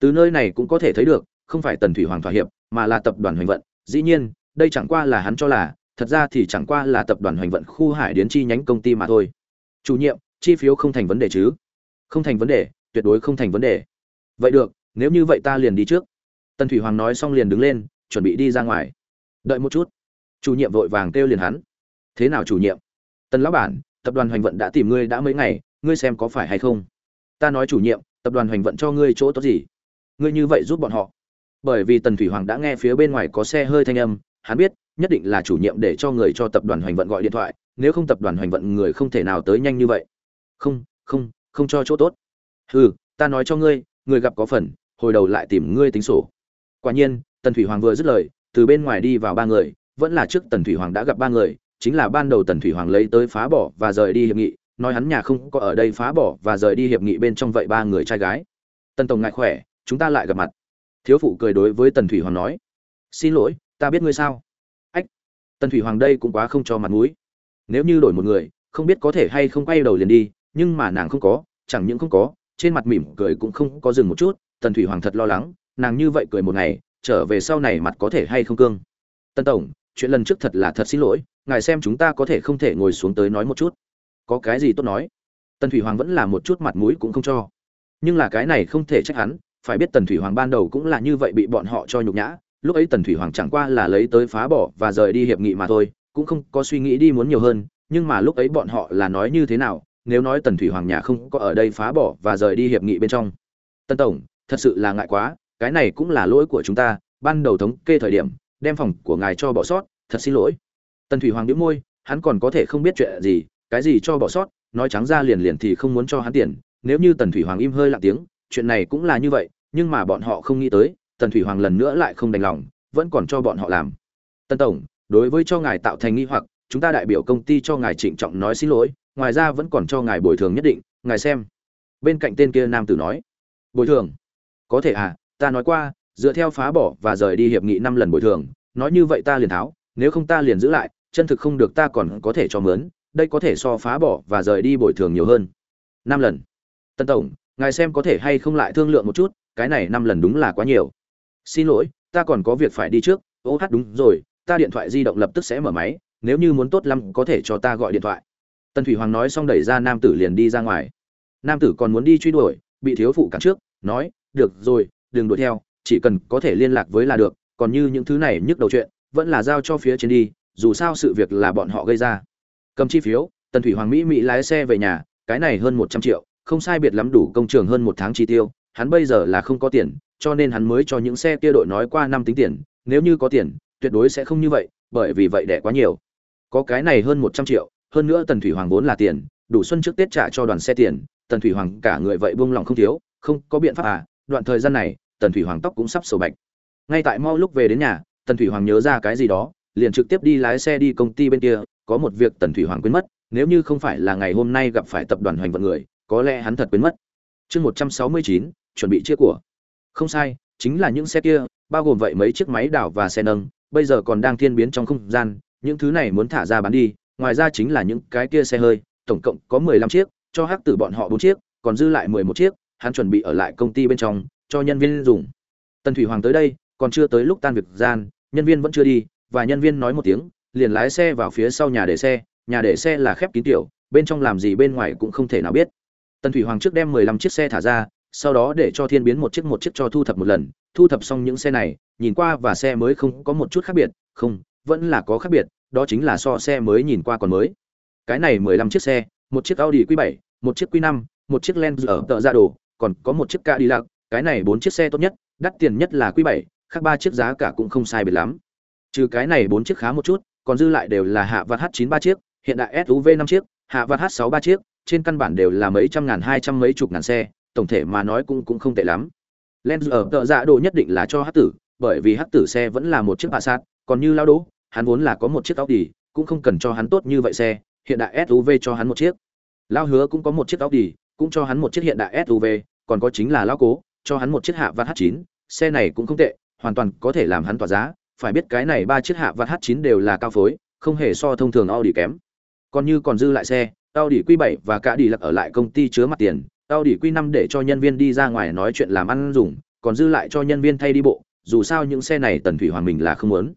từ nơi này cũng có thể thấy được, không phải tần thủy hoàng thỏa hiệp, mà là tập đoàn hoành vận. Dĩ nhiên, đây chẳng qua là hắn cho là, thật ra thì chẳng qua là tập đoàn hoành vận khu hải điến chi nhánh công ty mà thôi. Chủ nhiệm, chi phiếu không thành vấn đề chứ? Không thành vấn đề, tuyệt đối không thành vấn đề. Vậy được, nếu như vậy ta liền đi trước. Tần thủy hoàng nói xong liền đứng lên, chuẩn bị đi ra ngoài. Đợi một chút. Chủ nhiệm vội vàng kêu liền hắn. Thế nào chủ nhiệm? Tần lão bản, tập đoàn hoành vận đã tìm ngươi đã mấy ngày, ngươi xem có phải hay không? Ta nói chủ nhiệm, tập đoàn hoành vận cho ngươi chỗ tốt gì? Ngươi như vậy giúp bọn họ. Bởi vì tần thủy hoàng đã nghe phía bên ngoài có xe hơi thanh âm, hắn biết, nhất định là chủ nhiệm để cho người cho tập đoàn hoành vận gọi điện thoại, nếu không tập đoàn hoành vận người không thể nào tới nhanh như vậy. Không không không cho chỗ tốt. Hừ, ta nói cho ngươi, người gặp có phần, hồi đầu lại tìm ngươi tính sổ. Quả nhiên, tần thủy hoàng vừa dứt lời, từ bên ngoài đi vào ba người, vẫn là trước tần thủy hoàng đã gặp ba người, chính là ban đầu tần thủy hoàng lấy tới phá bỏ và rời đi hiệp nghị, nói hắn nhà không có ở đây phá bỏ và rời đi hiệp nghị bên trong vậy ba người trai gái. Tần tổng ngại khỏe chúng ta lại gặp mặt. Thiếu phụ cười đối với tần thủy hoàng nói. Xin lỗi, ta biết ngươi sao? Ách, tần thủy hoàng đây cũng quá không cho mặt mũi. Nếu như đổi một người, không biết có thể hay không quay đầu liền đi, nhưng mà nàng không có, chẳng những không có, trên mặt mỉm cười cũng không có dừng một chút. Tần thủy hoàng thật lo lắng, nàng như vậy cười một ngày, trở về sau này mặt có thể hay không cương? Tân tổng, chuyện lần trước thật là thật xin lỗi, ngài xem chúng ta có thể không thể ngồi xuống tới nói một chút. Có cái gì tốt nói? Tần thủy hoàng vẫn là một chút mặt mũi cũng không cho. Nhưng là cái này không thể trách hắn phải biết tần thủy hoàng ban đầu cũng là như vậy bị bọn họ cho nhục nhã, lúc ấy tần thủy hoàng chẳng qua là lấy tới phá bỏ và rời đi hiệp nghị mà thôi, cũng không có suy nghĩ đi muốn nhiều hơn, nhưng mà lúc ấy bọn họ là nói như thế nào, nếu nói tần thủy hoàng nhà không có ở đây phá bỏ và rời đi hiệp nghị bên trong. Tân tổng, thật sự là ngại quá, cái này cũng là lỗi của chúng ta, ban đầu thống kê thời điểm, đem phòng của ngài cho bỏ sót, thật xin lỗi. Tần thủy hoàng đĩu môi, hắn còn có thể không biết chuyện gì, cái gì cho bỏ sót, nói trắng ra liền liền thì không muốn cho hắn tiền, nếu như tần thủy hoàng im hơi lặng tiếng chuyện này cũng là như vậy, nhưng mà bọn họ không nghĩ tới, tần thủy hoàng lần nữa lại không đành lòng, vẫn còn cho bọn họ làm. Tân tổng, đối với cho ngài tạo thành nghi hoặc, chúng ta đại biểu công ty cho ngài trịnh trọng nói xin lỗi, ngoài ra vẫn còn cho ngài bồi thường nhất định, ngài xem. Bên cạnh tên kia nam tử nói, bồi thường? Có thể à ta nói qua, dựa theo phá bỏ và rời đi hiệp nghị năm lần bồi thường, nói như vậy ta liền tháo, nếu không ta liền giữ lại, chân thực không được ta còn có thể cho mướn, đây có thể so phá bỏ và rời đi bồi thường nhiều hơn. Năm lần. Tân tổng ngài xem có thể hay không lại thương lượng một chút, cái này năm lần đúng là quá nhiều. Xin lỗi, ta còn có việc phải đi trước. Ô, hát đúng rồi, ta điện thoại di động lập tức sẽ mở máy, nếu như muốn tốt lắm có thể cho ta gọi điện thoại. Tần thủy hoàng nói xong đẩy ra nam tử liền đi ra ngoài. Nam tử còn muốn đi truy đuổi, bị thiếu phụ cản trước, nói, được rồi, đừng đuổi theo, chỉ cần có thể liên lạc với là được, còn như những thứ này nhức đầu chuyện, vẫn là giao cho phía trên đi, dù sao sự việc là bọn họ gây ra. Cầm chi phiếu, tần thủy hoàng mỹ mỹ lái xe về nhà, cái này hơn một trăm triệu không sai biệt lắm đủ công trường hơn một tháng chi tiêu, hắn bây giờ là không có tiền, cho nên hắn mới cho những xe kia đội nói qua năm tính tiền, nếu như có tiền, tuyệt đối sẽ không như vậy, bởi vì vậy đẻ quá nhiều. Có cái này hơn một trăm triệu, hơn nữa tần thủy hoàng vốn là tiền, đủ xuân trước tết trả cho đoàn xe tiền, tần thủy hoàng cả người vậy buông lòng không thiếu, không có biện pháp à đoạn thời gian này, tần thủy hoàng tóc cũng sắp sổ bạch. Ngay tại mau lúc về đến nhà, tần thủy hoàng nhớ ra cái gì đó, liền trực tiếp đi lái xe đi công ty bên kia, có một việc tần thủy hoàng quên mất, nếu như không phải là ngày hôm nay gặp phải tập đoàn hoành vận người có lẽ hắn thật quên mất. Chương một trăm sáu mươi chín, chuẩn bị chia của. Không sai, chính là những xe kia, bao gồm vậy mấy chiếc máy đảo và xe nâng, bây giờ còn đang thiên biến trong không gian, những thứ này muốn thả ra bán đi, ngoài ra chính là những cái kia xe hơi, tổng cộng có mười lăm chiếc, cho hắc tử bọn họ bốn chiếc, còn dư lại mười một chiếc, hắn chuẩn bị ở lại công ty bên trong, cho nhân viên dùng. Tần thủy hoàng tới đây, còn chưa tới lúc tan việc gian, nhân viên vẫn chưa đi, và nhân viên nói một tiếng, liền lái xe vào phía sau nhà để xe, nhà để xe là khép kín tiểu, bên trong làm gì bên ngoài cũng không thể nào biết tần thủy hoàng trước đem mười lăm chiếc xe thả ra, sau đó để cho thiên biến một chiếc một chiếc cho thu thập một lần. Thu thập xong những xe này, nhìn qua và xe mới không có một chút khác biệt. Không, vẫn là có khác biệt, đó chính là so xe mới nhìn qua còn mới. Cái này mười lăm chiếc xe, một chiếc audi q bảy, một chiếc q năm, một chiếc Land ở tợ ra đồ còn có một chiếc cadillac. Cái này bốn chiếc xe tốt nhất, đắt tiền nhất là q bảy, khác ba chiếc giá cả cũng không sai biệt lắm. Trừ cái này bốn chiếc khá một chút, còn dư lại đều là hạ vạt h chín ba chiếc, hiện đại suv năm chiếc hạ vạt h sáu ba chiếc trên căn bản đều là mấy trăm ngàn hai trăm mấy chục ngàn xe tổng thể mà nói cũng cũng không tệ lắm Len ở tợ dạ đồ nhất định là cho hát tử bởi vì hát tử xe vẫn là một chiếc bạ sát còn như lao đỗ hắn vốn là có một chiếc Audi, cũng không cần cho hắn tốt như vậy xe, hiện đại SUV cho hắn một chiếc. Lao Hứa cũng có một chiếc Audi, cũng cho hắn một chiếc hiện đại SUV, còn có chính là Lao Cố, cho hắn một chiếc hạ vạt H9, xe này cũng không tệ, hoàn toàn có thể làm hắn tỏa giá, phải biết cái này ba chiếc hạ vạt H9 đều là cao phối, không hề so thông thường Audi kém. Còn như còn dư lại xe, Audi Q7 và cả đi lặc ở lại công ty chứa mặt tiền, Audi Q5 để cho nhân viên đi ra ngoài nói chuyện làm ăn dùng, còn dư lại cho nhân viên thay đi bộ. Dù sao những xe này tần thủy hoàng mình là không muốn.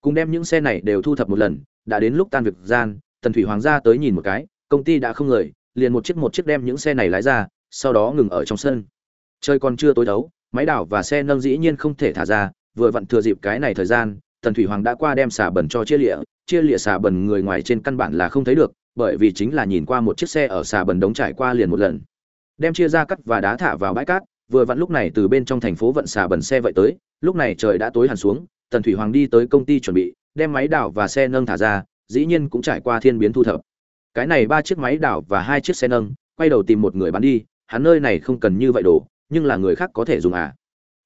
Cùng đem những xe này đều thu thập một lần đã đến lúc tan việc gian tần thủy hoàng ra tới nhìn một cái công ty đã không người liền một chiếc một chiếc đem những xe này lái ra sau đó ngừng ở trong sân. Trời còn chưa tối đấu máy đảo và xe nâng dĩ nhiên không thể thả ra vừa vặn thừa dịp cái này thời gian tần thủy hoàng đã qua đem xả bẩn cho chia lịa chia lịa xà bẩn người ngoài trên căn bản là không thấy được, bởi vì chính là nhìn qua một chiếc xe ở xà bẩn đống trải qua liền một lần. Đem chia ra cắt và đá thả vào bãi cát, vừa vặn lúc này từ bên trong thành phố vận xà bẩn xe vậy tới, lúc này trời đã tối hẳn xuống, tần thủy hoàng đi tới công ty chuẩn bị, đem máy đảo và xe nâng thả ra, dĩ nhiên cũng trải qua thiên biến thu thập. Cái này ba chiếc máy đảo và hai chiếc xe nâng, quay đầu tìm một người bán đi, hắn nơi này không cần như vậy đồ nhưng là người khác có thể dùng à.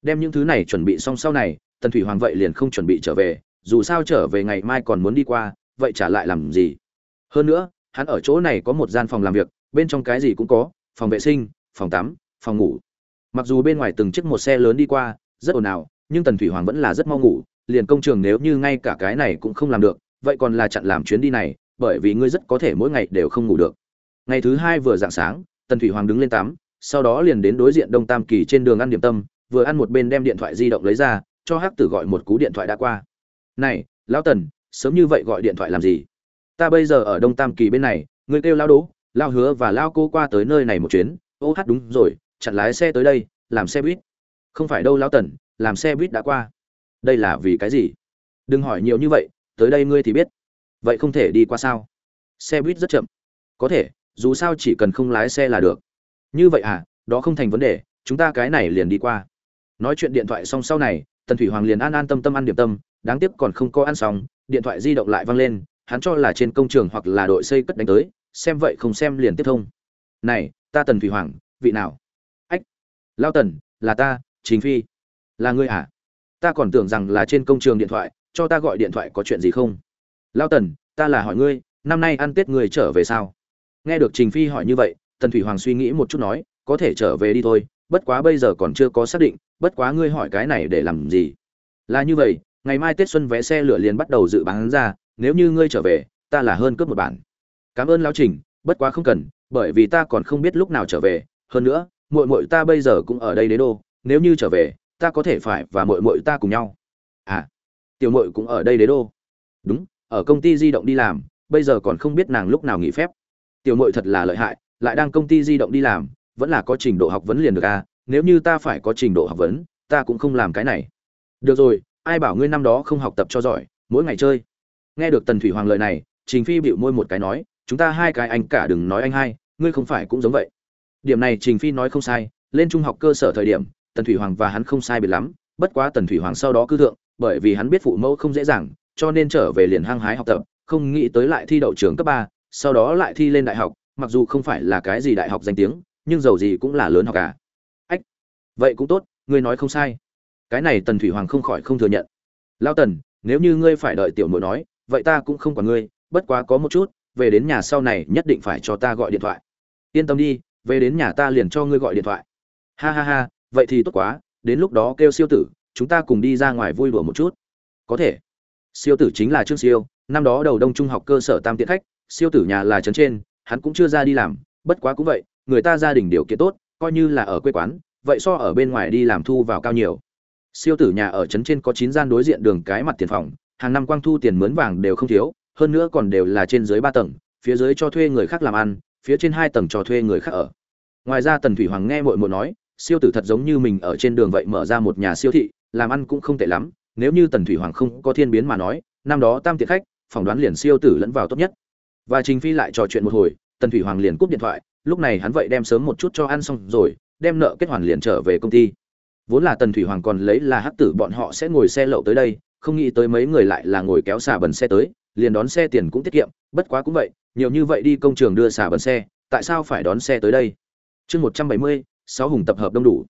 Đem những thứ này chuẩn bị xong sau này, tần thủy hoàng vậy liền không chuẩn bị trở về dù sao trở về ngày mai còn muốn đi qua, vậy trả lại làm gì? Hơn nữa, hắn ở chỗ này có một gian phòng làm việc, bên trong cái gì cũng có, phòng vệ sinh, phòng tắm, phòng ngủ. Mặc dù bên ngoài từng chiếc một xe lớn đi qua, rất ồn ào, nhưng tần thủy hoàng vẫn là rất mau ngủ, liền công trường nếu như ngay cả cái này cũng không làm được, vậy còn là chặn làm chuyến đi này, bởi vì ngươi rất có thể mỗi ngày đều không ngủ được. Ngày thứ hai vừa dạng sáng, tần thủy hoàng đứng lên tắm, sau đó liền đến đối diện đông tam kỳ trên đường ăn điểm tâm, vừa ăn một bên đem điện thoại di động lấy ra, cho hắc tử gọi một cú điện thoại đã qua này, lão tần, sớm như vậy gọi điện thoại làm gì? Ta bây giờ ở đông tam kỳ bên này, người kêu lao đố lao hứa và lao cô qua tới nơi này một chuyến. Ô hát đúng rồi, chặn lái xe tới đây, làm xe buýt. Không phải đâu lao tần, làm xe buýt đã qua. Đây là vì cái gì? Đừng hỏi nhiều như vậy, tới đây ngươi thì biết. Vậy không thể đi qua sao? Xe buýt rất chậm. Có thể, dù sao chỉ cần không lái xe là được. Như vậy à đó không thành vấn đề, chúng ta cái này liền đi qua. Nói chuyện điện thoại xong sau này, tần thủy hoàng liền an an tâm tâm ăn điểm tâm đáng tiếc còn không có ăn xong, điện thoại di động lại vang lên, hắn cho là trên công trường hoặc là đội xây cất đánh tới, xem vậy không xem liền tiếp thông. Này, ta tần thủy hoàng, vị nào? Ách, lao tần, là ta chính phi. Là ngươi à? Ta còn tưởng rằng là trên công trường điện thoại, cho ta gọi điện thoại có chuyện gì không? Lao tần, ta là hỏi ngươi, năm nay ăn tết người trở về sao? Nghe được trình phi hỏi như vậy, tần thủy hoàng suy nghĩ một chút nói, có thể trở về đi thôi, bất quá bây giờ còn chưa có xác định, bất quá ngươi hỏi cái này để làm gì? Là như vậy ngày mai tết xuân vé xe lửa liền bắt đầu dự bán ra, nếu như ngươi trở về, ta là hơn cướp một bản. Cảm ơn lão trình, bất quá không cần, bởi vì ta còn không biết lúc nào trở về, hơn nữa, muội muội ta bây giờ cũng ở đây đế đô, nếu như trở về, ta có thể phải và muội muội ta cùng nhau. À tiểu muội cũng ở đây đế đô. Đúng, ở công ty di động đi làm, bây giờ còn không biết nàng lúc nào nghỉ phép. Tiểu muội thật là lợi hại, lại đang công ty di động đi làm, vẫn là có trình độ học vấn liền được à nếu như ta phải có trình độ học vấn, ta cũng không làm cái này. Được rồi ai bảo ngươi năm đó không học tập cho giỏi, mỗi ngày chơi. Nghe được tần thủy hoàng lời này, trình phi bịu môi một cái nói, chúng ta hai cái anh cả đừng nói anh hai, ngươi không phải cũng giống vậy. Điểm này trình phi nói không sai, lên trung học cơ sở thời điểm, tần thủy hoàng và hắn không sai biệt lắm, bất quá tần thủy hoàng sau đó cư thượng, bởi vì hắn biết phụ mẫu không dễ dàng, cho nên trở về liền hăng hái học tập, không nghĩ tới lại thi đậu trường cấp ba, sau đó lại thi lên đại học, mặc dù không phải là cái gì đại học danh tiếng, nhưng dầu gì cũng là lớn học cả ách, vậy cũng tốt, ngươi nói không sai cái này tần thủy hoàng không khỏi không thừa nhận. Lao tần, nếu như ngươi phải đợi tiểu mội nói, vậy ta cũng không quản ngươi, bất quá có một chút, về đến nhà sau này nhất định phải cho ta gọi điện thoại. Yên tâm đi, về đến nhà ta liền cho ngươi gọi điện thoại. Ha ha ha, vậy thì tốt quá, đến lúc đó kêu siêu tử, chúng ta cùng đi ra ngoài vui đùa một chút. Có thể. Siêu tử chính là trương siêu, năm đó đầu đông trung học cơ sở tam tiện khách, siêu tử nhà là trấn trên, hắn cũng chưa ra đi làm, bất quá cũng vậy, người ta gia đình điều kiện tốt, coi như là ở quê quán, vậy so ở bên ngoài đi làm thu vào cao nhiều siêu tử nhà ở trấn trên có chín gian đối diện đường cái mặt tiền phòng, hàng năm quang thu tiền mướn vàng đều không thiếu, hơn nữa còn đều là trên dưới ba tầng, phía dưới cho thuê người khác làm ăn, phía trên hai tầng cho thuê người khác ở. Ngoài ra tần thủy hoàng nghe muội muội nói, siêu tử thật giống như mình ở trên đường vậy mở ra một nhà siêu thị, làm ăn cũng không tệ lắm, nếu như tần thủy hoàng không có thiên biến mà nói, năm đó tam tiện khách, phỏng đoán liền siêu tử lẫn vào tốt nhất. Và trình phi lại trò chuyện một hồi, tần thủy hoàng liền cúp điện thoại, lúc này hắn vậy đem sớm một chút cho ăn xong rồi, đem nợ kết hoàn liền trở về công ty vốn là tần thủy hoàng còn lấy là hắc tử, bọn họ sẽ ngồi xe lậu tới đây, không nghĩ tới mấy người lại là ngồi kéo xà bần xe tới, liền đón xe tiền cũng tiết kiệm, bất quá cũng vậy, nhiều như vậy đi công trường đưa xà bần xe, tại sao phải đón xe tới đây? Chương một trăm bảy mươi, sáu hùng tập hợp đông đủ.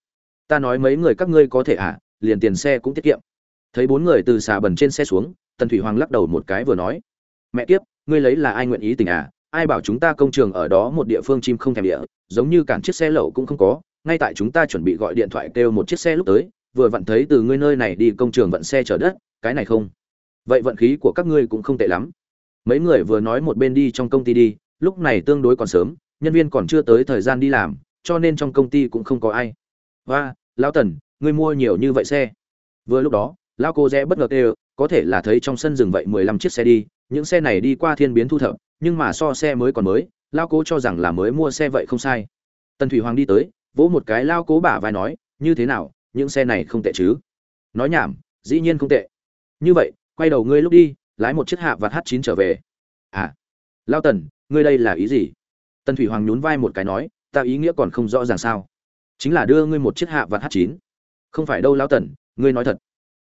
Ta nói mấy người các ngươi có thể à liền tiền xe cũng tiết kiệm. Thấy bốn người từ xà bần trên xe xuống, tần thủy hoàng lắc đầu một cái vừa nói. Mẹ kiếp, ngươi lấy là ai nguyện ý tình à? Ai bảo chúng ta công trường ở đó một địa phương chim không thèm địa, giống như cản chiếc xe lậu cũng không có ngay tại chúng ta chuẩn bị gọi điện thoại kêu một chiếc xe lúc tới, vừa vặn thấy từ ngươi nơi này đi công trường vận xe chở đất, cái này không? Vậy vận khí của các ngươi cũng không tệ lắm. Mấy người vừa nói một bên đi trong công ty đi, lúc này tương đối còn sớm, nhân viên còn chưa tới thời gian đi làm, cho nên trong công ty cũng không có ai. Và lão tần, ngươi mua nhiều như vậy xe? Vừa lúc đó, lão cô rẽ bất ngờ kêu, có thể là thấy trong sân rừng vậy mười lăm chiếc xe đi, những xe này đi qua thiên biến thu thập, nhưng mà so xe mới còn mới, lão cố cho rằng là mới mua xe vậy không sai. Tần thủy hoàng đi tới vỗ một cái lao cố bả vai nói, như thế nào, những xe này không tệ chứ? Nói nhảm, dĩ nhiên không tệ. Như vậy, quay đầu ngươi lúc đi, lái một chiếc hạ vạt h 9 trở về. À lao tần, ngươi đây là ý gì? Tần thủy hoàng nhún vai một cái nói, ta ý nghĩa còn không rõ ràng sao? Chính là đưa ngươi một chiếc hạ vạt h 9 không phải đâu, lao tần, ngươi nói thật.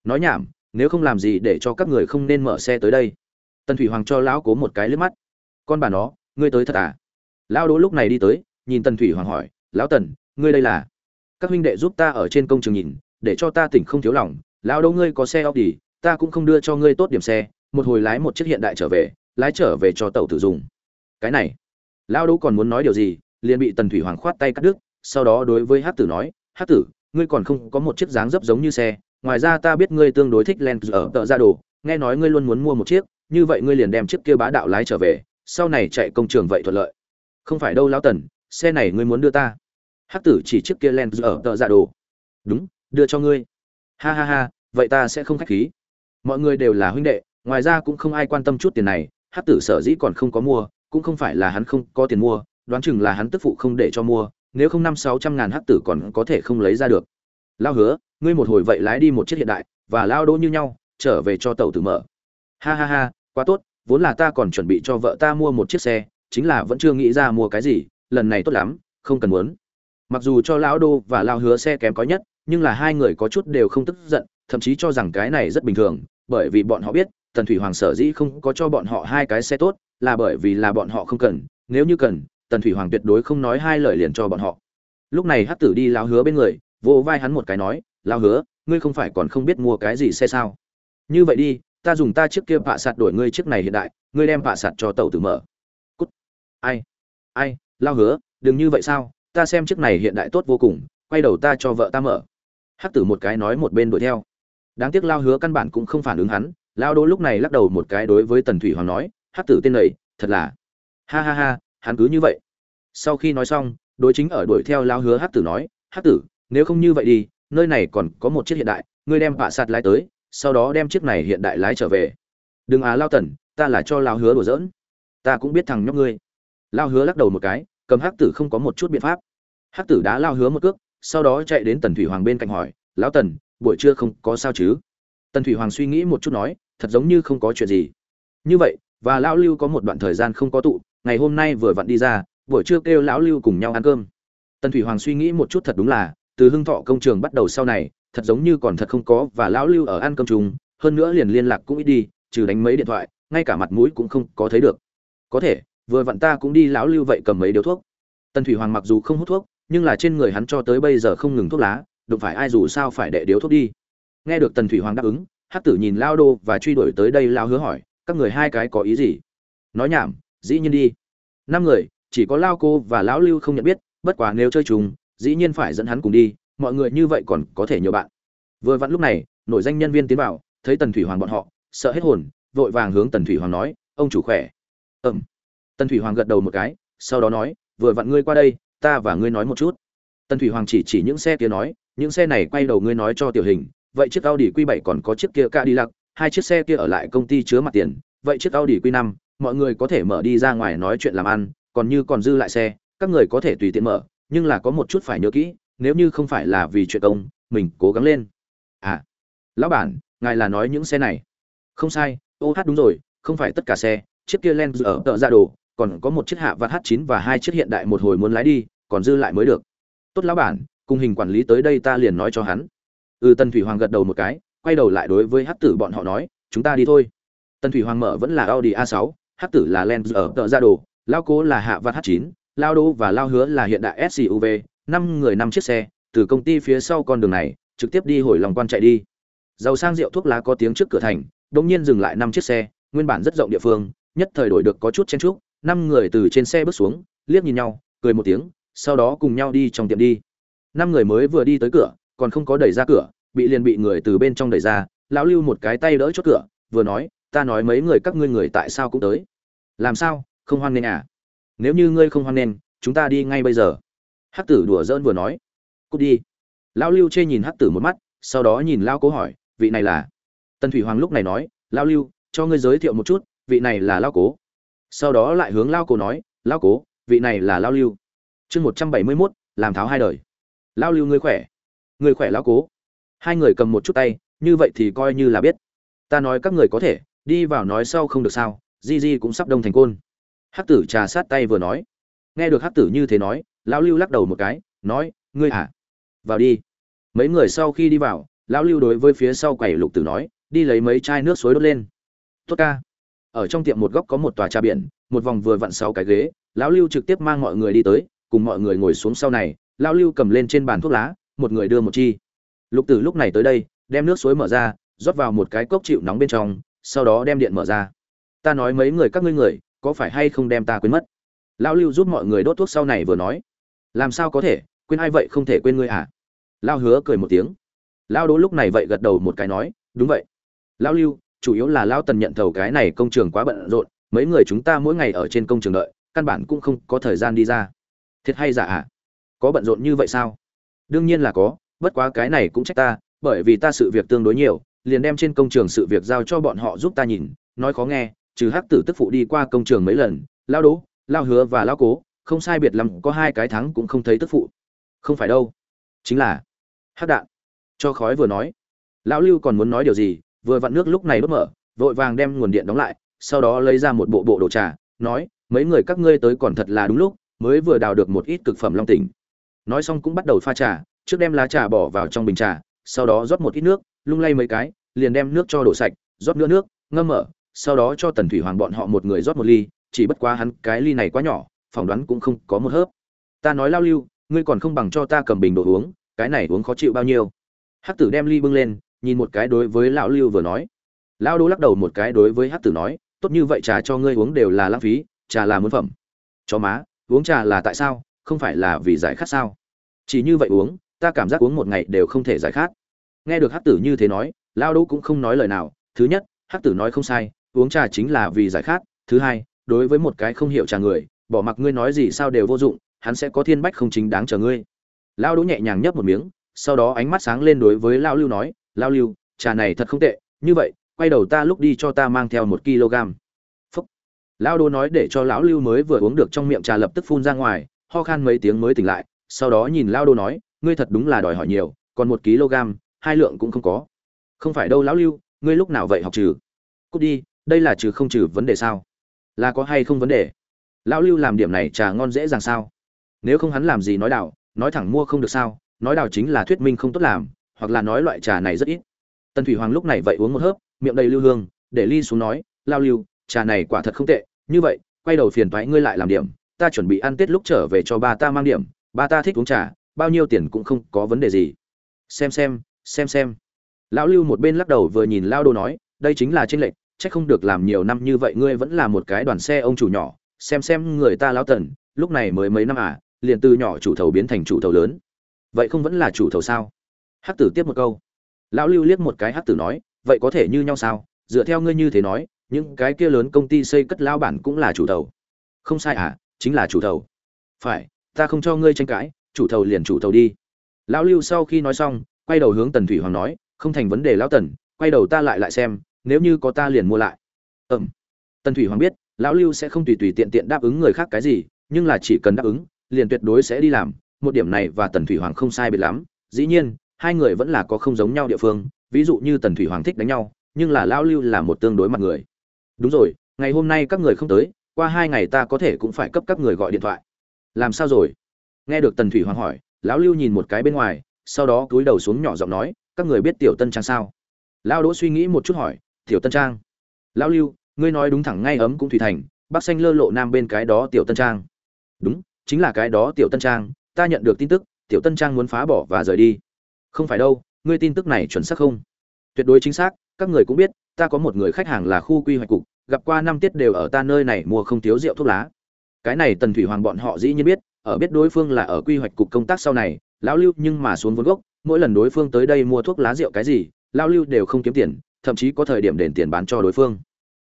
Nói nhảm, nếu không làm gì để cho các người không nên mở xe tới đây? Tần thủy hoàng cho lão cố một cái liếc mắt. Con bà nó, ngươi tới thật à? Lao đỗ lúc này đi tới, nhìn tần thủy hoàng hỏi, lão tần ngươi đây là. Các huynh đệ giúp ta ở trên công trường nhìn để cho ta tỉnh không thiếu lòng. Lão đâu ngươi có xe Audi, ta cũng không đưa cho ngươi tốt điểm xe. Một hồi lái một chiếc hiện đại trở về lái trở về cho tàu tử dùng. Cái này. Lão đâu còn muốn nói điều gì liền bị tần thủy hoàng khoát tay cắt đứt. Sau đó đối với hát tử nói hát tử ngươi còn không có một chiếc dáng dấp giống như xe. Ngoài ra ta biết ngươi tương đối thích len ở tợ ra đồ. Nghe nói ngươi luôn muốn mua một chiếc như vậy ngươi liền đem chiếc kia bá đạo lái trở về. Sau này chạy công trường vậy thuận lợi. Không phải đâu lão tần xe này ngươi muốn đưa ta hắc tử chỉ chiếc kia len ở tợ dạ đồ. Đúng, đưa cho ngươi. Ha ha ha, vậy ta sẽ không khách khí. Mọi người đều là huynh đệ, ngoài ra cũng không ai quan tâm chút tiền này. Hắc tử sở dĩ còn không có mua, cũng không phải là hắn không có tiền mua, đoán chừng là hắn tức phụ không để cho mua, nếu không năm sáu trăm ngàn hắc tử còn có thể không lấy ra được. Lao hứa, ngươi một hồi vậy lái đi một chiếc hiện đại, và lao đỗ như nhau, trở về cho tàu tử mở. Ha ha ha, quá tốt, vốn là ta còn chuẩn bị cho vợ ta mua một chiếc xe, chính là vẫn chưa nghĩ ra mua cái gì, lần này tốt lắm, không cần muốn mặc dù cho lão đô và lao hứa xe kém có nhất, nhưng là hai người có chút đều không tức giận, thậm chí cho rằng cái này rất bình thường, bởi vì bọn họ biết, tần thủy hoàng sở dĩ không có cho bọn họ hai cái xe tốt, là bởi vì là bọn họ không cần, nếu như cần, tần thủy hoàng tuyệt đối không nói hai lời liền cho bọn họ. Lúc này hắc tử đi lao hứa bên người, vỗ vai hắn một cái nói lao hứa, ngươi không phải còn không biết mua cái gì xe sao? Như vậy đi, ta dùng ta chiếc kia vạ sạt đổi ngươi chiếc này hiện đại, ngươi đem vạ sạt cho tàu tử mở. Cút. Ai? Ai? Lao hứa, đừng như vậy sao? Ta xem chiếc này hiện đại tốt vô cùng, quay đầu ta cho vợ ta mở. Hắc tử một cái nói một bên đuổi theo. Đáng tiếc lao hứa căn bản cũng không phản ứng hắn, lao đỗ lúc này lắc đầu một cái đối với tần thủy hoàng nói, hắc tử tên này, thật là ha ha ha, hắn cứ như vậy. Sau khi nói xong, đối chính ở đuổi theo lao hứa hắc tử nói, hắc tử, nếu không như vậy đi, nơi này còn có một chiếc hiện đại, ngươi đem vạ sạt lái tới, sau đó đem chiếc này hiện đại lái trở về. Đừng à lao tần, ta là cho lao hứa đùa giỡn. Ta cũng biết thằng nhóc ngươi. Lao hứa lắc đầu một cái cầm hắc tử không có một chút biện pháp. Hắc tử đã lao hứa một cước, sau đó chạy đến tần thủy hoàng bên cạnh hỏi, lão tần, buổi trưa không có sao chứ? Tần thủy hoàng suy nghĩ một chút nói, thật giống như không có chuyện gì. Như vậy, và lão lưu có một đoạn thời gian không có tụ, ngày hôm nay vừa vặn đi ra, buổi trưa kêu lão lưu cùng nhau ăn cơm. Tần thủy hoàng suy nghĩ một chút thật đúng là, từ hưng thọ công trường bắt đầu sau này, thật giống như còn thật không có và lão lưu ở ăn cơm chung, hơn nữa liền liên lạc cũng ít đi, trừ đánh mấy điện thoại, ngay cả mặt mũi cũng không có thấy được. Có thể vừa vặn ta cũng đi lão lưu vậy cầm mấy điếu thuốc. Tần thủy hoàng mặc dù không hút thuốc, nhưng là trên người hắn cho tới bây giờ không ngừng thuốc lá, đụng phải ai dù sao phải đệ điếu thuốc đi. Nghe được tần thủy hoàng đáp ứng hát tử nhìn lao đô và truy đuổi tới đây lao hứa hỏi, các người hai cái có ý gì? Nói nhảm, dĩ nhiên đi. Năm người, chỉ có lao cô và lão lưu không nhận biết, bất quá nếu chơi chúng dĩ nhiên phải dẫn hắn cùng đi, mọi người như vậy còn có thể nhiều bạn. Vừa vặn lúc này, nổi danh nhân viên tiến vào, thấy tần thủy hoàng bọn họ, sợ hết hồn, vội vàng hướng tần thủy hoàng nói, ông chủ khỏe. Ừm tần thủy hoàng gật đầu một cái, sau đó nói, vừa vặn ngươi qua đây, ta và ngươi nói một chút. Tần thủy hoàng chỉ chỉ những xe kia nói, những xe này quay đầu ngươi nói cho tiểu hình, vậy chiếc audi q 7 còn có chiếc kia ca đi lặc hai chiếc xe kia ở lại công ty chứa mặt tiền, vậy chiếc audi q 5 mọi người có thể mở đi ra ngoài nói chuyện làm ăn, còn như còn dư lại xe, các người có thể tùy tiện mở, nhưng là có một chút phải nhớ kỹ, nếu như không phải là vì chuyện công, mình cố gắng lên. À lão bản, ngài là nói những xe này. Không sai, ô hát đúng rồi, không phải tất cả xe, chiếc kia len ở tợ ra đồ còn có một chiếc hạ vạt h 9 và hai chiếc hiện đại một hồi muốn lái đi, còn dư lại mới được. Tốt lão bản, cùng hình quản lý tới đây ta liền nói cho hắn. Ừ tần thủy hoàng gật đầu một cái, quay đầu lại đối với hát tử bọn họ nói, chúng ta đi thôi. Tần thủy hoàng mở vẫn là audi a 6 hát tử là len ở tợ ra đồ lao cố là hạ vạt h 9 lao đô và lao hứa là hiện đại suv năm người năm chiếc xe, từ công ty phía sau con đường này, trực tiếp đi hồi lòng quan chạy đi. Giàu sang rượu thuốc lá có tiếng trước cửa thành, đột nhiên dừng lại năm chiếc xe, nguyên bản rất rộng địa phương, nhất thời đổi được có chút chen chúc năm người từ trên xe bước xuống, liếc nhìn nhau, cười một tiếng, sau đó cùng nhau đi trong tiệm đi. Năm người mới vừa đi tới cửa, còn không có đẩy ra cửa, bị liền bị người từ bên trong đẩy ra, lão lưu một cái tay đỡ chốt cửa, vừa nói, ta nói mấy người các ngươi người tại sao cũng tới? Làm sao? Không hoan nghênh à? Nếu như ngươi không hoan nghênh, chúng ta đi ngay bây giờ. Hắc tử đùa giỡn vừa nói. Cút đi. Lão lưu chê nhìn hắc tử một mắt, sau đó nhìn lao cố hỏi, vị này là? Tần thủy hoàng lúc này nói lao lưu, cho ngươi giới thiệu một chút, vị này là lao cố sau đó lại hướng lao cố nói, lao cố, vị này là lao lưu. Chương một trăm bảy mươi mốt, làm tháo hai đời. Lao lưu, ngươi khỏe? Ngươi khỏe, lao cố. Hai người cầm một chút tay, như vậy thì coi như là biết. Ta nói các người có thể, đi vào nói sau không được sao, di di cũng sắp đông thành côn. Hắc tử trà sát tay vừa nói. Nghe được hắc tử như thế nói lão lưu lắc đầu một cái, nói, ngươi hả vào đi. Mấy người sau khi đi vào lão lưu đối với phía sau quầy lục tử nói, đi lấy mấy chai nước suối đốt lên. Tốt ca ở trong tiệm một góc có một tòa trà biển, một vòng vừa vặn sáu cái ghế, lão lưu trực tiếp mang mọi người đi tới, cùng mọi người ngồi xuống sau này, lão lưu cầm lên trên bàn thuốc lá, một người đưa một chi. Lục tử lúc này tới đây, đem nước suối mở ra, rót vào một cái cốc chịu nóng bên trong, sau đó đem điện mở ra. Ta nói mấy người các ngươi người, có phải hay không đem ta quên mất? Lão lưu giúp mọi người đốt thuốc sau này vừa nói. Làm sao có thể, quên ai vậy không thể quên ngươi à? Lao hứa cười một tiếng. Lao đỗ lúc này vậy gật đầu một cái nói, đúng vậy. Lao lưu chủ yếu là lao tần nhận thầu cái này công trường quá bận rộn, mấy người chúng ta mỗi ngày ở trên công trường đợi, căn bản cũng không có thời gian đi ra. Thiệt hay giả à có bận rộn như vậy sao? Đương nhiên là có, bất quá cái này cũng trách ta, bởi vì ta sự việc tương đối nhiều, liền đem trên công trường sự việc giao cho bọn họ giúp ta nhìn, nói khó nghe, trừ hắc tử tức phụ đi qua công trường mấy lần lao đố lao hứa và lao cố, không sai biệt lắm, có hai cái thắng cũng không thấy tức phụ. Không phải đâu. Chính là hắc đạn. Cho khói vừa nói. Lão lưu còn muốn nói điều gì vừa vặn nước lúc này đốt mở, vội vàng đem nguồn điện đóng lại, sau đó lấy ra một bộ bộ đồ trà, nói, mấy người các ngươi tới còn thật là đúng lúc, mới vừa đào được một ít cực phẩm long tỉnh. Nói xong cũng bắt đầu pha trà, trước đem lá trà bỏ vào trong bình trà, sau đó rót một ít nước, lung lay mấy cái, liền đem nước cho đổ sạch, rót nữa nước, ngâm mở, sau đó cho tần thủy hoàng bọn họ một người rót một ly, chỉ bất quá hắn cái ly này quá nhỏ, phỏng đoán cũng không có một hớp. Ta nói lao lưu, ngươi còn không bằng cho ta cầm bình đồ uống, cái này uống khó chịu bao nhiêu. Hắc tử đem ly bưng lên nhìn một cái đối với lão lưu vừa nói. Lão đô lắc đầu một cái đối với hắc tử nói, tốt như vậy trà cho ngươi uống đều là lãng phí, trà là muốn phẩm. Chó má, uống trà là tại sao? Không phải là vì giải khát sao? Chỉ như vậy uống, ta cảm giác uống một ngày đều không thể giải khát. Nghe được hắc tử như thế nói, lão đô cũng không nói lời nào. Thứ nhất, hắc tử nói không sai, uống trà chính là vì giải khát. Thứ hai, đối với một cái không hiểu trà người, bỏ mặc ngươi nói gì sao đều vô dụng, hắn sẽ có thiên bách không chính đáng chờ ngươi. Lão đỗ nhẹ nhàng nhấp một miếng, sau đó ánh mắt sáng lên đối với lão lưu nói lao lưu, trà này thật không tệ, như vậy, quay đầu ta lúc đi cho ta mang theo một kg. Phúc. Lao đô nói để cho lão lưu mới vừa uống được trong miệng trà lập tức phun ra ngoài, ho khan mấy tiếng mới tỉnh lại, sau đó nhìn lao Đô nói, ngươi thật đúng là đòi hỏi nhiều, còn một kg, hai lượng cũng không có. Không phải đâu lão lưu, ngươi lúc nào vậy học trừ? Cút đi, đây là trừ không trừ vấn đề sao? Là có hay không vấn đề? Lão lưu làm điểm này trà ngon dễ dàng sao? Nếu không hắn làm gì nói đảo, nói thẳng mua không được sao? Nói đảo chính là thuyết minh không tốt làm hoặc là nói loại trà này rất ít. Tần thủy hoàng lúc này vậy uống một hớp, miệng đầy lưu hương, để ly xuống nói, lao lưu, trà này quả thật không tệ. Như vậy, quay đầu phiền thoái ngươi lại làm điểm. Ta chuẩn bị ăn tết lúc trở về cho ba ta mang điểm. Ba ta thích uống trà, bao nhiêu tiền cũng không có vấn đề gì. Xem xem xem xem. Lão lưu một bên lắc đầu vừa nhìn lao đồ nói, đây chính là tranh lệch, chắc không được làm nhiều năm như vậy ngươi vẫn là một cái đoàn xe ông chủ nhỏ. Xem xem người ta lão tần, lúc này mới mấy năm à liền từ nhỏ chủ thầu biến thành chủ thầu lớn. Vậy không vẫn là chủ thầu sao? Hắc tử tiếp một câu. Lão lưu liếc một cái hắc tử nói, vậy có thể như nhau sao? Dựa theo ngươi như thế nói, những cái kia lớn công ty xây cất lao bản cũng là chủ thầu. Không sai à chính là chủ thầu. Phải, ta không cho ngươi tranh cãi, chủ thầu liền chủ thầu đi. Lão lưu sau khi nói xong, quay đầu hướng tần thủy hoàng nói, không thành vấn đề lão tần, quay đầu ta lại lại xem, nếu như có ta liền mua lại. Ừm. Tần thủy hoàng biết, lão lưu sẽ không tùy tùy tiện tiện đáp ứng người khác cái gì, nhưng là chỉ cần đáp ứng, liền tuyệt đối sẽ đi làm, một điểm này và tần thủy hoàng không sai biệt lắm. Dĩ nhiên hai người vẫn là có không giống nhau địa phương, ví dụ như tần thủy hoàng thích đánh nhau, nhưng là lão lưu là một tương đối mặt người. Đúng rồi, ngày hôm nay các người không tới, qua hai ngày ta có thể cũng phải cấp các người gọi điện thoại. Làm sao rồi? Nghe được tần thủy hoàng hỏi, lão lưu nhìn một cái bên ngoài, sau đó cúi đầu xuống nhỏ giọng nói, các người biết tiểu tân trang sao? Lão đỗ suy nghĩ một chút hỏi, tiểu tân trang? Lão lưu, ngươi nói đúng thẳng ngay ấm cũng thủy thành, bắc xanh lơ lộ nam bên cái đó tiểu tân trang. Đúng, chính là cái đó tiểu tân trang, ta nhận được tin tức, tiểu tân trang muốn phá bỏ và rời đi không phải đâu, ngươi tin tức này chuẩn xác không? Tuyệt đối chính xác, các người cũng biết, ta có một người khách hàng là khu quy hoạch cục, gặp qua năm tiết đều ở ta nơi này mua không thiếu rượu thuốc lá. Cái này tần thủy hoàng bọn họ dĩ nhiên biết, ở biết đối phương là ở quy hoạch cục công tác sau này, lão lưu nhưng mà xuống vốn gốc, mỗi lần đối phương tới đây mua thuốc lá rượu cái gì, lão lưu đều không kiếm tiền, thậm chí có thời điểm đền tiền bán cho đối phương.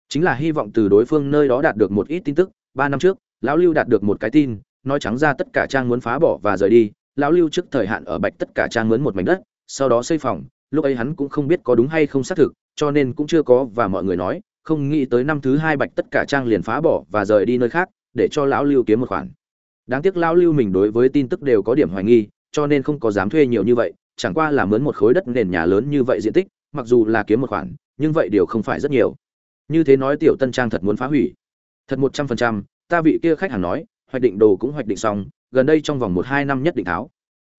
Chính là hy vọng từ đối phương nơi đó đạt được một ít tin tức, ba năm trước, lão lưu đạt được một cái tin, nói trắng ra tất cả trang muốn phá bỏ và rời đi lão lưu trước thời hạn ở bạch tất cả trang mướn một mảnh đất, sau đó xây phòng, lúc ấy hắn cũng không biết có đúng hay không xác thực, cho nên cũng chưa có và mọi người nói, không nghĩ tới năm thứ hai bạch tất cả trang liền phá bỏ và rời đi nơi khác, để cho lão lưu kiếm một khoản. Đáng tiếc lão lưu mình đối với tin tức đều có điểm hoài nghi, cho nên không có dám thuê nhiều như vậy, chẳng qua là mướn một khối đất nền nhà lớn như vậy diện tích, mặc dù là kiếm một khoản, nhưng vậy điều không phải rất nhiều. Như thế nói tiểu tân trang thật muốn phá hủy. Thật một trăm phần trăm, ta vị kia khách hàng nói, hoạch định đồ cũng hoạch định xong gần đây trong vòng một hai năm nhất định tháo.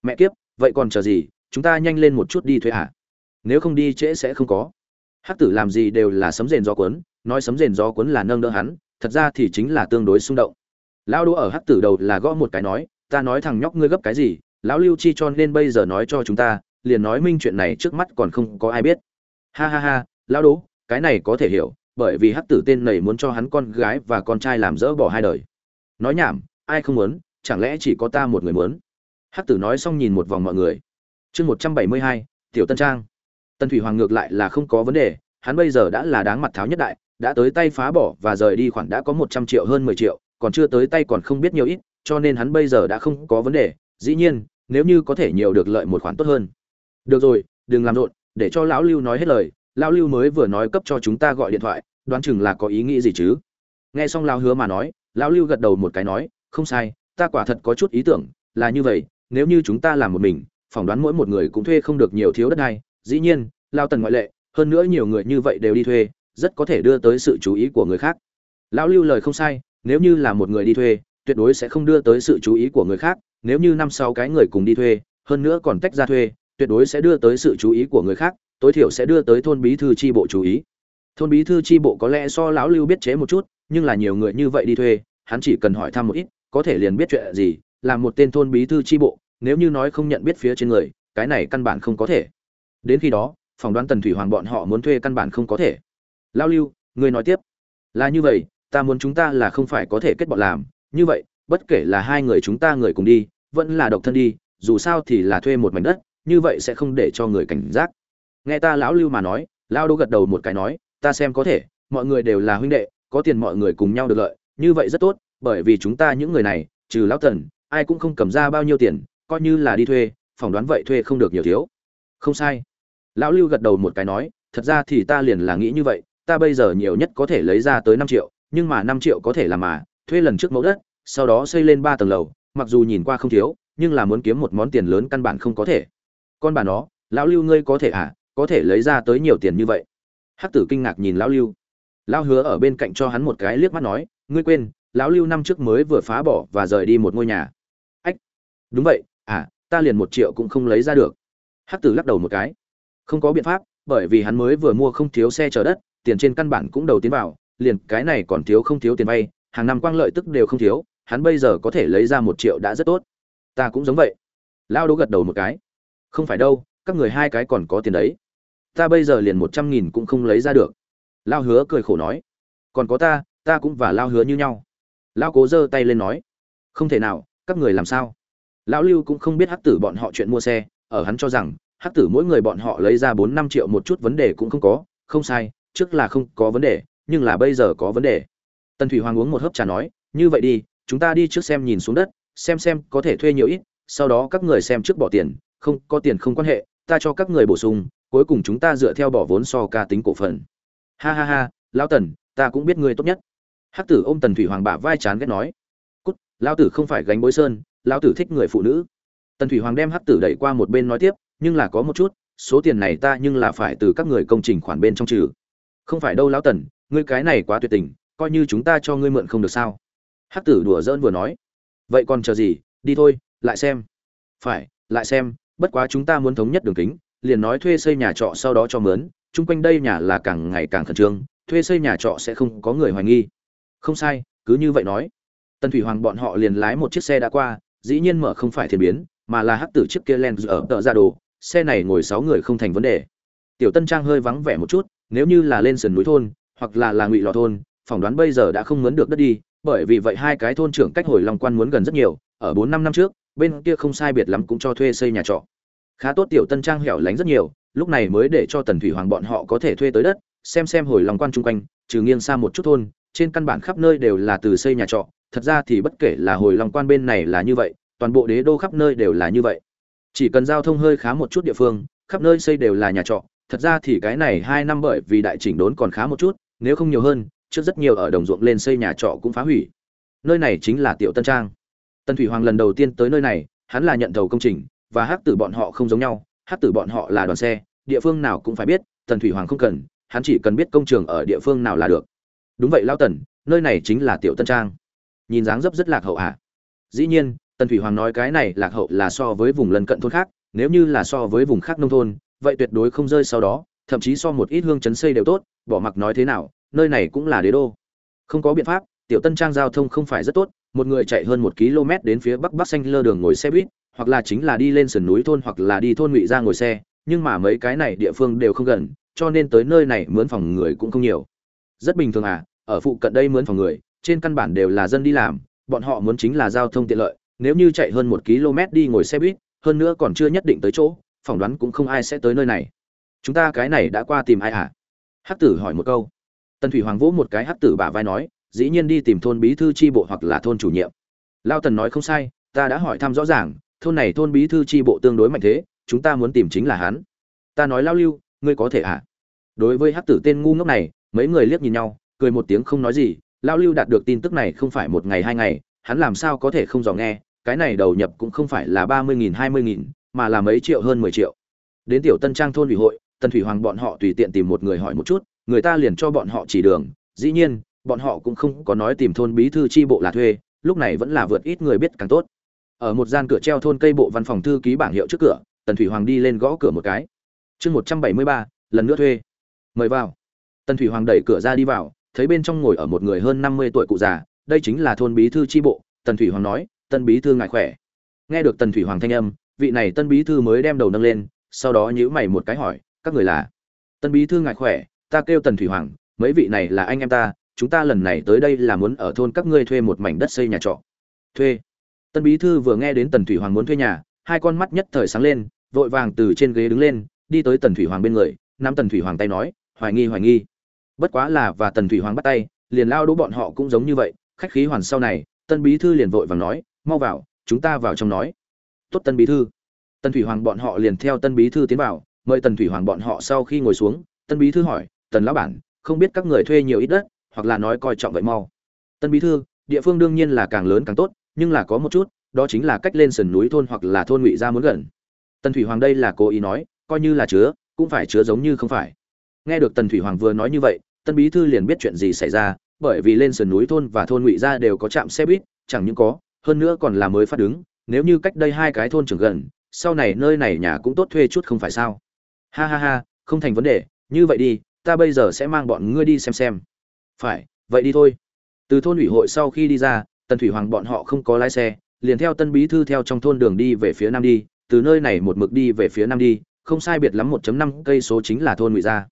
Mẹ kiếp, vậy còn chờ gì? Chúng ta nhanh lên một chút đi thuê hả? Nếu không đi trễ sẽ không có. Hắc tử làm gì đều là sấm rền gió cuốn, nói sấm rền gió cuốn là nâng đỡ hắn, thật ra thì chính là tương đối xung động. Lão đỗ ở hắc tử đầu là gõ một cái nói, ta nói thằng nhóc ngươi gấp cái gì? Lão lưu chi cho nên bây giờ nói cho chúng ta, liền nói minh chuyện này trước mắt còn không có ai biết. Ha ha ha, lão đỗ cái này có thể hiểu, bởi vì hắc tử tên này muốn cho hắn con gái và con trai làm dỡ bỏ hai đời. Nói nhảm, ai không muốn? Chẳng lẽ chỉ có ta một người muốn? Hắc tử nói xong nhìn một vòng mọi người. Chương một trăm bảy mươi hai, tiểu tân trang. Tân thủy hoàng ngược lại là không có vấn đề, hắn bây giờ đã là đáng mặt tháo nhất đại, đã tới tay phá bỏ và rời đi khoản đã có một trăm triệu hơn mười triệu, còn chưa tới tay còn không biết nhiều ít, cho nên hắn bây giờ đã không có vấn đề. Dĩ nhiên, nếu như có thể nhiều được lợi một khoản tốt hơn. Được rồi, đừng làm rộn, để cho lão lưu nói hết lời. Lão lưu mới vừa nói cấp cho chúng ta gọi điện thoại, đoán chừng là có ý nghĩ gì chứ? Nghe xong lão hứa mà nói, lão lưu gật đầu một cái nói, không sai ta quả thật có chút ý tưởng, là như vậy, nếu như chúng ta làm một mình, phỏng đoán mỗi một người cũng thuê không được nhiều thiếu đất này. Dĩ nhiên, lao tần ngoại lệ, hơn nữa nhiều người như vậy đều đi thuê, rất có thể đưa tới sự chú ý của người khác. Lão lưu lời không sai, nếu như là một người đi thuê, tuyệt đối sẽ không đưa tới sự chú ý của người khác. Nếu như năm sáu cái người cùng đi thuê, hơn nữa còn tách ra thuê, tuyệt đối sẽ đưa tới sự chú ý của người khác, tối thiểu sẽ đưa tới thôn bí thư tri bộ chú ý. Thôn bí thư tri bộ có lẽ so lão lưu biết chế một chút, nhưng là nhiều người như vậy đi thuê, hắn chỉ cần hỏi thăm một ít có thể liền biết chuyện gì, là một tên thôn bí thư tri bộ, nếu như nói không nhận biết phía trên người, cái này căn bản không có thể. Đến khi đó, phỏng đoán tần thủy hoàng bọn họ muốn thuê căn bản không có thể. Lao lưu người nói tiếp. Là như vậy, ta muốn chúng ta là không phải có thể kết bọn làm. Như vậy, bất kể là hai người chúng ta người cùng đi, vẫn là độc thân đi, dù sao thì là thuê một mảnh đất, như vậy sẽ không để cho người cảnh giác. Nghe ta lão lưu mà nói, lao đô gật đầu một cái nói, ta xem có thể, mọi người đều là huynh đệ, có tiền mọi người cùng nhau được lợi, như vậy rất tốt bởi vì chúng ta những người này, trừ lão tần ai cũng không cầm ra bao nhiêu tiền, coi như là đi thuê, phỏng đoán vậy thuê không được nhiều thiếu. Không sai. Lão lưu gật đầu một cái nói, thật ra thì ta liền là nghĩ như vậy, ta bây giờ nhiều nhất có thể lấy ra tới năm triệu, nhưng mà năm triệu có thể làm mà, thuê lần trước mẫu đất, sau đó xây lên ba tầng lầu, mặc dù nhìn qua không thiếu, nhưng là muốn kiếm một món tiền lớn căn bản không có thể. Con bà nó, lão lưu ngươi có thể à có thể lấy ra tới nhiều tiền như vậy. Hắc tử kinh ngạc nhìn lão lưu. Lão hứa ở bên cạnh cho hắn một cái liếc mắt nói, ngươi quên lão lưu năm trước mới vừa phá bỏ và rời đi một ngôi nhà. Ách, đúng vậy à ta liền một triệu cũng không lấy ra được. Hắc tử lắc đầu một cái. Không có biện pháp, bởi vì hắn mới vừa mua không thiếu xe chở đất, tiền trên căn bản cũng đầu tiến vào, liền cái này còn thiếu không thiếu tiền vay, hàng năm quang lợi tức đều không thiếu, hắn bây giờ có thể lấy ra một triệu đã rất tốt. Ta cũng giống vậy. Lao đố gật đầu một cái. Không phải đâu, các người hai cái còn có tiền đấy. Ta bây giờ liền một trăm nghìn cũng không lấy ra được. Lao hứa cười khổ nói. Còn có ta ta cũng và lao hứa như nhau lao cố giơ tay lên nói, không thể nào, các người làm sao? Lão lưu cũng không biết hắc tử bọn họ chuyện mua xe, ở hắn cho rằng, hắc tử mỗi người bọn họ lấy ra bốn năm triệu một chút vấn đề cũng không có, không sai, trước là không có vấn đề, nhưng là bây giờ có vấn đề. Tần thủy hoàng uống một hớp trà nói, như vậy đi, chúng ta đi trước xem nhìn xuống đất, xem xem có thể thuê nhiều ít, sau đó các người xem trước bỏ tiền, không, có tiền không quan hệ, ta cho các người bổ sung, cuối cùng chúng ta dựa theo bỏ vốn so ca tính cổ phần. Ha ha ha, lão tần, ta cũng biết ngươi tốt nhất hắc tử ôm tần thủy hoàng bả vai chán ghét nói, cút, lão tử không phải gánh bối sơn, lão tử thích người phụ nữ. Tần thủy hoàng đem hắc tử đẩy qua một bên nói tiếp, nhưng là có một chút, số tiền này ta nhưng là phải từ các người công trình khoản bên trong trừ. Không phải đâu lão tần, ngươi cái này quá tuyệt tình, coi như chúng ta cho ngươi mượn không được sao? Hắc tử đùa giỡn vừa nói, vậy còn chờ gì, đi thôi, lại xem. Phải, lại xem, bất quá chúng ta muốn thống nhất đường kính, liền nói thuê xây nhà trọ sau đó cho mướn, chung quanh đây nhà là càng ngày càng khẩn trương, thuê xây nhà trọ sẽ không có người hoài nghi không sai, cứ như vậy nói. Tần thủy hoàng bọn họ liền lái một chiếc xe đã qua, dĩ nhiên mở không phải thiên biến, mà là hắc tử chiếc kia len ở tờ ra đồ. Xe này ngồi sáu người không thành vấn đề. Tiểu tân trang hơi vắng vẻ một chút, nếu như là lên sườn núi thôn, hoặc là là ngụy lò thôn, phỏng đoán bây giờ đã không mướn được đất đi, bởi vì vậy hai cái thôn trưởng cách hồi long quan muốn gần rất nhiều, ở bốn năm năm trước, bên kia không sai biệt lắm cũng cho thuê xây nhà trọ. Khá tốt tiểu tân trang hẻo lánh rất nhiều, lúc này mới để cho tần thủy hoàng bọn họ có thể thuê tới đất, xem xem hồi long quan chung quanh, trừ nghiêng xa một chút thôn trên căn bản khắp nơi đều là từ xây nhà trọ, thật ra thì bất kể là hồi lòng quan bên này là như vậy, toàn bộ đế đô khắp nơi đều là như vậy. Chỉ cần giao thông hơi khá một chút địa phương, khắp nơi xây đều là nhà trọ, thật ra thì cái này hai năm bởi vì đại chỉnh đốn còn khá một chút, nếu không nhiều hơn, trước rất nhiều ở đồng ruộng lên xây nhà trọ cũng phá hủy. Nơi này chính là tiểu tân trang. Tân thủy hoàng lần đầu tiên tới nơi này, hắn là nhận thầu công trình, và hát tử bọn họ không giống nhau hát tử bọn họ là đoàn xe, địa phương nào cũng phải biết, tần thủy hoàng không cần, hắn chỉ cần biết công trường ở địa phương nào là được đúng vậy lao tần, nơi này chính là tiểu tân trang. Nhìn dáng dấp rất lạc hậu ạ à. dĩ nhiên, tần thủy hoàng nói cái này lạc hậu là so với vùng lân cận thôn khác, nếu như là so với vùng khác nông thôn, vậy tuyệt đối không rơi sau đó, thậm chí so một ít hương chấn xây đều tốt, bỏ mặc nói thế nào, nơi này cũng là đế đô. Không có biện pháp, tiểu tân trang giao thông không phải rất tốt, một người chạy hơn một km đến phía bắc bắc xanh lơ đường ngồi xe buýt, hoặc là chính là đi lên sườn núi thôn hoặc là đi thôn ngụy ra ngồi xe, nhưng mà mấy cái này địa phương đều không gần, cho nên tới nơi này mướn phòng người cũng không nhiều rất bình thường à ở phụ cận đây mướn phòng người, trên căn bản đều là dân đi làm, bọn họ muốn chính là giao thông tiện lợi, nếu như chạy hơn một km đi ngồi xe buýt, hơn nữa còn chưa nhất định tới chỗ, phỏng đoán cũng không ai sẽ tới nơi này. Chúng ta cái này đã qua tìm ai à? Hắc tử hỏi một câu. Tần thủy hoàng vỗ một cái hắc tử bả vai nói, dĩ nhiên đi tìm thôn bí thư tri bộ hoặc là thôn chủ nhiệm. Lao tần nói không sai, ta đã hỏi thăm rõ ràng, thôn này thôn bí thư tri bộ tương đối mạnh thế, chúng ta muốn tìm chính là hắn. Ta nói lao lưu, ngươi có thể à? Đối với hắc tử tên ngu ngốc này mấy người liếc nhìn nhau, cười một tiếng không nói gì, lao lưu đạt được tin tức này không phải một ngày hai ngày, hắn làm sao có thể không dò nghe, cái này đầu nhập cũng không phải là ba mươi nghìn, hai mươi nghìn, mà là mấy triệu hơn mười triệu. Đến tiểu tân trang thôn ủy hội, tần thủy hoàng bọn họ tùy tiện tìm một người hỏi một chút, người ta liền cho bọn họ chỉ đường, dĩ nhiên, bọn họ cũng không có nói tìm thôn bí thư tri bộ là thuê, lúc này vẫn là vượt ít người biết càng tốt. Ở một gian cửa treo thôn cây bộ văn phòng thư ký bảng hiệu trước cửa, tần thủy hoàng đi lên gõ cửa một cái. Chương một trăm bảy mươi ba, lần nữa thuê. Mời vào tần thủy hoàng đẩy cửa ra đi vào, thấy bên trong ngồi ở một người hơn năm mươi tuổi cụ già, đây chính là thôn bí thư tri bộ, tần thủy hoàng nói, tân bí thư ngại khỏe. Nghe được tần thủy hoàng thanh âm, vị này tân bí thư mới đem đầu nâng lên, sau đó nhíu mày một cái hỏi, các người là? Tân bí thư ngại khỏe, ta kêu tần thủy hoàng, mấy vị này là anh em ta, chúng ta lần này tới đây là muốn ở thôn các ngươi thuê một mảnh đất xây nhà trọ. Thuê? Tân bí thư vừa nghe đến tần thủy hoàng muốn thuê nhà, hai con mắt nhất thời sáng lên, vội vàng từ trên ghế đứng lên, đi tới tần thủy hoàng bên người, nắm tần thủy hoàng tay nói, hoài nghi hoài nghi bất quá là và tần thủy hoàng bắt tay, liền lao đỗ bọn họ cũng giống như vậy, khách khí hoàn sau này, tân bí thư liền vội vàng nói, mau vào, chúng ta vào trong nói. Tốt tân bí thư. Tân thủy hoàng bọn họ liền theo tân bí thư tiến vào, mời tần thủy hoàng bọn họ sau khi ngồi xuống, tân bí thư hỏi, tần lão bản, không biết các người thuê nhiều ít đất, hoặc là nói coi trọng vậy mau? Tân bí thư, địa phương đương nhiên là càng lớn càng tốt, nhưng là có một chút, đó chính là cách lên sườn núi thôn hoặc là thôn ngụy ra muốn gần. Tần thủy hoàng đây là cố ý nói, coi như là chứa, cũng phải chứa giống như không phải. Nghe được tần thủy hoàng vừa nói như vậy tân bí thư liền biết chuyện gì xảy ra, bởi vì lên sườn núi thôn và thôn ngụy ra đều có trạm xe buýt, chẳng những có, hơn nữa còn là mới phát đứng, nếu như cách đây hai cái thôn trường gần, sau này nơi này nhà cũng tốt thuê chút không phải sao? Ha ha ha, không thành vấn đề, như vậy đi, ta bây giờ sẽ mang bọn ngươi đi xem xem. Phải, vậy đi thôi. Từ thôn ủy hội sau khi đi ra, tần thủy hoàng bọn họ không có lái xe, liền theo tân bí thư theo trong thôn đường đi về phía nam đi, từ nơi này một mực đi về phía nam đi, không sai biệt lắm 1.5 cây số chính là thôn ngụy gia.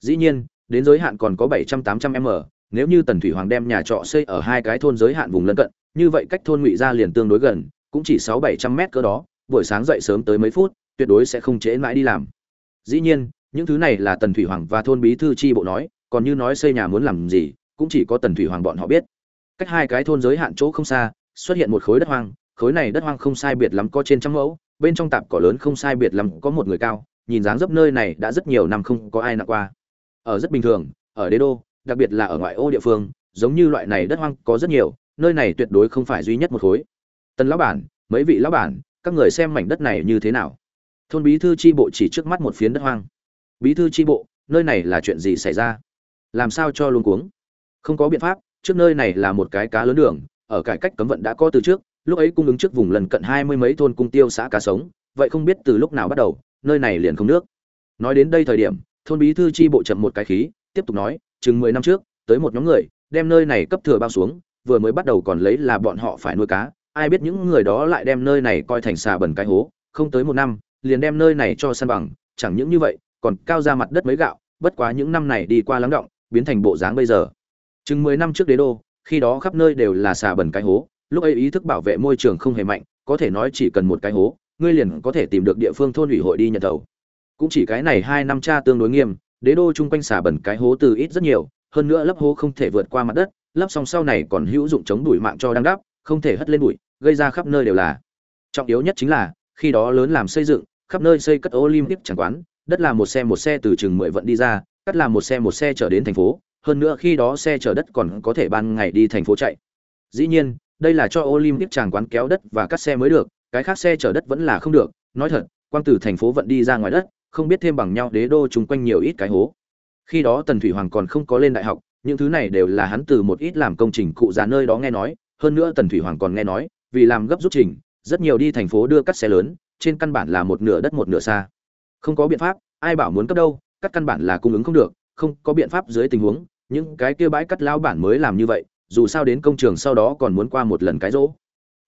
Dĩ nhiên đến giới hạn còn có 700-800 m, nếu như tần thủy hoàng đem nhà trọ xây ở hai cái thôn giới hạn vùng lân cận, như vậy cách thôn ngụy gia liền tương đối gần, cũng chỉ 6-700 mét cỡ đó, buổi sáng dậy sớm tới mấy phút, tuyệt đối sẽ không trễ mãi đi làm. Dĩ nhiên, những thứ này là tần thủy hoàng và thôn bí thư chi bộ nói, còn như nói xây nhà muốn làm gì, cũng chỉ có tần thủy hoàng bọn họ biết. Cách hai cái thôn giới hạn chỗ không xa, xuất hiện một khối đất hoang, khối này đất hoang không sai biệt lắm có trên trăm mẫu, bên trong tạp cỏ lớn không sai biệt lắm có một người cao, nhìn dáng dấp nơi này đã rất nhiều năm không có ai nặng qua ở rất bình thường, ở đế đô, đặc biệt là ở ngoại ô địa phương, giống như loại này đất hoang có rất nhiều, nơi này tuyệt đối không phải duy nhất một khối. Tần lão bản, mấy vị lão bản, các người xem mảnh đất này như thế nào? Thôn bí thư tri bộ chỉ trước mắt một phiến đất hoang. Bí thư tri bộ, nơi này là chuyện gì xảy ra? Làm sao cho luôn cuống? Không có biện pháp, trước nơi này là một cái cá lớn đường, ở cải cách cấm vận đã có từ trước, lúc ấy cung ứng trước vùng lần cận hai mươi mấy thôn cung tiêu xã cá sống, vậy không biết từ lúc nào bắt đầu, nơi này liền không nước. Nói đến đây thời điểm thôn bí thư tri bộ chậm một cái khí, tiếp tục nói, chừng mười năm trước, tới một nhóm người, đem nơi này cấp thừa bao xuống, vừa mới bắt đầu còn lấy là bọn họ phải nuôi cá, ai biết những người đó lại đem nơi này coi thành xà bẩn cái hố, không tới một năm, liền đem nơi này cho săn bằng, chẳng những như vậy, còn cao ra mặt đất mấy gạo, bất quá những năm này đi qua lắng động, biến thành bộ dáng bây giờ. Chừng mười năm trước đế đô, khi đó khắp nơi đều là xà bẩn cái hố, lúc ấy ý thức bảo vệ môi trường không hề mạnh, có thể nói chỉ cần một cái hố, ngươi liền có thể tìm được địa phương thôn ủy hội đi nhận thầu cũng chỉ cái này hai năm cha tương đối nghiêm, đế đô chung quanh xả bẩn cái hố từ ít rất nhiều, hơn nữa lấp hố không thể vượt qua mặt đất lấp xong sau này còn hữu dụng chống đuổi mạng cho đang đắp không thể hất lên bụi, gây ra khắp nơi đều là. Trọng yếu nhất chính là, khi đó lớn làm xây dựng, khắp nơi xây cất olympic chẳng quán, đất là một xe một xe từ chừng mười vận đi ra, cắt làm một xe một xe chở đến thành phố, hơn nữa khi đó xe chở đất còn có thể ban ngày đi thành phố chạy. Dĩ nhiên, đây là cho olympic tràng quán kéo đất và cắt xe mới được, cái khác xe chở đất vẫn là không được, nói thật, quang từ thành phố vận đi ra ngoài đất không biết thêm bằng nhau đế đô chung quanh nhiều ít cái hố. Khi đó tần thủy hoàng còn không có lên đại học, những thứ này đều là hắn từ một ít làm công trình cụ già nơi đó nghe nói, hơn nữa tần thủy hoàng còn nghe nói, vì làm gấp rút trình, rất nhiều đi thành phố đưa cắt xe lớn, trên căn bản là một nửa đất một nửa xa. Không có biện pháp, ai bảo muốn cấp đâu, cắt căn bản là cung ứng không được, không có biện pháp dưới tình huống, những cái kia bãi cắt lao bản mới làm như vậy, dù sao đến công trường sau đó còn muốn qua một lần cái rỗ.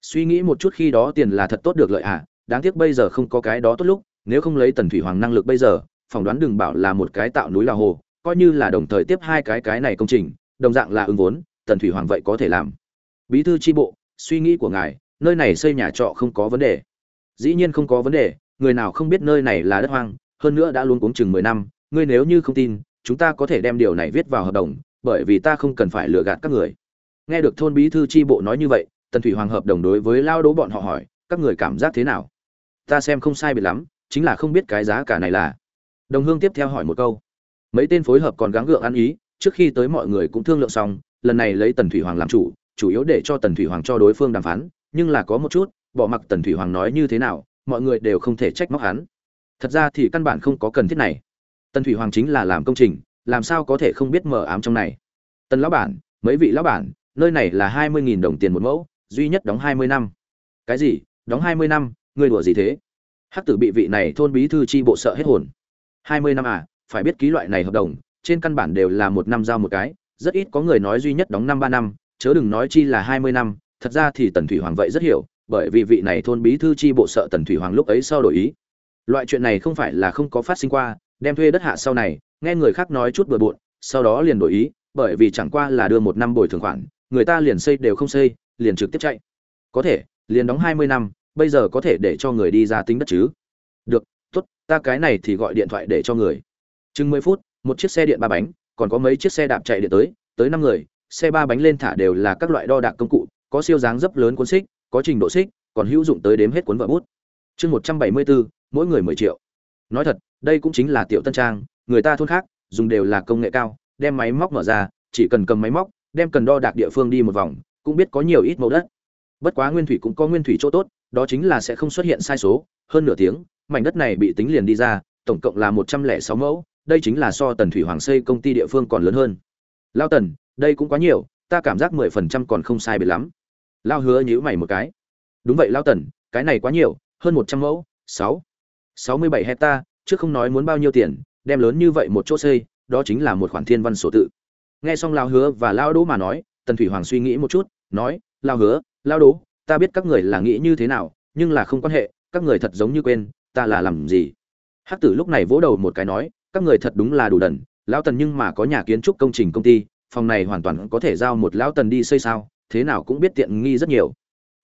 Suy nghĩ một chút khi đó tiền là thật tốt được lợi à đáng tiếc bây giờ không có cái đó tốt lúc nếu không lấy tần thủy hoàng năng lực bây giờ, phỏng đoán đừng bảo là một cái tạo núi là hồ, coi như là đồng thời tiếp hai cái cái này công trình, đồng dạng là ứng vốn, tần thủy hoàng vậy có thể làm. Bí thư tri bộ, suy nghĩ của ngài, nơi này xây nhà trọ không có vấn đề. Dĩ nhiên không có vấn đề, người nào không biết nơi này là đất hoang, hơn nữa đã luôn cuống chừng mười năm, ngươi nếu như không tin, chúng ta có thể đem điều này viết vào hợp đồng, bởi vì ta không cần phải lừa gạt các người. Nghe được thôn bí thư tri bộ nói như vậy, tần thủy hoàng hợp đồng đối với lao đố bọn họ hỏi, các người cảm giác thế nào? Ta xem không sai biệt lắm chính là không biết cái giá cả này là. Đồng hương tiếp theo hỏi một câu. Mấy tên phối hợp còn gắng gượng ăn ý, trước khi tới mọi người cũng thương lượng xong, lần này lấy tần thủy hoàng làm chủ chủ yếu để cho tần thủy hoàng cho đối phương đàm phán, nhưng là có một chút, bỏ mặc tần thủy hoàng nói như thế nào, mọi người đều không thể trách móc hắn. Thật ra thì căn bản không có cần thiết này. Tần thủy hoàng chính là làm công trình, làm sao có thể không biết mở ám trong này? Tần lão bản, mấy vị lão bản, nơi này là hai mươi nghìn đồng tiền một mẫu, duy nhất đóng hai mươi năm. Cái gì? Đóng hai mươi năm, ngươi đùa gì thế? Hắc tử bị vị này thôn bí thư chi bộ sợ hết hồn. Hai mươi năm à phải biết ký loại này hợp đồng, trên căn bản đều là một năm giao một cái, rất ít có người nói duy nhất đóng năm ba năm, chớ đừng nói chi là hai mươi năm, thật ra thì tần thủy hoàng vậy rất hiểu, bởi vì vị này thôn bí thư chi bộ sợ tần thủy hoàng lúc ấy sau đổi ý. Loại chuyện này không phải là không có phát sinh qua, đem thuê đất hạ sau này, nghe người khác nói chút bừa bộn, sau đó liền đổi ý, bởi vì chẳng qua là đưa một năm bồi thường khoản, người ta liền xây đều không xây, liền trực tiếp chạy. Có thể, liền đóng hai mươi năm bây giờ có thể để cho người đi ra tính đất chứ? Được, tốt, ta cái này thì gọi điện thoại để cho người. Chừng mười phút, một chiếc xe điện ba bánh, còn có mấy chiếc xe đạp chạy điện tới tới năm người, xe ba bánh lên thả đều là các loại đo đạc công cụ, có siêu dáng dấp lớn cuốn xích, có trình độ xích, còn hữu dụng tới đếm hết cuốn vợ bút. Chương một trăm bảy mươi bốn, mỗi người mười triệu. Nói thật, đây cũng chính là tiểu tân trang, người ta thôn khác, dùng đều là công nghệ cao, đem máy móc mở ra, chỉ cần cầm máy móc, đem cần đo đạc địa phương đi một vòng, cũng biết có nhiều ít mẫu đất bất quá nguyên thủy cũng có nguyên thủy chỗ tốt, đó chính là sẽ không xuất hiện sai số, hơn nửa tiếng, mảnh đất này bị tính liền đi ra, tổng cộng là một trăm lẻ sáu mẫu, đây chính là so tần thủy hoàng xây công ty địa phương còn lớn hơn. Lao tần, đây cũng quá nhiều, ta cảm giác mười phần trăm còn không sai biệt lắm. Lao hứa nhữ mày một cái. Đúng vậy lao tần, cái này quá nhiều, hơn một trăm mẫu, sáu sáu mươi bảy hecta, trước không nói muốn bao nhiêu tiền, đem lớn như vậy một chỗ xây, đó chính là một khoản thiên văn sổ tự. Nghe xong lao hứa và lao đỗ mà nói, tần thủy hoàng suy nghĩ một chút, nói, lao hứa lao Đố, ta biết các người là nghĩ như thế nào nhưng là không quan hệ các người thật giống như quên ta là làm gì? Hắc tử lúc này vỗ đầu một cái nói các người thật đúng là đủ đần lão tần nhưng mà có nhà kiến trúc công trình công ty phòng này hoàn toàn có thể giao một lão tần đi xây sao thế nào cũng biết tiện nghi rất nhiều.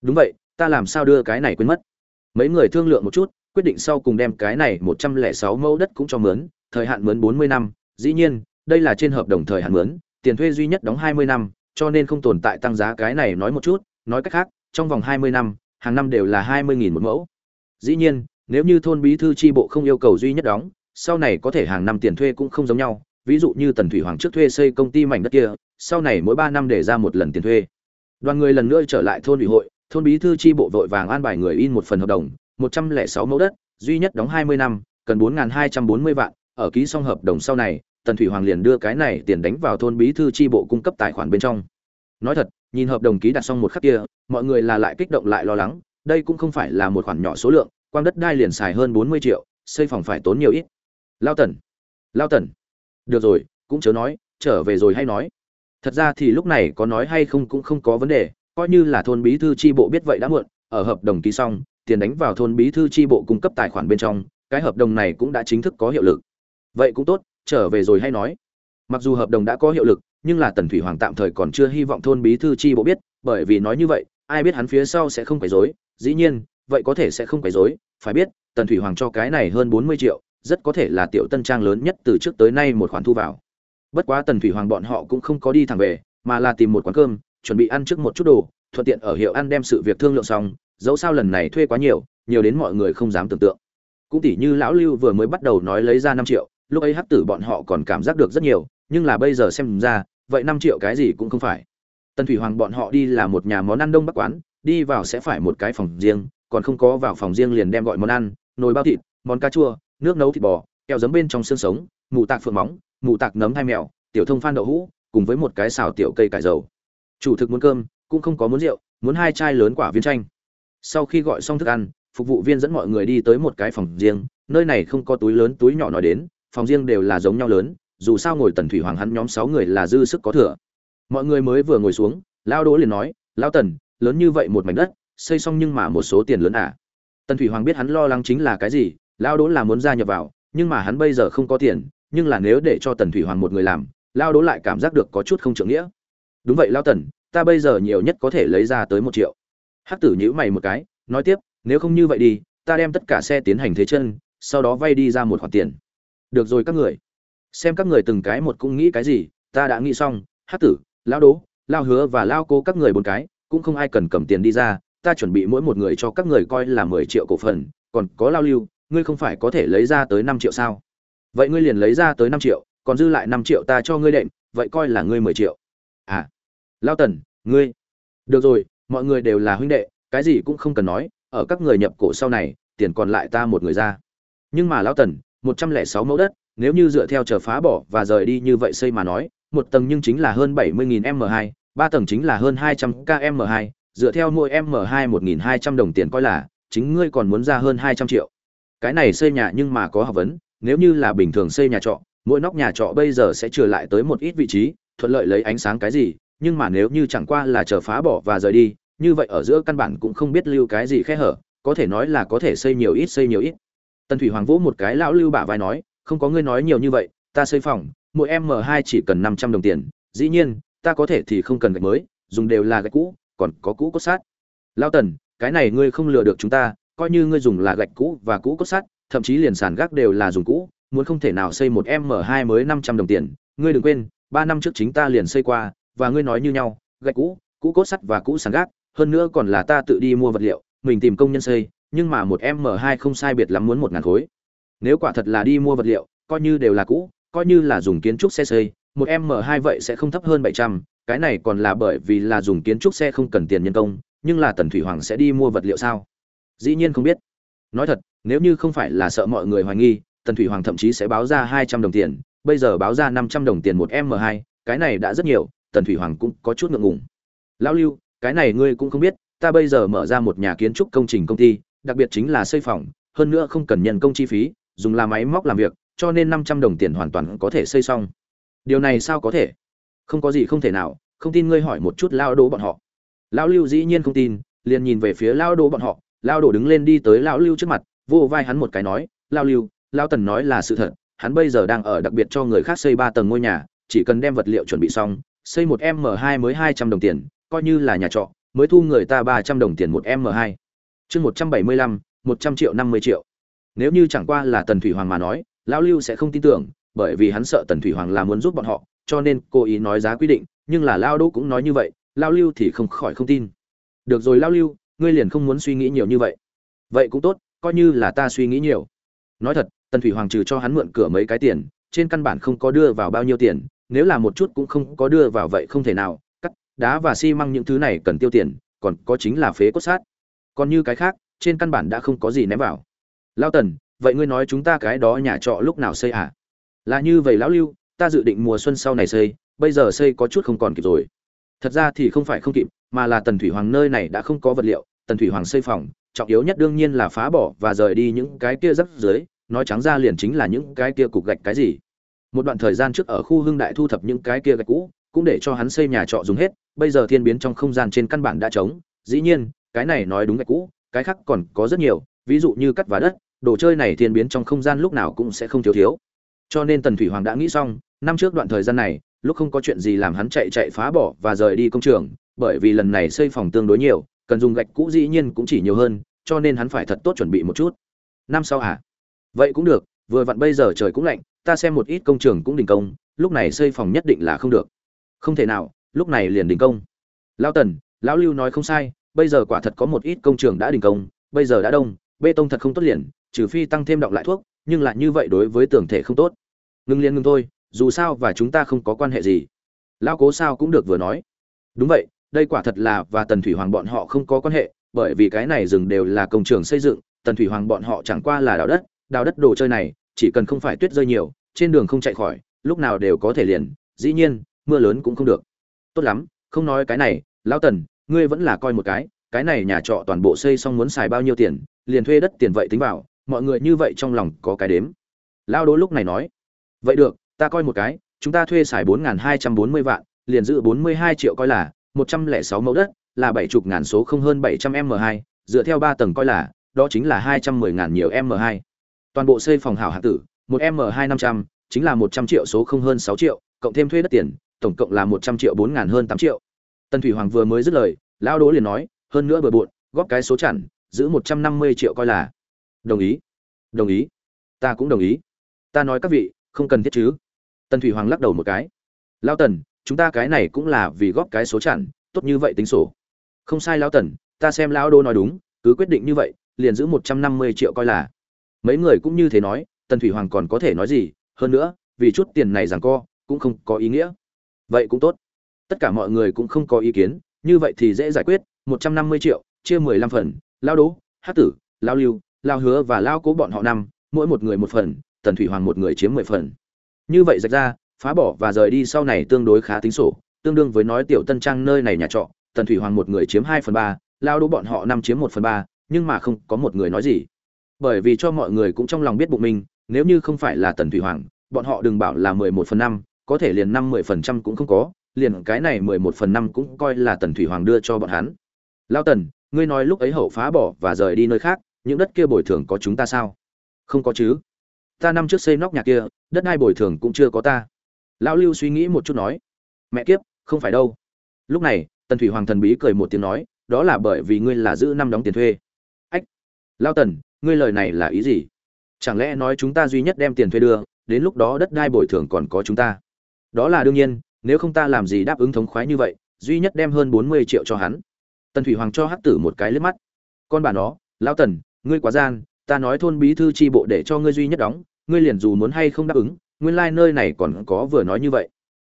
Đúng vậy ta làm sao đưa cái này quên mất? Mấy người thương lượng một chút quyết định sau cùng đem cái này một trăm lẻ sáu mẫu đất cũng cho mướn thời hạn mướn bốn mươi năm dĩ nhiên đây là trên hợp đồng thời hạn mướn tiền thuê duy nhất đóng hai mươi năm cho nên không tồn tại tăng giá cái này nói một chút nói cách khác, trong vòng hai mươi năm, hàng năm đều là hai mươi nghìn một mẫu. Dĩ nhiên, nếu như thôn bí thư tri bộ không yêu cầu duy nhất đóng, sau này có thể hàng năm tiền thuê cũng không giống nhau. Ví dụ như tần thủy hoàng trước thuê xây công ty mảnh đất kia, sau này mỗi ba năm để ra một lần tiền thuê. Đoàn người lần nữa trở lại thôn ủy hội, thôn bí thư tri bộ vội vàng an bài người in một phần hợp đồng, một trăm lẻ sáu mẫu đất, duy nhất đóng hai mươi năm, cần bốn hai trăm bốn mươi vạn, ở ký xong hợp đồng sau này, tần thủy hoàng liền đưa cái này tiền đánh vào thôn bí thư tri bộ cung cấp tài khoản bên trong. Nói thật nhìn hợp đồng ký đặt xong một khắc kia, mọi người là lại kích động lại lo lắng, đây cũng không phải là một khoản nhỏ số lượng, quang đất đai liền xài hơn bốn mươi triệu, xây phòng phải tốn nhiều ít. Lao tần lao tần. Được rồi, cũng chớ nói, trở về rồi hay nói. Thật ra thì lúc này có nói hay không cũng không có vấn đề, coi như là thôn bí thư tri bộ biết vậy đã muộn, ở hợp đồng ký xong, tiền đánh vào thôn bí thư tri bộ cung cấp tài khoản bên trong, cái hợp đồng này cũng đã chính thức có hiệu lực. Vậy cũng tốt, trở về rồi hay nói. Mặc dù hợp đồng đã có hiệu lực nhưng là tần thủy hoàng tạm thời còn chưa hy vọng thôn bí thư tri bộ biết, bởi vì nói như vậy, ai biết hắn phía sau sẽ không quấy rối. Dĩ nhiên, vậy có thể sẽ không quấy rối. Phải biết, tần thủy hoàng cho cái này hơn bốn mươi triệu, rất có thể là tiểu tân trang lớn nhất từ trước tới nay một khoản thu vào. Bất quá tần thủy hoàng bọn họ cũng không có đi thẳng về, mà là tìm một quán cơm, chuẩn bị ăn trước một chút đồ, thuận tiện ở hiệu ăn đem sự việc thương lượng xong. Dẫu sao lần này thuê quá nhiều nhiều đến mọi người không dám tưởng tượng. Cũng tỉ như lão lưu vừa mới bắt đầu nói lấy ra năm triệu, lúc ấy hắc tử bọn họ còn cảm giác được rất nhiều, nhưng là bây giờ xem ra vậy năm triệu cái gì cũng không phải. Tần thủy hoàng bọn họ đi là một nhà món ăn đông bắc quán, đi vào sẽ phải một cái phòng riêng, còn không có vào phòng riêng liền đem gọi món ăn, nồi bao thịt, món cá chua, nước nấu thịt bò, kẹo giấm bên trong xương sống, mù tạc phượng móng, mù tạc nấm hai mèo, tiểu thông phan đậu hũ, cùng với một cái xào tiểu cây cải dầu. Chủ thực muốn cơm, cũng không có muốn rượu, muốn hai chai lớn quả viên chanh. Sau khi gọi xong thức ăn, phục vụ viên dẫn mọi người đi tới một cái phòng riêng, nơi này không có túi lớn túi nhỏ nói đến, phòng riêng đều là giống nhau lớn dù sao ngồi tần thủy hoàng hắn nhóm sáu người là dư sức có thừa. Mọi người mới vừa ngồi xuống, lao đỗ liền nói, lao tần, lớn như vậy một mảnh đất, xây xong nhưng mà một số tiền lớn à? Tần thủy hoàng biết hắn lo lắng chính là cái gì, lao đỗ là muốn gia nhập vào, nhưng mà hắn bây giờ không có tiền, nhưng là nếu để cho tần thủy hoàng một người làm, lao đỗ lại cảm giác được có chút không trưởng nghĩa. Đúng vậy, lao tần, ta bây giờ nhiều nhất có thể lấy ra tới một triệu. Hắc tử nhữ mày một cái, nói tiếp, nếu không như vậy đi, ta đem tất cả xe tiến hành thế chân, sau đó vay đi ra một khoản tiền. Được rồi các người xem các người từng cái một cũng nghĩ cái gì, ta đã nghĩ xong, hắc tử lao đố lao hứa và lao cố các người bốn cái, cũng không ai cần cầm tiền đi ra, ta chuẩn bị mỗi một người cho các người coi là mười triệu cổ phần, còn có lao lưu, ngươi không phải có thể lấy ra tới năm triệu sao? Vậy ngươi liền lấy ra tới năm triệu, còn dư lại năm triệu ta cho ngươi đệm, vậy coi là ngươi mười triệu. À lao tần, ngươi. Được rồi, mọi người đều là huynh đệ, cái gì cũng không cần nói, ở các người nhập cổ sau này, tiền còn lại ta một người ra. Nhưng mà lao tần, một trăm lẻ sáu mẫu đất nếu như dựa theo chờ phá bỏ và rời đi như vậy xây mà nói, một tầng nhưng chính là hơn bảy mươi nghìn m 2 ba tầng chính là hơn hai trăm km 2 dựa theo mỗi m hai một nghìn hai trăm đồng tiền coi là, chính ngươi còn muốn ra hơn hai trăm triệu. Cái này xây nhà nhưng mà có học vấn, nếu như là bình thường xây nhà trọ, mỗi nóc nhà trọ bây giờ sẽ trừ lại tới một ít vị trí, thuận lợi lấy ánh sáng cái gì, nhưng mà nếu như chẳng qua là chờ phá bỏ và rời đi, như vậy ở giữa căn bản cũng không biết lưu cái gì khe hở, có thể nói là có thể xây nhiều ít, xây nhiều ít. Tần thủy hoàng vỗ một cái lão lưu bả vai nói không có ngươi nói nhiều như vậy ta xây phòng mỗi m hai chỉ cần năm trăm đồng tiền dĩ nhiên ta có thể thì không cần gạch mới dùng đều là gạch cũ còn có cũ cốt sát lao tần cái này ngươi không lừa được chúng ta coi như ngươi dùng là gạch cũ và cũ cốt sắt, thậm chí liền sàn gác đều là dùng cũ, muốn không thể nào xây một M2 mới 500 đồng tiền, ngươi đừng quên, 3 năm trước chính ta liền xây qua, và ngươi nói như nhau, gạch cũ, cũ cốt sắt và cũ sàn gác, hơn nữa còn là ta tự đi mua vật liệu, mình tìm công nhân xây, nhưng mà một M2 không sai biệt lắm muốn 1000 khối. Nếu quả thật là đi mua vật liệu, coi như đều là cũ, coi như là dùng kiến trúc xe xây, một M2 vậy sẽ không thấp hơn 700, cái này còn là bởi vì là dùng kiến trúc xe không cần tiền nhân công, nhưng là Tần Thủy Hoàng sẽ đi mua vật liệu sao? dĩ nhiên không biết nói thật nếu như không phải là sợ mọi người hoài nghi tần thủy hoàng thậm chí sẽ báo ra hai trăm đồng tiền bây giờ báo ra năm trăm đồng tiền một m hai cái này đã rất nhiều tần thủy hoàng cũng có chút ngượng ngùng lão lưu cái này ngươi cũng không biết ta bây giờ mở ra một nhà kiến trúc công trình công ty đặc biệt chính là xây phòng hơn nữa không cần nhân công chi phí dùng là máy móc làm việc, cho nên năm trăm đồng tiền hoàn toàn có thể xây xong. Điều này sao có thể? Không có gì không thể nào, không tin ngươi hỏi một chút lao đố bọn họ. Lão lưu dĩ nhiên không tin, liền nhìn về phía lao đố bọn họ, lao đổ đứng lên đi tới lão lưu trước mặt, vô vai hắn một cái nói, lao lưu, lao tần nói là sự thật, hắn bây giờ đang ở đặc biệt cho người khác xây ba tầng ngôi nhà, chỉ cần đem vật liệu chuẩn bị xong, xây một m hai mới hai trăm đồng tiền, coi như là nhà trọ, mới thu người ta ba trăm đồng tiền một m hai. Chương một trăm bảy mươi lăm, một trăm triệu năm mươi triệu nếu như chẳng qua là tần thủy hoàng mà nói, lão lưu sẽ không tin tưởng, bởi vì hắn sợ tần thủy hoàng là muốn giúp bọn họ, cho nên cố ý nói giá quy định, nhưng là lao đỗ cũng nói như vậy lao lưu thì không khỏi không tin. Được rồi lao lưu, ngươi liền không muốn suy nghĩ nhiều như vậy. Vậy cũng tốt, coi như là ta suy nghĩ nhiều. Nói thật, tần thủy hoàng trừ cho hắn mượn cửa mấy cái tiền, trên căn bản không có đưa vào bao nhiêu tiền, nếu là một chút cũng không có đưa vào vậy không thể nào, cắt đá và xi măng những thứ này cần tiêu tiền, còn có chính là phế cốt sát. Còn như cái khác, trên căn bản đã không có gì ném vào lao tần, vậy ngươi nói chúng ta cái đó nhà trọ lúc nào xây à? Là như vậy lão lưu, ta dự định mùa xuân sau này xây, bây giờ xây có chút không còn kịp rồi. Thật ra thì không phải không kịp, mà là tần thủy hoàng nơi này đã không có vật liệu, tần thủy hoàng xây phòng, trọng yếu nhất đương nhiên là phá bỏ và rời đi những cái kia rắc dưới nói trắng ra liền chính là những cái kia cục gạch cái gì. Một đoạn thời gian trước ở khu hưng đại thu thập những cái kia gạch cũ, cũng để cho hắn xây nhà trọ dùng hết, bây giờ thiên biến trong không gian trên căn bản đã trống. Dĩ nhiên, cái này nói đúng gạch cũ, cái khác còn có rất nhiều, ví dụ như cắt và đất đồ chơi này thiên biến trong không gian lúc nào cũng sẽ không thiếu thiếu. Cho nên tần thủy hoàng đã nghĩ xong, năm trước đoạn thời gian này, lúc không có chuyện gì làm hắn chạy chạy phá bỏ và rời đi công trường, bởi vì lần này xây phòng tương đối nhiều, cần dùng gạch cũ dĩ nhiên cũng chỉ nhiều hơn, cho nên hắn phải thật tốt chuẩn bị một chút. Năm sau à? Vậy cũng được, vừa vặn bây giờ trời cũng lạnh, ta xem một ít công trường cũng đình công, lúc này xây phòng nhất định là không được. Không thể nào, lúc này liền đình công. Lao tần, lão lưu nói không sai, bây giờ quả thật có một ít công trường đã đình công, bây giờ đã đông, bê tông thật không tốt liền trừ phi tăng thêm động lại thuốc, nhưng lại như vậy đối với tưởng thể không tốt. Ngưng liên ngưng thôi, dù sao và chúng ta không có quan hệ gì. Lão cố sao cũng được vừa nói. Đúng vậy, đây quả thật là và tần thủy hoàng bọn họ không có quan hệ, bởi vì cái này rừng đều là công trường xây dựng, tần thủy hoàng bọn họ chẳng qua là đào đất đào đất đồ chơi này, chỉ cần không phải tuyết rơi nhiều, trên đường không chạy khỏi, lúc nào đều có thể liền, dĩ nhiên, mưa lớn cũng không được. Tốt lắm, không nói cái này, lão tần, ngươi vẫn là coi một cái cái này nhà trọ toàn bộ xây xong muốn xài bao nhiêu tiền, liền thuê đất tiền vậy tính vào mọi người như vậy trong lòng có cái đếm. Lao đố lúc này nói, vậy được, ta coi một cái, chúng ta thuê xài bốn hai trăm bốn mươi vạn, liền giữ bốn mươi hai triệu coi là một trăm lẻ sáu mẫu đất, là bảy chục ngàn số không hơn bảy trăm m hai, dựa theo ba tầng coi là, đó chính là hai trăm mười ngàn nhiều m hai. Toàn bộ xây phòng hảo hạ tử, một m hai năm trăm, chính là một trăm triệu số không hơn sáu triệu, cộng thêm thuê đất tiền, tổng cộng là một trăm triệu bốn ngàn hơn tám triệu. Tần thủy hoàng vừa mới dứt lời lão Đố liền nói, hơn nữa bừa bộn, góp cái số chẵn, giữ một trăm năm mươi triệu coi là đồng ý. Đồng ý. Ta cũng đồng ý. Ta nói các vị, không cần thiết chứ. Tần thủy hoàng lắc đầu một cái. Lao tần, chúng ta cái này cũng là vì góp cái số chẵn, tốt như vậy tính sổ. Không sai lao tần, ta xem lão đô nói đúng, cứ quyết định như vậy, liền giữ một trăm năm mươi triệu coi là. Mấy người cũng như thế nói, tần thủy hoàng còn có thể nói gì, hơn nữa, vì chút tiền này rằng co, cũng không có ý nghĩa. Vậy cũng tốt. Tất cả mọi người cũng không có ý kiến, như vậy thì dễ giải quyết, một trăm năm mươi triệu, chia mười lăm phần lao đố hát tử lao lưu lao hứa và lao cố bọn họ năm, mỗi một người một phần, tần thủy hoàng một người chiếm mười phần. Như vậy rạch ra, phá bỏ và rời đi sau này tương đối khá tính sổ, tương đương với nói tiểu tân trang nơi này nhà trọ, tần thủy hoàng một người chiếm hai phần ba, lao đỗ bọn họ năm chiếm một phần ba, nhưng mà không có một người nói gì. Bởi vì cho mọi người cũng trong lòng biết bụng mình, nếu như không phải là tần thủy hoàng, bọn họ đừng bảo là mười một phần năm, có thể liền năm mười phần trăm cũng không có, liền cái này mười một phần năm cũng coi là tần thủy hoàng đưa cho bọn hắn. Lao tần, ngươi nói lúc ấy hậu phá bỏ và rời đi nơi khác những đất kia bồi thường có chúng ta sao? Không có chứ. Ta năm trước xây nóc nhà kia, đất ai bồi thường cũng chưa có ta. Lão lưu suy nghĩ một chút nói, mẹ kiếp, không phải đâu. Lúc này, tần thủy hoàng thần bí cười một tiếng nói, đó là bởi vì ngươi là giữ năm đóng tiền thuê. Ách lao tần, ngươi lời này là ý gì? Chẳng lẽ nói chúng ta duy nhất đem tiền thuê đưa, đến lúc đó đất đai bồi thường còn có chúng ta? Đó là đương nhiên, nếu không ta làm gì đáp ứng thống khoái như vậy, duy nhất đem hơn bốn mươi triệu cho hắn. Tần thủy hoàng cho hắc tử một cái liếc mắt. Con bà nó, lão tần ngươi quá gian, ta nói thôn bí thư tri bộ để cho ngươi duy nhất đóng, ngươi liền dù muốn hay không đáp ứng, nguyên lai、like、nơi này còn có vừa nói như vậy.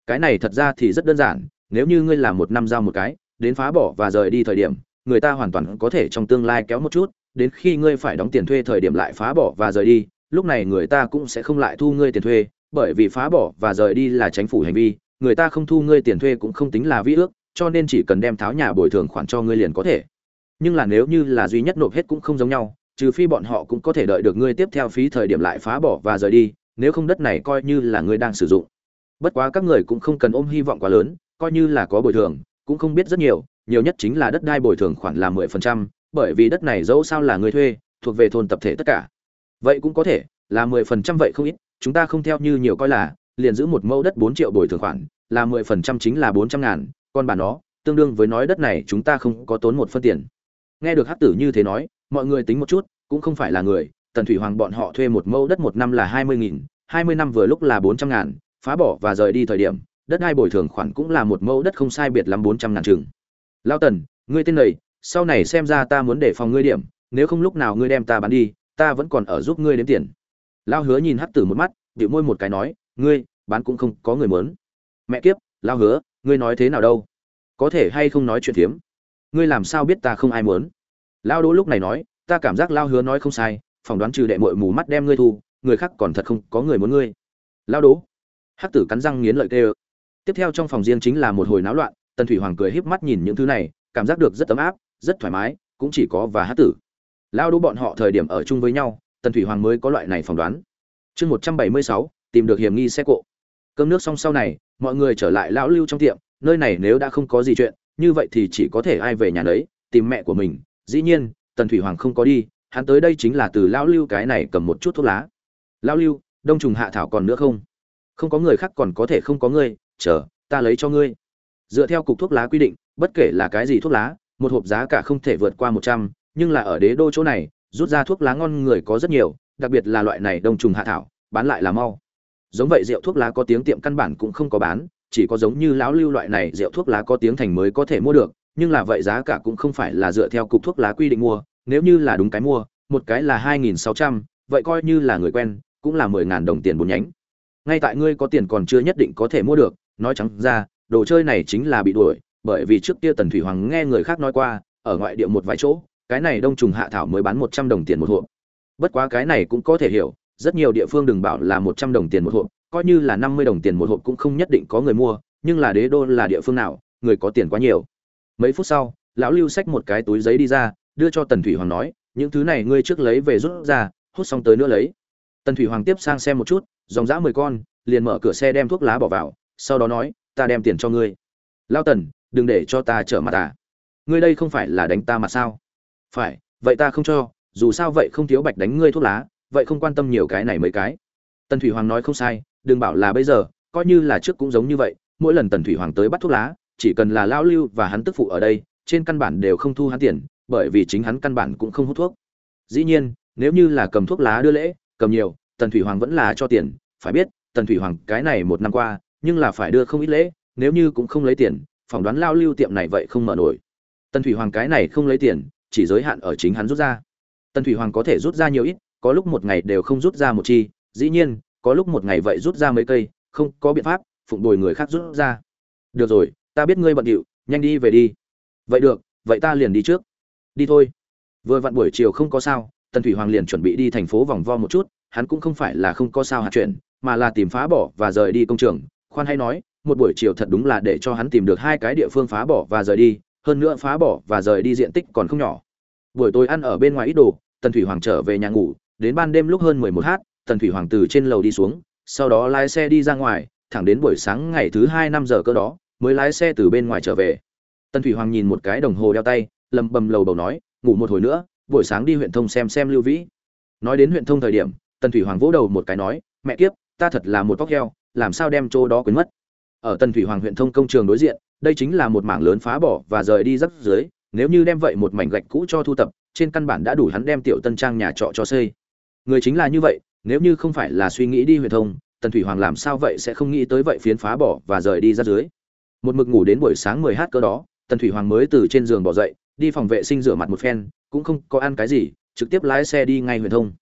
Cái này thật ra thì rất đơn giản, nếu như ngươi làm một năm giao một cái, đến phá bỏ và rời đi thời điểm, người ta hoàn toàn có thể trong tương lai kéo một chút, đến khi ngươi phải đóng tiền thuê thời điểm lại phá bỏ và rời đi, lúc này người ta cũng sẽ không lại thu ngươi tiền thuê, bởi vì phá bỏ và rời đi là tránh phủ hành vi, người ta không thu ngươi tiền thuê cũng không tính là vi ước, cho nên chỉ cần đem tháo nhà bồi thường khoản cho ngươi liền có thể nhưng là nếu như là duy nhất nộp hết cũng không giống nhau, trừ phi bọn họ cũng có thể đợi được ngươi tiếp theo phí thời điểm lại phá bỏ và rời đi, nếu không đất này coi như là ngươi đang sử dụng. Bất quá các người cũng không cần ôm hy vọng quá lớn, coi như là có bồi thường, cũng không biết rất nhiều nhiều nhất chính là đất đai bồi thường khoảng là mười phần trăm, bởi vì đất này dẫu sao là người thuê, thuộc về thôn tập thể tất cả. Vậy cũng có thể, là mười phần trăm vậy không ít, chúng ta không theo như nhiều coi là, liền giữ một mẫu đất bốn triệu bồi thường khoản, là mười phần trăm chính là bốn trăm ngàn con bà nó, tương đương với nói đất này chúng ta không có tốn một phân tiền nghe được hắc tử như thế nói, mọi người tính một chút, cũng không phải là người, tần thủy hoàng bọn họ thuê một mẫu đất một năm là hai mươi nghìn, hai mươi năm vừa lúc là bốn trăm ngàn, phá bỏ và rời đi thời điểm, đất hai bồi thường khoản cũng là một mẫu đất không sai biệt lắm bốn trăm ngàn chừng. Lao tần, ngươi tên này, sau này xem ra ta muốn để phòng ngươi điểm, nếu không lúc nào ngươi đem ta bán đi, ta vẫn còn ở giúp ngươi đếm tiền. Lao hứa nhìn hắc tử một mắt điệu môi một cái nói, ngươi, bán cũng không có người mớn mẹ kiếp, lao hứa, ngươi nói thế nào đâu? Có thể hay không nói chuyện phiếm ngươi làm sao biết ta không ai muốn? Lao đỗ lúc này nói, ta cảm giác lao hứa nói không sai, phỏng đoán trừ đệ mội mù mắt đem ngươi thu, người khác còn thật không có người muốn ngươi. Lao đỗ, hắc tử cắn răng nghiến lợi tê ơ tiếp theo trong phòng riêng chính là một hồi náo loạn, tần thủy hoàng cười híp mắt nhìn những thứ này, cảm giác được rất ấm áp, rất thoải mái, cũng chỉ có và hắc tử. Lao đỗ bọn họ thời điểm ở chung với nhau, tần thủy hoàng mới có loại này phỏng đoán. Chương một trăm bảy mươi sáu, tìm được hiểm nghi xe cộ. Cơm nước xong sau này, mọi người trở lại lão lưu trong tiệm, nơi này nếu đã không có gì chuyện như vậy thì chỉ có thể ai về nhà đấy tìm mẹ của mình. Dĩ nhiên, tần thủy hoàng không có đi, hắn tới đây chính là từ lão lưu cái này cầm một chút thuốc lá. Lão lưu, đông trùng hạ thảo còn nữa không? Không có người khác còn có thể không có ngươi, chờ, ta lấy cho ngươi. Dựa theo cục thuốc lá quy định, bất kể là cái gì thuốc lá, một hộp giá cả không thể vượt qua một trăm, nhưng là ở đế đô chỗ này, rút ra thuốc lá ngon người có rất nhiều, đặc biệt là loại này đông trùng hạ thảo, bán lại là mau. Giống vậy rượu thuốc lá có tiếng tiệm căn bản cũng không có bán chỉ có giống như lão lưu loại này rượu thuốc lá có tiếng thành mới có thể mua được, nhưng là vậy giá cả cũng không phải là dựa theo cục thuốc lá quy định mua, nếu như là đúng cái mua, một cái là hai nghìn sáu trăm, vậy coi như là người quen, cũng là mười ngàn đồng tiền bốn nhánh. Ngay tại ngươi có tiền còn chưa nhất định có thể mua được, nói trắng ra, đồ chơi này chính là bị đuổi, bởi vì trước kia tần thủy hoàng nghe người khác nói qua, ở ngoại địa một vài chỗ, cái này đông trùng hạ thảo mới bán một trăm đồng tiền một hộp. Bất quá cái này cũng có thể hiểu, rất nhiều địa phương đừng bảo là một trăm đồng tiền một hộp coi như là năm mươi đồng tiền một hộp cũng không nhất định có người mua, nhưng là đế đô là địa phương nào, người có tiền quá nhiều. Mấy phút sau, lão lưu xách một cái túi giấy đi ra, đưa cho tần thủy hoàng nói, những thứ này ngươi trước lấy về rút ra, hút xong tới nữa lấy. Tần thủy hoàng tiếp sang xem một chút, dòng dã mười con, liền mở cửa xe đem thuốc lá bỏ vào, sau đó nói, ta đem tiền cho ngươi. Lao tần, đừng để cho ta trở mặt à? Ngươi đây không phải là đánh ta mà sao? Phải, vậy ta không cho, dù sao vậy không thiếu bạch đánh ngươi thuốc lá, vậy không quan tâm nhiều cái này mấy cái. Tần thủy hoàng nói không sai đừng bảo là bây giờ, coi như là trước cũng giống như vậy, mỗi lần tần thủy hoàng tới bắt thuốc lá, chỉ cần là lao lưu và hắn tức phụ ở đây, trên căn bản đều không thu hắn tiền, bởi vì chính hắn căn bản cũng không hút thuốc. Dĩ nhiên, nếu như là cầm thuốc lá đưa lễ, cầm nhiều, tần thủy hoàng vẫn là cho tiền, phải biết, tần thủy hoàng cái này một năm qua, nhưng là phải đưa không ít lễ, nếu như cũng không lấy tiền, phỏng đoán lao lưu tiệm này vậy không mở nổi. Tần thủy hoàng cái này không lấy tiền, chỉ giới hạn ở chính hắn rút ra. Tần thủy hoàng có thể rút ra nhiều ít, có lúc một ngày đều không rút ra một chi, dĩ nhiên có lúc một ngày vậy rút ra mấy cây, không có biện pháp, phụng bồi người khác rút ra. Được rồi, ta biết ngươi bận điệu, nhanh đi về đi. Vậy được, vậy ta liền đi trước. Đi thôi. Vừa vặn buổi chiều không có sao, tần thủy hoàng liền chuẩn bị đi thành phố vòng vo một chút, hắn cũng không phải là không có sao hạt chuyện mà là tìm phá bỏ và rời đi công trường. Khoan hay nói, một buổi chiều thật đúng là để cho hắn tìm được hai cái địa phương phá bỏ và rời đi, hơn nữa phá bỏ và rời đi diện tích còn không nhỏ. Buổi tối ăn ở bên ngoài ít đồ, tần thủy hoàng trở về nhà ngủ, đến ban đêm lúc hơn mười một h tần thủy hoàng từ trên lầu đi xuống, sau đó lái xe đi ra ngoài, thẳng đến buổi sáng ngày thứ hai năm giờ cơ đó, mới lái xe từ bên ngoài trở về. Tần thủy hoàng nhìn một cái đồng hồ đeo tay, lầm bầm lầu bầu nói, ngủ một hồi nữa, buổi sáng đi huyện thông xem xem lưu vĩ. Nói đến huyện thông thời điểm, tần thủy hoàng vỗ đầu một cái nói, mẹ kiếp, ta thật là một tóc heo, làm sao đem chỗ đó quên mất? Ở tần thủy hoàng huyện thông công trường đối diện, đây chính là một mảng lớn phá bỏ và rời đi rất dưới nếu như đem vậy một mảnh gạch cũ cho thu tập, trên căn bản đã đủ hắn đem tiểu tân trang nhà trọ cho xây. Người chính là như vậy nếu như không phải là suy nghĩ đi huyền thông, tần thủy hoàng làm sao vậy sẽ không nghĩ tới vậy phiến phá bỏ và rời đi ra dưới. Một mực ngủ đến buổi sáng mười h cơ đó, tần thủy hoàng mới từ trên giường bỏ dậy, đi phòng vệ sinh rửa mặt một phen, cũng không có ăn cái gì, trực tiếp lái xe đi ngay huyền thông.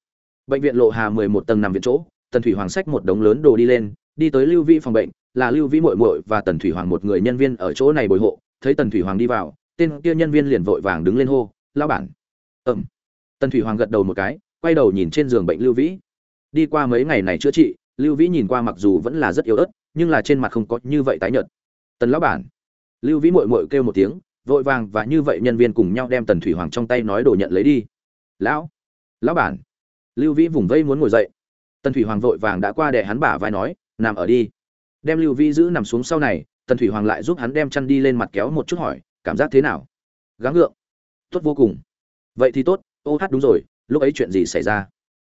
Bệnh viện lộ hà mười một tầng nằm viện chỗ, tần thủy hoàng xách một đống lớn đồ đi lên, đi tới lưu vĩ phòng bệnh, là lưu vĩ muội muội và tần thủy hoàng một người nhân viên ở chỗ này bồi hộ, thấy tần thủy hoàng đi vào, tên kia nhân viên liền vội vàng đứng lên hô lao bản. Ừm. Tần thủy hoàng gật đầu một cái, quay đầu nhìn trên giường bệnh lưu vĩ đi qua mấy ngày này chữa trị, lưu vĩ nhìn qua mặc dù vẫn là rất yếu ớt, nhưng là trên mặt không có như vậy tái nhợt. Tần lão bản. Lưu vĩ muội muội kêu một tiếng, vội vàng và như vậy nhân viên cùng nhau đem tần thủy hoàng trong tay nói đồ nhận lấy đi. Lão lão bản. Lưu vĩ vùng vây muốn ngồi dậy. Tần thủy hoàng vội vàng đã qua để hắn bả vai nói, nằm ở đi. Đem lưu vĩ giữ nằm xuống sau này, tần thủy hoàng lại giúp hắn đem chăn đi lên mặt kéo một chút hỏi, cảm giác thế nào? Gắng gượng. Tốt vô cùng. Vậy thì tốt, ô hát đúng rồi, lúc ấy chuyện gì xảy ra?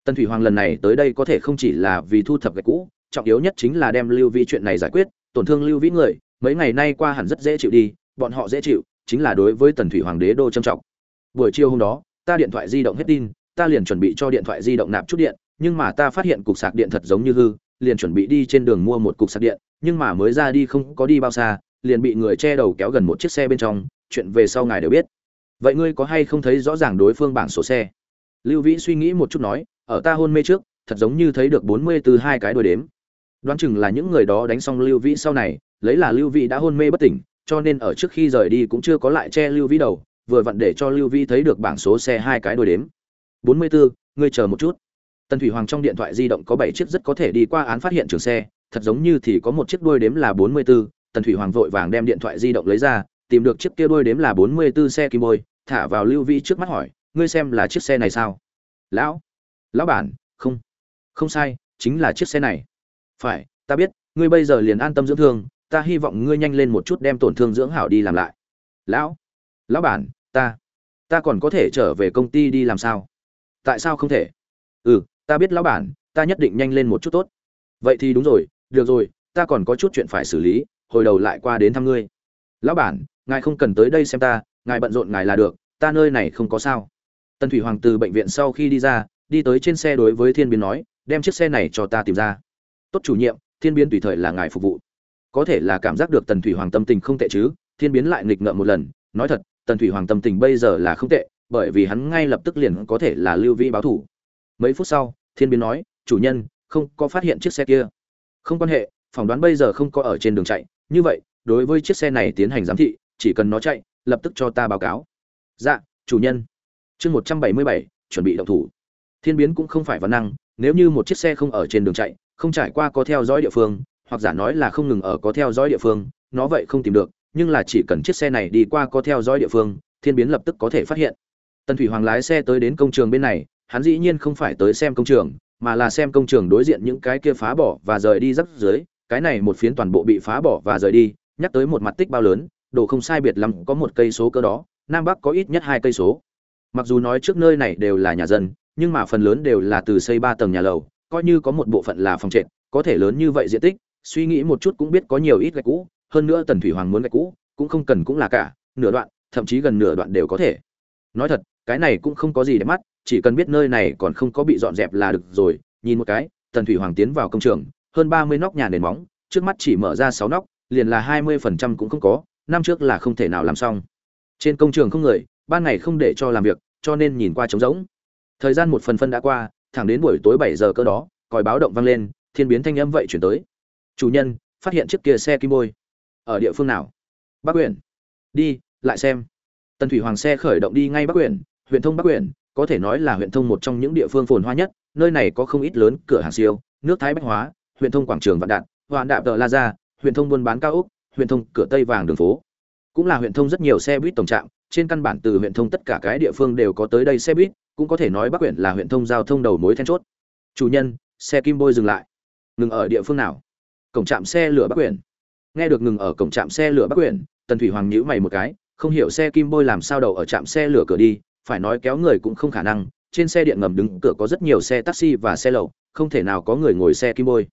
Tần thủy hoàng lần này tới đây có thể không chỉ là vì thu thập gạch cũ, trọng yếu nhất chính là đem lưu vĩ chuyện này giải quyết, tổn thương lưu vĩ người, mấy ngày nay qua hẳn rất dễ chịu đi, bọn họ dễ chịu, chính là đối với tần thủy hoàng đế đô trâm trọng. Buổi chiều hôm đó, ta điện thoại di động hết tin, ta liền chuẩn bị cho điện thoại di động nạp chút điện, nhưng mà ta phát hiện cục sạc điện thật giống như hư, liền chuẩn bị đi trên đường mua một cục sạc điện, nhưng mà mới ra đi không có đi bao xa, liền bị người che đầu kéo gần một chiếc xe bên trong, chuyện về sau ngài đều biết. Vậy ngươi có hay không thấy rõ ràng đối phương bảng số xe? Lưu vĩ suy nghĩ một chút nói ở ta hôn mê trước thật giống như thấy được bốn mươi từ hai cái đôi đếm. Đoán chừng là những người đó đánh xong lưu vĩ sau này lấy là lưu vĩ đã hôn mê bất tỉnh cho nên ở trước khi rời đi cũng chưa có lại che lưu vĩ đầu vừa vặn để cho lưu vĩ thấy được bảng số xe hai cái đôi đếm. bốn mươi bốn ngươi chờ một chút. Tần thủy hoàng trong điện thoại di động có bảy chiếc rất có thể đi qua án phát hiện trường xe thật giống như thì có một chiếc đôi đếm là bốn mươi 44, tần thủy hoàng vội vàng đem điện thoại di động lấy ra tìm được chiếc kia đôi đếm là bốn mươi 44 xe kim bôi thả vào lưu vĩ trước mắt hỏi ngươi xem là chiếc xe này sao? Lão lão bản, không. Không sai, chính là chiếc xe này. Phải, ta biết, ngươi bây giờ liền an tâm dưỡng thương, ta hy vọng ngươi nhanh lên một chút đem tổn thương dưỡng hảo đi làm lại. Lão lão bản, ta ta còn có thể trở về công ty đi làm sao? Tại sao không thể? Ừ ta biết lão bản, ta nhất định nhanh lên một chút tốt. Vậy thì đúng rồi, được rồi, ta còn có chút chuyện phải xử lý, hồi đầu lại qua đến thăm ngươi. Lão bản, ngài không cần tới đây xem ta, ngài bận rộn ngài là được, ta nơi này không có sao. Tần thủy hoàng từ bệnh viện sau khi đi ra đi tới trên xe đối với thiên biến nói, đem chiếc xe này cho ta tìm ra. Tốt chủ nhiệm, thiên biến tùy thời là ngài phục vụ. Có thể là cảm giác được tần thủy hoàng tâm tình không tệ chứ? Thiên biến lại nghịch ngợm một lần, nói thật, tần thủy hoàng tâm tình bây giờ là không tệ, bởi vì hắn ngay lập tức liền có thể là lưu vĩ báo thủ. Mấy phút sau, thiên biến nói, chủ nhân, không có phát hiện chiếc xe kia. Không quan hệ, phỏng đoán bây giờ không có ở trên đường chạy, như vậy, đối với chiếc xe này tiến hành giám thị, chỉ cần nó chạy, lập tức cho ta báo cáo. Dạ chủ nhân. Chương một trăm bảy mươi bảy, chuẩn bị động thủ thiên biến cũng không phải văn năng, nếu như một chiếc xe không ở trên đường chạy, không trải qua có theo dõi địa phương, hoặc giả nói là không ngừng ở có theo dõi địa phương, nó vậy không tìm được, nhưng là chỉ cần chiếc xe này đi qua có theo dõi địa phương, thiên biến lập tức có thể phát hiện. Tần thủy hoàng lái xe tới đến công trường bên này, hắn dĩ nhiên không phải tới xem công trường, mà là xem công trường đối diện những cái kia phá bỏ và rời đi rắp dưới cái này một phiến toàn bộ bị phá bỏ và rời đi, nhắc tới một mặt tích bao lớn độ không sai biệt lắm, có một cây số cơ đó, nam bắc có ít nhất hai cây số. Mặc dù nói trước nơi này đều là nhà dân nhưng mà phần lớn đều là từ xây ba tầng nhà lầu, coi như có một bộ phận là phòng trệt, có thể lớn như vậy diện tích, suy nghĩ một chút cũng biết có nhiều ít gạch cũ, hơn nữa tần thủy hoàng muốn gạch cũ, cũng không cần cũng là cả, nửa đoạn, thậm chí gần nửa đoạn đều có thể. Nói thật, cái này cũng không có gì để mắt, chỉ cần biết nơi này còn không có bị dọn dẹp là được rồi, nhìn một cái, tần thủy hoàng tiến vào công trường, hơn ba mươi nóc nhà nền móng, trước mắt chỉ mở ra sáu nóc, liền là hai mươi phần trăm cũng không có, năm trước là không thể nào làm xong. Trên công trường không người, ban ngày không để cho làm việc, cho nên nhìn qua trống rỗng thời gian một phần phân đã qua thẳng đến buổi tối bảy giờ cơ đó còi báo động vang lên thiên biến thanh âm vậy chuyển tới. Chủ nhân phát hiện chiếc kia xe kim bôi. Ở địa phương nào? Bắc huyện đi lại xem. Tần thủy hoàng xe khởi động đi ngay bắc huyện huyện thông bắc huyện có thể nói là huyện thông một trong những địa phương phồn hoa nhất nơi này có không ít lớn cửa hàng siêu nước thái bách hóa huyện thông quảng trường vạn đạn hoàn đạp tờ la gia huyện thông buôn bán cao úc, huyện thông cửa tây vàng đường phố. Cũng là huyện thông rất nhiều xe buýt tổng trạm trên căn bản từ huyện thông tất cả cái địa phương đều có tới đây xe buýt cũng có thể nói bắc huyện là huyện thông giao thông đầu mối then chốt. Chủ nhân, xe kim bôi dừng lại. Ngừng ở địa phương nào? Cổng trạm xe lửa bắc huyện nghe được ngừng ở cổng trạm xe lửa bắc huyện tần thủy hoàng nhíu mày một cái, không hiểu xe kim bôi làm sao đầu ở trạm xe lửa cửa đi, phải nói kéo người cũng không khả năng, trên xe điện ngầm đứng cửa có rất nhiều xe taxi và xe lậu không thể nào có người ngồi xe kim bôi.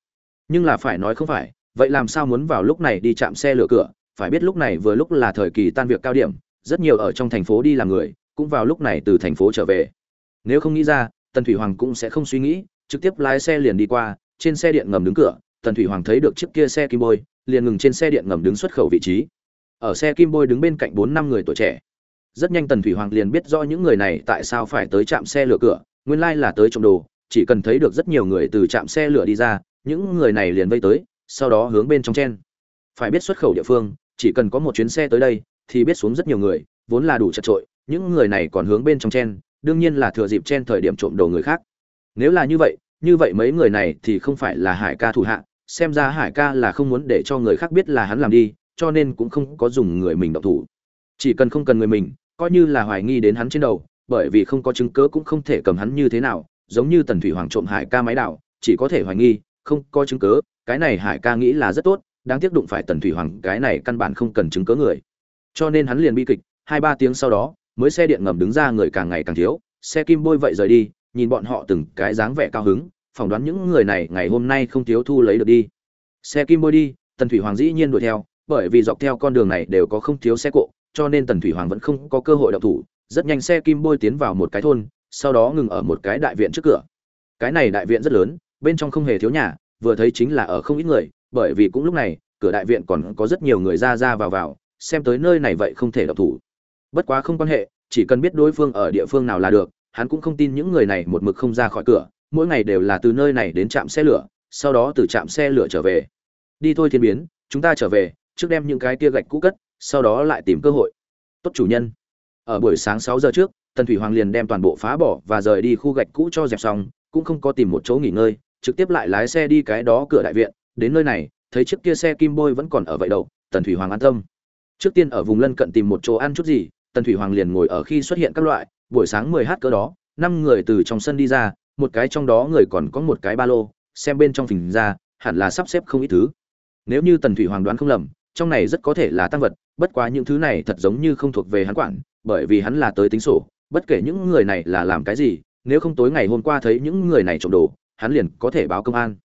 Nhưng là phải nói không phải, vậy làm sao muốn vào lúc này đi chạm xe lửa cửa, phải biết lúc này vừa lúc là thời kỳ tan việc cao điểm, rất nhiều ở trong thành phố đi làm người, cũng vào lúc này từ thành phố trở về nếu không nghĩ ra, tần thủy hoàng cũng sẽ không suy nghĩ, trực tiếp lái xe liền đi qua, trên xe điện ngầm đứng cửa, tần thủy hoàng thấy được chiếc kia xe kim bôi, liền ngừng trên xe điện ngầm đứng xuất khẩu vị trí. Ở xe kim bôi đứng bên cạnh bốn năm người tuổi trẻ. Rất nhanh tần thủy hoàng liền biết rõ những người này tại sao phải tới trạm xe lửa cửa, nguyên lai là tới trộm đồ, chỉ cần thấy được rất nhiều người từ trạm xe lửa đi ra, những người này liền vây tới, sau đó hướng bên trong chen. Phải biết xuất khẩu địa phương, chỉ cần có một chuyến xe tới đây, thì biết xuống rất nhiều người, vốn là đủ chật trội những người này còn hướng bên trong chen đương nhiên là thừa dịp trên thời điểm trộm đồ người khác. Nếu là như vậy như vậy mấy người này thì không phải là hải ca thủ hạ, xem ra hải ca là không muốn để cho người khác biết là hắn làm đi, cho nên cũng không có dùng người mình động thủ. Chỉ cần không cần người mình, coi như là hoài nghi đến hắn trên đầu, bởi vì không có chứng cớ cũng không thể cầm hắn như thế nào, giống như tần thủy hoàng trộm hải ca máy đảo, chỉ có thể hoài nghi, không có chứng cớ cái này hải ca nghĩ là rất tốt, đáng tiếc đụng phải tần thủy hoàng, cái này căn bản không cần chứng cớ người. Cho nên hắn liền bi kịch, hai ba tiếng sau đó mới xe điện ngầm đứng ra người càng ngày càng thiếu, xe kim bôi vậy rời đi, nhìn bọn họ từng cái dáng vẻ cao hứng, phỏng đoán những người này ngày hôm nay không thiếu thu lấy được đi. Xe kim bôi đi, tần thủy hoàng dĩ nhiên đuổi theo, bởi vì dọc theo con đường này đều có không thiếu xe cộ, cho nên tần thủy hoàng vẫn không có cơ hội động thủ, rất nhanh xe kim bôi tiến vào một cái thôn, sau đó ngừng ở một cái đại viện trước cửa. Cái này đại viện rất lớn, bên trong không hề thiếu nhà, vừa thấy chính là ở không ít người, bởi vì cũng lúc này, cửa đại viện còn có rất nhiều người ra ra vào vào, xem tới nơi này vậy không thể động thủ bất quá không quan hệ, chỉ cần biết đối phương ở địa phương nào là được, hắn cũng không tin những người này một mực không ra khỏi cửa, mỗi ngày đều là từ nơi này đến trạm xe lửa, sau đó từ trạm xe lửa trở về. Đi thôi thiên biến, chúng ta trở về, trước đem những cái tia gạch cũ cất, sau đó lại tìm cơ hội. Tốt chủ nhân. Ở buổi sáng sáu giờ trước, tần thủy hoàng liền đem toàn bộ phá bỏ và rời đi khu gạch cũ cho dẹp xong, cũng không có tìm một chỗ nghỉ ngơi, trực tiếp lại lái xe đi cái đó cửa đại viện. Đến nơi này, thấy chiếc kia xe kim bôi vẫn còn ở vậy đâu, tần thủy hoàng an tâm. Trước tiên ở vùng lân cận tìm một chỗ ăn chút gì tần thủy hoàng liền ngồi ở khi xuất hiện các loại, buổi sáng mười h cỡ đó, năm người từ trong sân đi ra, một cái trong đó người còn có một cái ba lô, xem bên trong phình ra, hẳn là sắp xếp không ít thứ. Nếu như tần thủy hoàng đoán không lầm, trong này rất có thể là tăng vật, bất quá những thứ này thật giống như không thuộc về hắn quản, bởi vì hắn là tới tính sổ, bất kể những người này là làm cái gì, nếu không tối ngày hôm qua thấy những người này trộm đồ, hắn liền có thể báo công an.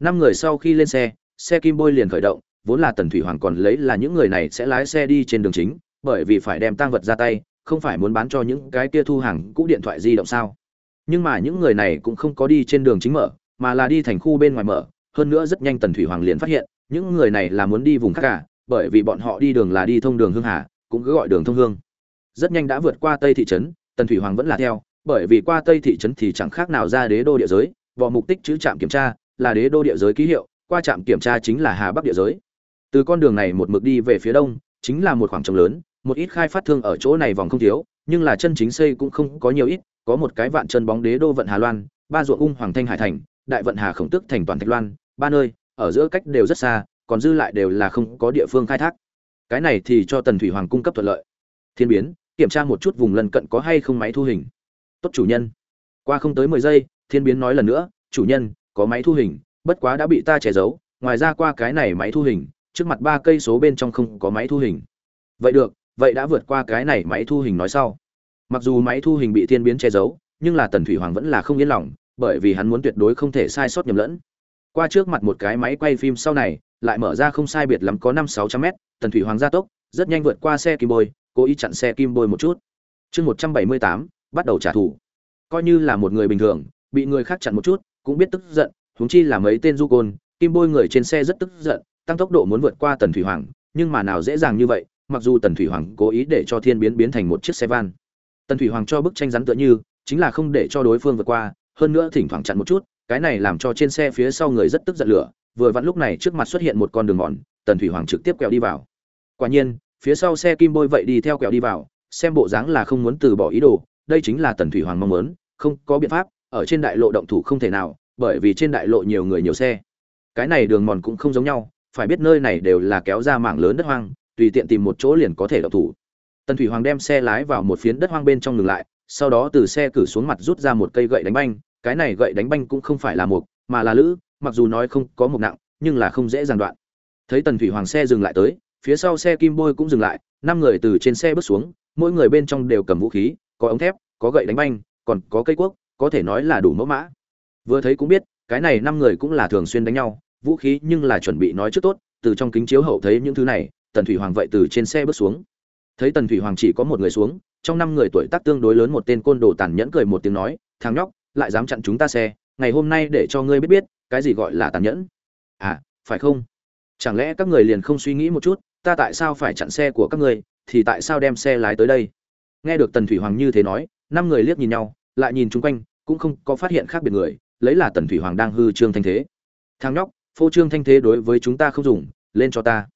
Năm người sau khi lên xe xe kim bôi liền khởi động, vốn là tần thủy hoàng còn lấy là những người này sẽ lái xe đi trên đường chính bởi vì phải đem tang vật ra tay, không phải muốn bán cho những cái kia thu hàng cũ điện thoại di động sao? Nhưng mà những người này cũng không có đi trên đường chính mở, mà là đi thành khu bên ngoài mở. Hơn nữa rất nhanh tần thủy hoàng liền phát hiện, những người này là muốn đi vùng khác cả bởi vì bọn họ đi đường là đi thông đường hương hà, cũng cứ gọi đường thông hương. Rất nhanh đã vượt qua tây thị trấn, tần thủy hoàng vẫn là theo, bởi vì qua tây thị trấn thì chẳng khác nào ra đế đô địa giới, võ mục tích chữ trạm kiểm tra là đế đô địa giới ký hiệu, qua trạm kiểm tra chính là hà bắc địa giới. Từ con đường này một mực đi về phía đông, chính là một khoảng trống lớn một ít khai phát thương ở chỗ này vòng không thiếu, nhưng là chân chính xây cũng không có nhiều ít, có một cái vạn chân bóng đế đô vận hà loan, ba ruộng ung hoàng thanh hải thành, đại vận hà khổng tức thành toàn thạch loan, ba nơi, ở giữa cách đều rất xa, còn dư lại đều là không có địa phương khai thác. Cái này thì cho tần thủy hoàng cung cấp thuận lợi. Thiên biến, kiểm tra một chút vùng lân cận có hay không máy thu hình. Tốt chủ nhân. Qua không tới mười giây, thiên biến nói lần nữa, chủ nhân, có máy thu hình, bất quá đã bị ta che giấu, ngoài ra qua cái này máy thu hình, trước mặt ba cây số bên trong không có máy thu hình. Vậy được vậy đã vượt qua cái này máy thu hình nói sau. Mặc dù máy thu hình bị thiên biến che giấu, nhưng là tần thủy hoàng vẫn là không yên lòng, bởi vì hắn muốn tuyệt đối không thể sai sót nhầm lẫn. Qua trước mặt một cái máy quay phim sau này, lại mở ra không sai biệt lắm có năm sáu trăm mét, tần thủy hoàng gia tốc, rất nhanh vượt qua xe kim bôi, cố ý chặn xe kim bôi một chút. Chương một trăm bảy mươi tám, bắt đầu trả thù. Coi như là một người bình thường, bị người khác chặn một chút, cũng biết tức giận, huống chi là mấy tên du côn, kim bôi người trên xe rất tức giận, tăng tốc độ muốn vượt qua tần thủy hoàng, nhưng mà nào dễ dàng như vậy mặc dù tần thủy hoàng cố ý để cho thiên biến biến thành một chiếc xe van. Tần thủy hoàng cho bức tranh rắn tựa như, chính là không để cho đối phương vượt qua, hơn nữa thỉnh thoảng chặn một chút, cái này làm cho trên xe phía sau người rất tức giận lửa, vừa vặn lúc này trước mặt xuất hiện một con đường mòn, tần thủy hoàng trực tiếp quẹo đi vào. Quả nhiên, phía sau xe kim bôi vậy đi theo quẹo đi vào, xem bộ dáng là không muốn từ bỏ ý đồ, đây chính là tần thủy hoàng mong muốn, không có biện pháp, ở trên đại lộ động thủ không thể nào, bởi vì trên đại lộ nhiều người nhiều xe. Cái này đường mòn cũng không giống nhau, phải biết nơi này đều là kéo ra mảng lớn đất hoang tùy tiện tìm một chỗ liền có thể đậu thủ. Tần thủy hoàng đem xe lái vào một phiến đất hoang bên trong ngừng lại, sau đó từ xe cử xuống mặt rút ra một cây gậy đánh banh. Cái này gậy đánh banh cũng không phải là mục mà là lữ, mặc dù nói không có mục nặng, nhưng là không dễ dàng đoạn. Thấy tần thủy hoàng xe dừng lại tới, phía sau xe kim bôi cũng dừng lại, năm người từ trên xe bước xuống, mỗi người bên trong đều cầm vũ khí, có ống thép, có gậy đánh banh, còn có cây cuốc, có thể nói là đủ mẫu mã. Vừa thấy cũng biết, cái này năm người cũng là thường xuyên đánh nhau, vũ khí nhưng là chuẩn bị nói trước tốt, từ trong kính chiếu hậu thấy những thứ này tần thủy hoàng vậy từ trên xe bước xuống. Thấy tần thủy hoàng chỉ có một người xuống, trong năm người tuổi tác tương đối lớn một tên côn đồ tàn nhẫn cười một tiếng nói, thằng nhóc, lại dám chặn chúng ta xe, ngày hôm nay để cho ngươi biết biết, cái gì gọi là tàn nhẫn. À phải không? Chẳng lẽ các người liền không suy nghĩ một chút, ta tại sao phải chặn xe của các người thì tại sao đem xe lái tới đây? Nghe được tần thủy hoàng như thế nói, năm người liếc nhìn nhau, lại nhìn chung quanh, cũng không có phát hiện khác biệt người, lấy là tần thủy hoàng đang hư trương thanh thế. Thằng nhóc, phô trương thanh thế đối với chúng ta không dùng, lên cho ta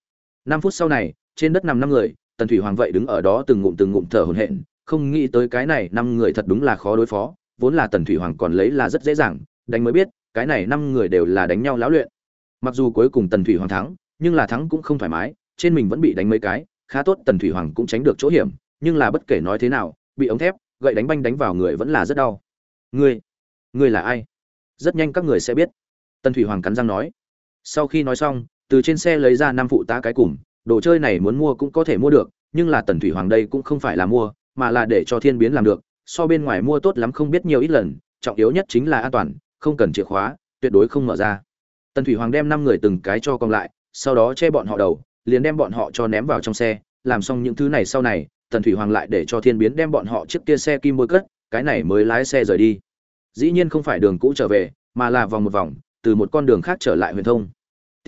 năm phút sau này, trên đất nằm năm người, tần thủy hoàng vậy đứng ở đó từng ngụm từng ngụm thở hổn hển, không nghĩ tới cái này năm người thật đúng là khó đối phó, vốn là tần thủy hoàng còn lấy là rất dễ dàng, đánh mới biết, cái này năm người đều là đánh nhau lão luyện. Mặc dù cuối cùng tần thủy hoàng thắng, nhưng là thắng cũng không thoải mái, trên mình vẫn bị đánh mấy cái, khá tốt tần thủy hoàng cũng tránh được chỗ hiểm, nhưng là bất kể nói thế nào, bị ống thép, gậy đánh banh đánh vào người vẫn là rất đau. Ngươi ngươi là ai? Rất nhanh các người sẽ biết. Tần thủy hoàng cắn răng nói. Sau khi nói xong từ trên xe lấy ra năm phụ tá cái cùng, đồ chơi này muốn mua cũng có thể mua được, nhưng là tần thủy hoàng đây cũng không phải là mua, mà là để cho thiên biến làm được, so bên ngoài mua tốt lắm không biết nhiều ít lần, trọng yếu nhất chính là an toàn, không cần chìa khóa, tuyệt đối không mở ra. Tần thủy hoàng đem năm người từng cái cho còn lại, sau đó che bọn họ đầu, liền đem bọn họ cho ném vào trong xe, làm xong những thứ này sau này, tần thủy hoàng lại để cho thiên biến đem bọn họ chiếc kia xe kim bôi cất, cái này mới lái xe rời đi. Dĩ nhiên không phải đường cũ trở về, mà là vòng một vòng, từ một con đường khác trở lại huyền thông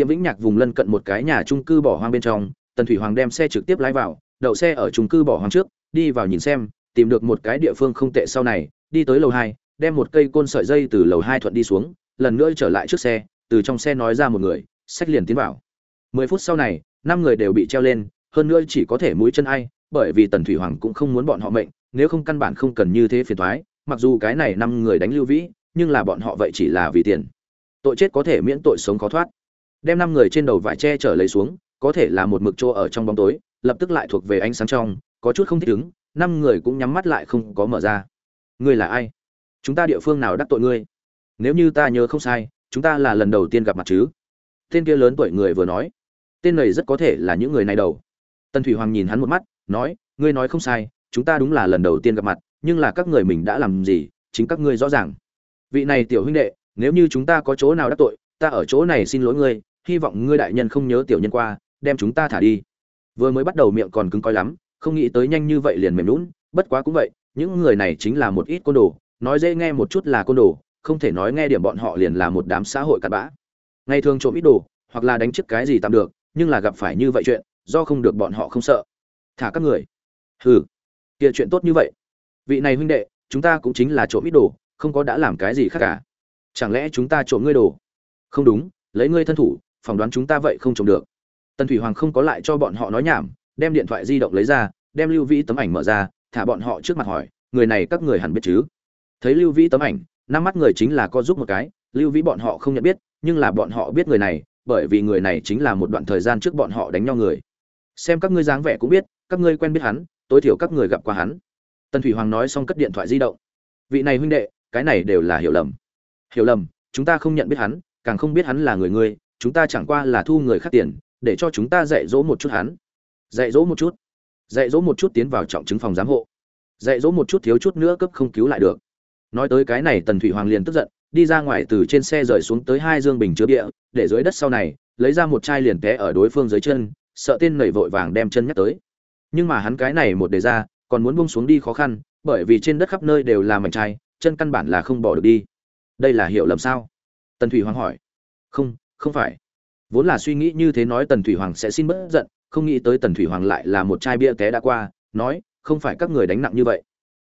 tiệm vĩnh nhạc vùng lân cận một cái nhà trung cư bỏ hoang bên trong, tần thủy hoàng đem xe trực tiếp lái vào, đậu xe ở trung cư bỏ hoang trước, đi vào nhìn xem, tìm được một cái địa phương không tệ sau này, đi tới lầu hai, đem một cây côn sợi dây từ lầu hai thuận đi xuống, lần nữa trở lại trước xe, từ trong xe nói ra một người sách liền tiến vào. Mười phút sau này, năm người đều bị treo lên, hơn nữa chỉ có thể mũi chân ai, bởi vì tần thủy hoàng cũng không muốn bọn họ mệnh, nếu không căn bản không cần như thế phiền thoái mặc dù cái này năm người đánh lưu vĩ, nhưng là bọn họ vậy chỉ là vì tiền. Tội chết có thể miễn tội sống khó thoát đem năm người trên đầu vải che trở lấy xuống, có thể là một mực chỗ ở trong bóng tối, lập tức lại thuộc về ánh sáng trong, có chút không thích ứng, năm người cũng nhắm mắt lại không có mở ra. Ngươi là ai? Chúng ta địa phương nào đắc tội ngươi? Nếu như ta nhớ không sai, chúng ta là lần đầu tiên gặp mặt chứ? Tên kia lớn tuổi người vừa nói. Tên này rất có thể là những người này đầu. Tần thủy hoàng nhìn hắn một mắt, nói, ngươi nói không sai, chúng ta đúng là lần đầu tiên gặp mặt, nhưng là các người mình đã làm gì, chính các ngươi rõ ràng. Vị này tiểu huynh đệ, nếu như chúng ta có chỗ nào đắc tội, ta ở chỗ này xin lỗi ngươi hy vọng ngươi đại nhân không nhớ tiểu nhân qua, đem chúng ta thả đi. Vừa mới bắt đầu miệng còn cứng coi lắm, không nghĩ tới nhanh như vậy liền mềm lún bất quá cũng vậy, những người này chính là một ít côn đồ, nói dễ nghe một chút là côn đồ, không thể nói nghe điểm bọn họ liền là một đám xã hội cặn bã. Ngày thường trộm ít đồ, hoặc là đánh chiếc cái gì tạm được, nhưng là gặp phải như vậy chuyện, do không được bọn họ không sợ. Thả các người. Hừ, kia chuyện tốt như vậy. Vị này huynh đệ, chúng ta cũng chính là trộm ít đồ, không có đã làm cái gì khác cả. Chẳng lẽ chúng ta trộm ngươi đồ? Không đúng, lấy ngươi thân thủ phỏng đoán chúng ta vậy không trồng được. Tần thủy hoàng không có lại cho bọn họ nói nhảm, đem điện thoại di động lấy ra, đem lưu vĩ tấm ảnh mở ra, thả bọn họ trước mặt hỏi, người này các người hẳn biết chứ? Thấy lưu vĩ tấm ảnh, năm mắt người chính là có giúp một cái, lưu vĩ bọn họ không nhận biết, nhưng là bọn họ biết người này, bởi vì người này chính là một đoạn thời gian trước bọn họ đánh nhau người. Xem các ngươi dáng vẻ cũng biết, các ngươi quen biết hắn, tối thiểu các người gặp qua hắn. Tần thủy hoàng nói xong cất điện thoại di động. Vị này huynh đệ, cái này đều là hiểu lầm. Hiểu lầm, chúng ta không nhận biết hắn, càng không biết hắn là người ngươi chúng ta chẳng qua là thu người khác tiền, để cho chúng ta dạy dỗ một chút hắn. Dạy dỗ một chút. Dạy dỗ một chút tiến vào trọng chứng phòng giám hộ. Dạy dỗ một chút thiếu chút nữa cấp không cứu lại được. Nói tới cái này, tần thủy hoàng liền tức giận, đi ra ngoài từ trên xe rời xuống tới hai dương bình chứa bia, để dưới đất sau này, lấy ra một chai liền té ở đối phương dưới chân, sợ tên nảy vội vàng đem chân nhắc tới. Nhưng mà hắn cái này một đề ra, còn muốn buông xuống đi khó khăn, bởi vì trên đất khắp nơi đều là mảnh chai, chân căn bản là không bỏ được đi. Đây là hiểu lầm sao? Tần thủy hoàng hỏi. Không không phải. Vốn là suy nghĩ như thế nói tần thủy hoàng sẽ xin bớt giận, không nghĩ tới tần thủy hoàng lại là một chai bia té đã qua, nói, không phải các người đánh nặng như vậy.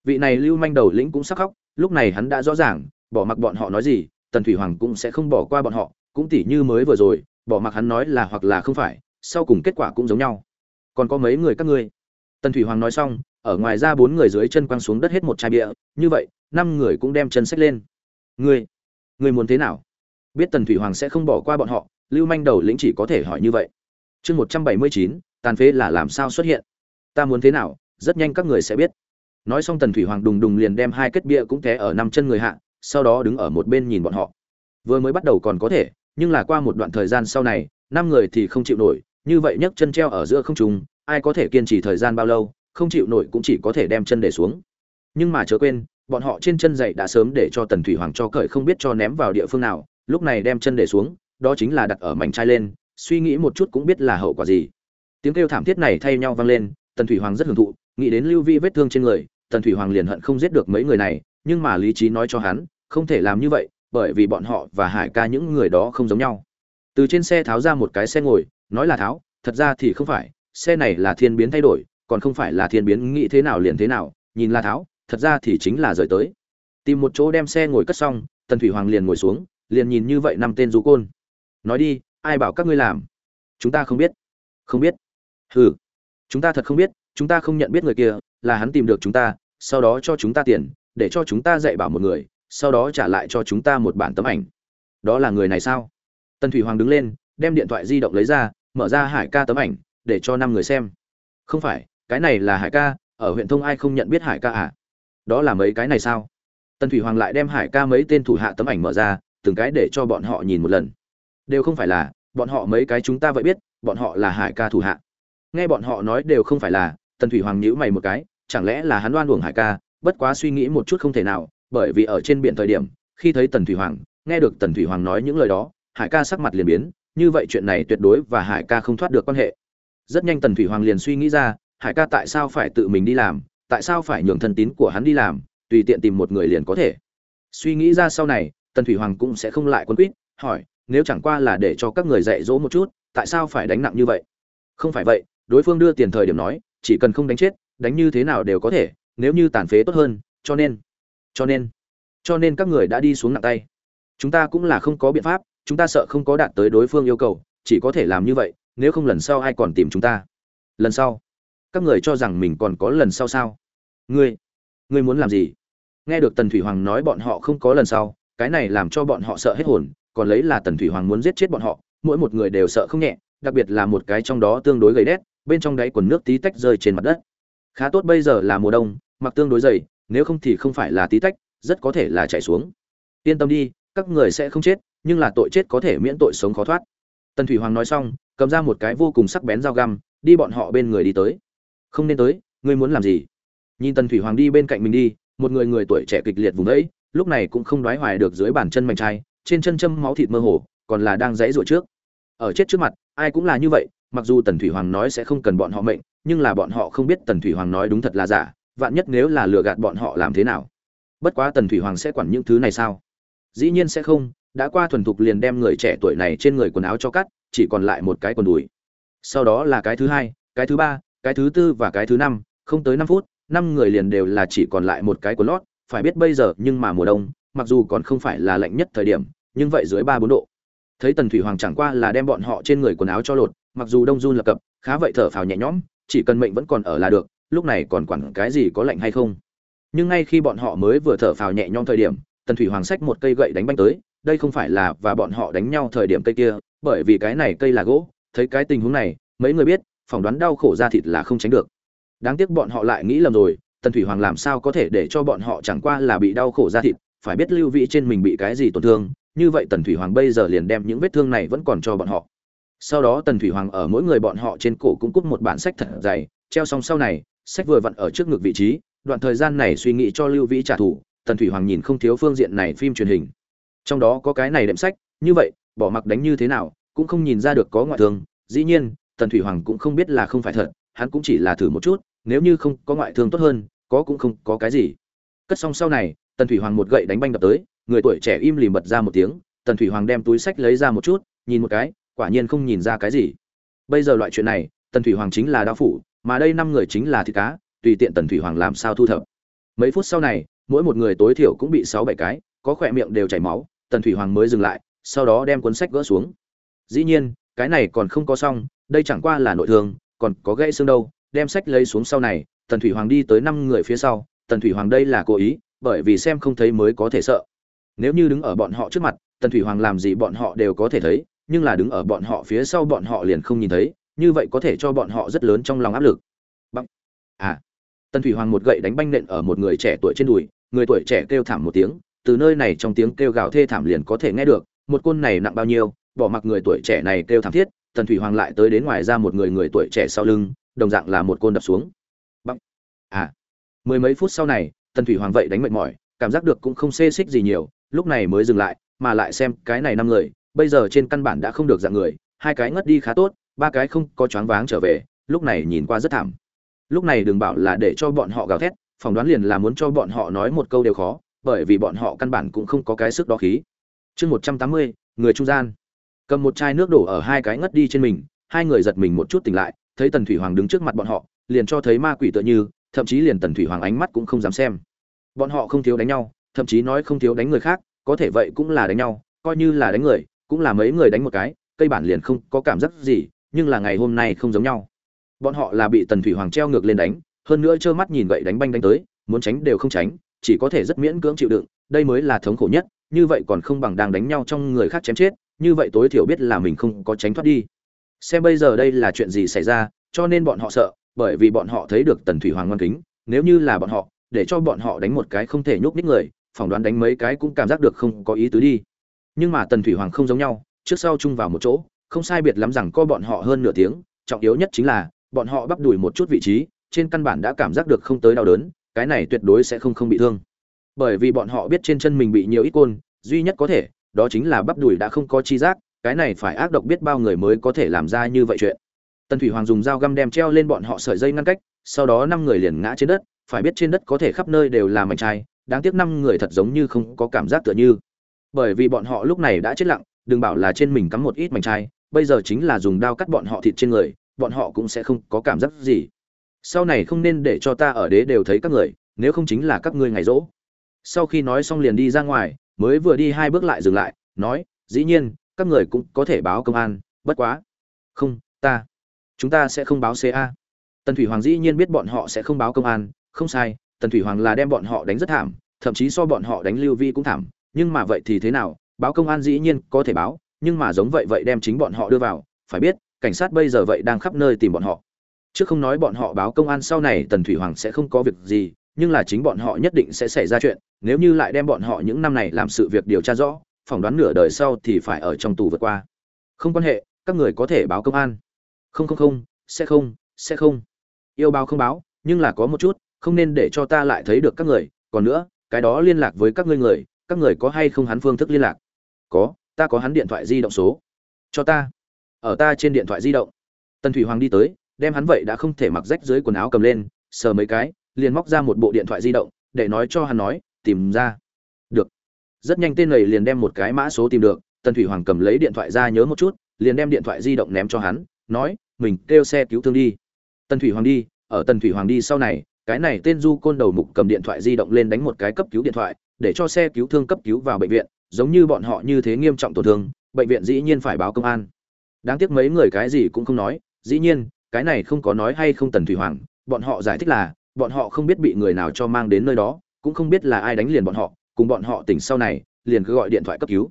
Vị này lưu manh đầu lĩnh cũng sắc khóc, lúc này hắn đã rõ ràng, bỏ mặc bọn họ nói gì, tần thủy hoàng cũng sẽ không bỏ qua bọn họ, cũng tỉ như mới vừa rồi, bỏ mặc hắn nói là hoặc là không phải, sau cùng kết quả cũng giống nhau. Còn có mấy người các ngươi? Tần thủy hoàng nói xong, ở ngoài ra bốn người dưới chân quăng xuống đất hết một chai bia, như vậy, năm người cũng đem chân xách lên. Ngươi ngươi muốn thế nào? Biết tần thủy hoàng sẽ không bỏ qua bọn họ, lưu manh đầu lĩnh chỉ có thể hỏi như vậy. Chương một trăm bảy mươi chín, tàn phế là làm sao xuất hiện? Ta muốn thế nào, rất nhanh các người sẽ biết. Nói xong tần thủy hoàng đùng đùng liền đem hai kết bia cũng té ở năm chân người hạ, sau đó đứng ở một bên nhìn bọn họ. Vừa mới bắt đầu còn có thể, nhưng là qua một đoạn thời gian sau này, năm người thì không chịu nổi, như vậy nhấc chân treo ở giữa không trung, ai có thể kiên trì thời gian bao lâu, không chịu nổi cũng chỉ có thể đem chân để xuống. Nhưng mà chớ quên, bọn họ trên chân dậy đã sớm để cho tần thủy hoàng cho cởi không biết cho ném vào địa phương nào lúc này đem chân để xuống, đó chính là đặt ở mảnh chai lên, suy nghĩ một chút cũng biết là hậu quả gì. Tiếng kêu thảm thiết này thay nhau vang lên, tần thủy hoàng rất hưởng thụ, nghĩ đến lưu vi vết thương trên người, tần thủy hoàng liền hận không giết được mấy người này, nhưng mà lý trí nói cho hắn, không thể làm như vậy, bởi vì bọn họ và hải ca những người đó không giống nhau. Từ trên xe tháo ra một cái xe ngồi, nói là tháo, thật ra thì không phải, xe này là thiên biến thay đổi, còn không phải là thiên biến, nghĩ thế nào liền thế nào, nhìn là tháo, thật ra thì chính là rời tới. Tìm một chỗ đem xe ngồi cất xong, tần thủy hoàng liền ngồi xuống liền nhìn như vậy năm tên du côn. Nói đi, ai bảo các ngươi làm? Chúng ta không biết. Không biết. Hừ. Chúng ta thật không biết, chúng ta không nhận biết người kia, là hắn tìm được chúng ta, sau đó cho chúng ta tiền, để cho chúng ta dạy bảo một người, sau đó trả lại cho chúng ta một bản tấm ảnh. Đó là người này sao? Tần thủy hoàng đứng lên, đem điện thoại di động lấy ra, mở ra hải ca tấm ảnh, để cho năm người xem. Không phải, cái này là hải ca, ở huyện thông ai không nhận biết hải ca à? Đó là mấy cái này sao? Tần thủy hoàng lại đem hải ca mấy tên thủ hạ tấm ảnh mở ra từng cái để cho bọn họ nhìn một lần. Đều không phải là, bọn họ mấy cái chúng ta vậy biết, bọn họ là hải ca thủ hạ. Nghe bọn họ nói đều không phải là, tần thủy hoàng nhíu mày một cái, chẳng lẽ là hắn đoan uổng hải ca, bất quá suy nghĩ một chút không thể nào, bởi vì ở trên biển thời điểm, khi thấy tần thủy hoàng, nghe được tần thủy hoàng nói những lời đó, hải ca sắc mặt liền biến, như vậy chuyện này tuyệt đối và hải ca không thoát được quan hệ. Rất nhanh tần thủy hoàng liền suy nghĩ ra, hải ca tại sao phải tự mình đi làm, tại sao phải nhường thân tín của hắn đi làm, tùy tiện tìm một người liền có thể. Suy nghĩ ra sau này tần thủy hoàng cũng sẽ không lại quân quýt, hỏi, nếu chẳng qua là để cho các người dạy dỗ một chút, tại sao phải đánh nặng như vậy? Không phải vậy. Đối phương đưa tiền thời điểm nói, chỉ cần không đánh chết, đánh như thế nào đều có thể, nếu như tàn phế tốt hơn, cho nên cho nên cho nên các người đã đi xuống nặng tay. Chúng ta cũng là không có biện pháp, chúng ta sợ không có đạt tới đối phương yêu cầu, chỉ có thể làm như vậy, nếu không lần sau ai còn tìm chúng ta? Lần sau? Các người cho rằng mình còn có lần sau sao? Ngươi ngươi muốn làm gì? Nghe được tần thủy hoàng nói bọn họ không có lần sau cái này làm cho bọn họ sợ hết hồn, còn lấy là tần thủy hoàng muốn giết chết bọn họ, mỗi một người đều sợ không nhẹ, đặc biệt là một cái trong đó tương đối gầy đét, bên trong đáy quần nước tí tách rơi trên mặt đất. Khá tốt bây giờ là mùa đông, mặc tương đối dày, nếu không thì không phải là tí tách, rất có thể là chạy xuống. Yên tâm đi, các người sẽ không chết, nhưng là tội chết có thể miễn tội sống khó thoát. Tần thủy hoàng nói xong, cầm ra một cái vô cùng sắc bén dao găm, đi bọn họ bên người đi tới. Không nên tới, ngươi muốn làm gì? Nhìn tần thủy hoàng đi bên cạnh mình đi, một người người tuổi trẻ kịch liệt vùng ấy lúc này cũng không đoái hoài được dưới bàn chân mảnh trai trên chân châm máu thịt mơ hồ, còn là đang dãy ruột trước. Ở chết trước mặt, ai cũng là như vậy, mặc dù tần thủy hoàng nói sẽ không cần bọn họ mệnh, nhưng là bọn họ không biết tần thủy hoàng nói đúng thật là giả, vạn nhất nếu là lừa gạt bọn họ làm thế nào? Bất quá tần thủy hoàng sẽ quản những thứ này sao? Dĩ nhiên sẽ không, đã qua thuần thục liền đem người trẻ tuổi này trên người quần áo cho cắt, chỉ còn lại một cái quần đùi. Sau đó là cái thứ hai, cái thứ ba, cái thứ tư và cái thứ năm, không tới năm phút, năm người liền đều là chỉ còn lại một cái quần lót phải biết bây giờ nhưng mà mùa đông, mặc dù còn không phải là lạnh nhất thời điểm, nhưng vậy dưới ba bốn độ. Thấy tần thủy hoàng chẳng qua là đem bọn họ trên người quần áo cho lột, mặc dù đông run lập cập, khá vậy thở phào nhẹ nhõm, chỉ cần mệnh vẫn còn ở là được, lúc này còn quản cái gì có lạnh hay không. Nhưng ngay khi bọn họ mới vừa thở phào nhẹ nhõm thời điểm, tần thủy hoàng xách một cây gậy đánh banh tới, đây không phải là và bọn họ đánh nhau thời điểm cây kia, bởi vì cái này cây là gỗ, thấy cái tình huống này, mấy người biết, phỏng đoán đau khổ ra thịt là không tránh được. Đáng tiếc bọn họ lại nghĩ lầm rồi tần thủy hoàng làm sao có thể để cho bọn họ chẳng qua là bị đau khổ ra thịt, phải biết lưu vị trên mình bị cái gì tổn thương, như vậy tần thủy hoàng bây giờ liền đem những vết thương này vẫn còn cho bọn họ. Sau đó tần thủy hoàng ở mỗi người bọn họ trên cổ cũng cúp một bản sách thật dày, treo xong sau này, sách vừa vặn ở trước ngực vị trí, đoạn thời gian này suy nghĩ cho lưu vĩ trả thù, tần thủy hoàng nhìn không thiếu phương diện này phim truyền hình. Trong đó có cái này đệm sách, như vậy, bỏ mặc đánh như thế nào, cũng không nhìn ra được có ngoại thương, dĩ nhiên, tần thủy hoàng cũng không biết là không phải thật, hắn cũng chỉ là thử một chút nếu như không có ngoại thương tốt hơn, có cũng không có cái gì. Cất xong sau này, tần thủy hoàng một gậy đánh banh đập tới, người tuổi trẻ im lìm bật ra một tiếng, tần thủy hoàng đem túi sách lấy ra một chút, nhìn một cái, quả nhiên không nhìn ra cái gì. Bây giờ loại chuyện này, tần thủy hoàng chính là đao phủ, mà đây năm người chính là thịt cá, tùy tiện tần thủy hoàng làm sao thu thập. Mấy phút sau này, mỗi một người tối thiểu cũng bị sáu bảy cái, có khỏe miệng đều chảy máu, tần thủy hoàng mới dừng lại, sau đó đem cuốn sách gỡ xuống. Dĩ nhiên, cái này còn không có xong, đây chẳng qua là nội thương, còn có gãy xương đâu đem sách lấy xuống sau này, tần thủy hoàng đi tới năm người phía sau, tần thủy hoàng đây là cố ý, bởi vì xem không thấy mới có thể sợ. Nếu như đứng ở bọn họ trước mặt, tần thủy hoàng làm gì bọn họ đều có thể thấy, nhưng là đứng ở bọn họ phía sau bọn họ liền không nhìn thấy, như vậy có thể cho bọn họ rất lớn trong lòng áp lực. Bằng à. Tần thủy hoàng một gậy đánh banh nện ở một người trẻ tuổi trên đùi, người tuổi trẻ kêu thảm một tiếng, từ nơi này trong tiếng kêu gào thê thảm liền có thể nghe được, một côn này nặng bao nhiêu, bỏ mặc người tuổi trẻ này kêu thảm thiết, tần thủy hoàng lại tới đến ngoài ra một người người tuổi trẻ sau lưng đồng dạng là một côn đập xuống. Bằng à. Mười mấy phút sau này, tần thủy hoàng vậy đánh mệt mỏi, cảm giác được cũng không xê xích gì nhiều, lúc này mới dừng lại, mà lại xem cái này năm người, bây giờ trên căn bản đã không được dạng người, hai cái ngất đi khá tốt, ba cái không có choáng váng trở về, lúc này nhìn qua rất thảm. Lúc này đừng bảo là để cho bọn họ gào thét, phỏng đoán liền là muốn cho bọn họ nói một câu đều khó, bởi vì bọn họ căn bản cũng không có cái sức đó khí. Chương một trăm tám mươi, người trung gian. Cầm một chai nước đổ ở hai cái ngất đi trên mình, hai người giật mình một chút tỉnh lại thấy tần thủy hoàng đứng trước mặt bọn họ, liền cho thấy ma quỷ tựa như, thậm chí liền tần thủy hoàng ánh mắt cũng không dám xem. Bọn họ không thiếu đánh nhau, thậm chí nói không thiếu đánh người khác, có thể vậy cũng là đánh nhau, coi như là đánh người, cũng là mấy người đánh một cái, cây bản liền không có cảm giác gì, nhưng là ngày hôm nay không giống nhau. Bọn họ là bị tần thủy hoàng treo ngược lên đánh, hơn nữa trơ mắt nhìn vậy đánh banh đánh tới, muốn tránh đều không tránh, chỉ có thể rất miễn cưỡng chịu đựng, đây mới là thống khổ nhất, như vậy còn không bằng đang đánh nhau trong người khác chém chết, như vậy tối thiểu biết là mình không có tránh thoát đi xem bây giờ đây là chuyện gì xảy ra, cho nên bọn họ sợ, bởi vì bọn họ thấy được tần thủy hoàng ngoan kính. Nếu như là bọn họ, để cho bọn họ đánh một cái không thể nhúc nhích người, phỏng đoán đánh mấy cái cũng cảm giác được không có ý tứ đi. Nhưng mà tần thủy hoàng không giống nhau, trước sau chung vào một chỗ, không sai biệt lắm rằng co bọn họ hơn nửa tiếng, trọng yếu nhất chính là, bọn họ bắp đùi một chút vị trí, trên căn bản đã cảm giác được không tới đau đớn, cái này tuyệt đối sẽ không không bị thương. Bởi vì bọn họ biết trên chân mình bị nhiều ít côn, duy nhất có thể, đó chính là bắp đùi đã không có chi giác cái này phải ác độc biết bao người mới có thể làm ra như vậy chuyện. Tần thủy hoàng dùng dao găm đem treo lên bọn họ sợi dây ngăn cách, sau đó năm người liền ngã trên đất, phải biết trên đất có thể khắp nơi đều là mảnh chai, đáng tiếc năm người thật giống như không có cảm giác tựa như. Bởi vì bọn họ lúc này đã chết lặng, đừng bảo là trên mình cắm một ít mảnh chai, bây giờ chính là dùng dao cắt bọn họ thịt trên người, bọn họ cũng sẽ không có cảm giác gì. Sau này không nên để cho ta ở đế đều thấy các người, nếu không chính là các ngươi ngày rỗ. Sau khi nói xong liền đi ra ngoài, mới vừa đi hai bước lại dừng lại, nói, dĩ nhiên các người cũng có thể báo công an, bất quá. Không, ta. Chúng ta sẽ không báo ca tần thủy hoàng dĩ nhiên biết bọn họ sẽ không báo công an. Không sai, tần thủy hoàng là đem bọn họ đánh rất thảm, thậm chí so bọn họ đánh lưu vi cũng thảm. Nhưng mà vậy thì thế nào? Báo công an dĩ nhiên có thể báo, nhưng mà giống vậy vậy đem chính bọn họ đưa vào. Phải biết, cảnh sát bây giờ vậy đang khắp nơi tìm bọn họ. Chứ không nói bọn họ báo công an sau này tần thủy hoàng sẽ không có việc gì, nhưng là chính bọn họ nhất định sẽ xảy ra chuyện, nếu như lại đem bọn họ những năm này làm sự việc điều tra rõ phỏng đoán nửa đời sau thì phải ở trong tù vượt qua. Không quan hệ, các người có thể báo công an. Không không không, sẽ không sẽ không. Yêu báo không báo, nhưng là có một chút, không nên để cho ta lại thấy được các người. Còn nữa, cái đó liên lạc với các ngươi người, các người có hay không hắn phương thức liên lạc? Có, ta có hắn điện thoại di động số. Cho ta. Ở ta trên điện thoại di động. Tần thủy hoàng đi tới, đem hắn vậy đã không thể mặc rách dưới quần áo cầm lên, sờ mấy cái, liền móc ra một bộ điện thoại di động, để nói cho hắn nói, tìm ra. Được rất nhanh tên này liền đem một cái mã số tìm được, tần thủy hoàng cầm lấy điện thoại ra nhớ một chút, liền đem điện thoại di động ném cho hắn, nói, mình kêu xe cứu thương đi. Tần thủy hoàng đi, ở tần thủy hoàng đi sau này, cái này tên du côn đầu mục cầm điện thoại di động lên đánh một cái cấp cứu điện thoại, để cho xe cứu thương cấp cứu vào bệnh viện, giống như bọn họ như thế nghiêm trọng tổn thương, bệnh viện dĩ nhiên phải báo công an. Đáng tiếc mấy người cái gì cũng không nói, dĩ nhiên, cái này không có nói hay không tần thủy hoàng, bọn họ giải thích là, bọn họ không biết bị người nào cho mang đến nơi đó, cũng không biết là ai đánh liền bọn họ cùng bọn họ tỉnh sau này, liền cứ gọi điện thoại cấp cứu.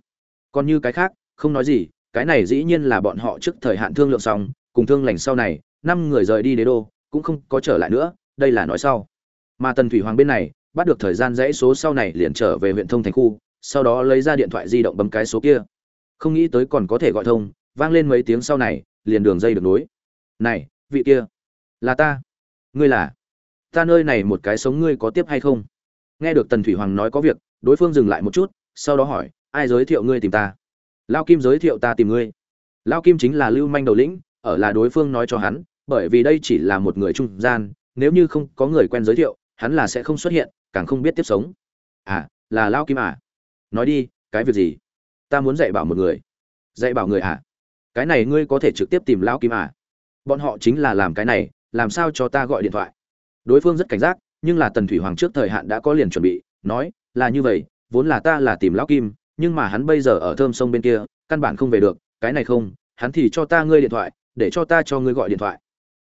Còn như cái khác, không nói gì, cái này dĩ nhiên là bọn họ trước thời hạn thương lượng xong, cùng thương lành sau này, năm người rời đi đế đô, cũng không có trở lại nữa, đây là nói sau. Mà tần thủy hoàng bên này, bắt được thời gian dãy số sau này liền trở về huyện thông thành khu, sau đó lấy ra điện thoại di động bấm cái số kia. Không nghĩ tới còn có thể gọi thông, vang lên mấy tiếng sau này, liền đường dây được nối. Này, vị kia, là ta. Ngươi là, ta nơi này một cái sống ngươi có tiếp hay không? Nghe được tần thủy hoàng nói có việc đối phương dừng lại một chút, sau đó hỏi, ai giới thiệu ngươi tìm ta? Lao kim giới thiệu ta tìm ngươi. Lao kim chính là lưu manh đầu lĩnh, ở là đối phương nói cho hắn, bởi vì đây chỉ là một người trung gian, nếu như không có người quen giới thiệu, hắn là sẽ không xuất hiện, càng không biết tiếp sống. À là lao kim à? Nói đi, cái việc gì? Ta muốn dạy bảo một người. Dạy bảo người à? Cái này ngươi có thể trực tiếp tìm lao kim à? Bọn họ chính là làm cái này, làm sao cho ta gọi điện thoại? Đối phương rất cảnh giác, nhưng là tần thủy hoàng trước thời hạn đã có liền chuẩn bị, nói là như vậy, vốn là ta là tìm lão kim, nhưng mà hắn bây giờ ở thơm sông bên kia, căn bản không về được, cái này không, hắn thì cho ta ngươi điện thoại, để cho ta cho ngươi gọi điện thoại.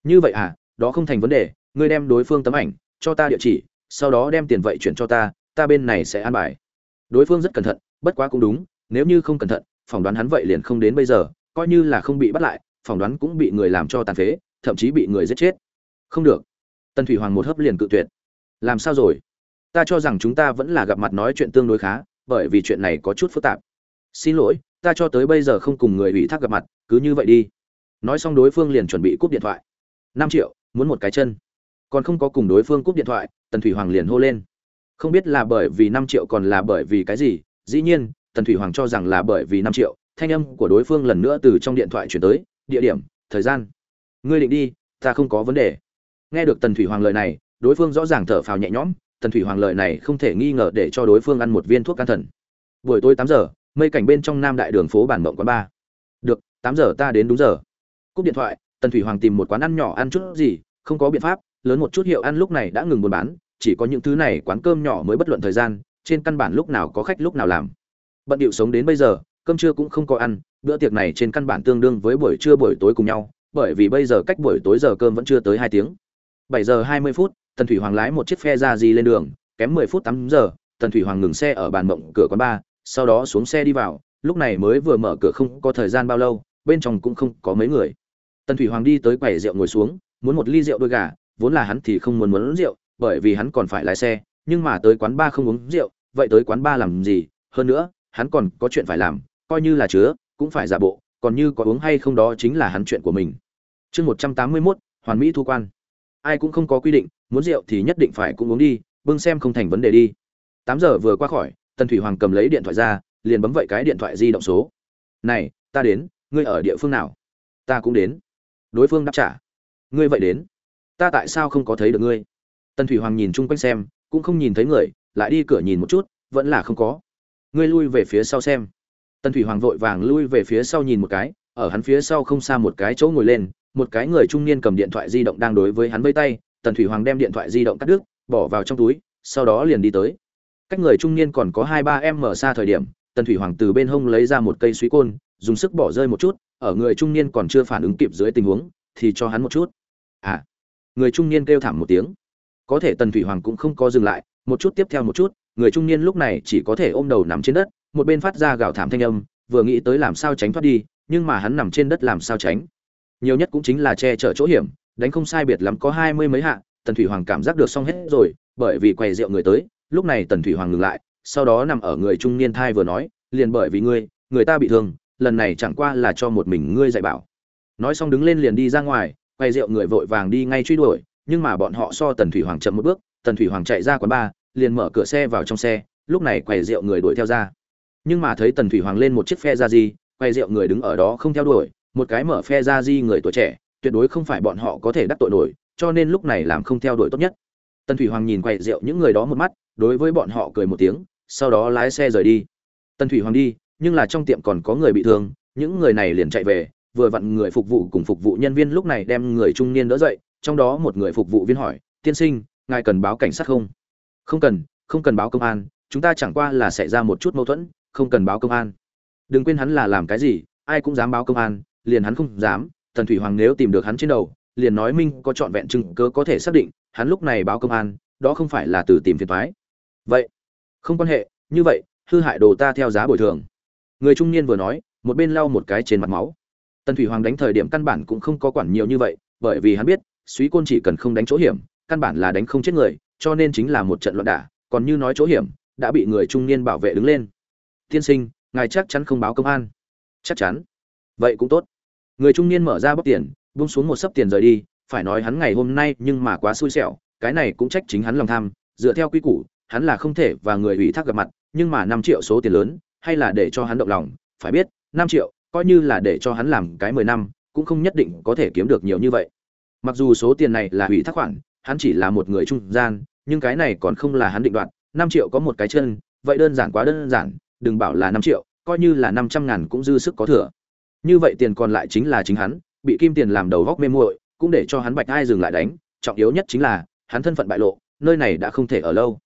Như vậy à đó không thành vấn đề, ngươi đem đối phương tấm ảnh, cho ta địa chỉ, sau đó đem tiền vậy chuyển cho ta ta bên này sẽ an bài. Đối phương rất cẩn thận, bất quá cũng đúng, nếu như không cẩn thận, phỏng đoán hắn vậy liền không đến bây giờ, coi như là không bị bắt lại, phỏng đoán cũng bị người làm cho tàn phế, thậm chí bị người giết chết. Không được. Tần thủy hoàng một hấp liền cự tuyệt. Làm sao rồi? Ta cho rằng chúng ta vẫn là gặp mặt nói chuyện tương đối khá, bởi vì chuyện này có chút phức tạp. Xin lỗi, ta cho tới bây giờ không cùng người ủy thác gặp mặt, cứ như vậy đi. Nói xong đối phương liền chuẩn bị cúp điện thoại. Năm triệu, muốn một cái chân. Còn không có cùng đối phương cúp điện thoại, tần thủy hoàng liền hô lên. Không biết là bởi vì năm triệu còn là bởi vì cái gì, dĩ nhiên, tần thủy hoàng cho rằng là bởi vì năm triệu, thanh âm của đối phương lần nữa từ trong điện thoại chuyển tới, địa điểm, thời gian. Ngươi định đi, ta không có vấn đề. Nghe được tần thủy hoàng lời này, đối phương rõ ràng thở phào nhẹ nhõm tần thủy hoàng lời này không thể nghi ngờ để cho đối phương ăn một viên thuốc can thần. Buổi tối tám giờ, mây cảnh bên trong nam đại đường phố bản mộng quán ba. Được, tám giờ ta đến đúng giờ. Cúp điện thoại, tần thủy hoàng tìm một quán ăn nhỏ ăn chút gì, không có biện pháp, lớn một chút hiệu ăn lúc này đã ngừng buôn bán, chỉ có những thứ này quán cơm nhỏ mới bất luận thời gian, trên căn bản lúc nào có khách lúc nào làm. Bận điệu sống đến bây giờ, cơm trưa cũng không có ăn, bữa tiệc này trên căn bản tương đương với buổi trưa buổi tối cùng nhau, bởi vì bây giờ cách buổi tối giờ cơm vẫn chưa tới hai tiếng. Bảy giờ hai mươi phút tần thủy hoàng lái một chiếc phe ra gì lên đường kém mười phút tám giờ tần thủy hoàng ngừng xe ở bàn mộng cửa quán ba, sau đó xuống xe đi vào lúc này mới vừa mở cửa không có thời gian bao lâu bên trong cũng không có mấy người. Tần thủy hoàng đi tới quầy rượu ngồi xuống muốn một ly rượu đôi gà vốn là hắn thì không muốn muốn rượu bởi vì hắn còn phải lái xe nhưng mà tới quán ba không uống rượu vậy tới quán ba làm gì hơn nữa hắn còn có chuyện phải làm coi như là chứa cũng phải giả bộ còn như có uống hay không đó chính là hắn chuyện của mình. Chương một trăm tám mươi mốt hoàn mỹ thu quan. Ai cũng không có quy định muốn rượu thì nhất định phải cũng uống đi bưng xem không thành vấn đề đi. Tám giờ vừa qua khỏi, tần thủy hoàng cầm lấy điện thoại ra, liền bấm vậy cái điện thoại di động số. Này, ta đến, ngươi ở địa phương nào? Ta cũng đến. Đối phương đáp trả. Ngươi vậy đến? Ta tại sao không có thấy được ngươi? Tần thủy hoàng nhìn chung quanh xem, cũng không nhìn thấy người, lại đi cửa nhìn một chút, vẫn là không có. Ngươi lui về phía sau xem. Tần thủy hoàng vội vàng lui về phía sau nhìn một cái, ở hắn phía sau không xa một cái chỗ ngồi lên, một cái người trung niên cầm điện thoại di động đang đối với hắn vây tay tần thủy hoàng đem điện thoại di động cắt đứt, bỏ vào trong túi, sau đó liền đi tới. Cách người trung niên còn có hai ba em mở xa thời điểm, tần thủy hoàng từ bên hông lấy ra một cây suý côn, dùng sức bỏ rơi một chút, ở người trung niên còn chưa phản ứng kịp dưới tình huống, thì cho hắn một chút. À người trung niên kêu thảm một tiếng. Có thể tần thủy hoàng cũng không có dừng lại, một chút tiếp theo một chút, người trung niên lúc này chỉ có thể ôm đầu nằm trên đất, một bên phát ra gào thảm thanh âm, vừa nghĩ tới làm sao tránh thoát đi, nhưng mà hắn nằm trên đất làm sao tránh? Nhiều nhất cũng chính là che chở chỗ hiểm đánh không sai biệt lắm có hai mươi mấy hạ, tần thủy hoàng cảm giác được xong hết rồi, bởi vì quầy rượu người tới, lúc này tần thủy hoàng ngừng lại, sau đó nằm ở người trung niên thai vừa nói, liền bởi vì ngươi, người ta bị thương, lần này chẳng qua là cho một mình ngươi dạy bảo. Nói xong đứng lên liền đi ra ngoài, quầy rượu người vội vàng đi ngay truy đuổi, nhưng mà bọn họ so tần thủy hoàng chậm một bước, tần thủy hoàng chạy ra quán bar, liền mở cửa xe vào trong xe, lúc này quầy rượu người đuổi theo ra. Nhưng mà thấy tần thủy hoàng lên một chiếc phe ra di quầy rượu người đứng ở đó không theo đuổi, một cái mở phe ra di người tuổi trẻ tuyệt đối không phải bọn họ có thể đắc tội nổi, cho nên lúc này làm không theo đuổi tốt nhất. Tần thủy hoàng nhìn quay rượu những người đó một mắt, đối với bọn họ cười một tiếng, sau đó lái xe rời đi. Tần thủy hoàng đi, nhưng là trong tiệm còn có người bị thương, những người này liền chạy về, vừa vặn người phục vụ cùng phục vụ nhân viên lúc này đem người trung niên đỡ dậy, trong đó một người phục vụ viên hỏi, tiên sinh, ngài cần báo cảnh sát không? Không cần không cần báo công an, chúng ta chẳng qua là xảy ra một chút mâu thuẫn, không cần báo công an. Đừng quên hắn là làm cái gì, ai cũng dám báo công an, liền hắn không dám tần thủy hoàng nếu tìm được hắn trên đầu, liền nói minh có trọn vẹn chứng cớ có thể xác định, hắn lúc này báo công an, đó không phải là từ tìm phiền thoái vậy, không quan hệ, như vậy, hư hại đồ ta theo giá bồi thường. Người trung niên vừa nói, một bên lau một cái trên mặt máu. Tần thủy hoàng đánh thời điểm căn bản cũng không có quản nhiều như vậy, bởi vì hắn biết, suý côn chỉ cần không đánh chỗ hiểm, căn bản là đánh không chết người, cho nên chính là một trận loạn đả, còn như nói chỗ hiểm, đã bị người trung niên bảo vệ đứng lên. Tiên sinh, ngài chắc chắn không báo công an. Chắc chắn. Vậy cũng tốt người trung niên mở ra bóc tiền bung xuống một sấp tiền rời đi, phải nói hắn ngày hôm nay nhưng mà quá xui xẻo, cái này cũng trách chính hắn lòng tham, dựa theo quy củ, hắn là không thể và người ủy thác gặp mặt, nhưng mà năm triệu số tiền lớn, hay là để cho hắn động lòng, phải biết, năm triệu, coi như là để cho hắn làm cái mười năm, cũng không nhất định có thể kiếm được nhiều như vậy. Mặc dù số tiền này là ủy thác khoản, hắn chỉ là một người trung gian, nhưng cái này còn không là hắn định đoạt, năm triệu có một cái chân, vậy đơn giản quá đơn giản, đừng bảo là năm triệu, coi như là năm trăm ngàn cũng dư sức có thừa như vậy tiền còn lại chính là chính hắn, bị kim tiền làm đầu góc mê muội, cũng để cho hắn bạch ai dừng lại đánh, trọng yếu nhất chính là, hắn thân phận bại lộ, nơi này đã không thể ở lâu.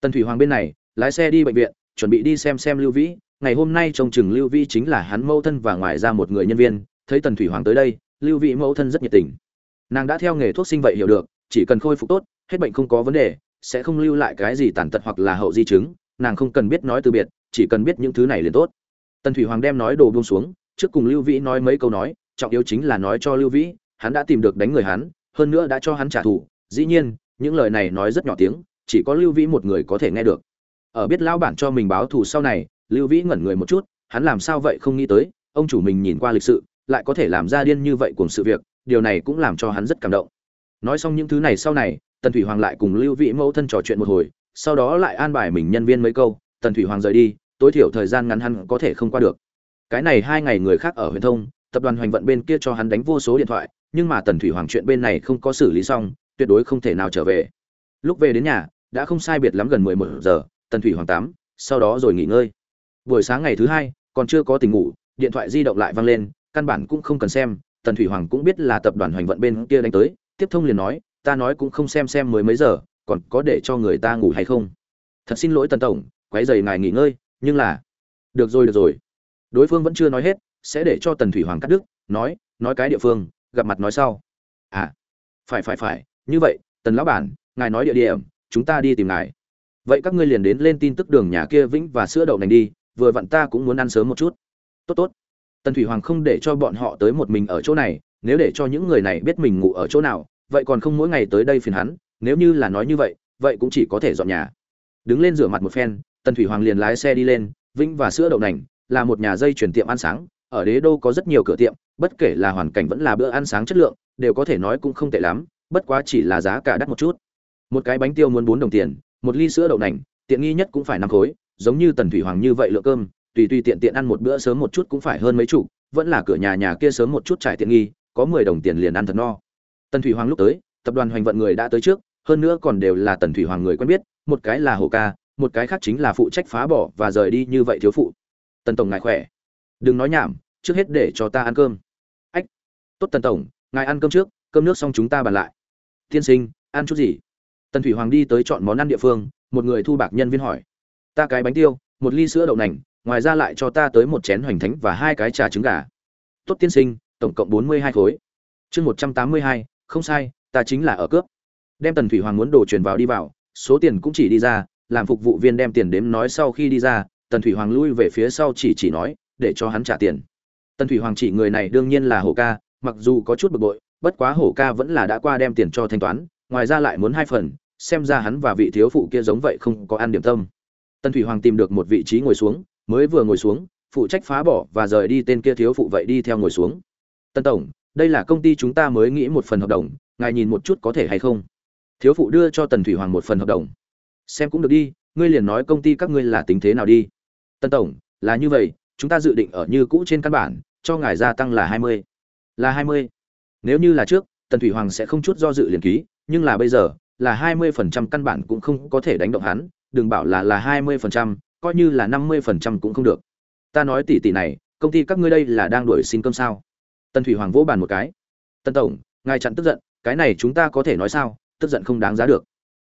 Tần thủy hoàng bên này, lái xe đi bệnh viện, chuẩn bị đi xem xem lưu vĩ. Ngày hôm nay trông chừng lưu vĩ chính là hắn mẫu thân và ngoài ra một người nhân viên. Thấy tần thủy hoàng tới đây, lưu vĩ mẫu thân rất nhiệt tình. Nàng đã theo nghề thuốc sinh vậy hiểu được, chỉ cần khôi phục tốt, hết bệnh không có vấn đề, sẽ không lưu lại cái gì tàn tật hoặc là hậu di chứng. Nàng không cần biết nói từ biệt, chỉ cần biết những thứ này liền tốt. Tần thủy hoàng đem nói đồ buông xuống trước cùng lưu vĩ nói mấy câu nói, trọng yếu chính là nói cho lưu vĩ, hắn đã tìm được đánh người hắn, hơn nữa đã cho hắn trả thù. Dĩ nhiên, những lời này nói rất nhỏ tiếng, chỉ có lưu vĩ một người có thể nghe được. Ở biết lão bản cho mình báo thù sau này, lưu vĩ ngẩn người một chút, hắn làm sao vậy không nghĩ tới, ông chủ mình nhìn qua lịch sự, lại có thể làm ra điên như vậy cùng sự việc, điều này cũng làm cho hắn rất cảm động. Nói xong những thứ này sau này, tần thủy hoàng lại cùng lưu vĩ mẫu thân trò chuyện một hồi, sau đó lại an bài mình nhân viên mấy câu, tần thủy hoàng rời đi, tối thiểu thời gian ngắn hắn có thể không qua được cái này hai ngày người khác ở huyền thông, tập đoàn hoành vận bên kia cho hắn đánh vô số điện thoại, nhưng mà tần thủy hoàng chuyện bên này không có xử lý xong, tuyệt đối không thể nào trở về. Lúc về đến nhà, đã không sai biệt lắm gần mười một giờ, tần thủy hoàng tám, sau đó rồi nghỉ ngơi. Buổi sáng ngày thứ hai, còn chưa có tình ngủ, điện thoại di động lại vang lên, căn bản cũng không cần xem, tần thủy hoàng cũng biết là tập đoàn hoành vận bên kia đánh tới, tiếp thông liền nói, ta nói cũng không xem xem mới mấy giờ, còn có để cho người ta ngủ hay không? Thật xin lỗi tần tổng, quấy giày ngài nghỉ ngơi, nhưng là được rồi được rồi đối phương vẫn chưa nói hết, sẽ để cho tần thủy hoàng cắt đứt, nói nói cái địa phương, gặp mặt nói sau. À phải phải phải, như vậy, tần lão bản, ngài nói địa điểm, chúng ta đi tìm ngài. Vậy các ngươi liền đến lên tin tức đường nhà kia vĩnh và sữa đậu nành đi, vừa vặn ta cũng muốn ăn sớm một chút. Tốt tốt. Tần thủy hoàng không để cho bọn họ tới một mình ở chỗ này, nếu để cho những người này biết mình ngủ ở chỗ nào, vậy còn không mỗi ngày tới đây phiền hắn, nếu như là nói như vậy vậy cũng chỉ có thể dọn nhà. Đứng lên rửa mặt một phen, tần thủy hoàng liền lái xe đi lên, vĩnh và sữa đậu nành là một nhà dây chuyển tiệm ăn sáng, ở đế đô có rất nhiều cửa tiệm, bất kể là hoàn cảnh vẫn là bữa ăn sáng chất lượng, đều có thể nói cũng không tệ lắm, bất quá chỉ là giá cả đắt một chút. Một cái bánh tiêu muốn bốn đồng tiền, một ly sữa đậu nành, tiện nghi nhất cũng phải năm khối, giống như tần thủy hoàng như vậy lượng cơm, tùy tùy tiện tiện ăn một bữa sớm một chút cũng phải hơn mấy chục, vẫn là cửa nhà nhà kia sớm một chút trải tiện nghi, có mười đồng tiền liền ăn thật no. Tần thủy hoàng lúc tới, tập đoàn hoành vận người đã tới trước, hơn nữa còn đều là tần thủy hoàng người quen biết, một cái là hồ ca, một cái khác chính là phụ trách phá bỏ và rời đi như vậy thiếu phụ tần tổng ngài khỏe. Đừng nói nhảm, trước hết để cho ta ăn cơm. Ách, tốt tần tổng, ngài ăn cơm trước, cơm nước xong chúng ta bàn lại. Tiên sinh, ăn chút gì? Tần thủy hoàng đi tới chọn món ăn địa phương, một người thu bạc nhân viên hỏi. Ta cái bánh tiêu, một ly sữa đậu nành, ngoài ra lại cho ta tới một chén hoành thánh và hai cái trà trứng gà. Tốt tiên sinh, tổng cộng bốn mươi hai khối. Chương một trăm tám mươi hai, không sai, ta chính là ở cướp. Đem tần thủy hoàng muốn đồ truyền vào đi vào, số tiền cũng chỉ đi ra, làm phục vụ viên đem tiền đếm nói sau khi đi ra tần thủy hoàng lui về phía sau chỉ chỉ nói, để cho hắn trả tiền. Tần thủy hoàng chỉ người này đương nhiên là hổ ca, mặc dù có chút bực bội, bất quá hổ ca vẫn là đã qua đem tiền cho thanh toán, ngoài ra lại muốn hai phần, xem ra hắn và vị thiếu phụ kia giống vậy không có ăn điểm tâm. Tần thủy hoàng tìm được một vị trí ngồi xuống, mới vừa ngồi xuống, phụ trách phá bỏ và rời đi tên kia thiếu phụ vậy đi theo ngồi xuống. Tân tổng, đây là công ty chúng ta mới nghĩ một phần hợp đồng, ngài nhìn một chút có thể hay không? Thiếu phụ đưa cho tần thủy hoàng một phần hợp đồng. Xem cũng được đi, ngươi liền nói công ty các ngươi là tính thế nào đi tân tổng, là như vậy, chúng ta dự định ở như cũ trên căn bản, cho ngài gia tăng là hai mươi. Là hai mươi. Nếu như là trước, tần thủy hoàng sẽ không chút do dự liền ký, nhưng là bây giờ, là hai mươi phần trăm căn bản cũng không có thể đánh động hắn, đừng bảo là là hai mươi phần trăm, coi như là năm mươi phần trăm cũng không được. Ta nói tỷ tỷ này, công ty các ngươi đây là đang đuổi xin cơm sao? Tần thủy hoàng vỗ bàn một cái. Tân tổng, ngài chặn tức giận, cái này chúng ta có thể nói sao? Tức giận không đáng giá được.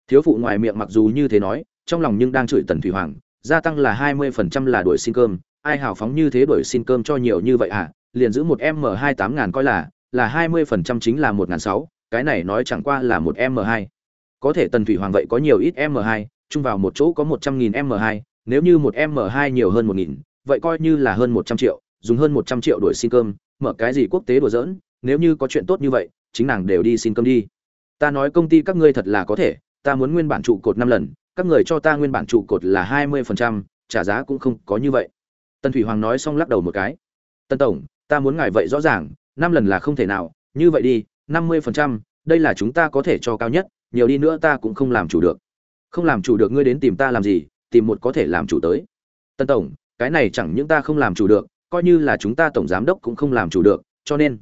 Thiếu phụ ngoài miệng mặc dù như thế nói, trong lòng nhưng đang chửi tần thủy hoàng gia tăng là hai mươi phần trăm là đuổi xin cơm. Ai hào phóng như thế đuổi xin cơm cho nhiều như vậy à? Liền giữ một m hai tám ngàn coi là là hai mươi phần trăm chính là một ngàn sáu. Cái này nói chẳng qua là một m hai. Có thể tần thủy hoàng vậy có nhiều ít m hai, chung vào một chỗ có một trăm nghìn m hai. Nếu như một m hai nhiều hơn một nghìn, vậy coi như là hơn một trăm triệu, dùng hơn một trăm triệu đuổi xin cơm, mở cái gì quốc tế đùa giỡn? Nếu như có chuyện tốt như vậy, chính nàng đều đi xin cơm đi. Ta nói công ty các ngươi thật là có thể, ta muốn nguyên bản trụ cột năm lần các người cho ta nguyên bản trụ cột là hai mươi phần trăm, trả giá cũng không có như vậy. Tần thủy hoàng nói xong lắc đầu một cái. Tân tổng, ta muốn ngài vậy rõ ràng, năm lần là không thể nào, như vậy đi, năm mươi phần trăm, đây là chúng ta có thể cho cao nhất, nhiều đi nữa ta cũng không làm chủ được. Không làm chủ được ngươi đến tìm ta làm gì, tìm một có thể làm chủ tới. Tân tổng, cái này chẳng những ta không làm chủ được, coi như là chúng ta tổng giám đốc cũng không làm chủ được, cho nên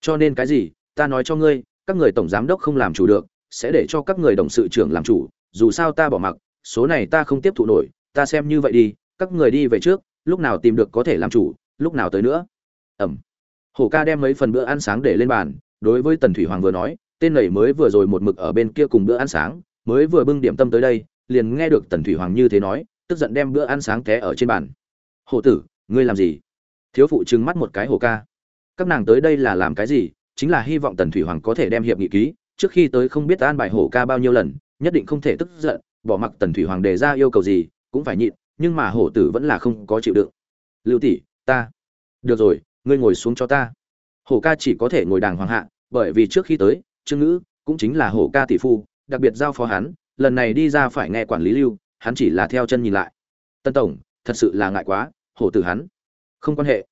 cho nên cái gì, ta nói cho ngươi, các người tổng giám đốc không làm chủ được, sẽ để cho các người đồng sự trưởng làm chủ dù sao ta bỏ mặc, số này ta không tiếp thụ nổi, ta xem như vậy đi, các người đi về trước, lúc nào tìm được có thể làm chủ, lúc nào tới nữa. Ẩm. Hổ ca đem mấy phần bữa ăn sáng để lên bàn, đối với tần thủy hoàng vừa nói, tên này mới vừa rồi một mực ở bên kia cùng bữa ăn sáng, mới vừa bưng điểm tâm tới đây, liền nghe được tần thủy hoàng như thế nói, tức giận đem bữa ăn sáng té ở trên bàn. Hổ tử, ngươi làm gì? Thiếu phụ trừng mắt một cái hổ ca. Các nàng tới đây là làm cái gì? Chính là hy vọng tần thủy hoàng có thể đem hiệp nghị ký, trước khi tới không biết an bài hổ ca bao nhiêu lần nhất định không thể tức giận, bỏ mặc tần thủy hoàng đề ra yêu cầu gì, cũng phải nhịn, nhưng mà hổ tử vẫn là không có chịu đựng. Lưu tỷ, ta. Được rồi, ngươi ngồi xuống cho ta. Hổ ca chỉ có thể ngồi đàng hoàng hạ, bởi vì trước khi tới, trương ngữ cũng chính là hổ ca tỷ phu, đặc biệt giao phó hắn, lần này đi ra phải nghe quản lý lưu, hắn chỉ là theo chân nhìn lại. Tân tổng, thật sự là ngại quá, hổ tử hắn. Không quan hệ.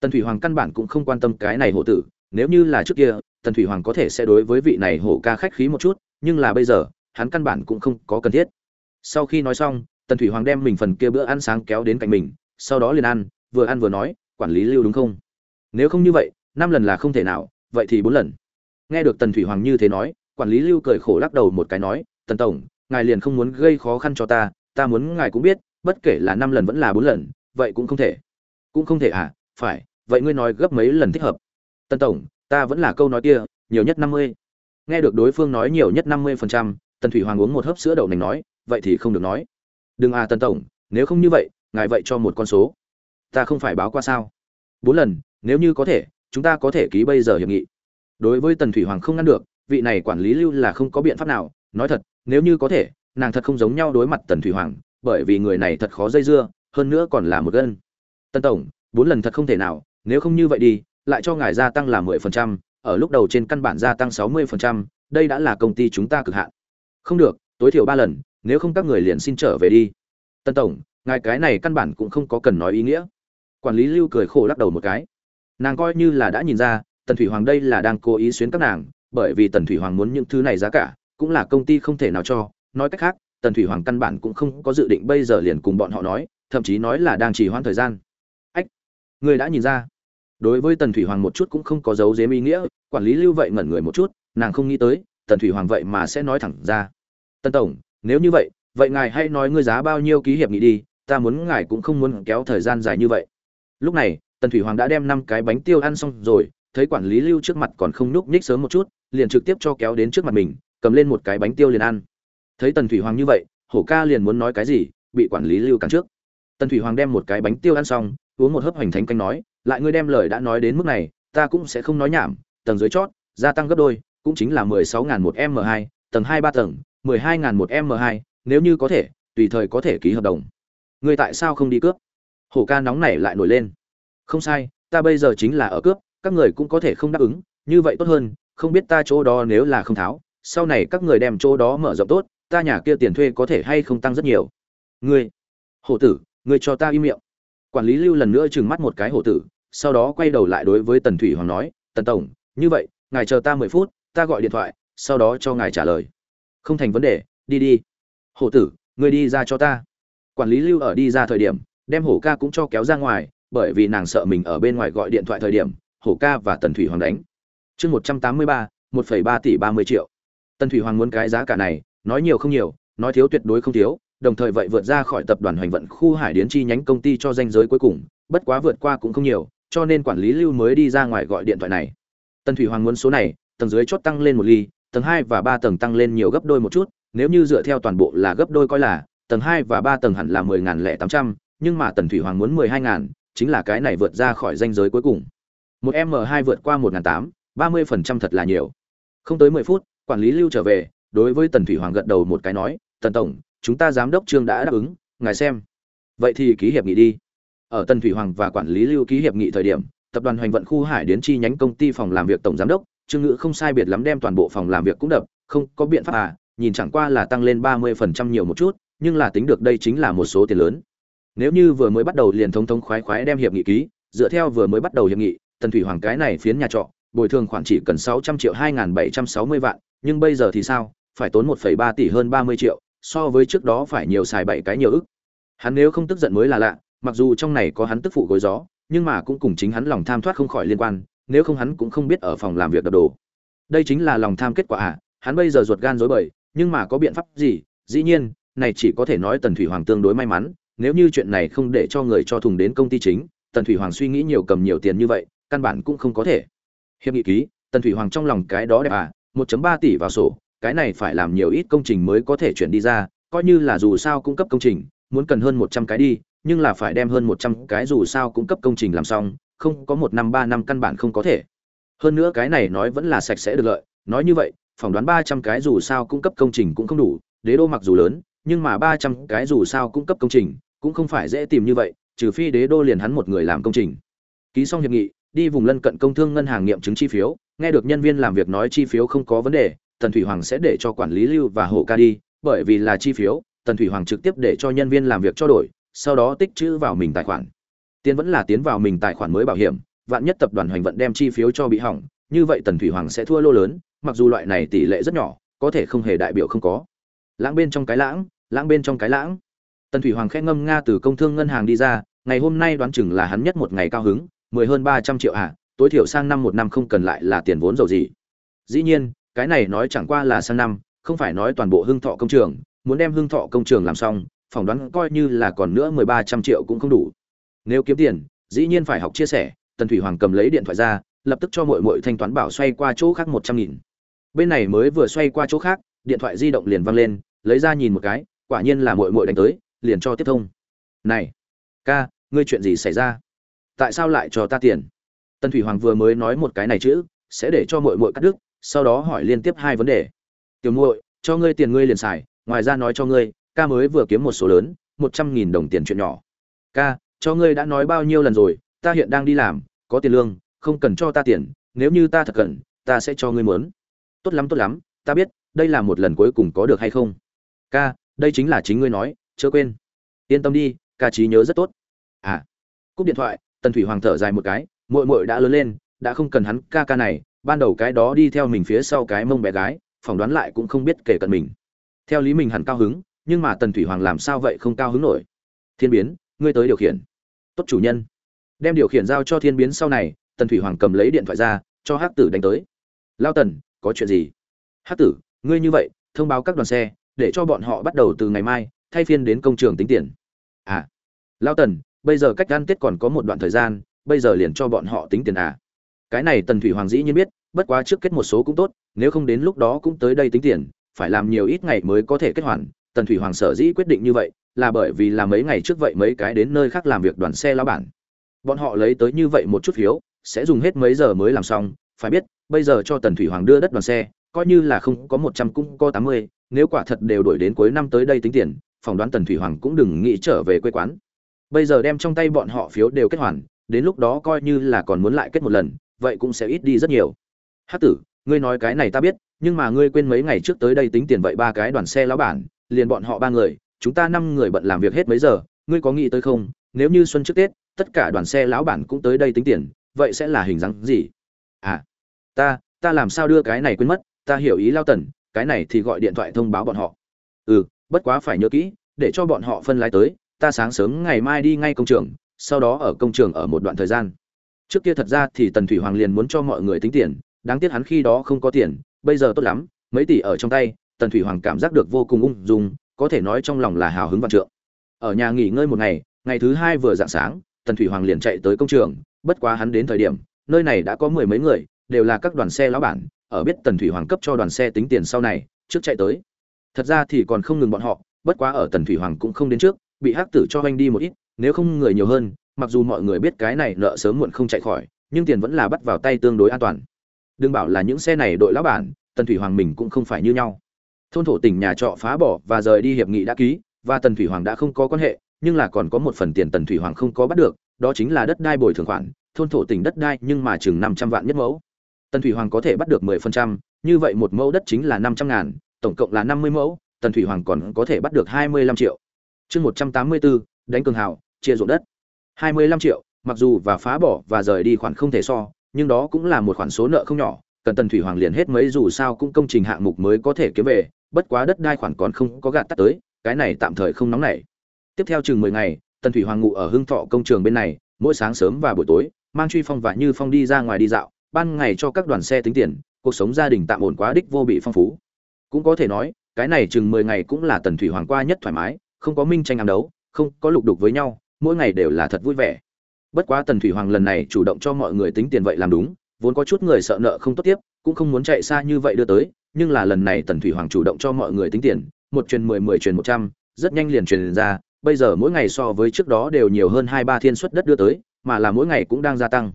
Tần thủy hoàng căn bản cũng không quan tâm cái này hổ tử, nếu như là trước kia, tần thủy hoàng có thể sẽ đối với vị này hổ ca khách khí một chút, nhưng là bây giờ hắn căn bản cũng không có cần thiết. Sau khi nói xong, tần thủy hoàng đem mình phần kia bữa ăn sáng kéo đến cạnh mình, sau đó liền ăn, vừa ăn vừa nói, quản lý lưu đúng không? Nếu không như vậy, năm lần là không thể nào, vậy thì bốn lần. Nghe được tần thủy hoàng như thế nói, quản lý lưu cười khổ lắc đầu một cái nói, tần tổng, ngài liền không muốn gây khó khăn cho ta ta muốn ngài cũng biết, bất kể là năm lần vẫn là bốn lần, vậy cũng không thể. Cũng không thể à phải, vậy ngươi nói gấp mấy lần thích hợp? Tần tổng, ta vẫn là câu nói kia, nhiều nhất năm mươi. Nghe được đối phương nói nhiều nhất năm mươi phần trăm tần thủy hoàng uống một hớp sữa đậu nành nói, vậy thì không được nói. Đừng à tần tổng, nếu không như vậy, ngài vậy cho một con số. Ta không phải báo qua sao? Bốn lần, nếu như có thể, chúng ta có thể ký bây giờ hiệp nghị. Đối với tần thủy hoàng không ngăn được, vị này quản lý lưu là không có biện pháp nào. Nói thật, nếu như có thể, nàng thật không giống nhau đối mặt tần thủy hoàng, bởi vì người này thật khó dây dưa, hơn nữa còn là một gân. Tân tổng, bốn lần thật không thể nào, nếu không như vậy đi, lại cho ngài gia tăng là mười phần trăm, ở lúc đầu trên căn bản gia tăng sáu mươi phần trăm, đây đã là công ty chúng ta cực hạn không được, tối thiểu ba lần, nếu không các người liền xin trở về đi. Tân tổng, ngài cái này căn bản cũng không có cần nói ý nghĩa. Quản lý lưu cười khổ lắc đầu một cái. Nàng coi như là đã nhìn ra, tần thủy hoàng đây là đang cố ý xuyến các nàng, bởi vì tần thủy hoàng muốn những thứ này giá cả, cũng là công ty không thể nào cho. Nói cách khác, tần thủy hoàng căn bản cũng không có dự định bây giờ liền cùng bọn họ nói, thậm chí nói là đang chỉ hoãn thời gian. Ách, người đã nhìn ra. Đối với tần thủy hoàng một chút cũng không có dấu dếm ý nghĩa, quản lý lưu vậy ngẩn người một chút, nàng không nghĩ tới tần thủy hoàng vậy mà sẽ nói thẳng ra. Tần tổng, nếu như vậy vậy ngài hãy nói ngươi giá bao nhiêu ký hiệp nghị đi, ta muốn ngài cũng không muốn kéo thời gian dài như vậy. Lúc này, tần thủy hoàng đã đem năm cái bánh tiêu ăn xong rồi, thấy quản lý lưu trước mặt còn không nhúc nhích sớm một chút, liền trực tiếp cho kéo đến trước mặt mình, cầm lên một cái bánh tiêu liền ăn. Thấy tần thủy hoàng như vậy, hổ ca liền muốn nói cái gì, bị quản lý lưu cản trước. Tần thủy hoàng đem một cái bánh tiêu ăn xong, uống một hớp hoành thánh canh nói, lại ngươi đem lời đã nói đến mức này, ta cũng sẽ không nói nhảm, tầng dưới chót, gia tăng gấp đôi cũng chính là mười sáu ngàn một m hai, tầng hai ba tầng, mười hai ngàn một m hai, nếu như có thể, tùy thời có thể ký hợp đồng. Ngươi tại sao không đi cướp? Hổ ca nóng này lại nổi lên. Không sai, ta bây giờ chính là ở cướp, các người cũng có thể không đáp ứng, như vậy tốt hơn, không biết ta chỗ đó nếu là không tháo, sau này các người đem chỗ đó mở rộng tốt, ta nhà kia tiền thuê có thể hay không tăng rất nhiều. Ngươi, hổ tử, ngươi cho ta im miệng. Quản lý lưu lần nữa trừng mắt một cái hổ tử, sau đó quay đầu lại đối với tần thủy hoàng nói, tần tổng, như vậy, ngài chờ ta mười phút ta gọi điện thoại, sau đó cho ngài trả lời. Không thành vấn đề, đi đi. Hổ tử, ngươi đi ra cho ta. Quản lý lưu ở đi ra thời điểm, đem hổ ca cũng cho kéo ra ngoài, bởi vì nàng sợ mình ở bên ngoài gọi điện thoại thời điểm, hổ ca và tần thủy hoàng đánh. Chương một trăm tám mươi ba, một phẩy ba tỷ ba mươi triệu. Tần thủy hoàng muốn cái giá cả này, nói nhiều không nhiều, nói thiếu tuyệt đối không thiếu, đồng thời vậy vượt ra khỏi tập đoàn hoành vận khu hải điến chi nhánh công ty cho danh giới cuối cùng, bất quá vượt qua cũng không nhiều, cho nên quản lý lưu mới đi ra ngoài gọi điện thoại này. Tần thủy hoàng muốn số này tầng dưới chót tăng lên một ly, tầng hai và ba tầng tăng lên nhiều gấp đôi một chút, nếu như dựa theo toàn bộ là gấp đôi coi là, tầng hai và ba tầng hẳn là mười ngàn lẻ tám trăm, nhưng mà tần thủy hoàng muốn mười hai ngàn, chính là cái này vượt ra khỏi danh giới cuối cùng. Một m hai vượt qua một ngàn tám, ba mươi phần trăm thật là nhiều. Không tới mười phút, quản lý lưu trở về, đối với tần thủy hoàng gật đầu một cái nói, tần tổng, chúng ta giám đốc trương đã đáp ứng, ngài xem. Vậy thì ký hiệp nghị đi. Ở tần thủy hoàng và quản lý lưu ký hiệp nghị thời điểm, tập đoàn hoành vận khu hải đến chi nhánh công ty phòng làm việc tổng giám đốc trương ngữ không sai biệt lắm đem toàn bộ phòng làm việc cũng đập, không có biện pháp à nhìn chẳng qua là tăng lên ba mươi phần trăm nhiều một chút, nhưng là tính được đây chính là một số tiền lớn. Nếu như vừa mới bắt đầu liền thống thống khoái khoái đem hiệp nghị ký, dựa theo vừa mới bắt đầu hiệp nghị, tần thủy hoàng cái này phiến nhà trọ, bồi thường khoản chỉ cần sáu trăm triệu hai bảy trăm sáu mươi vạn, nhưng bây giờ thì sao? Phải tốn một phẩy ba tỷ hơn ba mươi triệu, so với trước đó phải nhiều xài bảy cái nhiều ức. Hắn nếu không tức giận mới là lạ, mặc dù trong này có hắn tức phụ gối gió, nhưng mà cũng cùng chính hắn lòng tham thoát không khỏi liên quan nếu không hắn cũng không biết ở phòng làm việc đập đồ. Đây chính là lòng tham kết quả à hắn bây giờ ruột gan rối bời, nhưng mà có biện pháp gì? Dĩ nhiên, này chỉ có thể nói tần thủy hoàng tương đối may mắn, nếu như chuyện này không để cho người cho thùng đến công ty chính, tần thủy hoàng suy nghĩ nhiều cầm nhiều tiền như vậy, căn bản cũng không có thể. Hiệp nghị ký, tần thủy hoàng trong lòng cái đó đẹp à 1.3 tỷ vào sổ, cái này phải làm nhiều ít công trình mới có thể chuyển đi ra, coi như là dù sao cung cấp công trình, muốn cần hơn 100 cái đi, nhưng là phải đem hơn 100 cái dù sao cung cấp công trình làm xong không có một năm, ba năm căn bản không có thể. Hơn nữa cái này nói vẫn là sạch sẽ được lợi. Nói như vậy, phỏng đoán 300 cái dù sao cung cấp công trình cũng không đủ. Đế đô mặc dù lớn, nhưng mà 300 cái dù sao cung cấp công trình cũng không phải dễ tìm như vậy, trừ phi đế đô liền hắn một người làm công trình. Ký xong hiệp nghị, đi vùng lân cận công thương ngân hàng nghiệm chứng chi phiếu. Nghe được nhân viên làm việc nói chi phiếu không có vấn đề, tần thủy hoàng sẽ để cho quản lý lưu và hộ ca đi, bởi vì là chi phiếu, tần thủy hoàng trực tiếp để cho nhân viên làm việc cho đổi, sau đó tích chữ vào mình tài khoản tiền vẫn là tiến vào mình tài khoản mới bảo hiểm vạn nhất tập đoàn hoành vận đem chi phiếu cho bị hỏng như vậy tần thủy hoàng sẽ thua lô lớn mặc dù loại này tỷ lệ rất nhỏ có thể không hề đại biểu không có. Lãng bên trong cái lãng lãng bên trong cái lãng. Tần thủy hoàng khẽ ngâm nga từ công thương ngân hàng đi ra ngày hôm nay đoán chừng là hắn nhất một ngày cao hứng mười hơn ba trăm triệu ạ à, tối thiểu sang năm một năm không cần lại là tiền vốn giàu gì. Dĩ nhiên cái này nói chẳng qua là sang năm không phải nói toàn bộ hưng thọ công trường muốn đem hưng thọ công trường làm xong phỏng đoán coi như là còn nữa mười ba trăm triệu cũng không đủ nếu kiếm tiền, dĩ nhiên phải học chia sẻ, tần thủy hoàng cầm lấy điện thoại ra, lập tức cho mội mội thanh toán bảo xoay qua chỗ khác một trăm nghìn. Bên này mới vừa xoay qua chỗ khác, điện thoại di động liền văng lên, lấy ra nhìn một cái, quả nhiên là mội mội đánh tới, liền cho tiếp thông. Này, ca, ngươi chuyện gì xảy ra? Tại sao lại cho ta tiền? Tần thủy hoàng vừa mới nói một cái này chữ, sẽ để cho mội mội cắt đứt, sau đó hỏi liên tiếp hai vấn đề. Tiểu muội, cho ngươi tiền ngươi liền xài, ngoài ra nói cho ngươi, ca mới vừa kiếm một số lớn, một trăm nghìn đồng tiền chuyện nhỏ. Ca cho ngươi đã nói bao nhiêu lần rồi, ta hiện đang đi làm, có tiền lương, không cần cho ta tiền, nếu như ta thật cần, ta sẽ cho ngươi muốn tốt lắm tốt lắm, ta biết, đây là một lần cuối cùng có được hay không? Ca, đây chính là chính ngươi nói, chớ quên. Yên tâm đi, ca trí nhớ rất tốt. À cúp điện thoại, tần thủy hoàng thở dài một cái, muội muội đã lớn lên, đã không cần hắn ca ca này, ban đầu cái đó đi theo mình phía sau cái mông bé gái, phỏng đoán lại cũng không biết kể cận mình. Theo lý mình hẳn cao hứng, nhưng mà tần thủy hoàng làm sao vậy không cao hứng nổi. Thiên biến, ngươi tới điều khiển tốt chủ nhân. Đem điều khiển giao cho thiên biến sau này, tần thủy hoàng cầm lấy điện thoại ra, cho hắc tử đánh tới. Lao tần, có chuyện gì? Hắc tử, ngươi như vậy, thông báo các đoàn xe, để cho bọn họ bắt đầu từ ngày mai, thay phiên đến công trường tính tiền. À. Lao tần, bây giờ cách gan tết còn có một đoạn thời gian, bây giờ liền cho bọn họ tính tiền à. Cái này tần thủy hoàng dĩ nhiên biết, bất quá trước kết một số cũng tốt, nếu không đến lúc đó cũng tới đây tính tiền, phải làm nhiều ít ngày mới có thể kết hoàn tần thủy hoàng sở dĩ quyết định như vậy là bởi vì là mấy ngày trước vậy mấy cái đến nơi khác làm việc đoàn xe lao bản. Bọn họ lấy tới như vậy một chút phiếu, sẽ dùng hết mấy giờ mới làm xong. Phải biết, bây giờ cho tần thủy hoàng đưa đất đoàn xe, coi như là không có một trăm cũng có tám mươi, nếu quả thật đều đổi đến cuối năm tới đây tính tiền, phỏng đoán tần thủy hoàng cũng đừng nghĩ trở về quê quán. Bây giờ đem trong tay bọn họ phiếu đều kết hoàn, đến lúc đó coi như là còn muốn lại kết một lần, vậy cũng sẽ ít đi rất nhiều. Hát tử, ngươi nói cái này ta biết, nhưng mà ngươi quên mấy ngày trước tới đây tính tiền vậy ba cái đoàn xe lão bản liền bọn họ ba người, chúng ta năm người bận làm việc hết mấy giờ, ngươi có nghĩ tới không? Nếu như xuân trước tết, tất cả đoàn xe lão bản cũng tới đây tính tiền, vậy sẽ là hình dáng gì? À ta ta làm sao đưa cái này quên mất, ta hiểu ý lao tần, cái này thì gọi điện thoại thông báo bọn họ. Ừ bất quá phải nhớ kỹ, để cho bọn họ phân lái tới, ta sáng sớm ngày mai đi ngay công trường, sau đó ở công trường ở một đoạn thời gian. Trước kia thật ra thì tần thủy hoàng liền muốn cho mọi người tính tiền, đáng tiếc hắn khi đó không có tiền, bây giờ tốt lắm, mấy tỷ ở trong tay tần thủy hoàng cảm giác được vô cùng ung dung, có thể nói trong lòng là hào hứng vạn trượng. Ở nhà nghỉ ngơi một ngày ngày thứ hai vừa dạng sáng, tần thủy hoàng liền chạy tới công trường, bất quá hắn đến thời điểm, nơi này đã có mười mấy người, đều là các đoàn xe lão bản, ở biết tần thủy hoàng cấp cho đoàn xe tính tiền sau này, trước chạy tới. Thật ra thì còn không ngừng bọn họ, bất quá ở tần thủy hoàng cũng không đến trước, bị hắc tử cho anh đi một ít, nếu không người nhiều hơn, mặc dù mọi người biết cái này nợ sớm muộn không chạy khỏi, nhưng tiền vẫn là bắt vào tay tương đối an toàn. Đừng bảo là những xe này đội lão bản, tần thủy hoàng mình cũng không phải như nhau thôn thổ tỉnh nhà trọ phá bỏ và rời đi hiệp nghị đã ký, và tần thủy hoàng đã không có quan hệ, nhưng là còn có một phần tiền tần thủy hoàng không có bắt được, đó chính là đất đai bồi thường khoản, thôn thổ tỉnh đất đai nhưng mà chừng năm trăm vạn nhất mẫu. Tần thủy hoàng có thể bắt được mười phần trăm, như vậy một mẫu đất chính là năm trăm ngàn, tổng cộng là năm mươi mẫu, tần thủy hoàng còn có thể bắt được hai mươi lăm triệu. Chương một trăm tám mươi bốn đánh cường hào, chia ruộng đất. hai mươi lăm triệu, mặc dù và phá bỏ và rời đi khoản không thể so, nhưng đó cũng là một khoản số nợ không nhỏ, cần tần thủy hoàng liền hết mấy dù sao cũng công trình hạng mục mới có thể kiếm về bất quá đất đai khoản còn không có gạt tắt tới, cái này tạm thời không nóng nảy. Tiếp theo chừng mười ngày, tần thủy hoàng ngủ ở hưng thọ công trường bên này, mỗi sáng sớm và buổi tối, mang truy phong và như phong đi ra ngoài đi dạo, ban ngày cho các đoàn xe tính tiền, cuộc sống gia đình tạm ổn quá đích vô bị phong phú. Cũng có thể nói, cái này chừng mười ngày cũng là tần thủy hoàng qua nhất thoải mái, không có minh tranh ám đấu, không có lục đục với nhau, mỗi ngày đều là thật vui vẻ. Bất quá tần thủy hoàng lần này chủ động cho mọi người tính tiền vậy làm đúng vốn có chút người sợ nợ không tốt tiếp, cũng không muốn chạy xa như vậy đưa tới, nhưng là lần này tần thủy hoàng chủ động cho mọi người tính tiền, một truyền mười mười truyền một trăm, rất nhanh liền truyền ra, bây giờ mỗi ngày so với trước đó đều nhiều hơn hai, ba thiên suất đất đưa tới, mà là mỗi ngày cũng đang gia tăng.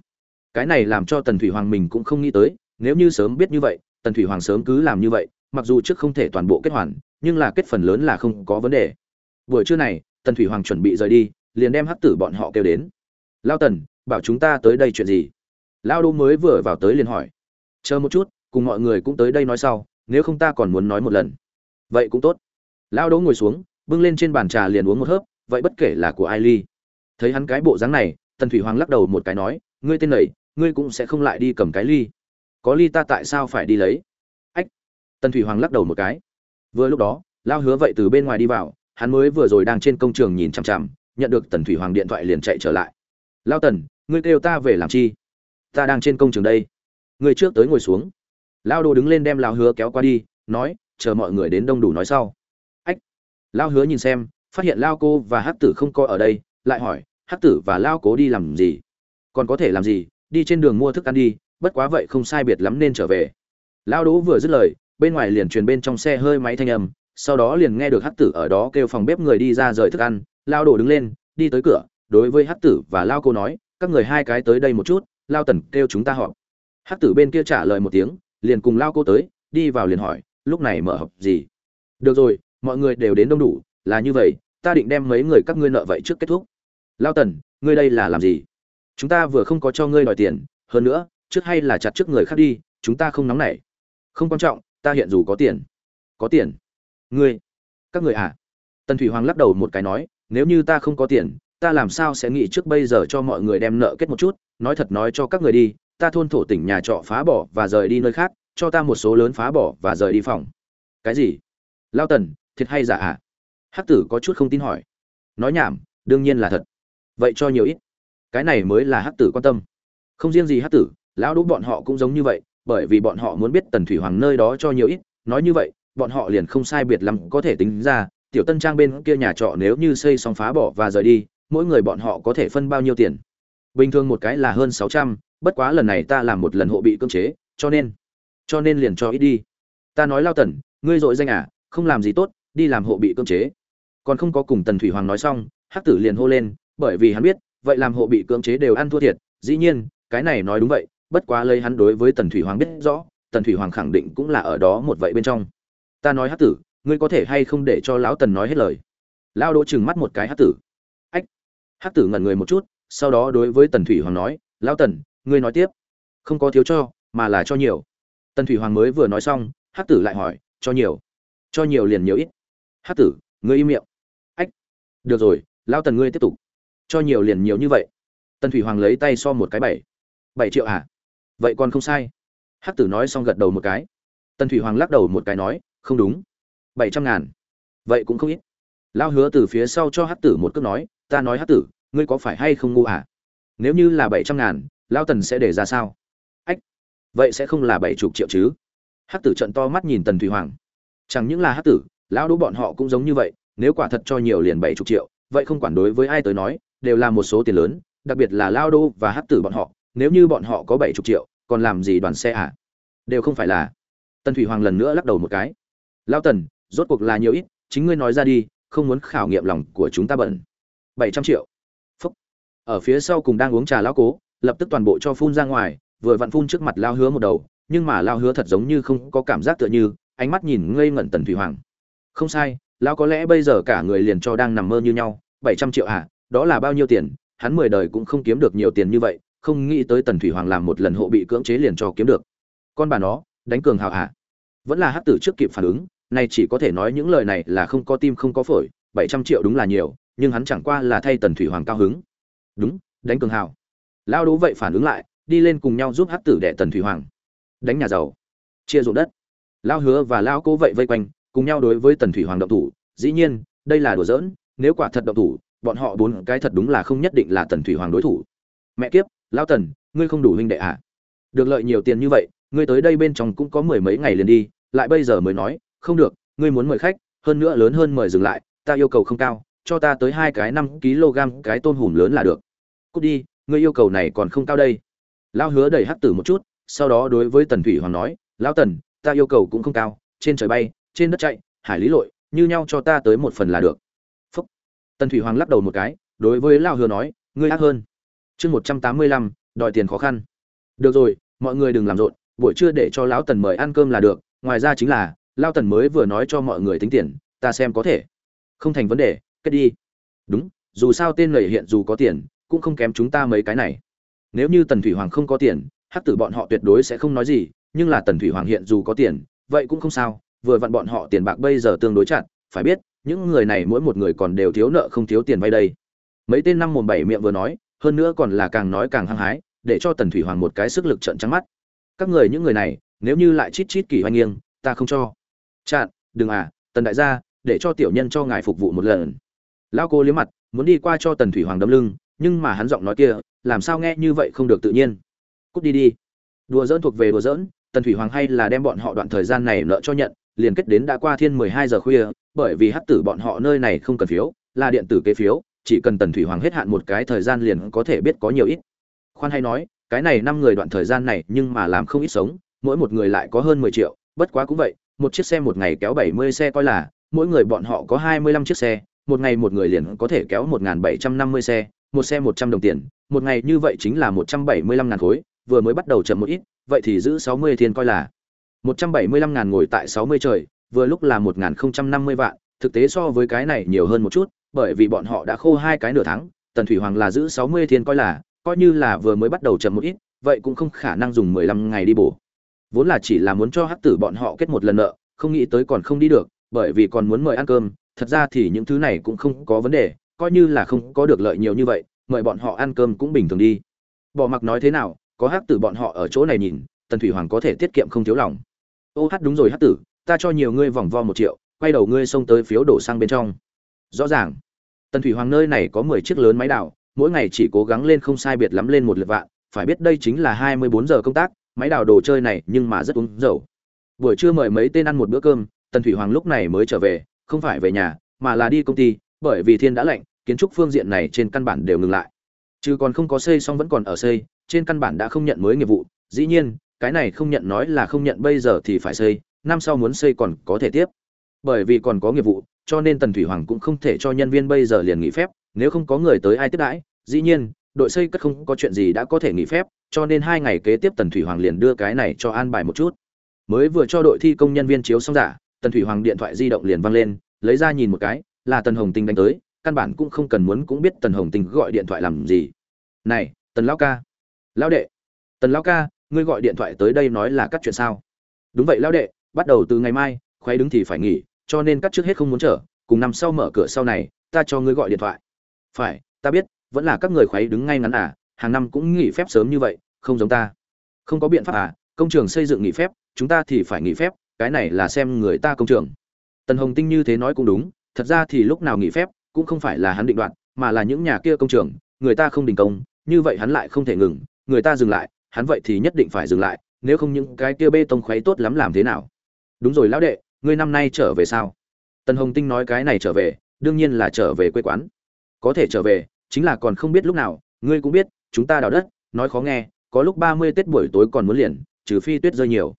Cái này làm cho tần thủy hoàng mình cũng không nghĩ tới, nếu như sớm biết như vậy, tần thủy hoàng sớm cứ làm như vậy, mặc dù trước không thể toàn bộ kết hoàn, nhưng là kết phần lớn là không có vấn đề. Buổi trưa này, tần thủy hoàng chuẩn bị rời đi, liền đem hắc tử bọn họ kêu đến. Lao tần, bảo chúng ta tới đây chuyện gì? Lao đô mới vừa vào tới liền hỏi. Chờ một chút, cùng mọi người cũng tới đây nói sau, nếu không ta còn muốn nói một lần. Vậy cũng tốt. Lao đỗ ngồi xuống, bưng lên trên bàn trà liền uống một hớp, vậy bất kể là của ai ly. Thấy hắn cái bộ dáng này, tần thủy hoàng lắc đầu một cái nói, ngươi tên lầy ngươi cũng sẽ không lại đi cầm cái ly. Có ly ta tại sao phải đi lấy? Ách. Tần thủy hoàng lắc đầu một cái. Vừa lúc đó, lao hứa vậy từ bên ngoài đi vào, hắn mới vừa rồi đang trên công trường nhìn chằm chằm, nhận được tần thủy hoàng điện thoại liền chạy trở lại. Lao tần, ngươi kêu ta về làm chi? Ta đang trên công trường đây. Người trước tới ngồi xuống. Lao đồ đứng lên đem lao hứa kéo qua đi, nói, chờ mọi người đến đông đủ nói sau. Ách. Lao hứa nhìn xem, phát hiện lao cô và hát tử không coi ở đây, lại hỏi hát tử và lao cố đi làm gì? Còn có thể làm gì? Đi trên đường mua thức ăn đi, bất quá vậy không sai biệt lắm nên trở về. Lao đỗ vừa dứt lời, bên ngoài liền truyền bên trong xe hơi máy thanh âm, sau đó liền nghe được hát tử ở đó kêu phòng bếp người đi ra rời thức ăn. Lao đổ đứng lên, đi tới cửa, đối với hát tử và lao cô nói, các người hai cái tới đây một chút lao tần kêu chúng ta họp. Hắc tử bên kia trả lời một tiếng, liền cùng lao cô tới, đi vào liền hỏi, lúc này mở họp gì? Được rồi, mọi người đều đến đông đủ, là như vậy, ta định đem mấy người các ngươi nợ vậy trước kết thúc. Lao tần, ngươi đây là làm gì? Chúng ta vừa không có cho ngươi đòi tiền, hơn nữa, trước hay là chặt trước người khác đi, chúng ta không nóng nảy. Không quan trọng, ta hiện dù có tiền. Có tiền? Ngươi. Các người à? Tần thủy hoàng lắc đầu một cái nói, nếu như ta không có tiền ta làm sao sẽ nghĩ trước bây giờ cho mọi người đem nợ kết một chút, nói thật nói cho các người đi, ta thôn thổ tỉnh nhà trọ phá bỏ và rời đi nơi khác, cho ta một số lớn phá bỏ và rời đi phòng. Cái gì? Lao tần, thiệt hay giả à hắc tử có chút không tin hỏi. Nói nhảm, đương nhiên là thật. Vậy cho nhiều ít. Cái này mới là hắc tử quan tâm. Không riêng gì hắc tử, lão đũ bọn họ cũng giống như vậy, bởi vì bọn họ muốn biết tần thủy hoàng nơi đó cho nhiều ít, nói như vậy, bọn họ liền không sai biệt lắm có thể tính ra, tiểu tân trang bên kia nhà trọ nếu như xây xong phá bỏ và rời đi mỗi người bọn họ có thể phân bao nhiêu tiền? Bình thường một cái là hơn sáu trăm, bất quá lần này ta làm một lần hộ bị cưỡng chế, cho nên cho nên liền cho ít đi. Ta nói lao tần, ngươi dội danh à không làm gì tốt, đi làm hộ bị cưỡng chế. Còn không có cùng tần thủy hoàng nói xong, hắc tử liền hô lên, bởi vì hắn biết, vậy làm hộ bị cưỡng chế đều ăn thua thiệt, dĩ nhiên, cái này nói đúng vậy, bất quá lấy hắn đối với tần thủy hoàng biết rõ, tần thủy hoàng khẳng định cũng là ở đó một vậy bên trong. Ta nói hắc tử, ngươi có thể hay không để cho lão tần nói hết lời? Lao đỗ chừng mắt một cái hắc tử hắc tử ngẩn người một chút, sau đó đối với tần thủy hoàng nói, lão tần, ngươi nói tiếp. Không có thiếu cho, mà là cho nhiều. Tần thủy hoàng mới vừa nói xong, hắc tử lại hỏi, cho nhiều? Cho nhiều liền nhiều ít. Hắc tử, ngươi im miệng. Ách, được rồi, lão tần ngươi tiếp tục. Cho nhiều liền nhiều như vậy. Tần thủy hoàng lấy tay so một cái bảy. Bảy triệu à vậy còn không sai. Hắc tử nói xong gật đầu một cái. Tần thủy hoàng lắc đầu một cái nói, không đúng. Bảy trăm ngàn. Vậy cũng không ít. Lao hứa từ phía sau cho hắc tử một cước nói ta nói hắc tử, ngươi có phải hay không ngu à? Nếu như là bảy trăm ngàn lao tần sẽ để ra sao? Ách, vậy sẽ không là bảy chục triệu chứ? Hắc tử trận to mắt nhìn tần thủy hoàng. Chẳng những là hắc tử, lão đỗ bọn họ cũng giống như vậy, nếu quả thật cho nhiều liền bảy chục triệu, vậy không quản đối với ai tới nói, đều là một số tiền lớn, đặc biệt là lao đô và hắc tử bọn họ, nếu như bọn họ có bảy chục triệu, còn làm gì đoàn xe à? Đều không phải là. Tần thủy hoàng lần nữa lắc đầu một cái. Lao tần, rốt cuộc là nhiều ít, chính ngươi nói ra đi, không muốn khảo nghiệm lòng của chúng ta bận bảy trăm triệu. Phúc. Ở phía sau cùng đang uống trà lão cố, lập tức toàn bộ cho phun ra ngoài, vừa vặn phun trước mặt lao hứa một đầu, nhưng mà lao hứa thật giống như không có cảm giác tựa như, ánh mắt nhìn ngây ngẩn tần thủy hoàng. Không sai, lão có lẽ bây giờ cả người liền cho đang nằm mơ như nhau, bảy trăm triệu à đó là bao nhiêu tiền? Hắn mười đời cũng không kiếm được nhiều tiền như vậy, không nghĩ tới tần thủy hoàng làm một lần hộ bị cưỡng chế liền cho kiếm được. Con bà nó, đánh cường hào à? Vẫn là hắc tử trước kịp phản ứng, nay chỉ có thể nói những lời này là không có tim không có phổi, bảy trăm triệu đúng là nhiều nhưng hắn chẳng qua là thay tần thủy hoàng cao hứng. Đúng, đánh cường hào. Lao đố vậy phản ứng lại, đi lên cùng nhau giúp hắc tử đệ tần thủy hoàng. Đánh nhà giàu. Chia ruộng đất. Lao hứa và lao cố vậy vây quanh, cùng nhau đối với tần thủy hoàng động thủ. Dĩ nhiên, đây là đùa giỡn, nếu quả thật động thủ, bọn họ bốn cái thật đúng là không nhất định là tần thủy hoàng đối thủ. Mẹ kiếp lao tần, ngươi không đủ huynh đệ à? Được lợi nhiều tiền như vậy, ngươi tới đây bên trong cũng có mười mấy ngày liền đi, lại bây giờ mới nói, không được, ngươi muốn mời khách, hơn nữa lớn hơn mời dừng lại, ta yêu cầu không cao cho ta tới hai cái năm kg cái tôm hùm lớn là được. Cút đi, ngươi yêu cầu này còn không cao đây. Lao hứa đẩy hắc tử một chút, sau đó đối với tần thủy hoàng nói, lão tần, ta yêu cầu cũng không cao, trên trời bay, trên đất chạy, hải lý lội, như nhau cho ta tới một phần là được. Phúc. Tần thủy hoàng lắc đầu một cái, đối với lao hứa nói, ngươi ác hơn. Chương một trăm tám mươi lăm, đòi tiền khó khăn. Được rồi, mọi người đừng làm rộn, buổi trưa để cho lão tần mời ăn cơm là được, ngoài ra chính là lao tần mới vừa nói cho mọi người tính tiền, ta xem có thể. Không thành vấn đề kết đi. Đúng, dù sao tên lầy hiện dù có tiền, cũng không kém chúng ta mấy cái này. Nếu như tần thủy hoàng không có tiền, hắc tử bọn họ tuyệt đối sẽ không nói gì, nhưng là tần thủy hoàng hiện dù có tiền, vậy cũng không sao, vừa vặn bọn họ tiền bạc bây giờ tương đối chặt, phải biết, những người này mỗi một người còn đều thiếu nợ không thiếu tiền vay đây. Mấy tên năm mồm bảy miệng vừa nói, hơn nữa còn là càng nói càng hăng hái, để cho tần thủy hoàng một cái sức lực trận trắng mắt. Các người những người này, nếu như lại chít chít kỳ hoan nghiêng, ta không cho. Chặn đừng à tần đại gia, để cho tiểu nhân cho ngài phục vụ một lần lao cô liếm mặt, muốn đi qua cho tần thủy hoàng đấm lưng, nhưng mà hắn giọng nói kia, làm sao nghe như vậy không được tự nhiên. Cút đi đi. Đùa dỡn thuộc về đùa dỡn tần thủy hoàng hay là đem bọn họ đoạn thời gian này nợ cho nhận, liền kết đến đã qua thiên mười hai giờ khuya, bởi vì hắc tử bọn họ nơi này không cần phiếu, là điện tử kế phiếu, chỉ cần tần thủy hoàng hết hạn một cái thời gian liền có thể biết có nhiều ít. Khoan hay nói, cái này năm người đoạn thời gian này nhưng mà làm không ít sống, mỗi một người lại có hơn mười triệu, bất quá cũng vậy, một chiếc xe một ngày kéo bảy mươi xe coi là, mỗi người bọn họ có hai mươi lăm chiếc xe một ngày một người liền có thể kéo một bảy trăm năm mươi xe, một xe một trăm đồng tiền, một ngày như vậy chính là một trăm bảy mươi lăm ngàn khối, vừa mới bắt đầu chậm một ít, vậy thì giữ sáu mươi thiên coi là một trăm bảy mươi lăm ngàn ngồi tại sáu mươi trời, vừa lúc là một ngàn không trăm năm mươi vạn, thực tế so với cái này nhiều hơn một chút, bởi vì bọn họ đã khô hai cái nửa tháng, tần thủy hoàng là giữ sáu mươi thiên coi là, coi như là vừa mới bắt đầu chậm một ít, vậy cũng không khả năng dùng mười lăm ngày đi bổ. Vốn là chỉ là muốn cho hắc tử bọn họ kết một lần nợ, không nghĩ tới còn không đi được, bởi vì còn muốn mời ăn cơm thật ra thì những thứ này cũng không có vấn đề, coi như là không có được lợi nhiều như vậy, mời bọn họ ăn cơm cũng bình thường đi. Bỏ mặc nói thế nào, có hắc tử bọn họ ở chỗ này nhìn, tần thủy hoàng có thể tiết kiệm không thiếu lòng. Ô hát đúng rồi hắc tử, ta cho nhiều ngươi vòng vo một triệu, quay đầu ngươi xông tới phiếu đổ sang bên trong. Rõ ràng. Tần thủy hoàng nơi này có mười chiếc lớn máy đào, mỗi ngày chỉ cố gắng lên không sai biệt lắm lên một lượt vạn, phải biết đây chính là hai mươi bốn giờ công tác, máy đào đồ chơi này nhưng mà rất uống dầu. Buổi trưa mời mấy tên ăn một bữa cơm, tần thủy hoàng lúc này mới trở về không phải về nhà, mà là đi công ty, bởi vì thiên đã lạnh, kiến trúc phương diện này trên căn bản đều ngừng lại. Chứ còn không có xây xong vẫn còn ở xây, trên căn bản đã không nhận mới nghiệp vụ. Dĩ nhiên, cái này không nhận nói là không nhận bây giờ thì phải xây, năm sau muốn xây còn có thể tiếp. Bởi vì còn có nghiệp vụ, cho nên tần thủy hoàng cũng không thể cho nhân viên bây giờ liền nghỉ phép, nếu không có người tới ai tiếp đãi. Dĩ nhiên, đội xây cất không có chuyện gì đã có thể nghỉ phép, cho nên hai ngày kế tiếp tần thủy hoàng liền đưa cái này cho an bài một chút. Mới vừa cho đội thi công nhân viên chiếu xong giả tần thủy hoàng điện thoại di động liền văng lên, lấy ra nhìn một cái, là tần hồng tinh đánh tới, căn bản cũng không cần muốn cũng biết tần hồng tinh gọi điện thoại làm gì. Này, tần lão ca. Lão đệ. Tần lão ca, ngươi gọi điện thoại tới đây nói là cắt chuyện sao? Đúng vậy lão đệ, bắt đầu từ ngày mai, khoái đứng thì phải nghỉ, cho nên cắt trước hết không muốn trở cùng nằm sau mở cửa sau này, ta cho ngươi gọi điện thoại. Phải, ta biết, vẫn là các người khoái đứng ngay ngắn à hàng năm cũng nghỉ phép sớm như vậy, không giống ta. Không có biện pháp à công trường xây dựng nghỉ phép, chúng ta thì phải nghỉ phép cái này là xem người ta công trường. Tần hồng tinh như thế nói cũng đúng, thật ra thì lúc nào nghỉ phép cũng không phải là hắn định đoạt, mà là những nhà kia công trường, người ta không đình công, như vậy hắn lại không thể ngừng, người ta dừng lại, hắn vậy thì nhất định phải dừng lại, nếu không những cái kia bê tông khuấy tốt lắm làm thế nào? Đúng rồi lão đệ, ngươi năm nay trở về sao? Tần hồng tinh nói cái này trở về, đương nhiên là trở về quê quán. Có thể trở về, chính là còn không biết lúc nào, ngươi cũng biết, chúng ta đào đất, nói khó nghe, có lúc ba mươi tết buổi tối còn muốn liền, trừ phi tuyết rơi nhiều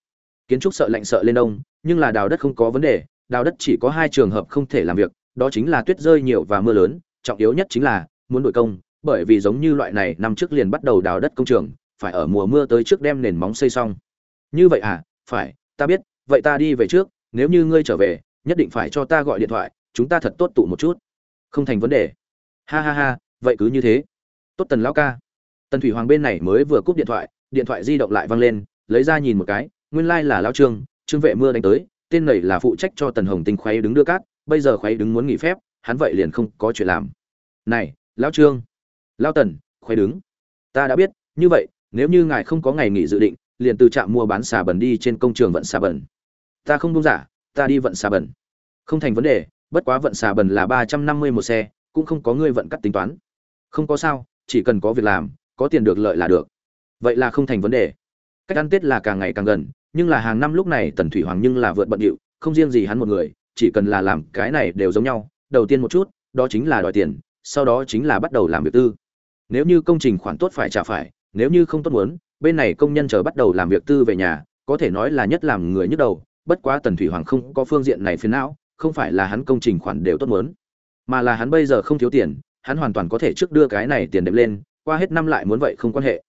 kiến trúc sợ lạnh sợ lên đông, nhưng là đào đất không có vấn đề, đào đất chỉ có hai trường hợp không thể làm việc, đó chính là tuyết rơi nhiều và mưa lớn, trọng yếu nhất chính là muốn đổi công, bởi vì giống như loại này, năm trước liền bắt đầu đào đất công trường, phải ở mùa mưa tới trước đem nền móng xây xong. Như vậy à phải, ta biết, vậy ta đi về trước, nếu như ngươi trở về, nhất định phải cho ta gọi điện thoại, chúng ta thật tốt tụ một chút. Không thành vấn đề. Ha ha ha, vậy cứ như thế. Tốt tần lão ca. Tần thủy hoàng bên này mới vừa cúp điện thoại điện thoại di động lại văng lên, lấy ra nhìn một cái nguyên lai là lão trương trương vệ mưa đánh tới, tên này là phụ trách cho tần hồng tinh khoáy đứng đưa cát, bây giờ khoáy đứng muốn nghỉ phép, hắn vậy liền không có chuyện làm. Này, lão trương, lão tần khoáy đứng. Ta đã biết, như vậy, nếu như ngài không có ngày nghỉ dự định, liền từ trạm mua bán xà bẩn đi trên công trường vận xà bẩn. Ta không đông giả, ta đi vận xà bẩn. Không thành vấn đề, bất quá vận xà bẩn là ba trăm năm mươi một xe, cũng không có ngươi vận cắt tính toán. Không có sao, chỉ cần có việc làm, có tiền được lợi là được. Vậy là không thành vấn đề cách ăn tết là càng ngày càng gần, nhưng là hàng năm lúc này tần thủy hoàng nhưng là vượt bận điệu, không riêng gì hắn một người, chỉ cần là làm cái này đều giống nhau, đầu tiên một chút, đó chính là đòi tiền, sau đó chính là bắt đầu làm việc tư. Nếu như công trình khoản tốt phải trả phải, nếu như không tốt muốn, bên này công nhân chờ bắt đầu làm việc tư về nhà, có thể nói là nhất làm người nhức đầu, bất quá tần thủy hoàng không có phương diện này phiền não, không phải là hắn công trình khoản đều tốt muốn, mà là hắn bây giờ không thiếu tiền, hắn hoàn toàn có thể trước đưa cái này tiền đệm lên, qua hết năm lại muốn vậy không quan hệ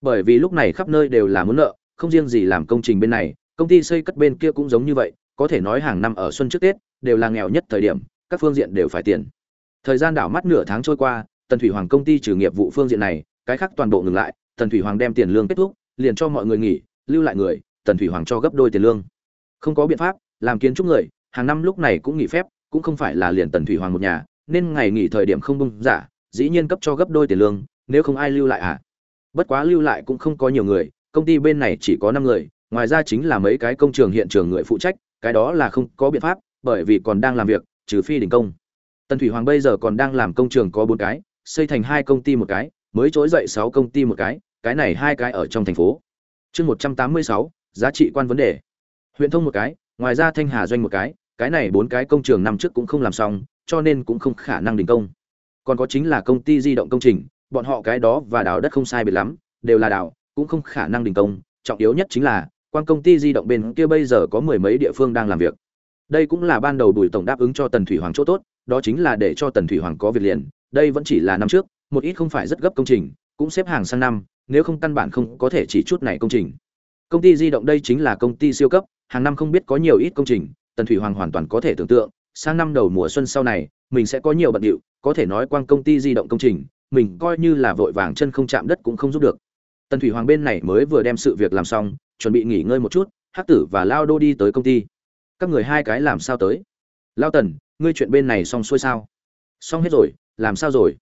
bởi vì lúc này khắp nơi đều là muốn nợ, không riêng gì làm công trình bên này, công ty xây cất bên kia cũng giống như vậy, có thể nói hàng năm ở xuân trước tết, đều là nghèo nhất thời điểm, các phương diện đều phải tiền. Thời gian đảo mắt nửa tháng trôi qua, tần thủy hoàng công ty trừ nghiệp vụ phương diện này, cái khác toàn bộ ngừng lại, tần thủy hoàng đem tiền lương kết thúc, liền cho mọi người nghỉ, lưu lại người, tần thủy hoàng cho gấp đôi tiền lương. Không có biện pháp, làm kiến trúc người, hàng năm lúc này cũng nghỉ phép, cũng không phải là liền tần thủy hoàng một nhà, nên ngày nghỉ thời điểm không bung, giả, dĩ nhiên cấp cho gấp đôi tiền lương, nếu không ai lưu lại à? Bất quá lưu lại cũng không có nhiều người, công ty bên này chỉ có năm người, ngoài ra chính là mấy cái công trường hiện trường người phụ trách, cái đó là không có biện pháp, bởi vì còn đang làm việc, trừ phi đình công. Tần thủy hoàng bây giờ còn đang làm công trường có bốn cái, xây thành hai công ty một cái, mới trỗi dậy sáu công ty một cái cái này hai cái ở trong thành phố. Chương một trăm tám mươi sáu, giá trị quan vấn đề. Huyện thông một cái, ngoài ra thanh hà doanh một cái cái này bốn cái công trường năm trước cũng không làm xong, cho nên cũng không khả năng đình công. Còn có chính là công ty di động công trình bọn họ cái đó và đào đất không sai biệt lắm, đều là đào cũng không khả năng đình công. Trọng yếu nhất chính là, quan công ty di động bên kia bây giờ có mười mấy địa phương đang làm việc. Đây cũng là ban đầu bùi tổng đáp ứng cho tần thủy hoàng chỗ tốt, đó chính là để cho tần thủy hoàng có việc liền. Đây vẫn chỉ là năm trước, một ít không phải rất gấp công trình, cũng xếp hàng sang năm, nếu không căn bản không có thể chỉ chút này công trình. Công ty di động đây chính là công ty siêu cấp, hàng năm không biết có nhiều ít công trình, tần thủy hoàng hoàn toàn có thể tưởng tượng, sang năm đầu mùa xuân sau này, mình sẽ có nhiều bận điệu, có thể nói quang công ty di động công trình mình coi như là vội vàng chân không chạm đất cũng không giúp được. Tần thủy hoàng bên này mới vừa đem sự việc làm xong, chuẩn bị nghỉ ngơi một chút, hắc tử và lao đô đi tới công ty. Các người hai cái làm sao tới? Lao tần, ngươi chuyện bên này xong xuôi sao? Xong hết rồi, làm sao rồi?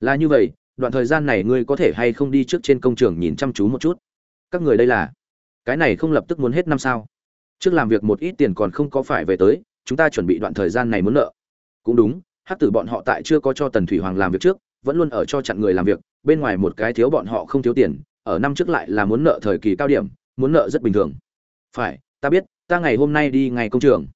Là như vậy, đoạn thời gian này ngươi có thể hay không đi trước trên công trường nhìn chăm chú một chút? Các người đây là? Cái này không lập tức muốn hết năm sao? Trước làm việc một ít tiền còn không có phải về tới, chúng ta chuẩn bị đoạn thời gian này muốn nợ. Cũng đúng hát tử bọn họ tại chưa có cho tần thủy hoàng làm việc trước vẫn luôn ở cho chặn người làm việc, bên ngoài một cái thiếu bọn họ không thiếu tiền, ở năm trước lại là muốn nợ thời kỳ cao điểm, muốn nợ rất bình thường. Phải, ta biết, ta ngày hôm nay đi ngày công trường.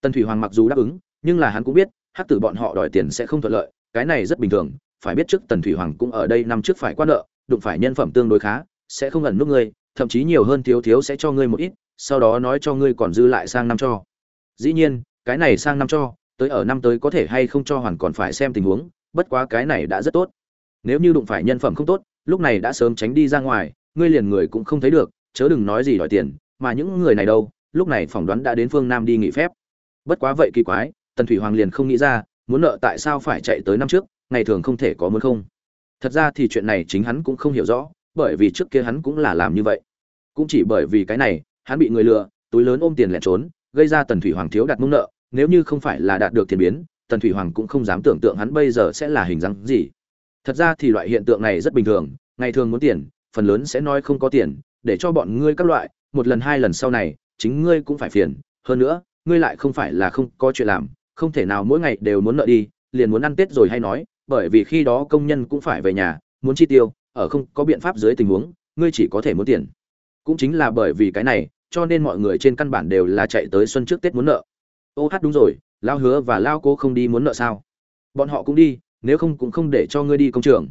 Tần thủy hoàng mặc dù đáp ứng, nhưng là hắn cũng biết hát tử bọn họ đòi tiền sẽ không thuận lợi, cái này rất bình thường, phải biết trước tần thủy hoàng cũng ở đây năm trước phải quan nợ, đụng phải nhân phẩm tương đối khá, sẽ không ẩn nút ngươi, thậm chí nhiều hơn thiếu thiếu sẽ cho ngươi một ít, sau đó nói cho ngươi còn dư lại sang năm cho. Dĩ nhiên, cái này sang năm cho, tới ở năm tới có thể hay không cho hoàn còn phải xem tình huống bất quá cái này đã rất tốt. Nếu như đụng phải nhân phẩm không tốt, lúc này đã sớm tránh đi ra ngoài, ngươi liền người cũng không thấy được, chớ đừng nói gì đòi tiền, mà những người này đâu, lúc này phỏng đoán đã đến phương nam đi nghỉ phép. Bất quá vậy kỳ quái, tần thủy hoàng liền không nghĩ ra, muốn nợ tại sao phải chạy tới năm trước, ngày thường không thể có muốn không. Thật ra thì chuyện này chính hắn cũng không hiểu rõ, bởi vì trước kia hắn cũng là làm như vậy. Cũng chỉ bởi vì cái này, hắn bị người lừa, túi lớn ôm tiền lẻn trốn, gây ra tần thủy hoàng thiếu đặt mông nợ, nếu như không phải là đạt được tiền biến tần thủy hoàng cũng không dám tưởng tượng hắn bây giờ sẽ là hình dáng gì. Thật ra thì loại hiện tượng này rất bình thường, ngày thường muốn tiền, phần lớn sẽ nói không có tiền, để cho bọn ngươi các loại, một lần hai lần sau này, chính ngươi cũng phải phiền, hơn nữa, ngươi lại không phải là không có chuyện làm, không thể nào mỗi ngày đều muốn nợ đi, liền muốn ăn tết rồi hay nói, bởi vì khi đó công nhân cũng phải về nhà, muốn chi tiêu, ở không có biện pháp dưới tình huống, ngươi chỉ có thể muốn tiền. Cũng chính là bởi vì cái này, cho nên mọi người trên căn bản đều là chạy tới xuân trước tết muốn nợ. Ô hát đúng rồi lao hứa và lao cô không đi muốn nợ sao? Bọn họ cũng đi, nếu không cũng không để cho ngươi đi công trường.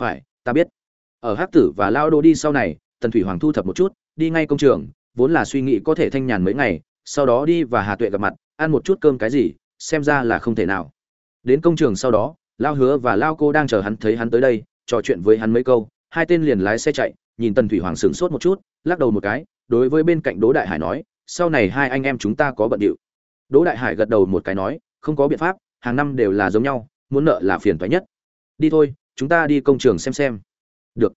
Phải, ta biết. Ở hát tử và lao đô đi sau này, tần thủy hoàng thu thập một chút, đi ngay công trường, vốn là suy nghĩ có thể thanh nhàn mấy ngày, sau đó đi và hà tuệ gặp mặt, ăn một chút cơm cái gì, xem ra là không thể nào. Đến công trường sau đó lao hứa và lao cô đang chờ hắn thấy hắn tới đây, trò chuyện với hắn mấy câu, hai tên liền lái xe chạy, nhìn tần thủy hoàng sửng sốt một chút, lắc đầu một cái, đối với bên cạnh đỗ đại hải nói, sau này hai anh em chúng ta có bận điệu đỗ đại hải gật đầu một cái nói, không có biện pháp, hàng năm đều là giống nhau, muốn nợ là phiền toái nhất. Đi thôi, chúng ta đi công trường xem xem. Được.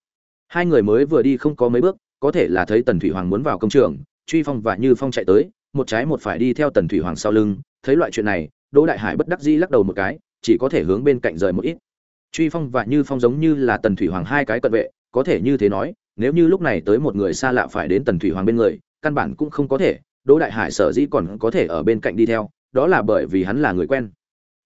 Hai người mới vừa đi không có mấy bước, có thể là thấy tần thủy hoàng muốn vào công trường, truy phong và như phong chạy tới, một trái một phải đi theo tần thủy hoàng sau lưng. Thấy loại chuyện này, đỗ đại hải bất đắc dĩ lắc đầu một cái, chỉ có thể hướng bên cạnh rời một ít. Truy phong và như phong giống như là tần thủy hoàng hai cái cận vệ, có thể như thế nói, nếu như lúc này tới một người xa lạ phải đến tần thủy hoàng bên người, căn bản cũng không có thể đỗ đại hải sở dĩ còn có thể ở bên cạnh đi theo, đó là bởi vì hắn là người quen.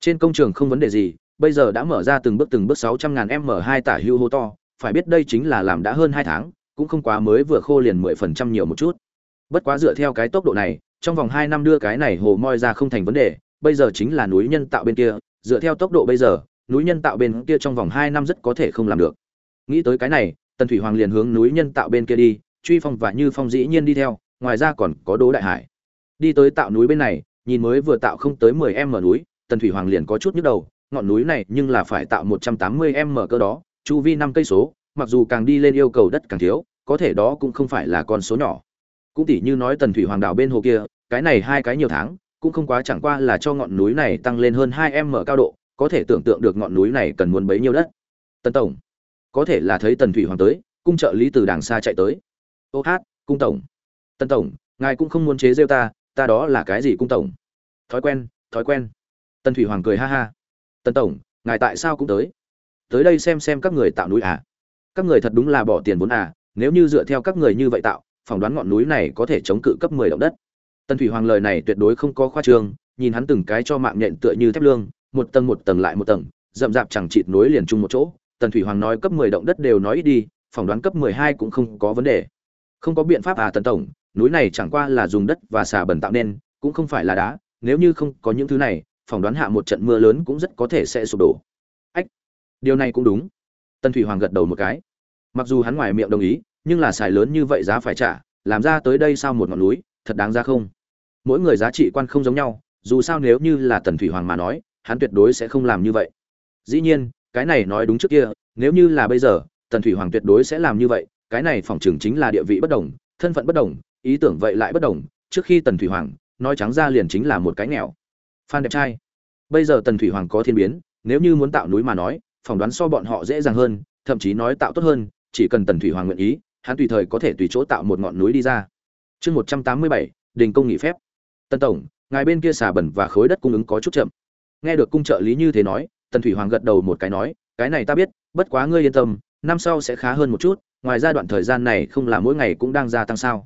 Trên công trường không vấn đề gì, bây giờ đã mở ra từng bước từng bước sáu trăm ngàn m hai tả hưu hô to, phải biết đây chính là làm đã hơn hai tháng, cũng không quá mới vừa khô liền mười phần trăm nhiều một chút. Bất quá dựa theo cái tốc độ này, trong vòng hai năm đưa cái này hồ moi ra không thành vấn đề, bây giờ chính là núi nhân tạo bên kia, dựa theo tốc độ bây giờ, núi nhân tạo bên kia trong vòng hai năm rất có thể không làm được. Nghĩ tới cái này, tần thủy hoàng liền hướng núi nhân tạo bên kia đi, truy phong và như phong dĩ nhiên đi theo ngoài ra còn có đố đại hải. Đi tới tạo núi bên này, nhìn mới vừa tạo không tới mười m núi, tần thủy hoàng liền có chút nhức đầu, ngọn núi này nhưng là phải tạo một trăm tám mươi m cơ đó, chu vi năm cây số, mặc dù càng đi lên yêu cầu đất càng thiếu, có thể đó cũng không phải là con số nhỏ. Cũng tỉ như nói tần thủy hoàng đảo bên hồ kia, cái này hai cái nhiều tháng, cũng không quá chẳng qua là cho ngọn núi này tăng lên hơn hai m cao độ, có thể tưởng tượng được ngọn núi này cần muốn bấy nhiêu đất. Tần tổng, có thể là thấy tần thủy hoàng tới, cung trợ lý từ đàng xa chạy tới. Ô hát, cung tổng. Tân tổng, ngài cũng không muốn chế rêu ta ta đó là cái gì cung tổng? Thói quen thói quen. Tân thủy hoàng cười ha ha. Tân tổng, ngài tại sao cũng tới? Tới đây xem xem các người tạo núi à. Các người thật đúng là bỏ tiền vốn à nếu như dựa theo các người như vậy tạo, phỏng đoán ngọn núi này có thể chống cự cấp 10 động đất. Tân thủy hoàng lời này tuyệt đối không có khoa trương, nhìn hắn từng cái cho mạng nhện tựa như thép lương, một tầng một tầng lại một tầng, rậm rạp chẳng chịt nối liền chung một chỗ. Tần thủy hoàng nói cấp 10 động đất đều nói ít đi, phỏng đoán cấp 12 cũng không có vấn đề. Không có biện pháp à tần tổng núi này chẳng qua là dùng đất và xà bẩn tạo nên, cũng không phải là đá, nếu như không có những thứ này, phỏng đoán hạ một trận mưa lớn cũng rất có thể sẽ sụp đổ. Ách, điều này cũng đúng. Tần thủy hoàng gật đầu một cái. Mặc dù hắn ngoài miệng đồng ý, nhưng là xài lớn như vậy giá phải trả, làm ra tới đây sao một ngọn núi, thật đáng ra không? Mỗi người giá trị quan không giống nhau, dù sao nếu như là tần thủy hoàng mà nói, hắn tuyệt đối sẽ không làm như vậy. Dĩ nhiên, cái này nói đúng trước kia, nếu như là bây giờ, tần thủy hoàng tuyệt đối sẽ làm như vậy, cái này phòng trường chính là địa vị bất đồng, thân phận bất đồng ý tưởng vậy lại bất đồng, trước khi tần thủy hoàng, nói trắng ra liền chính là một cái nghèo. Phan đẹp trai, bây giờ tần thủy hoàng có thiên biến, nếu như muốn tạo núi mà nói, phỏng đoán so bọn họ dễ dàng hơn, thậm chí nói tạo tốt hơn, chỉ cần tần thủy hoàng nguyện ý, hắn tùy thời có thể tùy chỗ tạo một ngọn núi đi ra. Chương một trăm tám mươi bảy, đình công nghỉ phép. Tân tổng, ngài bên kia xà bẩn và khối đất cung ứng có chút chậm. Nghe được cung trợ lý như thế nói, tần thủy hoàng gật đầu một cái nói, cái này ta biết, bất quá ngươi yên tâm, năm sau sẽ khá hơn một chút, ngoài ra đoạn thời gian này không là mỗi ngày cũng đang gia tăng sao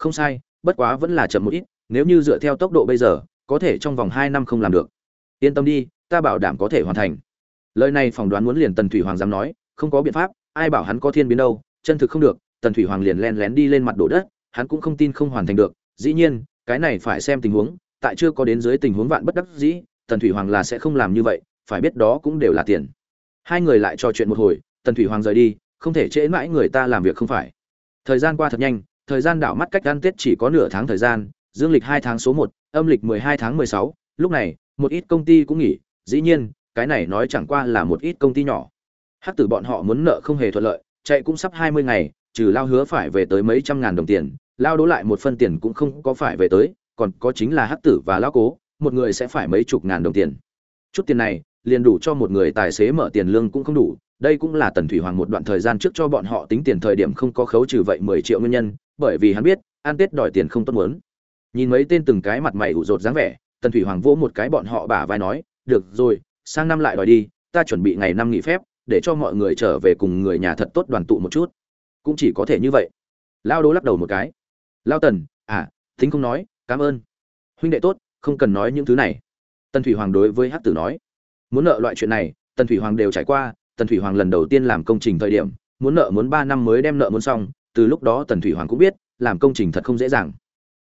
không sai, bất quá vẫn là chậm một ít, nếu như dựa theo tốc độ bây giờ, có thể trong vòng hai năm không làm được. Yên tâm đi, ta bảo đảm có thể hoàn thành. Lời này phỏng đoán muốn liền tần thủy hoàng dám nói, không có biện pháp, ai bảo hắn có thiên biến đâu, chân thực không được, tần thủy hoàng liền len lén đi lên mặt đổ đất, hắn cũng không tin không hoàn thành được, dĩ nhiên, cái này phải xem tình huống, tại chưa có đến dưới tình huống vạn bất đắc dĩ, tần thủy hoàng là sẽ không làm như vậy, phải biết đó cũng đều là tiền. Hai người lại trò chuyện một hồi, tần thủy hoàng rời đi, không thể trễ mãi người ta làm việc không phải. Thời gian qua thật nhanh thời gian đảo mắt cách ăn tết chỉ có nửa tháng thời gian, dương lịch hai tháng số một, âm lịch mười hai tháng mười sáu. Lúc này, một ít công ty cũng nghỉ. Dĩ nhiên, cái này nói chẳng qua là một ít công ty nhỏ. Hắc tử bọn họ muốn nợ không hề thuận lợi, chạy cũng sắp hai mươi ngày, trừ lao hứa phải về tới mấy trăm ngàn đồng tiền, lao đố lại một phân tiền cũng không có phải về tới, còn có chính là hắc tử và lao cố, một người sẽ phải mấy chục ngàn đồng tiền. Chút tiền này, liền đủ cho một người tài xế mở tiền lương cũng không đủ. Đây cũng là tần thủy hoàng một đoạn thời gian trước cho bọn họ tính tiền thời điểm không có khấu trừ vậy mười triệu nguyên nhân bởi vì hắn biết, ăn tết đòi tiền không tốt muốn. Nhìn mấy tên từng cái mặt mày ủ rột dáng vẻ, tần thủy hoàng vỗ một cái bọn họ bả vai nói, được rồi, sang năm lại đòi đi, ta chuẩn bị ngày năm nghỉ phép, để cho mọi người trở về cùng người nhà thật tốt đoàn tụ một chút. Cũng chỉ có thể như vậy. Lao đố lắc đầu một cái. Lao tần à thính không nói, cảm ơn. Huynh đệ tốt, không cần nói những thứ này. Tần thủy hoàng đối với hát tử nói. Muốn nợ loại chuyện này, tần thủy hoàng đều trải qua, tần thủy hoàng lần đầu tiên làm công trình thời điểm, muốn nợ muốn ba năm mới đem nợ muốn xong từ lúc đó tần thủy hoàng cũng biết, làm công trình thật không dễ dàng.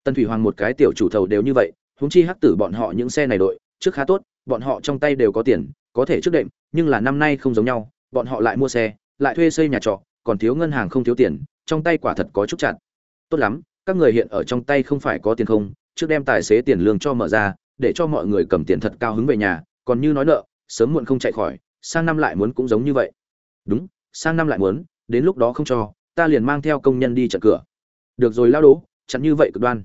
Tần thủy hoàng một cái tiểu chủ thầu đều như vậy húng chi hắc tử bọn họ những xe này đội, trước khá tốt, bọn họ trong tay đều có tiền, có thể trước đệm, nhưng là năm nay không giống nhau, bọn họ lại mua xe, lại thuê xây nhà trọ, còn thiếu ngân hàng không thiếu tiền, trong tay quả thật có chút chặt. Tốt lắm, các người hiện ở trong tay không phải có tiền không, trước đem tài xế tiền lương cho mở ra, để cho mọi người cầm tiền thật cao hứng về nhà, còn như nói nợ, sớm muộn không chạy khỏi, sang năm lại muốn cũng giống như vậy. Đúng, sang năm lại muốn, đến lúc đó không cho ta liền mang theo công nhân đi chặn cửa. Được rồi lao đố, chặn như vậy cực đoan.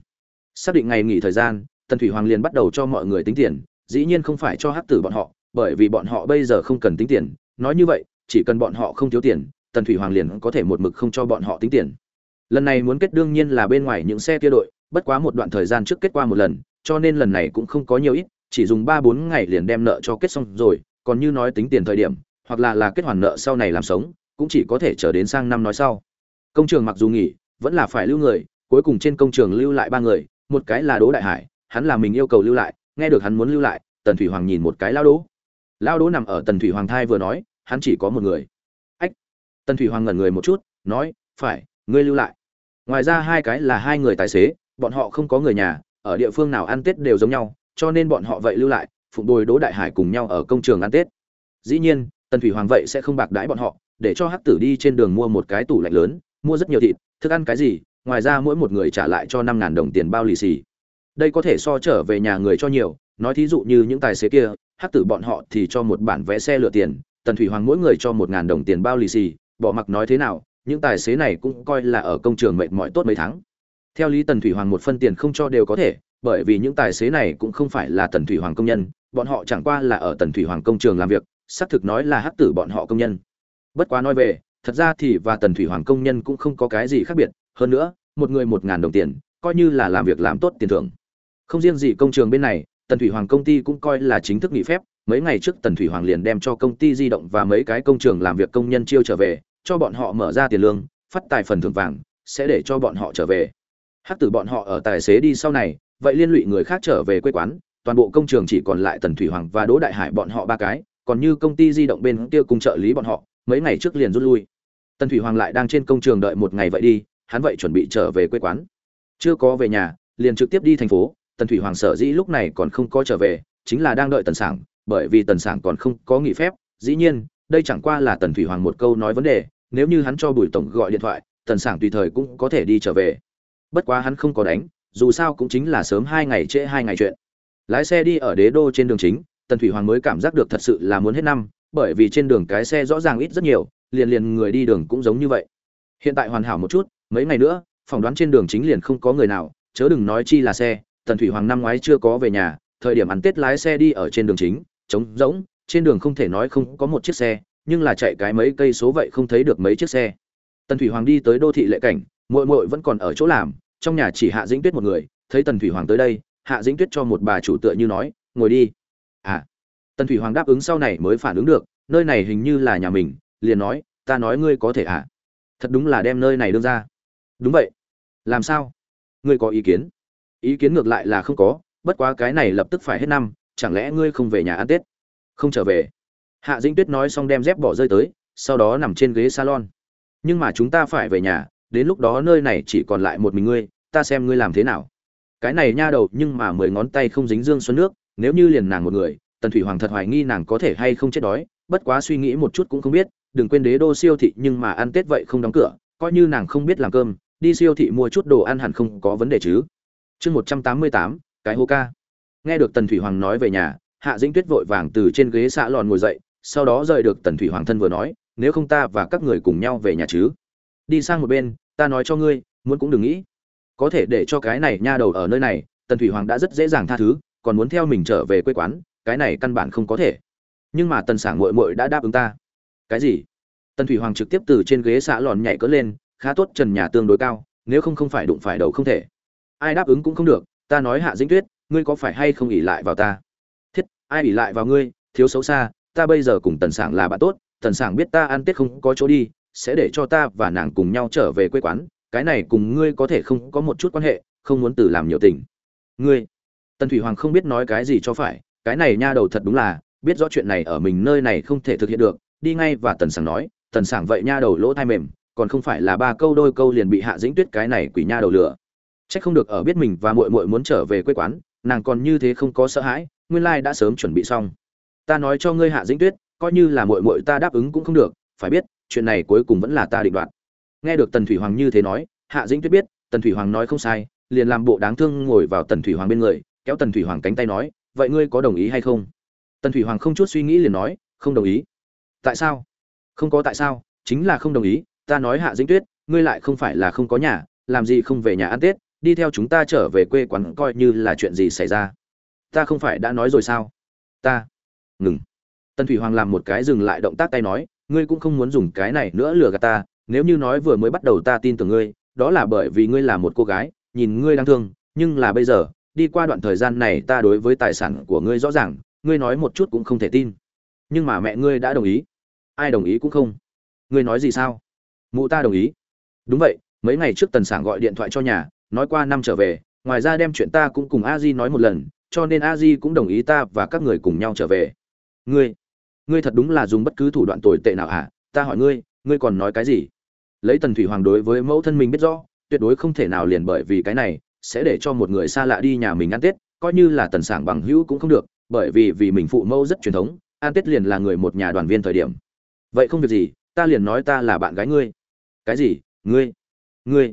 Xác định ngày nghỉ thời gian, tần thủy hoàng liền bắt đầu cho mọi người tính tiền, dĩ nhiên không phải cho hắc tử bọn họ, bởi vì bọn họ bây giờ không cần tính tiền. Nói như vậy, chỉ cần bọn họ không thiếu tiền, tần thủy hoàng liền có thể một mực không cho bọn họ tính tiền. Lần này muốn kết đương nhiên là bên ngoài những xe kia đội, bất quá một đoạn thời gian trước kết qua một lần, cho nên lần này cũng không có nhiều ít, chỉ dùng ba bốn ngày liền đem nợ cho kết xong rồi, còn như nói tính tiền thời điểm, hoặc là là kết hoàn nợ sau này làm sống, cũng chỉ có thể chờ đến sang năm nói sau công trường mặc dù nghỉ, vẫn là phải lưu người, cuối cùng trên công trường lưu lại ba người, một cái là đỗ đại hải, hắn là mình yêu cầu lưu lại, nghe được hắn muốn lưu lại, tần thủy hoàng nhìn một cái lao đỗ. Lao đỗ nằm ở tần thủy hoàng thai vừa nói, hắn chỉ có một người. Ách! Tần thủy hoàng ngẩn người một chút, nói, phải, ngươi lưu lại. Ngoài ra hai cái là hai người tài xế, bọn họ không có người nhà, ở địa phương nào ăn tết đều giống nhau, cho nên bọn họ vậy lưu lại, phụng đồi đỗ đại hải cùng nhau ở công trường ăn tết. Dĩ nhiên, tần thủy hoàng vậy sẽ không bạc đãi bọn họ, để cho hắc tử đi trên đường mua một cái tủ lạnh lớn mua rất nhiều thịt, thức ăn cái gì, ngoài ra mỗi một người trả lại cho năm ngàn đồng tiền bao lì xì. Đây có thể so trở về nhà người cho nhiều, nói thí dụ như những tài xế kia, hắc tử bọn họ thì cho một bản vé xe lựa tiền, tần thủy hoàng mỗi người cho một ngàn đồng tiền bao lì xì, bỏ mặc nói thế nào, những tài xế này cũng coi là ở công trường mệt mỏi tốt mấy tháng. Theo lý tần thủy hoàng một phân tiền không cho đều có thể, bởi vì những tài xế này cũng không phải là tần thủy hoàng công nhân, bọn họ chẳng qua là ở tần thủy hoàng công trường làm việc, xác thực nói là hắc tử bọn họ công nhân. Bất quá nói về thật ra thì và tần thủy hoàng công nhân cũng không có cái gì khác biệt, hơn nữa, một người một ngàn đồng tiền, coi như là làm việc làm tốt tiền thưởng. Không riêng gì công trường bên này, tần thủy hoàng công ty cũng coi là chính thức nghỉ phép, mấy ngày trước tần thủy hoàng liền đem cho công ty di động và mấy cái công trường làm việc công nhân chiêu trở về, cho bọn họ mở ra tiền lương, phát tài phần thưởng vàng, sẽ để cho bọn họ trở về. Hắc tử bọn họ ở tài xế đi sau này, vậy liên lụy người khác trở về quê quán, toàn bộ công trường chỉ còn lại tần thủy hoàng và đỗ đại hải bọn họ ba cái, còn như công ty di động bên kia cùng trợ lý bọn họ mấy ngày trước liền rút lui. Tần thủy hoàng lại đang trên công trường đợi một ngày vậy đi, hắn vậy chuẩn bị trở về quê quán. Chưa có về nhà, liền trực tiếp đi thành phố, tần thủy hoàng sở dĩ lúc này còn không có trở về, chính là đang đợi tần sảng, bởi vì tần sảng còn không có nghỉ phép, dĩ nhiên, đây chẳng qua là tần thủy hoàng một câu nói vấn đề, nếu như hắn cho bùi tổng gọi điện thoại, tần sảng tùy thời cũng có thể đi trở về. Bất quá hắn không có đánh, dù sao cũng chính là sớm hai ngày trễ hai ngày chuyện. Lái xe đi ở đế đô trên đường chính, tần thủy hoàng mới cảm giác được thật sự là muốn hết năm bởi vì trên đường cái xe rõ ràng ít rất nhiều, liền liền người đi đường cũng giống như vậy. Hiện tại hoàn hảo một chút, mấy ngày nữa, phỏng đoán trên đường chính liền không có người nào, chớ đừng nói chi là xe, tần thủy hoàng năm ngoái chưa có về nhà, thời điểm ăn tết lái xe đi ở trên đường chính, trống rỗng, trên đường không thể nói không có một chiếc xe, nhưng là chạy cái mấy cây số vậy không thấy được mấy chiếc xe. Tần thủy hoàng đi tới đô thị lệ cảnh, muội muội vẫn còn ở chỗ làm, trong nhà chỉ hạ dĩnh tuyết một người, thấy tần thủy hoàng tới đây, hạ dĩnh tuyết cho một bà chủ tựa như nói, ngồi đi. À tần thủy hoàng đáp ứng sau này mới phản ứng được, nơi này hình như là nhà mình, liền nói, ta nói ngươi có thể à? Thật đúng là đem nơi này đưa ra. Đúng vậy. Làm sao? Ngươi có ý kiến? Ý kiến ngược lại là không có, bất quá cái này lập tức phải hết năm, chẳng lẽ ngươi không về nhà ăn tết? Không trở về. Hạ dĩnh tuyết nói xong đem dép bỏ rơi tới, sau đó nằm trên ghế salon. Nhưng mà chúng ta phải về nhà, đến lúc đó nơi này chỉ còn lại một mình ngươi, ta xem ngươi làm thế nào. Cái này nha đầu nhưng mà mười ngón tay không dính dương xuân nước, nếu như liền nàng một người tần thủy hoàng thật hoài nghi nàng có thể hay không chết đói, bất quá suy nghĩ một chút cũng không biết, đừng quên đế đô siêu thị nhưng mà ăn tết vậy không đóng cửa, coi như nàng không biết làm cơm, đi siêu thị mua chút đồ ăn hẳn không có vấn đề chứ. Chương một trăm tám mươi tám, cái hô ca. Nghe được tần thủy hoàng nói về nhà, hạ dĩnh tuyết vội vàng từ trên ghế xạ lòn ngồi dậy, sau đó rời được tần thủy hoàng thân vừa nói, nếu không ta và các người cùng nhau về nhà chứ? Đi sang một bên, ta nói cho ngươi, muốn cũng đừng nghĩ. Có thể để cho cái này nha đầu ở nơi này. Tần thủy hoàng đã rất dễ dàng tha thứ, còn muốn theo mình trở về quê quán cái này căn bản không có thể. Nhưng mà tần sảng mội mội đã đáp ứng ta. Cái gì? Tần thủy hoàng trực tiếp từ trên ghế xạ lòn nhảy cỡ lên, khá tốt, trần nhà tương đối cao, nếu không không phải đụng phải đầu không thể. Ai đáp ứng cũng không được, ta nói hạ dĩnh tuyết, ngươi có phải hay không ỉ lại vào ta? Thiết, ai ỉ lại vào ngươi? Thiếu xấu xa, ta bây giờ cùng tần sảng là bạn tốt, tần sảng biết ta ăn tết không có chỗ đi, sẽ để cho ta và nàng cùng nhau trở về quê quán, cái này cùng ngươi có thể không có một chút quan hệ, không muốn từ làm nhiều tình. Ngươi? Tần thủy hoàng không biết nói cái gì cho phải cái này nha đầu thật đúng là biết rõ chuyện này ở mình nơi này không thể thực hiện được đi ngay và tần sảng nói tần sảng vậy nha đầu lỗ thai mềm còn không phải là ba câu đôi câu liền bị hạ dĩnh tuyết cái này quỷ nha đầu lửa Chắc không được ở biết mình và muội muội muốn trở về quê quán, nàng còn như thế không có sợ hãi, nguyên lai đã sớm chuẩn bị xong. Ta nói cho ngươi Hạ Dĩnh Tuyết, coi như là muội muội ta đáp ứng cũng không được, phải biết, chuyện này cuối cùng vẫn là ta định đoạt. Nghe được Tần Thủy Hoàng như thế nói, Hạ Dĩnh Tuyết biết, tần thủy hoàng nói không sai liền làm bộ đáng thương ngồi vào tần thủy hoàng bên người kéo tần thủy hoàng cánh tay nói vậy ngươi có đồng ý hay không? Tần thủy hoàng không chút suy nghĩ liền nói, không đồng ý. Tại sao? Không có tại sao, chính là không đồng ý. Ta nói hạ dĩnh tuyết, ngươi lại không phải là không có nhà, làm gì không về nhà ăn tết, đi theo chúng ta trở về quê quán coi như là chuyện gì xảy ra. Ta không phải đã nói rồi sao? Ta. Ngừng. Tần thủy hoàng làm một cái dừng lại động tác tay nói, ngươi cũng không muốn dùng cái này nữa lừa gạt ta. Nếu như nói vừa mới bắt đầu ta tin tưởng ngươi, đó là bởi vì ngươi là một cô gái, nhìn ngươi đang thương, nhưng là bây giờ đi qua đoạn thời gian này ta đối với tài sản của ngươi rõ ràng, ngươi nói một chút cũng không thể tin. Nhưng mà mẹ ngươi đã đồng ý. Ai đồng ý cũng không. Ngươi nói gì sao? Mụ ta đồng ý. Đúng vậy, mấy ngày trước tần sảng gọi điện thoại cho nhà, nói qua năm trở về, ngoài ra đem chuyện ta cũng cùng a di nói một lần, cho nên a di cũng đồng ý ta và các người cùng nhau trở về. Ngươi ngươi thật đúng là dùng bất cứ thủ đoạn tồi tệ nào hả? Ta hỏi ngươi ngươi còn nói cái gì? Lấy tần thủy hoàng đối với mẫu thân mình biết rõ, tuyệt đối không thể nào liền bởi vì cái này sẽ để cho một người xa lạ đi nhà mình ăn tết, coi như là tần sảng bằng hữu cũng không được, bởi vì vì mình phụ mẫu rất truyền thống, ăn tết liền là người một nhà đoàn viên thời điểm. Vậy không việc gì, ta liền nói ta là bạn gái ngươi. Cái gì? Ngươi? Ngươi?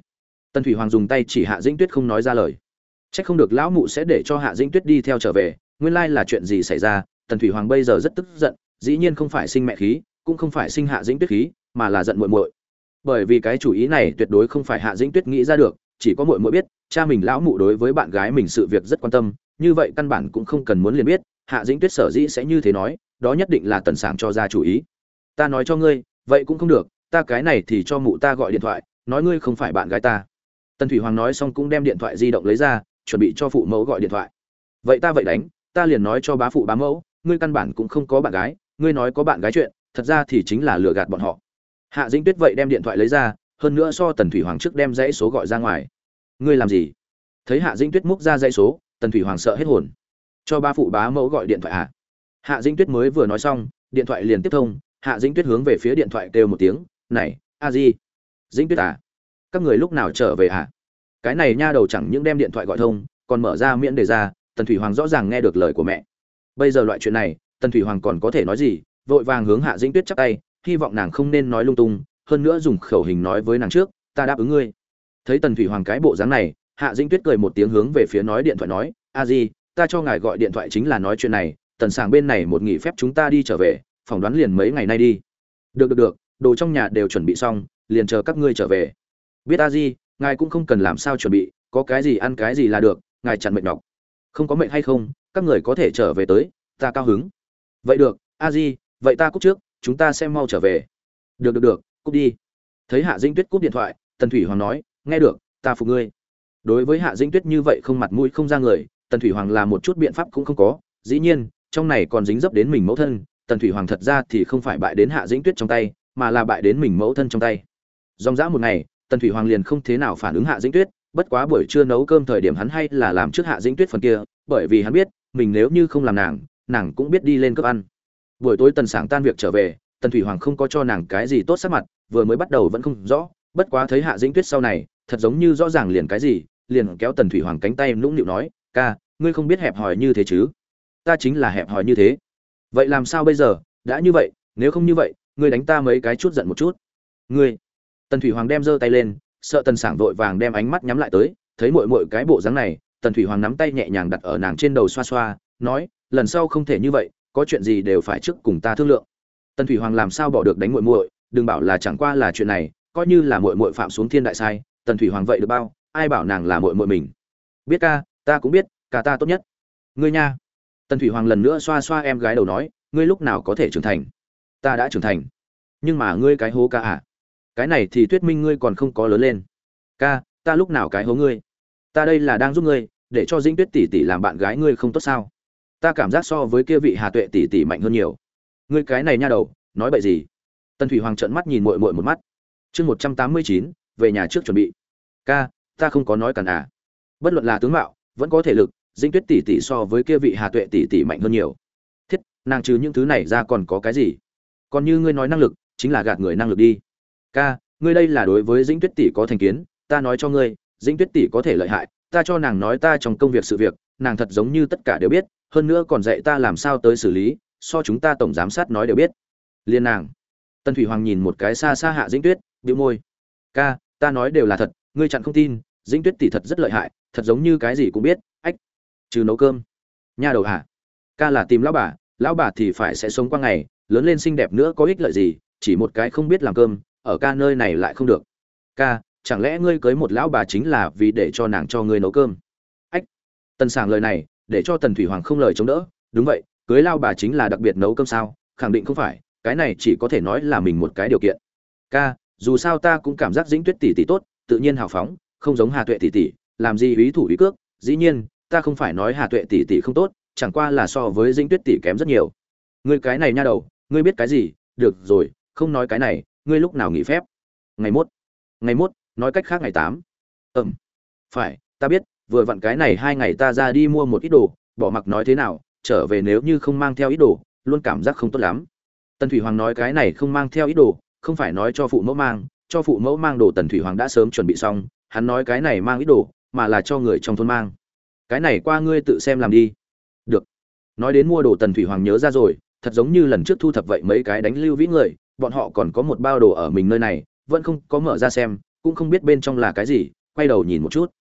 Tần thủy hoàng dùng tay chỉ hạ dĩnh tuyết không nói ra lời. C h ắ c không được lão mụ sẽ để cho hạ dĩnh tuyết đi theo trở về, nguyên lai là chuyện gì xảy ra, tần thủy hoàng bây giờ rất tức giận, dĩ nhiên không phải sinh mẹ khí, cũng không phải sinh hạ dĩnh tuyết khí, mà là giận muội muội. Bởi vì cái chủ ý này tuyệt đối không phải hạ dĩnh tuyết nghĩ ra được chỉ có muội muội biết, cha mình lão mụ đối với bạn gái mình sự việc rất quan tâm, như vậy căn bản cũng không cần muốn liền biết, hạ dĩnh tuyết sở dĩ sẽ như thế nói, đó nhất định là tần sảng cho ra chủ ý. Ta nói cho ngươi, vậy cũng không được, ta cái này thì cho mụ ta gọi điện thoại, nói ngươi không phải bạn gái ta. Tần thủy hoàng nói xong cũng đem điện thoại di động lấy ra, chuẩn bị cho phụ mẫu gọi điện thoại. Vậy ta vậy đánh, ta liền nói cho bá phụ bá mẫu, ngươi căn bản cũng không có bạn gái, ngươi nói có bạn gái chuyện, thật ra thì chính là lừa gạt bọn họ. Hạ dĩnh tuyết vậy đem điện thoại lấy ra hơn nữa so tần thủy hoàng trước đem dãy số gọi ra ngoài. Ngươi làm gì? Thấy hạ dĩnh tuyết múc ra dãy số, tần thủy hoàng sợ hết hồn. Cho ba phụ bá mẫu gọi điện thoại à? Hạ dĩnh tuyết mới vừa nói xong, điện thoại liền tiếp thông, hạ dĩnh tuyết hướng về phía điện thoại kêu một tiếng, này, a di. Dĩnh tuyết à các người lúc nào trở về à? Cái này nha đầu chẳng những đem điện thoại gọi thông, còn mở ra miễn đề ra, tần thủy hoàng rõ ràng nghe được lời của mẹ. Bây giờ loại chuyện này, tần thủy hoàng còn có thể nói gì? Vội vàng hướng hạ dĩnh tuyết chắc tay, hy vọng nàng không nên nói lung tung hơn nữa dùng khẩu hình nói với nàng trước, ta đáp ứng ngươi. Thấy tần thủy hoàng cái bộ dáng này, hạ dĩnh tuyết cười một tiếng hướng về phía nói điện thoại nói, a di, ta cho ngài gọi điện thoại chính là nói chuyện này, tần sàng bên này một nghỉ phép chúng ta đi trở về, phỏng đoán liền mấy ngày nay đi. Được được được, đồ trong nhà đều chuẩn bị xong, liền chờ các ngươi trở về. Biết a di, ngài cũng không cần làm sao chuẩn bị, có cái gì ăn cái gì là được, ngài chặn mệt nhọc. Không có mệt hay không, các người có thể trở về tới, ta cao hứng. Vậy được, a di, vậy ta cúc trước, chúng ta sẽ mau trở về. Được được được cúp đi. Thấy hạ dĩnh tuyết cúp điện thoại, tần thủy hoàng nói, nghe được, ta phục ngươi. Đối với hạ dĩnh tuyết như vậy không mặt mũi không ra người, tần thủy hoàng làm một chút biện pháp cũng không có. Dĩ nhiên, trong này còn dính dấp đến mình mẫu thân, tần thủy hoàng thật ra thì không phải bại đến hạ dĩnh tuyết trong tay, mà là bại đến mình mẫu thân trong tay. Dòng dã một ngày, tần thủy hoàng liền không thế nào phản ứng hạ dĩnh tuyết, bất quá buổi trưa nấu cơm thời điểm hắn hay là làm trước hạ dĩnh tuyết phần kia, bởi vì hắn biết, mình nếu như không làm nàng nàng cũng biết đi lên cướp ăn. Buổi tối tần sảng tan việc trở về, tần thủy hoàng không có cho nàng cái gì tốt sắc mặt vừa mới bắt đầu vẫn không rõ, bất quá thấy hạ dĩnh tuyết sau này, thật giống như rõ ràng liền cái gì, liền kéo tần thủy hoàng cánh tay nũng nịu nói, ca, ngươi không biết hẹp hòi như thế chứ? Ta chính là hẹp hòi như thế. Vậy làm sao bây giờ? Đã như vậy, nếu không như vậy, ngươi đánh ta mấy cái chút giận một chút. Ngươi? Tần thủy hoàng đem giơ tay lên, sợ tần sảng vội vàng đem ánh mắt nhắm lại tới, thấy mội mội cái bộ dáng này, tần thủy hoàng nắm tay nhẹ nhàng đặt ở nàng trên đầu xoa xoa, nói, lần sau không thể như vậy, có chuyện gì đều phải trước cùng ta thương lượng. Tần thủy hoàng làm sao bỏ được đánh muội muội? Đừng bảo là chẳng qua là chuyện này, coi như là muội muội phạm xuống thiên đại sai, tần thủy hoàng vậy được bao, ai bảo nàng là muội muội mình? Biết ca, ta cũng biết, ca ta tốt nhất. Ngươi nha. Tần thủy hoàng lần nữa xoa xoa em gái đầu nói, ngươi lúc nào có thể trưởng thành? Ta đã trưởng thành. Nhưng mà ngươi cái hố ca à? Cái này thì thuyết minh ngươi còn không có lớn lên. Ca, ta lúc nào cái hố ngươi? Ta đây là đang giúp ngươi, để cho dĩnh tuyết tỷ tỷ làm bạn gái ngươi không tốt sao? Ta cảm giác so với kia vị hà tuệ tỷ tỷ mạnh hơn nhiều. Ngươi cái này nha đầu, nói bậy gì? Tần thủy hoàng trợn mắt nhìn muội muội một mắt. Chương một trăm tám mươi chín, về nhà trước chuẩn bị. Ca, ta không có nói cản à. Bất luận là tướng mạo, vẫn có thể lực dinh tuyết tỷ tỷ so với kia vị hà tuệ tỷ tỷ mạnh hơn nhiều. Thiết, nàng trừ những thứ này ra còn có cái gì? Còn như ngươi nói năng lực, chính là gạt người năng lực đi. Ca, ngươi đây là đối với dĩnh tuyết tỷ có thành kiến, ta nói cho ngươi, dĩnh tuyết tỷ có thể lợi hại, ta cho nàng nói ta trong công việc sự việc, nàng thật giống như tất cả đều biết, hơn nữa còn dạy ta làm sao tới xử lý, so chúng ta tổng giám sát nói đều biết. Liên nàng tần thủy hoàng nhìn một cái xa xa hạ dĩnh tuyết, bĩu môi. Ca, ta nói đều là thật, ngươi chặn không tin, dĩnh tuyết tỷ thật rất lợi hại, thật giống như cái gì cũng biết, ách, trừ nấu cơm. Nha đầu hả? Ca là tìm lão bà lão bà thì phải sẽ sống qua ngày, lớn lên xinh đẹp nữa có ích lợi gì, chỉ một cái không biết làm cơm, ở ca nơi này lại không được. Ca, chẳng lẽ ngươi cưới một lão bà chính là vì để cho nàng cho ngươi nấu cơm? Ách, tần sảng lời này, để cho tần thủy hoàng không lời chống đỡ. Đúng vậy, cưới lao bà chính là đặc biệt nấu cơm sao? Khẳng định không phải cái này chỉ có thể nói là mình một cái điều kiện. Ca, dù sao ta cũng cảm giác dĩnh tuyết tỷ tỷ tốt, tự nhiên hào phóng, không giống hà tuệ tỷ tỷ, làm gì ý thủ ý cước, dĩ nhiên, ta không phải nói hà tuệ tỷ tỷ không tốt, chẳng qua là so với dĩnh tuyết tỷ kém rất nhiều. Ngươi cái này nha đầu, ngươi biết cái gì? Được rồi, không nói cái này, ngươi lúc nào nghỉ phép? Ngày mốt ngày mốt, nói cách khác ngày tám. Ừm, phải, ta biết, vừa vặn cái này hai ngày ta ra đi mua một ít đồ, bỏ mặc nói thế nào, trở về nếu như không mang theo ít đồ, luôn cảm giác không tốt lắm tần thủy hoàng nói cái này không mang theo ý đồ, không phải nói cho phụ mẫu mang, cho phụ mẫu mang đồ tần thủy hoàng đã sớm chuẩn bị xong, hắn nói cái này mang ý đồ, mà là cho người trong thôn mang. Cái này qua ngươi tự xem làm đi. Được. Nói đến mua đồ tần thủy hoàng nhớ ra rồi, thật giống như lần trước thu thập vậy mấy cái đánh lưu vĩ người, bọn họ còn có một bao đồ ở mình nơi này, vẫn không có mở ra xem, cũng không biết bên trong là cái gì, quay đầu nhìn một chút.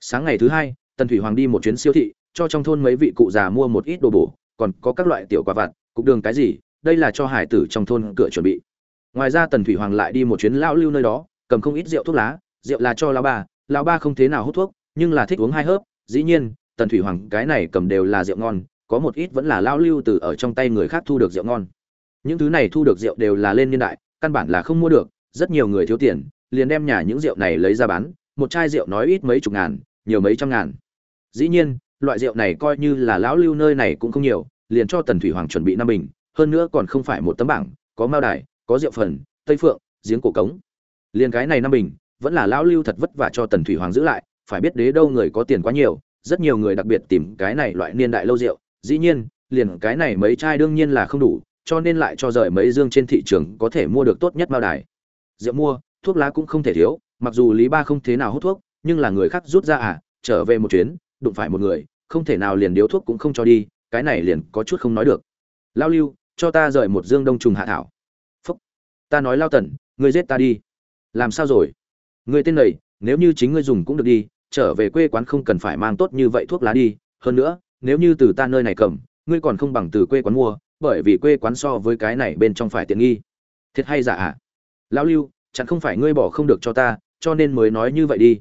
Sáng ngày thứ hai, tần thủy hoàng đi một chuyến siêu thị, cho trong thôn mấy vị cụ già mua một ít đồ bổ, còn có các loại tiểu quả vặt, cục đường cái gì đây là cho hải tử trong thôn cửa chuẩn bị. Ngoài ra tần thủy hoàng lại đi một chuyến lão lưu nơi đó, cầm không ít rượu thuốc lá, rượu là cho lão ba lão ba không thế nào hút thuốc, nhưng là thích uống hai hớp, dĩ nhiên, tần thủy hoàng cái này cầm đều là rượu ngon, có một ít vẫn là lão lưu từ ở trong tay người khác thu được rượu ngon. Những thứ này thu được rượu đều là lên niên đại, căn bản là không mua được, rất nhiều người thiếu tiền, liền đem nhà những rượu này lấy ra bán, một chai rượu nói ít mấy chục ngàn, nhiều mấy trăm ngàn. Dĩ nhiên, loại rượu này coi như là lão lưu nơi này cũng không nhiều, liền cho tần thủy hoàng chuẩn bị năm bình hơn nữa còn không phải một tấm bảng, có mao đài, có rượu phần, tây phượng, giếng cổ cống. Liền cái này năm bình, vẫn là lão lưu thật vất vả cho tần thủy hoàng giữ lại, phải biết đế đâu người có tiền quá nhiều, rất nhiều người đặc biệt tìm cái này loại niên đại lâu rượu, dĩ nhiên, liền cái này mấy chai đương nhiên là không đủ, cho nên lại cho rời mấy dương trên thị trường có thể mua được tốt nhất mao đài. Rượu mua, thuốc lá cũng không thể thiếu, mặc dù lý ba không thế nào hút thuốc, nhưng là người khác rút ra à trở về một chuyến, đụng phải một người, không thể nào liền điếu thuốc cũng không cho đi, cái này liền có chút không nói được. Lao lưu cho ta rời một dương đông trùng hạ thảo. Phúc. Ta nói lao tần, ngươi giết ta đi. Làm sao rồi? Ngươi tên này, nếu như chính ngươi dùng cũng được đi, trở về quê quán không cần phải mang tốt như vậy thuốc lá đi. Hơn nữa, nếu như từ ta nơi này cầm, ngươi còn không bằng từ quê quán mua, bởi vì quê quán so với cái này bên trong phải tiện nghi. Thiệt hay giả ạ? Lão lưu, chẳng không phải ngươi bỏ không được cho ta, cho nên mới nói như vậy đi.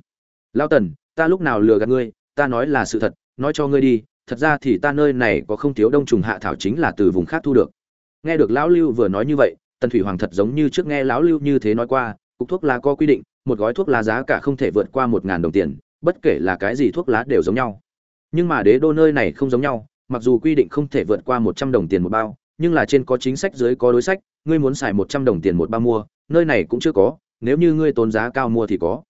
Lao tần, ta lúc nào lừa gạt ngươi, ta nói là sự thật, nói cho ngươi đi. Thật ra thì ta nơi này có không thiếu đông trùng hạ thảo chính là từ vùng khác thu được nghe được lão lưu vừa nói như vậy, tần thủy hoàng thật giống như trước nghe lão lưu như thế nói qua, cục thuốc lá có quy định, một gói thuốc lá giá cả không thể vượt qua một ngàn đồng tiền, bất kể là cái gì thuốc lá đều giống nhau. Nhưng mà đế đô nơi này không giống nhau, mặc dù quy định không thể vượt qua một trăm đồng tiền một bao, nhưng là trên có chính sách dưới có đối sách, ngươi muốn xài một trăm đồng tiền một bao mua, nơi này cũng chưa có, nếu như ngươi tốn giá cao mua thì có.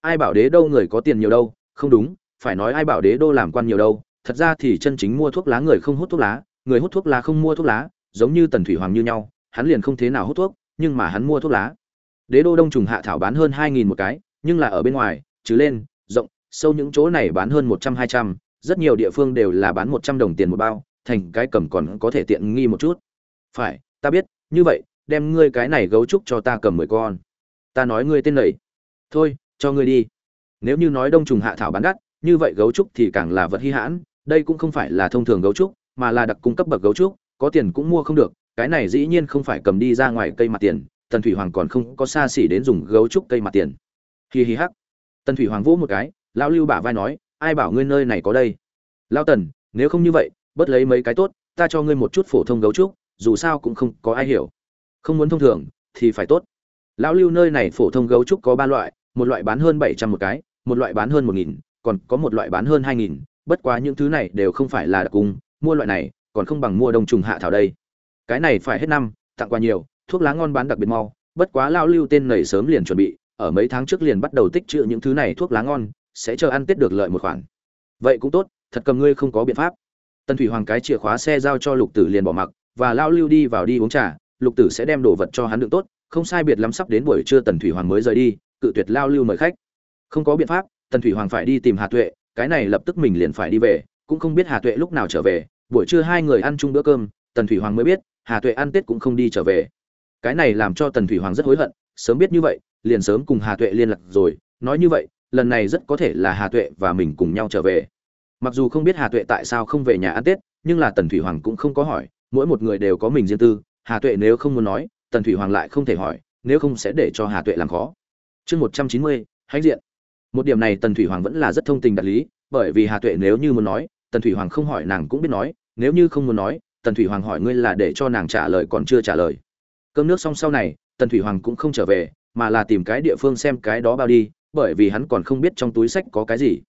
Ai bảo đế đô người có tiền nhiều đâu, không đúng, phải nói ai bảo đế đô làm quan nhiều đâu, thật ra thì chân chính mua thuốc lá người không hút thuốc lá, người hút thuốc lá không mua thuốc lá giống như tần thủy hoàng như nhau, hắn liền không thế nào hút thuốc, nhưng mà hắn mua thuốc lá. Đế đô đông trùng hạ thảo bán hơn hai nghìn một cái, nhưng là ở bên ngoài chứ lên, rộng, sâu những chỗ này bán hơn một trăm, hai trăm, rất nhiều địa phương đều là bán một trăm đồng tiền một bao, thành cái cầm còn có thể tiện nghi một chút. Phải, ta biết, như vậy, đem ngươi cái này gấu trúc cho ta cầm mười con. Ta nói ngươi tên lầy thôi, cho ngươi đi. Nếu như nói đông trùng hạ thảo bán đắt, như vậy gấu trúc thì càng là vật hy hãn, đây cũng không phải là thông thường gấu trúc, mà là đặc cung cấp bậc gấu trúc có tiền cũng mua không được, cái này dĩ nhiên không phải cầm đi ra ngoài cây mặt tiền, tần thủy hoàng còn không có xa xỉ đến dùng gấu trúc cây mặt tiền. Hi hi hắc. Tần thủy hoàng vỗ một cái, lão lưu bả vai nói, ai bảo ngươi nơi này có đây? Lao tần, nếu không như vậy, bớt lấy mấy cái tốt, ta cho ngươi một chút phổ thông gấu trúc, dù sao cũng không có ai hiểu. Không muốn thông thường, thì phải tốt. Lão lưu nơi này phổ thông gấu trúc có ba loại, một loại bán hơn bảy trăm một cái, một loại bán hơn một nghìn, còn có một loại bán hơn hai nghìn, bất quá những thứ này đều không phải là đặc cung, mua loại này còn không bằng mua đông trùng hạ thảo đây. Cái này phải hết năm, tặng quà nhiều, thuốc lá ngon bán đặc biệt mau, bất quá lao lưu tên nảy sớm liền chuẩn bị, ở mấy tháng trước liền bắt đầu tích trữ những thứ này thuốc lá ngon, sẽ chờ ăn tết được lợi một khoản. Vậy cũng tốt, thật cầm ngươi không có biện pháp. Tần thủy hoàng cái chìa khóa xe giao cho lục tử liền bỏ mặc, và lao lưu đi vào đi uống trà, lục tử sẽ đem đồ vật cho hắn đựng tốt, không sai biệt lắm sắp đến buổi trưa tần thủy hoàng mới rời đi, cự tuyệt lao lưu mời khách. Không có biện pháp, tần thủy hoàng phải đi tìm hà tuệ, cái này lập tức mình liền phải đi về, cũng không biết hà tuệ lúc nào trở về buổi trưa hai người ăn chung bữa cơm, tần thủy hoàng mới biết, hà tuệ ăn tết cũng không đi trở về. Cái này làm cho tần thủy hoàng rất hối hận, sớm biết như vậy, liền sớm cùng hà tuệ liên lạc rồi. Nói như vậy, lần này rất có thể là hà tuệ và mình cùng nhau trở về. Mặc dù không biết hà tuệ tại sao không về nhà ăn tết, nhưng là tần thủy hoàng cũng không có hỏi, mỗi một người đều có mình riêng tư. Hà tuệ nếu không muốn nói, tần thủy hoàng lại không thể hỏi, nếu không sẽ để cho hà tuệ làm khó. Chương một trăm chín mươi, hãnh diện. Một điểm này tần thủy hoàng vẫn là rất thông tình đạt lý, bởi vì hà tuệ nếu như muốn nói tần thủy hoàng không hỏi nàng cũng biết nói, nếu như không muốn nói, tần thủy hoàng hỏi ngươi là để cho nàng trả lời còn chưa trả lời. Cơm nước xong sau này, tần thủy hoàng cũng không trở về, mà là tìm cái địa phương xem cái đó bao đi, bởi vì hắn còn không biết trong túi sách có cái gì.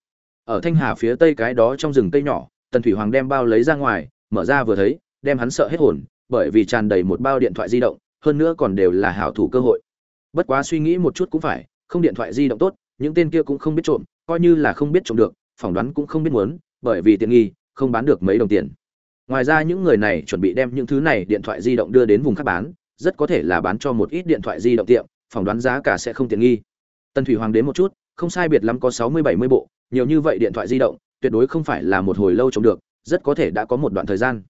Ở thanh hà phía tây cái đó trong rừng cây nhỏ, tần thủy hoàng đem bao lấy ra ngoài, mở ra vừa thấy, đem hắn sợ hết hồn, bởi vì tràn đầy một bao điện thoại di động, hơn nữa còn đều là hảo thủ cơ hội. Bất quá suy nghĩ một chút cũng phải, không điện thoại di động tốt, những tên kia cũng không biết trộm, coi như là không biết trộm được, phỏng đoán cũng không biết muốn bởi vì tiện nghi, không bán được mấy đồng tiền. Ngoài ra những người này chuẩn bị đem những thứ này điện thoại di động đưa đến vùng khác bán, rất có thể là bán cho một ít điện thoại di động tiệm, phỏng đoán giá cả sẽ không tiện nghi. Tần thủy hoàng đến một chút, không sai biệt lắm có sáu mươi, bảy mươi bộ, nhiều như vậy điện thoại di động, tuyệt đối không phải là một hồi lâu trông được, rất có thể đã có một đoạn thời gian.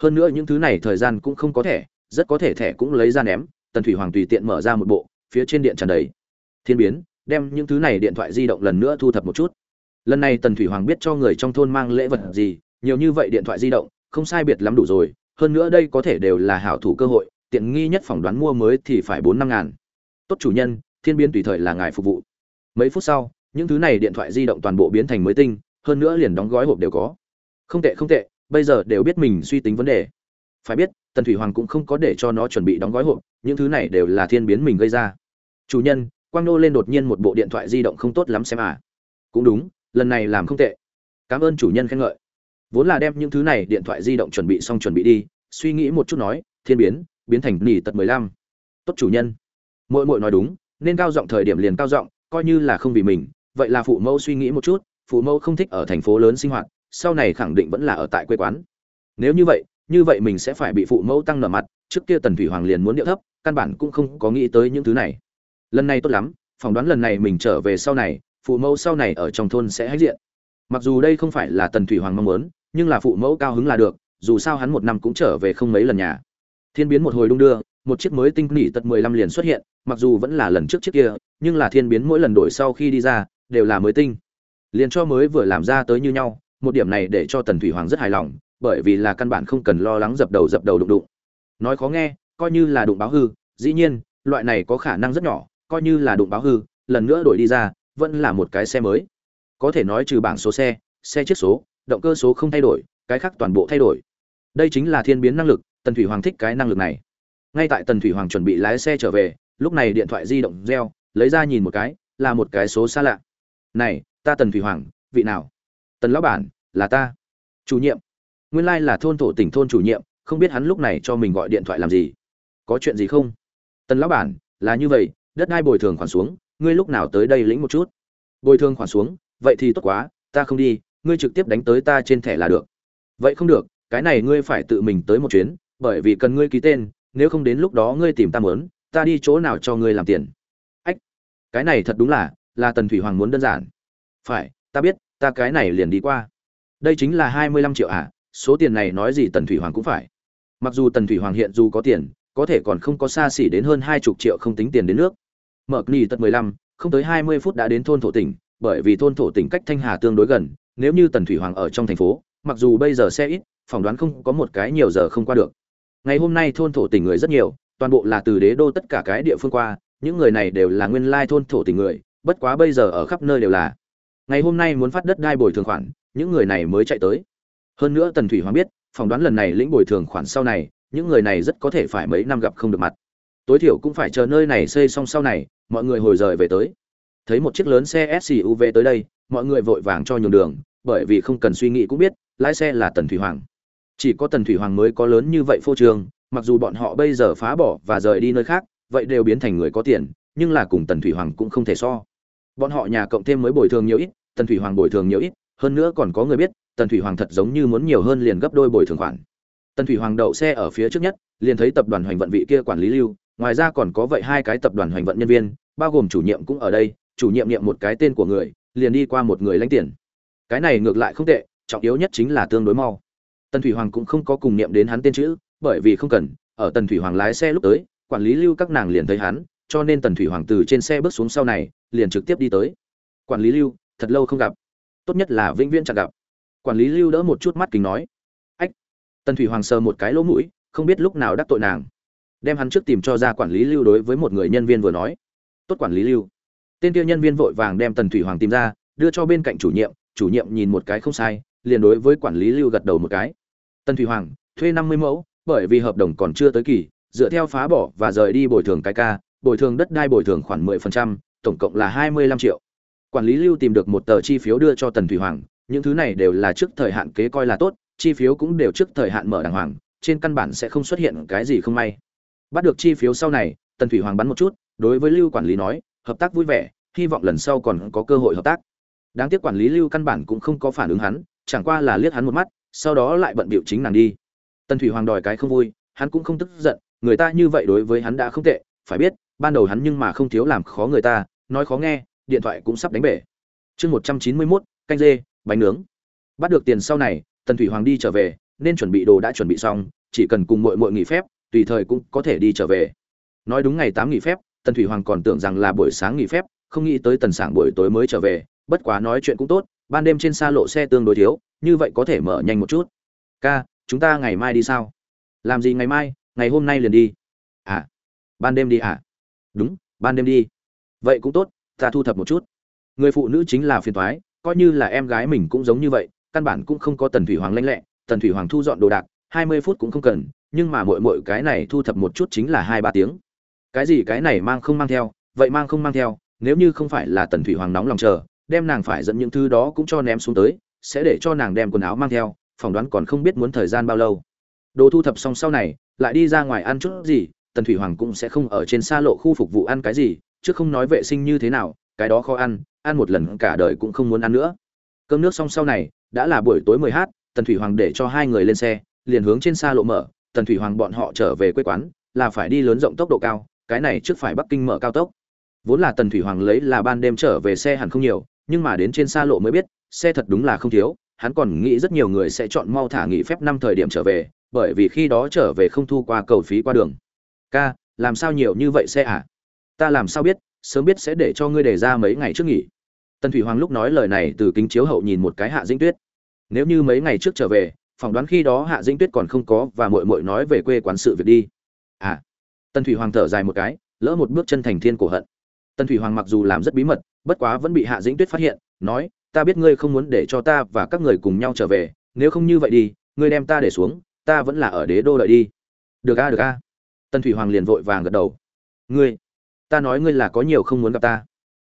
Hơn nữa những thứ này thời gian cũng không có thẻ, rất có thể thẻ cũng lấy ra ném, tần thủy hoàng tùy tiện mở ra một bộ, phía trên điện tràn đầy. Thiên biến, đem những thứ này điện thoại di động lần nữa thu thập một chút lần này tần thủy hoàng biết cho người trong thôn mang lễ vật gì, nhiều như vậy điện thoại di động, không sai biệt lắm đủ rồi. Hơn nữa đây có thể đều là hảo thủ cơ hội, tiện nghi nhất phỏng đoán mua mới thì phải bốn năm ngàn. Tốt chủ nhân, thiên biến tùy thời là ngài phục vụ. Mấy phút sau, những thứ này điện thoại di động toàn bộ biến thành mới tinh, hơn nữa liền đóng gói hộp đều có. Không tệ không tệ, bây giờ đều biết mình suy tính vấn đề. Phải biết, tần thủy hoàng cũng không có để cho nó chuẩn bị đóng gói hộp, những thứ này đều là thiên biến mình gây ra. Chủ nhân, quang nô lên đột nhiên một bộ điện thoại di động không tốt lắm xem à. Cũng đúng lần này làm không tệ. Cảm ơn chủ nhân khen ngợi. Vốn là đem những thứ này điện thoại di động chuẩn bị xong chuẩn bị đi, suy nghĩ một chút nói, thiên biến biến thành nỉ tật mười lăm. Tốt chủ nhân. Mỗi mỗi nói đúng, nên cao giọng thời điểm liền cao giọng, coi như là không vì mình, vậy là phụ mẫu suy nghĩ một chút, phụ mẫu không thích ở thành phố lớn sinh hoạt, sau này khẳng định vẫn là ở tại quê quán. Nếu như vậy như vậy mình sẽ phải bị phụ mẫu tăng nở mặt, trước kia tần thủy hoàng liền muốn điệu thấp, căn bản cũng không có nghĩ tới những thứ này. Lần này tốt lắm, phỏng đoán lần này mình trở về sau này phụ mẫu sau này ở trong thôn sẽ hãnh diện. Mặc dù đây không phải là tần thủy hoàng mong muốn, nhưng là phụ mẫu cao hứng là được, dù sao hắn một năm cũng trở về không mấy lần nhà. Thiên biến một hồi đung đưa, một chiếc mới tinh nỉ tật mười lăm liền xuất hiện, mặc dù vẫn là lần trước chiếc kia, nhưng là thiên biến mỗi lần đổi sau khi đi ra, đều là mới tinh. Liền cho mới vừa làm ra tới như nhau, một điểm này để cho tần thủy hoàng rất hài lòng, bởi vì là căn bản không cần lo lắng dập đầu dập đầu đụng đụng. Nói khó nghe, coi như là đụng báo hư, dĩ nhiên, loại này có khả năng rất nhỏ, coi như là đụng báo hư, lần nữa đổi đi ra vẫn là một cái xe mới. Có thể nói trừ bảng số xe xe chiếc số, động cơ số không thay đổi, cái khác toàn bộ thay đổi. Đây chính là thiên biến năng lực, tần thủy hoàng thích cái năng lực này. Ngay tại tần thủy hoàng chuẩn bị lái xe trở về, lúc này điện thoại di động reo, lấy ra nhìn một cái, là một cái số xa lạ. Này, ta tần thủy hoàng, vị nào? Tần lão bản, là ta. Chủ nhiệm. Nguyên lai là thôn thổ tỉnh thôn chủ nhiệm, không biết hắn lúc này cho mình gọi điện thoại làm gì. Có chuyện gì không? Tần lão bản, là như vậy, đất đai bồi thường khoản xuống ngươi lúc nào tới đây lĩnh một chút? Bồi thường khoản xuống, vậy thì tốt quá, ta không đi, ngươi trực tiếp đánh tới ta trên thẻ là được. Vậy không được, cái này ngươi phải tự mình tới một chuyến, bởi vì cần ngươi ký tên, nếu không đến lúc đó ngươi tìm ta mớn ta đi chỗ nào cho ngươi làm tiền. Ách, cái này thật đúng là là tần thủy hoàng muốn đơn giản. Phải, ta biết, ta cái này liền đi qua. Đây chính là hai mươi lăm triệu à số tiền này nói gì tần thủy hoàng cũng phải. Mặc dù tần thủy hoàng hiện dù có tiền, có thể còn không có xa xỉ đến hơn hai chục triệu không tính tiền đến nước mở nghỉ tận mười lăm, không tới hai mươi phút đã đến thôn thổ tỉnh, bởi vì thôn thổ tỉnh cách thanh hà tương đối gần, nếu như tần thủy hoàng ở trong thành phố, mặc dù bây giờ xe ít, phỏng đoán không có một cái nhiều giờ không qua được. Ngày hôm nay thôn thổ tỉnh người rất nhiều, toàn bộ là từ đế đô tất cả cái địa phương qua, những người này đều là nguyên lai thôn thổ tỉnh người, bất quá bây giờ ở khắp nơi đều là. Ngày hôm nay muốn phát đất đai bồi thường khoản, những người này mới chạy tới. Hơn nữa tần thủy hoàng biết, phỏng đoán lần này lĩnh bồi thường khoản sau này, những người này rất có thể phải mấy năm gặp không được mặt tối thiểu cũng phải chờ nơi này xây xong sau này, mọi người hồi rời về tới. Thấy một chiếc lớn xe suv tới đây, mọi người vội vàng cho nhường đường, bởi vì không cần suy nghĩ cũng biết, lái xe là tần thủy hoàng. Chỉ có tần thủy hoàng mới có lớn như vậy phô trương, mặc dù bọn họ bây giờ phá bỏ và rời đi nơi khác, vậy đều biến thành người có tiền, nhưng là cùng tần thủy hoàng cũng không thể so. Bọn họ nhà cộng thêm mới bồi thường nhiều ít, tần thủy hoàng bồi thường nhiều ít, hơn nữa còn có người biết, tần thủy hoàng thật giống như muốn nhiều hơn liền gấp đôi bồi thường khoản. Tần thủy hoàng đậu xe ở phía trước nhất, liền thấy tập đoàn hoành vận vị kia quản lý lưu ngoài ra còn có vậy hai cái tập đoàn hoành vận nhân viên, bao gồm chủ nhiệm cũng ở đây, chủ nhiệm niệm một cái tên của người, liền đi qua một người lãnh tiền. Cái này ngược lại không tệ, trọng yếu nhất chính là tương đối mau. Tần thủy hoàng cũng không có cùng niệm đến hắn tên chữ, bởi vì không cần, ở tần thủy hoàng lái xe lúc tới, quản lý lưu các nàng liền thấy hắn, cho nên tần thủy hoàng từ trên xe bước xuống sau này, liền trực tiếp đi tới. Quản lý lưu, thật lâu không gặp. Tốt nhất là vĩnh viễn chẳng gặp. Quản lý lưu đỡ một chút mắt kính nói. Ách! Tần thủy hoàng sờ một cái lỗ mũi, không biết lúc nào đắc tội nàng đem hắn trước tìm cho ra quản lý lưu đối với một người nhân viên vừa nói. Tốt quản lý lưu. Tên kia nhân viên vội vàng đem tần thủy hoàng tìm ra, đưa cho bên cạnh chủ nhiệm chủ nhiệm nhìn một cái không sai, liền đối với quản lý lưu gật đầu một cái. Tần thủy hoàng, thuê năm mươi mẫu, bởi vì hợp đồng còn chưa tới kỳ, dựa theo phá bỏ và rời đi bồi thường cái ca, bồi thường đất đai bồi thường khoảng mười phần trăm, tổng cộng là hai mươi lăm triệu. Quản lý lưu tìm được một tờ chi phiếu đưa cho tần thủy hoàng, những thứ này đều là trước thời hạn kế coi là tốt, chi phiếu cũng đều trước thời hạn mở đàng hoàng, trên căn bản sẽ không xuất hiện cái gì không may bắt được chi phiếu sau này, tần thủy hoàng bắn một chút, đối với lưu quản lý nói, hợp tác vui vẻ, hy vọng lần sau còn có cơ hội hợp tác. Đáng tiếc quản lý lưu căn bản cũng không có phản ứng hắn, chẳng qua là liếc hắn một mắt, sau đó lại bận bịu chính nàng đi. Tần thủy hoàng đòi cái không vui, hắn cũng không tức giận, người ta như vậy đối với hắn đã không tệ, phải biết, ban đầu hắn nhưng mà không thiếu làm khó người ta, nói khó nghe, điện thoại cũng sắp đánh bể. Chương một trăm chín mươi mốt, canh dê, bánh nướng. Bắt được tiền sau này, tần thủy hoàng đi trở về, nên chuẩn bị đồ đã chuẩn bị xong, chỉ cần cùng mội mội nghỉ phép tùy thời cũng có thể đi trở về. Nói đúng ngày tám nghỉ phép, tần thủy hoàng còn tưởng rằng là buổi sáng nghỉ phép, không nghĩ tới tần sảng buổi tối mới trở về, bất quá nói chuyện cũng tốt, ban đêm trên xa lộ xe tương đối thiếu, như vậy có thể mở nhanh một chút. Ca, chúng ta ngày mai đi sao? Làm gì ngày mai? Ngày hôm nay liền đi. À ban đêm đi à? Đúng, ban đêm đi. Vậy cũng tốt, ta thu thập một chút. Người phụ nữ chính là phiền thoái coi như là em gái mình cũng giống như vậy, căn bản cũng không có tần thủy hoàng lanh lẹ, tần thủy hoàng thu dọn đồ đạc, hai mươi phút cũng không cần nhưng mà mội mội cái này thu thập một chút chính là hai ba tiếng. Cái gì cái này mang không mang theo, vậy mang không mang theo, nếu như không phải là tần thủy hoàng nóng lòng chờ, đem nàng phải dẫn những thứ đó cũng cho ném xuống tới, sẽ để cho nàng đem quần áo mang theo, phỏng đoán còn không biết muốn thời gian bao lâu. Đồ thu thập xong sau này, lại đi ra ngoài ăn chút gì, tần thủy hoàng cũng sẽ không ở trên xa lộ khu phục vụ ăn cái gì, chứ không nói vệ sinh như thế nào, cái đó khó ăn ăn một lần cả đời cũng không muốn ăn nữa. Cơm nước xong sau này, đã là buổi tối mười h tần thủy hoàng để cho hai người lên xe, liền hướng trên xa lộ mở tần thủy hoàng bọn họ trở về quê quán, là phải đi lớn rộng tốc độ cao, cái này trước phải bắc kinh mở cao tốc. Vốn là tần thủy hoàng lấy là ban đêm trở về xe hẳn không nhiều, nhưng mà đến trên xa lộ mới biết, xe thật đúng là không thiếu, hắn còn nghĩ rất nhiều người sẽ chọn mau thả nghỉ phép năm thời điểm trở về, bởi vì khi đó trở về không thu qua cầu phí qua đường. Ca, làm sao nhiều như vậy xe à? Ta làm sao biết, sớm biết sẽ để cho ngươi đề ra mấy ngày trước nghỉ. Tần thủy hoàng lúc nói lời này từ kính chiếu hậu nhìn một cái hạ dĩnh tuyết. Nếu như mấy ngày trước trở về phỏng đoán khi đó hạ dĩnh tuyết còn không có và mội mội nói về quê quán sự việc đi. À tần thủy hoàng thở dài một cái, lỡ một bước chân thành thiên cổ hận. Tần thủy hoàng mặc dù làm rất bí mật, bất quá vẫn bị hạ dĩnh tuyết phát hiện, nói, ta biết ngươi không muốn để cho ta và các người cùng nhau trở về, nếu không như vậy đi, ngươi đem ta để xuống, ta vẫn là ở đế đô đợi đi. Được a được a. Tần thủy hoàng liền vội vàng gật đầu. Ngươi, ta nói ngươi là có nhiều không muốn gặp ta.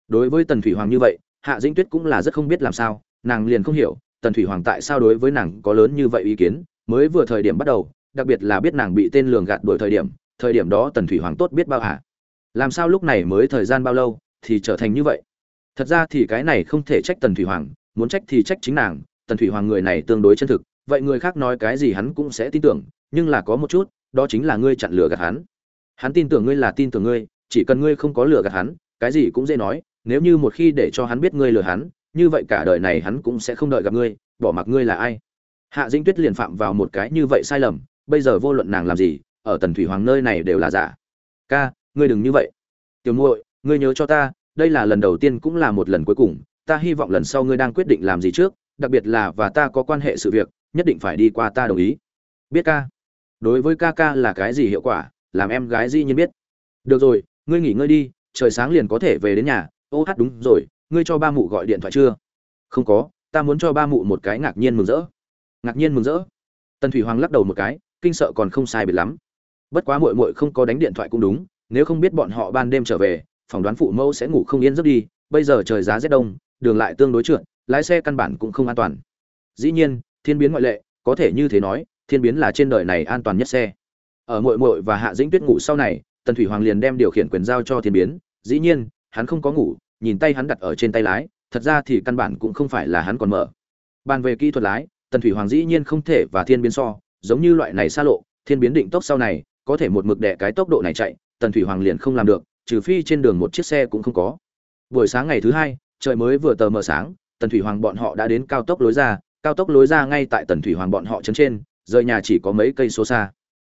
Đối với tần thủy hoàng như vậy, hạ dĩnh tuyết cũng là rất không biết làm sao, nàng liền không hiểu tần thủy hoàng tại sao đối với nàng có lớn như vậy ý kiến, mới vừa thời điểm bắt đầu, đặc biệt là biết nàng bị tên lường gạt đổi thời điểm thời điểm đó tần thủy hoàng tốt biết bao hả làm sao lúc này mới thời gian bao lâu thì trở thành như vậy? Thật ra thì cái này không thể trách tần thủy hoàng, muốn trách thì trách chính nàng, tần thủy hoàng người này tương đối chân thực, vậy người khác nói cái gì hắn cũng sẽ tin tưởng, nhưng là có một chút, đó chính là ngươi chặn lừa gạt hắn. Hắn tin tưởng ngươi là tin tưởng ngươi, chỉ cần ngươi không có lừa gạt hắn, cái gì cũng dễ nói, nếu như một khi để cho hắn biết ngươi lừa hắn như vậy cả đời này hắn cũng sẽ không đợi gặp ngươi, bỏ mặc ngươi là ai. Hạ dĩnh tuyết liền phạm vào một cái như vậy sai lầm, bây giờ vô luận nàng làm gì, ở tần thủy hoàng nơi này đều là giả. Ca, ngươi đừng như vậy. Tiểu muội, ngươi nhớ cho ta, đây là lần đầu tiên cũng là một lần cuối cùng, ta hy vọng lần sau ngươi đang quyết định làm gì trước, đặc biệt là và ta có quan hệ sự việc, nhất định phải đi qua ta đồng ý. Biết ca. Đối với ca ca là cái gì hiệu quả, làm em gái di nhiên biết. Được rồi, ngươi nghỉ ngơi đi, trời sáng liền có thể về đến nhà. Ô hát đúng rồi ngươi cho ba mụ gọi điện thoại chưa? Không có, ta muốn cho ba mụ một cái ngạc nhiên mừng rỡ. Ngạc nhiên mừng rỡ? Tần thủy hoàng lắc đầu một cái, kinh sợ còn không sai biệt lắm. Bất quá muội muội không có đánh điện thoại cũng đúng, nếu không biết bọn họ ban đêm trở về, phỏng đoán phụ mẫu sẽ ngủ không yên giấc đi, bây giờ trời giá rét đông, đường lại tương đối trượt, lái xe căn bản cũng không an toàn. Dĩ nhiên, thiên biến ngoại lệ, có thể như thế nói, thiên biến là trên đời này an toàn nhất xe. Ở muội muội và hạ dĩnh tuyết ngủ sau này, tần thủy hoàng liền đem điều khiển quyền giao cho thiên biến, dĩ nhiên, hắn không có ngủ nhìn tay hắn đặt ở trên tay lái, thật ra thì căn bản cũng không phải là hắn còn mở. Bàn về kỹ thuật lái, tần thủy hoàng dĩ nhiên không thể và thiên biến so, giống như loại này xa lộ, thiên biến định tốc sau này, có thể một mực đẻ cái tốc độ này chạy, tần thủy hoàng liền không làm được, trừ phi trên đường một chiếc xe cũng không có. Buổi sáng ngày thứ hai, trời mới vừa tờ mờ sáng, tần thủy hoàng bọn họ đã đến cao tốc lối ra, cao tốc lối ra ngay tại tần thủy hoàng bọn họ chấn trên, rời nhà chỉ có mấy cây số xa.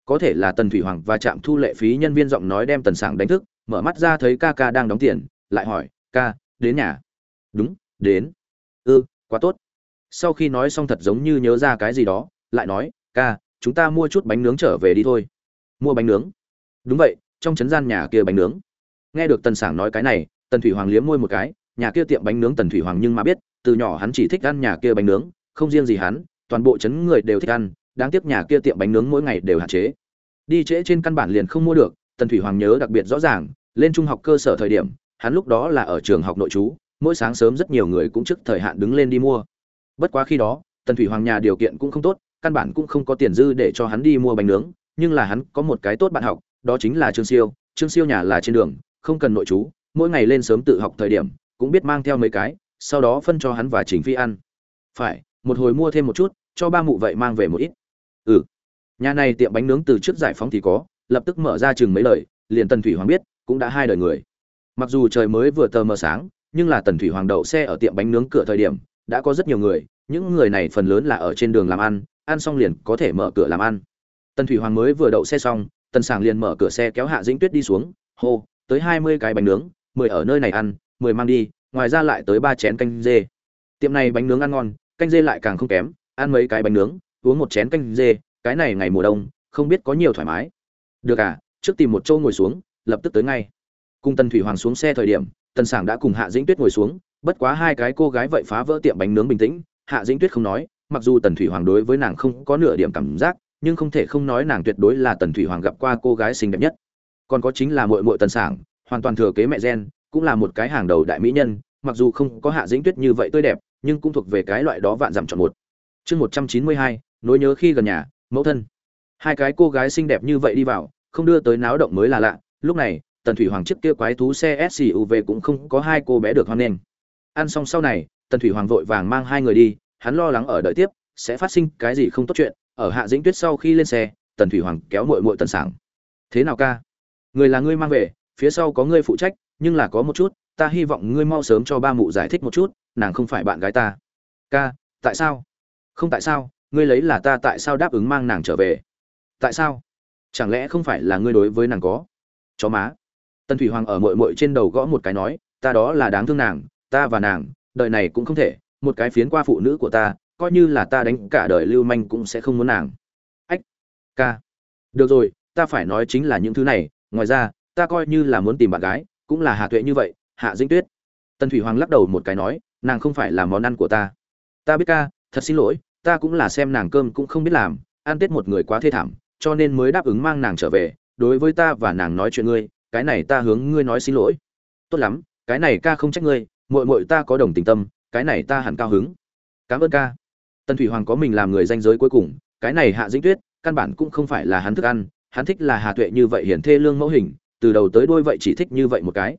Có thể là tần thủy hoàng và trạm thu lệ phí nhân viên giọng nói đem tần sảng đánh thức, mở mắt ra thấy ca ca đang đóng tiền, lại hỏi ca, đến nhà. Đúng, đến. Ư quá tốt. Sau khi nói xong thật giống như nhớ ra cái gì đó, lại nói, ca, chúng ta mua chút bánh nướng trở về đi thôi. Mua bánh nướng? Đúng vậy, trong trấn gian nhà kia bánh nướng. Nghe được tần sảng nói cái này, tần thủy hoàng liếm môi một cái, nhà kia tiệm bánh nướng tần thủy hoàng nhưng mà biết, từ nhỏ hắn chỉ thích ăn nhà kia bánh nướng, không riêng gì hắn, toàn bộ trấn người đều thích ăn, đáng tiếc nhà kia tiệm bánh nướng mỗi ngày đều hạn chế. Đi trễ trên căn bản liền không mua được, tần thủy hoàng nhớ đặc biệt rõ ràng, lên trung học cơ sở thời điểm hắn lúc đó là ở trường học nội trú, mỗi sáng sớm rất nhiều người cũng trước thời hạn đứng lên đi mua. Bất quá khi đó, tần thủy hoàng nhà điều kiện cũng không tốt, căn bản cũng không có tiền dư để cho hắn đi mua bánh nướng, nhưng là hắn có một cái tốt bạn học, đó chính là trương siêu. Trương siêu nhà là trên đường, không cần nội trú, mỗi ngày lên sớm tự học thời điểm, cũng biết mang theo mấy cái, sau đó phân cho hắn và trình phi ăn. Phải, một hồi mua thêm một chút, cho ba mụ vậy mang về một ít. Ừ. Nhà này tiệm bánh nướng từ trước giải phóng thì có, lập tức mở ra chừng mấy lời, liền tần thủy hoàng biết, cũng đã hai đời người mặc dù trời mới vừa tờ mờ sáng, nhưng là tần thủy hoàng đậu xe ở tiệm bánh nướng cửa thời điểm, đã có rất nhiều người, những người này phần lớn là ở trên đường làm ăn ăn xong liền có thể mở cửa làm ăn. Tần thủy hoàng mới vừa đậu xe xong, tần sảng liền mở cửa xe kéo hạ dĩnh tuyết đi xuống, hô, tới hai mươi cái bánh nướng, mười ở nơi này ăn, mười mang đi, ngoài ra lại tới ba chén canh dê. Tiệm này bánh nướng ăn ngon, canh dê lại càng không kém, ăn mấy cái bánh nướng, uống một chén canh dê, cái này ngày mùa đông, không biết có nhiều thoải mái. Được à trước tìm một chỗ ngồi xuống, lập tức tới ngay cùng tần thủy hoàng xuống xe thời điểm, tần sảng đã cùng hạ dĩnh tuyết ngồi xuống, bất quá hai cái cô gái vậy phá vỡ tiệm bánh nướng bình tĩnh, hạ dĩnh tuyết không nói, mặc dù tần thủy hoàng đối với nàng không có nửa điểm cảm giác, nhưng không thể không nói nàng tuyệt đối là tần thủy hoàng gặp qua cô gái xinh đẹp nhất. Còn có chính là muội muội tần sảng, hoàn toàn thừa kế mẹ gen, cũng là một cái hàng đầu đại mỹ nhân, mặc dù không có hạ dĩnh tuyết như vậy tươi đẹp, nhưng cũng thuộc về cái loại đó vạn dặm chọn một. Chương một trăm chín mươi hai, nỗi nhớ khi gần nhà, mẫu thân. Hai cái cô gái xinh đẹp như vậy đi vào, không đưa tới náo động mới là lạ, lúc này tần thủy hoàng chiếc kia quái thú xe suv cũng không có hai cô bé được hoan nghênh. Ăn xong sau này, tần thủy hoàng vội vàng mang hai người đi, hắn lo lắng ở đợi tiếp, sẽ phát sinh cái gì không tốt chuyện, ở hạ dĩnh tuyết sau khi lên xe, tần thủy hoàng kéo mội mội tần sảng. Thế nào ca? Người là ngươi mang về, phía sau có ngươi phụ trách, nhưng là có một chút, ta hy vọng ngươi mau sớm cho ba mụ giải thích một chút, nàng không phải bạn gái ta. Ca, tại sao? Không tại sao, ngươi lấy là ta tại sao đáp ứng mang nàng trở về? Tại sao? Chẳng lẽ không phải là ngươi đối với nàng có chó má? Tần thủy hoàng ở mội mội trên đầu gõ một cái nói, ta đó là đáng thương nàng, ta và nàng, đời này cũng không thể, một cái phiến qua phụ nữ của ta, coi như là ta đánh cả đời lưu manh cũng sẽ không muốn nàng. Ách, ca. Được rồi, ta phải nói chính là những thứ này, ngoài ra, ta coi như là muốn tìm bạn gái, cũng là hạ tuệ như vậy, hạ dĩnh tuyết. Tần thủy hoàng lắc đầu một cái nói, nàng không phải là món ăn của ta. Ta biết ca, thật xin lỗi, ta cũng là xem nàng cơm cũng không biết làm, ăn tết một người quá thê thảm, cho nên mới đáp ứng mang nàng trở về, đối với ta và nàng nói chuyện ngươi cái này ta hướng ngươi nói xin lỗi. Tốt lắm, cái này ca không trách ngươi, muội muội ta có đồng tình tâm, cái này ta hẳn cao hứng. Cảm ơn ca. Tần thủy hoàng có mình làm người danh giới cuối cùng, cái này hạ dĩnh tuyết, căn bản cũng không phải là hắn thức ăn, hắn thích là hà tuệ như vậy hiển thê lương mẫu hình, từ đầu tới đuôi vậy chỉ thích như vậy một cái.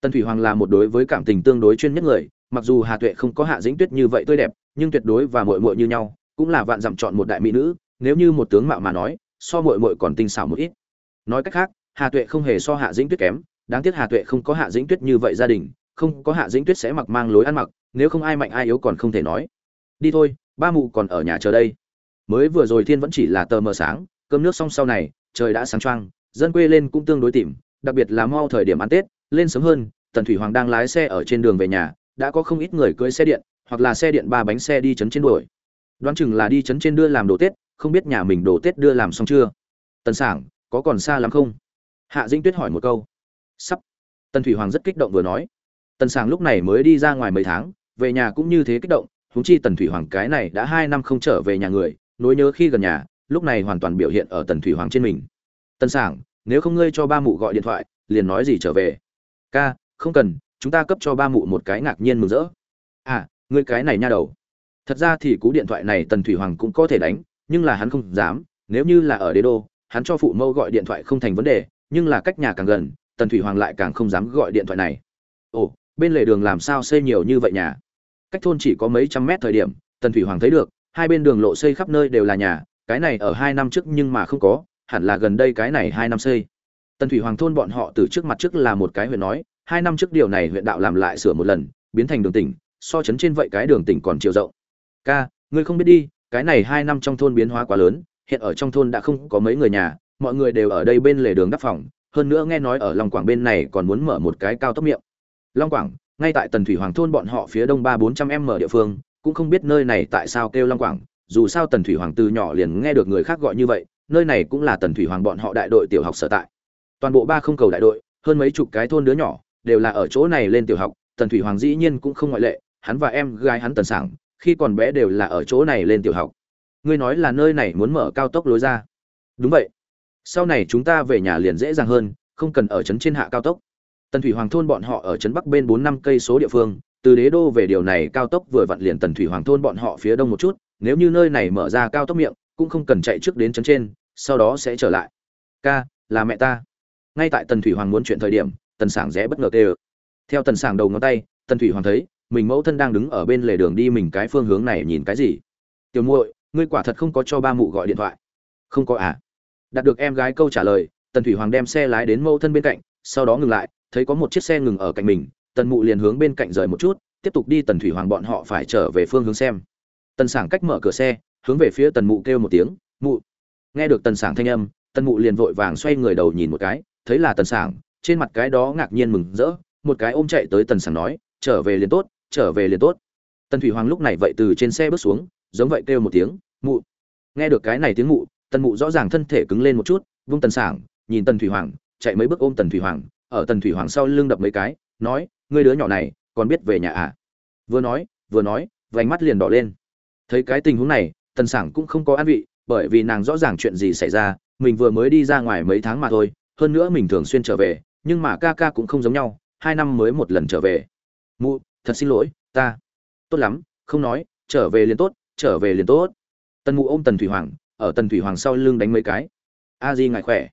Tần thủy hoàng là một đối với cảm tình tương đối chuyên nhất người, mặc dù hà tuệ không có hạ dĩnh tuyết như vậy tươi đẹp, nhưng tuyệt đối và muội muội như nhau, cũng là vạn dặm chọn một đại mỹ nữ, nếu như một tướng mạo mà nói, so muội muội còn tinh xảo một ít. Nói cách khác hà tuệ không hề so hạ dĩnh tuyết kém đáng tiếc hà tuệ không có hạ dĩnh tuyết như vậy gia đình không có hạ dĩnh tuyết sẽ mặc mang lối ăn mặc nếu không ai mạnh ai yếu còn không thể nói. Đi thôi ba mụ còn ở nhà chờ đây. Mới vừa rồi thiên vẫn chỉ là tờ mờ sáng cơm nước xong sau này trời đã sáng choang, dân quê lên cũng tương đối tìm đặc biệt là mau thời điểm ăn tết lên sớm hơn tần thủy hoàng đang lái xe ở trên đường về nhà đã có không ít người cưỡi xe điện hoặc là xe điện ba bánh xe đi chấn trên đuổi. Đoán chừng là đi chấn trên đưa làm đồ tết không biết nhà mình đồ tết đưa làm xong chưa. Tần sảng có còn xa lắm không? Hạ dĩnh tuyết hỏi một câu. Sắp. Tần thủy hoàng rất kích động vừa nói. Tần sảng lúc này mới đi ra ngoài mấy tháng, về nhà cũng như thế kích động húng chi tần thủy hoàng cái này đã hai năm không trở về nhà người, nỗi nhớ khi gần nhà, lúc này hoàn toàn biểu hiện ở tần thủy hoàng trên mình. Tần sảng nếu không ngươi cho ba mụ gọi điện thoại, liền nói gì trở về? Ca, không cần, chúng ta cấp cho ba mụ một cái ngạc nhiên mừng rỡ. À ngươi cái này nha đầu. Thật ra thì cú điện thoại này tần thủy hoàng cũng có thể đánh, nhưng là hắn không dám, nếu như là ở đế đô, hắn cho phụ mẫu gọi điện thoại không thành vấn đề nhưng là cách nhà càng gần, tần thủy hoàng lại càng không dám gọi điện thoại này. Ồ, bên lề đường làm sao xây nhiều như vậy nhà? Cách thôn chỉ có mấy trăm mét thời điểm, tần thủy hoàng thấy được, hai bên đường lộ xây khắp nơi đều là nhà, cái này ở hai năm trước nhưng mà không có, hẳn là gần đây cái này hai năm xây. Tần thủy hoàng thôn bọn họ từ trước mặt trước là một cái huyện nói, hai năm trước điều này huyện đạo làm lại sửa một lần, biến thành đường tỉnh, so chấn trên vậy cái đường tỉnh còn chiều rộng. Ca, ngươi không biết đi, cái này hai năm trong thôn biến hóa quá lớn, hiện ở trong thôn đã không có mấy người nhà mọi người đều ở đây bên lề đường đắp phòng, hơn nữa nghe nói ở long quảng bên này còn muốn mở một cái cao tốc miệng. Long quảng, ngay tại tần thủy hoàng thôn bọn họ phía đông ba bốn trăm m địa phương, cũng không biết nơi này tại sao kêu long quảng, dù sao tần thủy hoàng từ nhỏ liền nghe được người khác gọi như vậy, nơi này cũng là tần thủy hoàng bọn họ đại đội tiểu học sở tại. Toàn bộ ba không cầu đại đội, hơn mấy chục cái thôn đứa nhỏ, đều là ở chỗ này lên tiểu học, tần thủy hoàng dĩ nhiên cũng không ngoại lệ, hắn và em gái hắn tần sảng, khi còn bé đều là ở chỗ này lên tiểu học. Ngươi nói là nơi này muốn mở cao tốc lối ra. Đúng vậy sau này chúng ta về nhà liền dễ dàng hơn, không cần ở trấn trên hạ cao tốc. Tần thủy hoàng thôn bọn họ ở trấn bắc bên bốn năm cây số địa phương, từ đế đô về điều này cao tốc vừa vặn liền tần thủy hoàng thôn bọn họ phía đông một chút, nếu như nơi này mở ra cao tốc miệng, cũng không cần chạy trước đến trấn trên, sau đó sẽ trở lại. Ca, là mẹ ta. Ngay tại tần thủy hoàng muốn chuyện thời điểm, tần sảng rẽ bất ngờ tê ơ theo tần sảng đầu ngón tay, tần thủy hoàng thấy, mình mẫu thân đang đứng ở bên lề đường đi mình cái phương hướng này nhìn cái gì? Tiểu muội, ngươi quả thật không có cho ba mụ gọi điện thoại. Không có à? Đạt được em gái câu trả lời, tần thủy hoàng đem xe lái đến mẫu thân bên cạnh, sau đó ngừng lại, thấy có một chiếc xe ngừng ở cạnh mình, tần mụ liền hướng bên cạnh rời một chút, tiếp tục đi tần thủy hoàng bọn họ phải trở về phương hướng xem. Tần sảng cách mở cửa xe, hướng về phía tần mụ kêu một tiếng, mụ. Nghe được tần sảng thanh âm, tần mụ liền vội vàng xoay người đầu nhìn một cái, thấy là tần sảng, trên mặt cái đó ngạc nhiên mừng rỡ, một cái ôm chạy tới tần sảng nói, trở về liền tốt, trở về liền tốt. Tần thủy hoàng lúc này vậy từ trên xe bước xuống, giống vậy kêu một tiếng, mụ. Nghe được cái này tiếng mụ tần mụ rõ ràng thân thể cứng lên một chút, vung tần sảng, nhìn tần thủy hoàng, chạy mấy bước ôm tần thủy hoàng, ở tần thủy hoàng sau lưng đập mấy cái, nói, ngươi đứa nhỏ này, còn biết về nhà à? Vừa nói vừa nói, vành mắt liền đỏ lên. Thấy cái tình huống này, tần sảng cũng không có an vị, bởi vì nàng rõ ràng chuyện gì xảy ra, mình vừa mới đi ra ngoài mấy tháng mà thôi, hơn nữa mình thường xuyên trở về, nhưng mà ca ca cũng không giống nhau, hai năm mới một lần trở về. Mụ, thật xin lỗi, ta, tốt lắm, không nói, trở về liền tốt, trở về liền tốt. Tần mụ ôm tần thủy hoàng ở tần thủy hoàng sau lưng đánh mấy cái. A di ngại khỏe.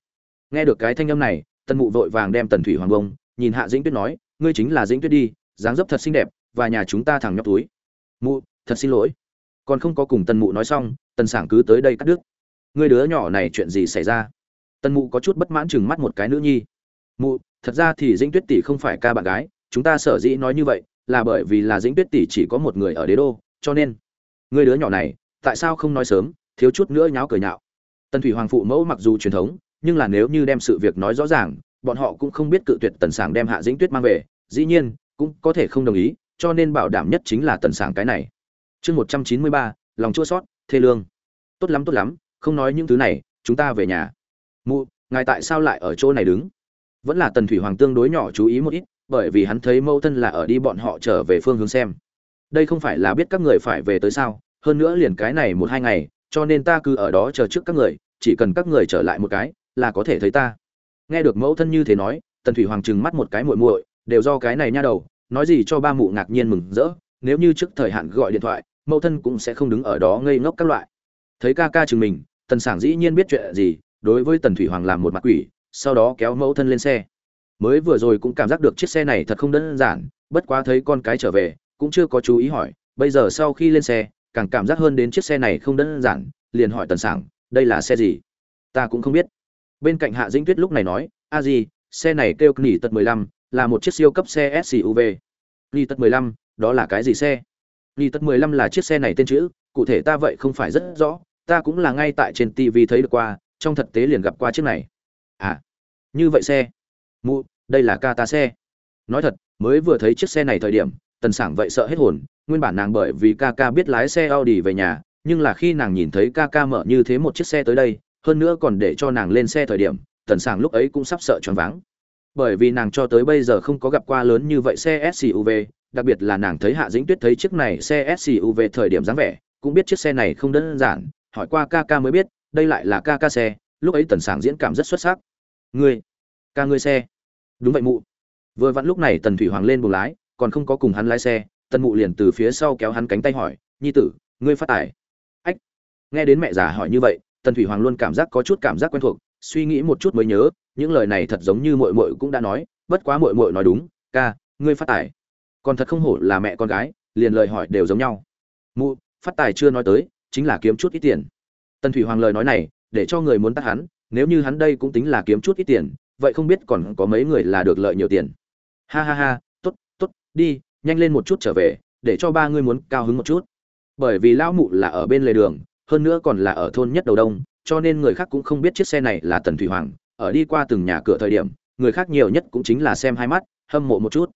Nghe được cái thanh âm này, tần mụ vội vàng đem tần thủy hoàng bông, nhìn hạ dĩnh tuyết nói, ngươi chính là dĩnh tuyết đi, dáng dấp thật xinh đẹp, và nhà chúng ta thẳng nhóc túi. Mụ, thật xin lỗi. Còn không có cùng tần mụ nói xong, tần sảng cứ tới đây cắt đứt. Ngươi đứa nhỏ này chuyện gì xảy ra? Tần mụ có chút bất mãn chừng mắt một cái nữ nhi. Mụ, thật ra thì dĩnh tuyết tỷ không phải ca bạn gái, chúng ta sở dĩ nói như vậy là bởi vì là dĩnh tuyết tỷ chỉ có một người ở đế đô, cho nên, ngươi đứa nhỏ này, tại sao không nói sớm? Thiếu chút nữa nháo cười nhạo. Tần thủy hoàng phụ mẫu mặc dù truyền thống, nhưng là nếu như đem sự việc nói rõ ràng, bọn họ cũng không biết cự tuyệt tần sảng đem hạ dĩnh tuyết mang về, dĩ nhiên, cũng có thể không đồng ý, cho nên bảo đảm nhất chính là tần sảng cái này. Chương một trăm chín mươi ba, lòng chua sót, thê lương. Tốt lắm tốt lắm, không nói những thứ này, chúng ta về nhà. Mụ, ngài tại sao lại ở chỗ này đứng? Vẫn là tần thủy hoàng tương đối nhỏ chú ý một ít, bởi vì hắn thấy mẫu thân là ở đi bọn họ trở về phương hướng xem. Đây không phải là biết các người phải về tới sao, hơn nữa liền cái này một hai ngày cho nên ta cứ ở đó chờ trước các người, chỉ cần các người trở lại một cái, là có thể thấy ta. Nghe được mẫu thân như thế nói, tần thủy hoàng trừng mắt một cái muội muội, đều do cái này nha đầu, nói gì cho ba mụ ngạc nhiên mừng rỡ, nếu như trước thời hạn gọi điện thoại, mẫu thân cũng sẽ không đứng ở đó ngây ngốc các loại. Thấy ca ca chừng mình, tần sảng dĩ nhiên biết chuyện gì, đối với tần thủy hoàng làm một mặt quỷ, sau đó kéo mẫu thân lên xe. Mới vừa rồi cũng cảm giác được chiếc xe này thật không đơn giản, bất quá thấy con cái trở về, cũng chưa có chú ý hỏi, bây giờ sau khi lên xe càng cảm giác hơn đến chiếc xe này không đơn giản, liền hỏi tần sảng, đây là xe gì? Ta cũng không biết. Bên cạnh hạ dĩnh tuyết lúc này nói, a gì xe này kêu nghỉ tật mười lăm, là một chiếc siêu cấp xe suv nghỉ tật mười lăm, đó là cái gì xe? Nghỉ tật mười lăm là chiếc xe này tên chữ, cụ thể ta vậy không phải rất rõ, ta cũng là ngay tại trên tv thấy được qua, trong thực tế liền gặp qua chiếc này. À như vậy xe? Mụ, đây là ca ta xe. Nói thật, mới vừa thấy chiếc xe này thời điểm tần sảng vậy sợ hết hồn, nguyên bản nàng bởi vì ca ca biết lái xe audi về nhà, nhưng là khi nàng nhìn thấy ca ca mở như thế một chiếc xe tới đây, hơn nữa còn để cho nàng lên xe thời điểm, tần sảng lúc ấy cũng sắp sợ choáng váng. Bởi vì nàng cho tới bây giờ không có gặp qua lớn như vậy xe suv đặc biệt là nàng thấy hạ dĩnh tuyết thấy chiếc này xe suv thời điểm dáng vẻ, cũng biết chiếc xe này không đơn giản, hỏi qua ca ca mới biết, đây lại là ca ca xe, lúc ấy tần sảng diễn cảm rất xuất sắc. Ngươi, ca ngươi xe. Đúng vậy mụ. Vừa vặn lúc này tần thủy hoàng lên buồng lái còn không có cùng hắn lái xe, tần mụ liền từ phía sau kéo hắn cánh tay hỏi, nhi tử, ngươi phát tài? Ách. Nghe đến mẹ già hỏi như vậy, tần thủy hoàng luôn cảm giác có chút cảm giác quen thuộc, suy nghĩ một chút mới nhớ, những lời này thật giống như mội mội cũng đã nói, bất quá mội mội nói đúng, ca, ngươi phát tài. Còn thật không hổ là mẹ con gái, liền lời hỏi đều giống nhau. Mụ, phát tài chưa nói tới, chính là kiếm chút ít tiền. Tần thủy hoàng lời nói này, để cho người muốn tắt hắn, nếu như hắn đây cũng tính là kiếm chút ít tiền, vậy không biết còn có mấy người là được lợi nhiều tiền. Ha ha ha đi, nhanh lên một chút trở về, để cho ba ngươi muốn cao hứng một chút. Bởi vì lão mụ là ở bên lề đường, hơn nữa còn là ở thôn nhất đầu đông, cho nên người khác cũng không biết chiếc xe này là tần thủy hoàng. Ở đi qua từng nhà cửa thời điểm, người khác nhiều nhất cũng chính là xem hai mắt, hâm mộ một chút.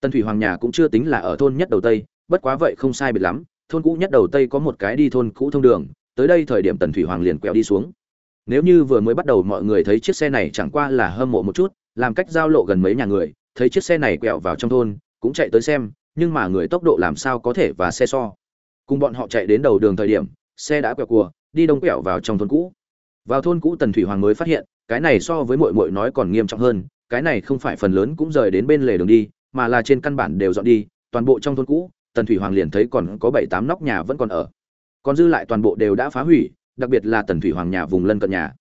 Tần thủy hoàng nhà cũng chưa tính là ở thôn nhất đầu tây, bất quá vậy không sai biệt lắm. Thôn cũ nhất đầu tây có một cái đi thôn cũ thông đường, tới đây thời điểm tần thủy hoàng liền quẹo đi xuống. Nếu như vừa mới bắt đầu mọi người thấy chiếc xe này chẳng qua là hâm mộ một chút, làm cách giao lộ gần mấy nhà người, thấy chiếc xe này quẹo vào trong thôn cũng chạy tới xem, nhưng mà người tốc độ làm sao có thể và xe so. Cùng bọn họ chạy đến đầu đường thời điểm, xe đã quẹo cua đi đông quẹo vào trong thôn cũ. Vào thôn cũ tần thủy hoàng mới phát hiện, cái này so với mội mội nói còn nghiêm trọng hơn, cái này không phải phần lớn cũng rời đến bên lề đường đi, mà là trên căn bản đều dọn đi, toàn bộ trong thôn cũ, tần thủy hoàng liền thấy còn có bảy tám nóc nhà vẫn còn ở. Còn dư lại toàn bộ đều đã phá hủy, đặc biệt là tần thủy hoàng nhà vùng lân cận nhà.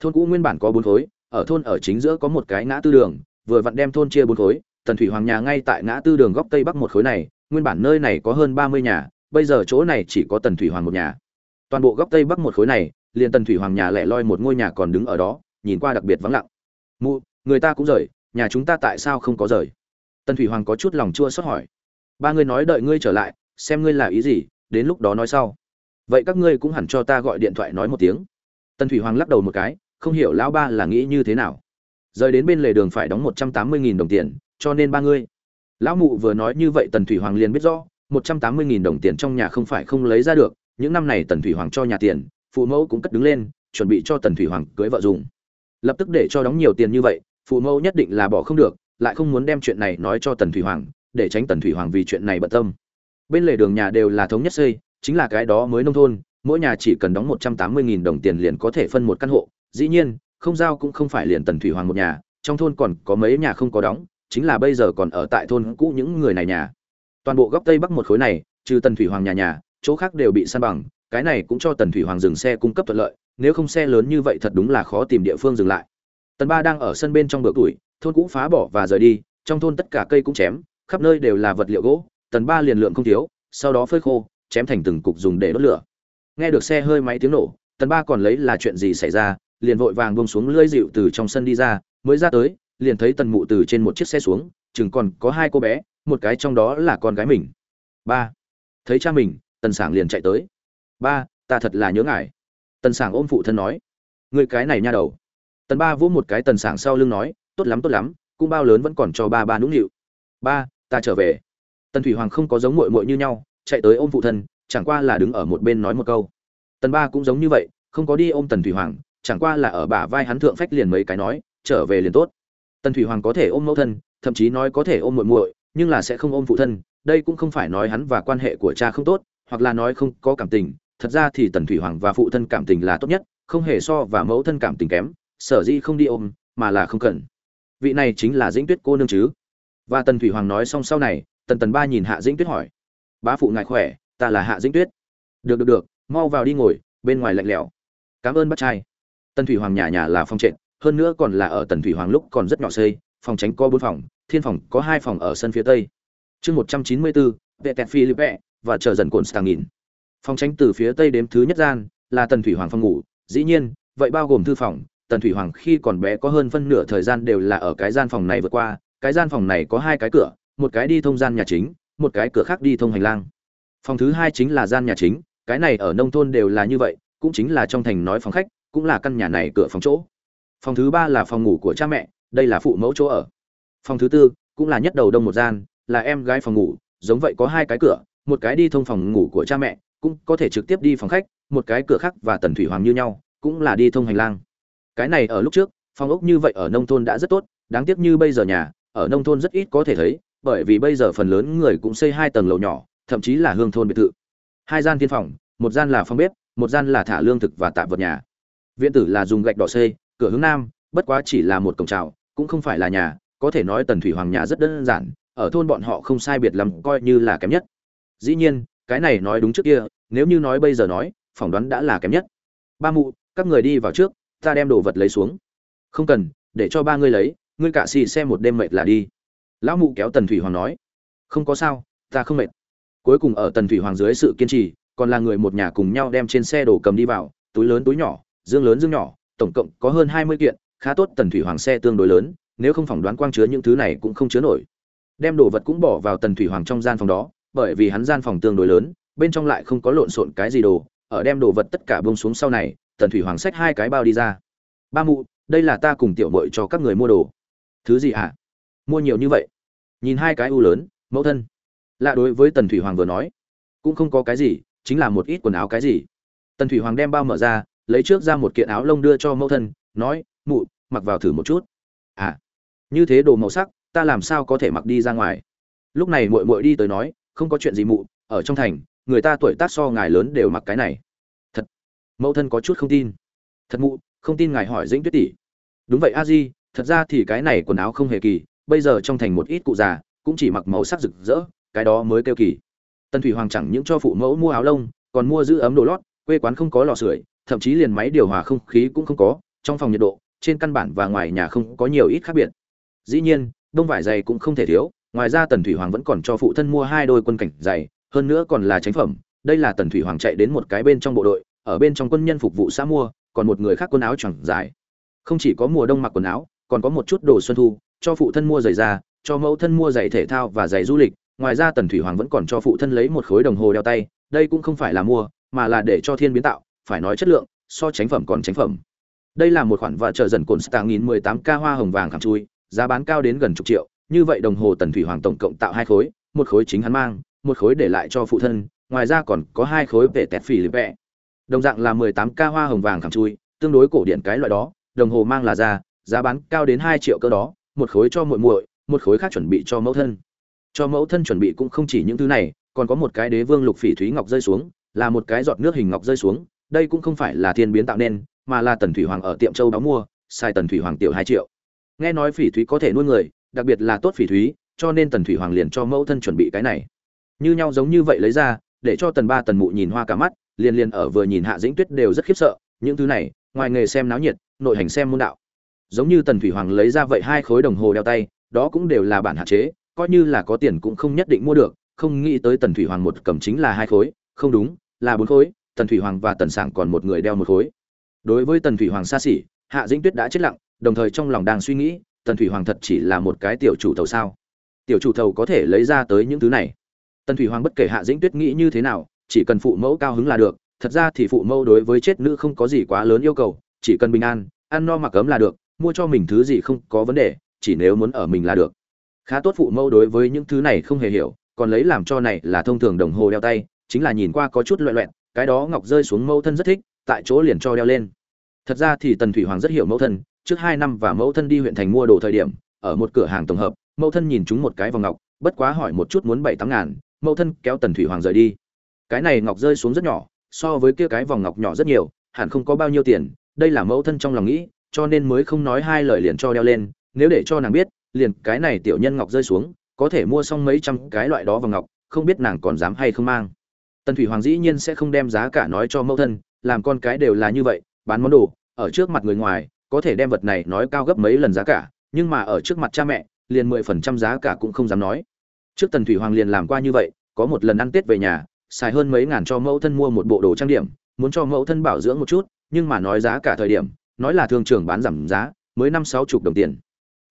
Thôn cũ nguyên bản có bốn khối, ở thôn ở chính giữa có một cái ngã tư đường, vừa vặn đem thôn chia bốn khối tần thủy hoàng nhà ngay tại ngã tư đường góc tây bắc một khối này, nguyên bản nơi này có hơn ba mươi nhà, bây giờ chỗ này chỉ có tần thủy hoàng một nhà. Toàn bộ góc tây bắc một khối này, liền tần thủy hoàng nhà lẻ loi một ngôi nhà còn đứng ở đó, nhìn qua đặc biệt vắng lặng. Mụ, người ta cũng rời, nhà chúng ta tại sao không có rời? Tần thủy hoàng có chút lòng chua xót hỏi. Ba người nói đợi ngươi trở lại, xem ngươi là ý gì, đến lúc đó nói sau. Vậy các ngươi cũng hẳn cho ta gọi điện thoại nói một tiếng. Tần thủy hoàng lắc đầu một cái, không hiểu lão ba là nghĩ như thế nào. Rời đến bên lề đường phải đóng một trăm tám mươi nghìn đồng tiền cho nên ba ngươi. Lão mụ vừa nói như vậy tần thủy hoàng liền biết rõ, một trăm tám mươi nghìn đồng tiền trong nhà không phải không lấy ra được, những năm này tần thủy hoàng cho nhà tiền, phụ mẫu cũng cất đứng lên, chuẩn bị cho tần thủy hoàng cưới vợ dùng. Lập tức để cho đóng nhiều tiền như vậy, phụ mẫu nhất định là bỏ không được, lại không muốn đem chuyện này nói cho tần thủy hoàng, để tránh tần thủy hoàng vì chuyện này bận tâm. Bên lề đường nhà đều là thống nhất xây, chính là cái đó mới nông thôn, mỗi nhà chỉ cần đóng một trăm tám mươi nghìn đồng tiền liền có thể phân một căn hộ. Dĩ nhiên, không giao cũng không phải liền tần thủy hoàng một nhà, trong thôn còn có mấy nhà không có đóng chính là bây giờ còn ở tại thôn cũ những người này nhà. Toàn bộ góc tây bắc một khối này, trừ tần thủy hoàng nhà nhà, chỗ khác đều bị san bằng, cái này cũng cho tần thủy hoàng dừng xe cung cấp thuận lợi, nếu không xe lớn như vậy thật đúng là khó tìm địa phương dừng lại. Tần ba đang ở sân bên trong bữa tuổi, thôn cũ phá bỏ và rời đi, trong thôn tất cả cây cũng chém, khắp nơi đều là vật liệu gỗ, tần ba liền lượng không thiếu, sau đó phơi khô, chém thành từng cục dùng để đốt lửa. Nghe được xe hơi máy tiếng nổ, tần ba còn lấy là chuyện gì xảy ra, liền vội vàng bông xuống lưỡi dịu từ trong sân đi ra, mới ra tới liền thấy tần mụ từ trên một chiếc xe xuống, chừng còn có hai cô bé, một cái trong đó là con gái mình. Ba, thấy cha mình, tần sảng liền chạy tới. Ba, ta thật là nhớ ngài. Tần sảng ôm phụ thân nói người cái này nha đầu. Tần ba vỗ một cái tần sảng sau lưng nói, tốt lắm tốt lắm, cũng bao lớn vẫn còn cho ba ba nũng nịu. Ba, ta trở về. Tần thủy hoàng không có giống mội mội như nhau, chạy tới ôm phụ thân, chẳng qua là đứng ở một bên nói một câu. Tần ba cũng giống như vậy, không có đi ôm tần thủy hoàng, chẳng qua là ở bả vai hắn thượng phách liền mấy cái nói, trở về liền tốt tần thủy hoàng có thể ôm mẫu thân, thậm chí nói có thể ôm muội muội, nhưng là sẽ không ôm phụ thân, đây cũng không phải nói hắn và quan hệ của cha không tốt, hoặc là nói không có cảm tình. Thật ra thì tần thủy hoàng và phụ thân cảm tình là tốt nhất, không hề so và mẫu thân cảm tình kém, sở dĩ không đi ôm, mà là không cần. Vị này chính là dĩnh tuyết cô nương chứ? Và tần thủy hoàng nói xong sau này, tần tần ba nhìn hạ dĩnh tuyết hỏi. Bá phụ ngài khỏe, ta là hạ dĩnh tuyết. Được được được, mau vào đi ngồi, bên ngoài lạnh lẽo. Cảm ơn bác trai. Tần thủy hoàng nhà nhà là phong trện hơn nữa còn là ở tần thủy hoàng lúc còn rất nhỏ xây, phòng tránh có bốn phòng, thiên phòng có hai phòng ở sân phía tây. Chương một trăm chín mươi bốn, vệ tẹt philippe và chờ dần cồn stang nghìn phòng tránh từ phía tây đếm thứ nhất gian, là tần thủy hoàng phòng ngủ, dĩ nhiên, vậy bao gồm thư phòng, tần thủy hoàng khi còn bé có hơn phân nửa thời gian đều là ở cái gian phòng này vượt qua, cái gian phòng này có hai cái cửa, một cái đi thông gian nhà chính, một cái cửa khác đi thông hành lang. Phòng thứ hai chính là gian nhà chính, cái này ở nông thôn đều là như vậy, cũng chính là trong thành nói phòng khách, cũng là căn nhà này cửa phòng chỗ phòng thứ ba là phòng ngủ của cha mẹ, đây là phụ mẫu chỗ ở. Phòng thứ tư cũng là nhất đầu đông một gian, là em gái phòng ngủ, giống vậy có hai cái cửa, một cái đi thông phòng ngủ của cha mẹ, cũng có thể trực tiếp đi phòng khách, một cái cửa khác và tần thủy hoàng như nhau, cũng là đi thông hành lang. Cái này ở lúc trước, phòng ốc như vậy ở nông thôn đã rất tốt, đáng tiếc như bây giờ nhà, ở nông thôn rất ít có thể thấy, bởi vì bây giờ phần lớn người cũng xây hai tầng lầu nhỏ, thậm chí là hương thôn biệt thự. Hai gian thiên phòng, một gian là phòng bếp, một gian là thả lương thực và tạm vật nhà. Viện tử là dùng gạch đỏ xây cửa hướng nam, bất quá chỉ là một cổng trào cũng không phải là nhà, có thể nói tần thủy hoàng nhà rất đơn giản, ở thôn bọn họ không sai biệt lắm, coi như là kém nhất. Dĩ nhiên, cái này nói đúng trước kia, nếu như nói bây giờ nói, phỏng đoán đã là kém nhất. Ba mụ, các người đi vào trước, ta đem đồ vật lấy xuống. Không cần, để cho ba ngươi lấy, ngươi cả xì xe một đêm mệt là đi. Lão mụ kéo tần thủy hoàng nói. Không có sao, ta không mệt. Cuối cùng ở tần thủy hoàng dưới sự kiên trì, còn là người một nhà cùng nhau đem trên xe đồ cầm đi vào, túi lớn túi nhỏ, dương lớn dương nhỏ tổng cộng có hơn hai mươi kiện, khá tốt, tần thủy hoàng xe tương đối lớn, nếu không phỏng đoán quang chứa những thứ này cũng không chứa nổi. Đem đồ vật cũng bỏ vào tần thủy hoàng trong gian phòng đó, bởi vì hắn gian phòng tương đối lớn, bên trong lại không có lộn xộn cái gì đồ, ở đem đồ vật tất cả bông xuống sau này, tần thủy hoàng xách hai cái bao đi ra. Ba mụ, đây là ta cùng tiểu muội cho các người mua đồ. Thứ gì à mua nhiều như vậy. Nhìn hai cái u lớn, mẫu thân. Lạ đối với tần thủy hoàng vừa nói, cũng không có cái gì, chính là một ít quần áo cái gì. Tần thủy hoàng đem bao mở ra lấy trước ra một kiện áo lông đưa cho mẫu thân, nói, mụ, mặc vào thử một chút. À như thế đồ màu sắc, ta làm sao có thể mặc đi ra ngoài? Lúc này Mội Mội đi tới nói, không có chuyện gì mụ, ở trong thành, người ta tuổi tác so ngài lớn đều mặc cái này. Thật, mẫu thân có chút không tin. Thật mụ, không tin ngài hỏi dĩnh tuyết tỷ. Đúng vậy, a di, thật ra thì cái này quần áo không hề kỳ, bây giờ trong thành một ít cụ già, cũng chỉ mặc màu sắc rực rỡ, cái đó mới kêu kỳ. Tần thủy hoàng chẳng những cho phụ mẫu mua áo lông, còn mua giữ ấm đồ lót, quê quán không có lò sưởi thậm chí liền máy điều hòa không khí cũng không có, trong phòng nhiệt độ, trên căn bản và ngoài nhà không có nhiều ít khác biệt. Dĩ nhiên, đông vải dày cũng không thể thiếu, ngoài ra tần thủy hoàng vẫn còn cho phụ thân mua hai đôi quân cảnh dày, hơn nữa còn là tránh phẩm. Đây là tần thủy hoàng chạy đến một cái bên trong bộ đội, ở bên trong quân nhân phục vụ xã mua, còn một người khác quần áo chẳng dài. Không chỉ có mùa đông mặc quần áo, còn có một chút đồ xuân thu, cho phụ thân mua giày da, cho mẫu thân mua giày thể thao và giày du lịch. Ngoài ra tần thủy hoàng vẫn còn cho phụ thân lấy một khối đồng hồ đeo tay, đây cũng không phải là mua, mà là để cho thiên biến tạo phải nói chất lượng, so tránh phẩm còn tránh phẩm. Đây là một khoản và chờ dần cồn stạng nghìn mười tám k hoa hồng vàng khảm chui, giá bán cao đến gần chục triệu, như vậy đồng hồ tần thủy hoàng tổng cộng tạo hai khối, một khối chính hắn mang, một khối để lại cho phụ thân, ngoài ra còn có hai khối vệ tẹt phì lịp vẹ. Đồng dạng là mười tám k hoa hồng vàng khảm chui, tương đối cổ điển cái loại đó, đồng hồ mang là ra, giá bán cao đến hai triệu cơ đó, một khối cho muội muội, một khối khác chuẩn bị cho mẫu thân. Cho mẫu thân chuẩn bị cũng không chỉ những thứ này, còn có một cái đế vương lục phỉ thúy ngọc rơi xuống, là một cái giọt nước hình ngọc rơi xuống đây cũng không phải là thiên biến tạo nên, mà là tần thủy hoàng ở tiệm châu báo mua, sai tần thủy hoàng tiểu hai triệu. Nghe nói phỉ thúy có thể nuôi người, đặc biệt là tốt phỉ thúy, cho nên tần thủy hoàng liền cho mẫu thân chuẩn bị cái này. Như nhau giống như vậy lấy ra, để cho tần ba tần mụ nhìn hoa cả mắt, liền liền ở vừa nhìn hạ dĩnh tuyết đều rất khiếp sợ, những thứ này, ngoài nghề xem náo nhiệt, nội hành xem môn đạo. Giống như tần thủy hoàng lấy ra vậy hai khối đồng hồ đeo tay, đó cũng đều là bản hạn chế, coi như là có tiền cũng không nhất định mua được, không nghĩ tới tần thủy hoàng một cầm chính là hai khối, không đúng, là bốn khối tần thủy hoàng và tần sảng còn một người đeo một khối. Đối với tần thủy hoàng xa xỉ, hạ dĩnh tuyết đã chết lặng, đồng thời trong lòng đang suy nghĩ, tần thủy hoàng thật chỉ là một cái tiểu chủ thầu sao? Tiểu chủ thầu có thể lấy ra tới những thứ này. Tần thủy hoàng bất kể hạ dĩnh tuyết nghĩ như thế nào, chỉ cần phụ mẫu cao hứng là được, thật ra thì phụ mẫu đối với chết nữ không có gì quá lớn yêu cầu, chỉ cần bình an, ăn no mặc ấm là được, mua cho mình thứ gì không có vấn đề, chỉ nếu muốn ở mình là được. Khá tốt phụ mẫu đối với những thứ này không hề hiểu, còn lấy làm cho này là thông thường đồng hồ đeo tay, chính là nhìn qua có chút loẹ loẹn cái đó ngọc rơi xuống mẫu thân rất thích, tại chỗ liền cho đeo lên. Thật ra thì tần thủy hoàng rất hiểu mẫu thân, trước hai năm và mẫu thân đi huyện thành mua đồ thời điểm, ở một cửa hàng tổng hợp, mẫu thân nhìn chúng một cái vòng ngọc, bất quá hỏi một chút muốn bảy tám ngàn, mẫu thân kéo tần thủy hoàng rời đi. Cái này ngọc rơi xuống rất nhỏ, so với kia cái vòng ngọc nhỏ rất nhiều, hẳn không có bao nhiêu tiền, đây là mẫu thân trong lòng nghĩ, cho nên mới không nói hai lời liền cho đeo lên, nếu để cho nàng biết, liền cái này tiểu nhân ngọc rơi xuống, có thể mua xong mấy trăm cái loại đó vòng ngọc, không biết nàng còn dám hay không mang tần thủy hoàng dĩ nhiên sẽ không đem giá cả nói cho mẫu thân, làm con cái đều là như vậy, bán món đồ, ở trước mặt người ngoài, có thể đem vật này nói cao gấp mấy lần giá cả, nhưng mà ở trước mặt cha mẹ, liền mười phần trăm giá cả cũng không dám nói. Trước tần thủy hoàng liền làm qua như vậy, có một lần ăn tết về nhà, xài hơn mấy ngàn cho mẫu thân mua một bộ đồ trang điểm, muốn cho mẫu thân bảo dưỡng một chút, nhưng mà nói giá cả thời điểm, nói là thương trường bán giảm giá, mới năm sáu chục đồng tiền.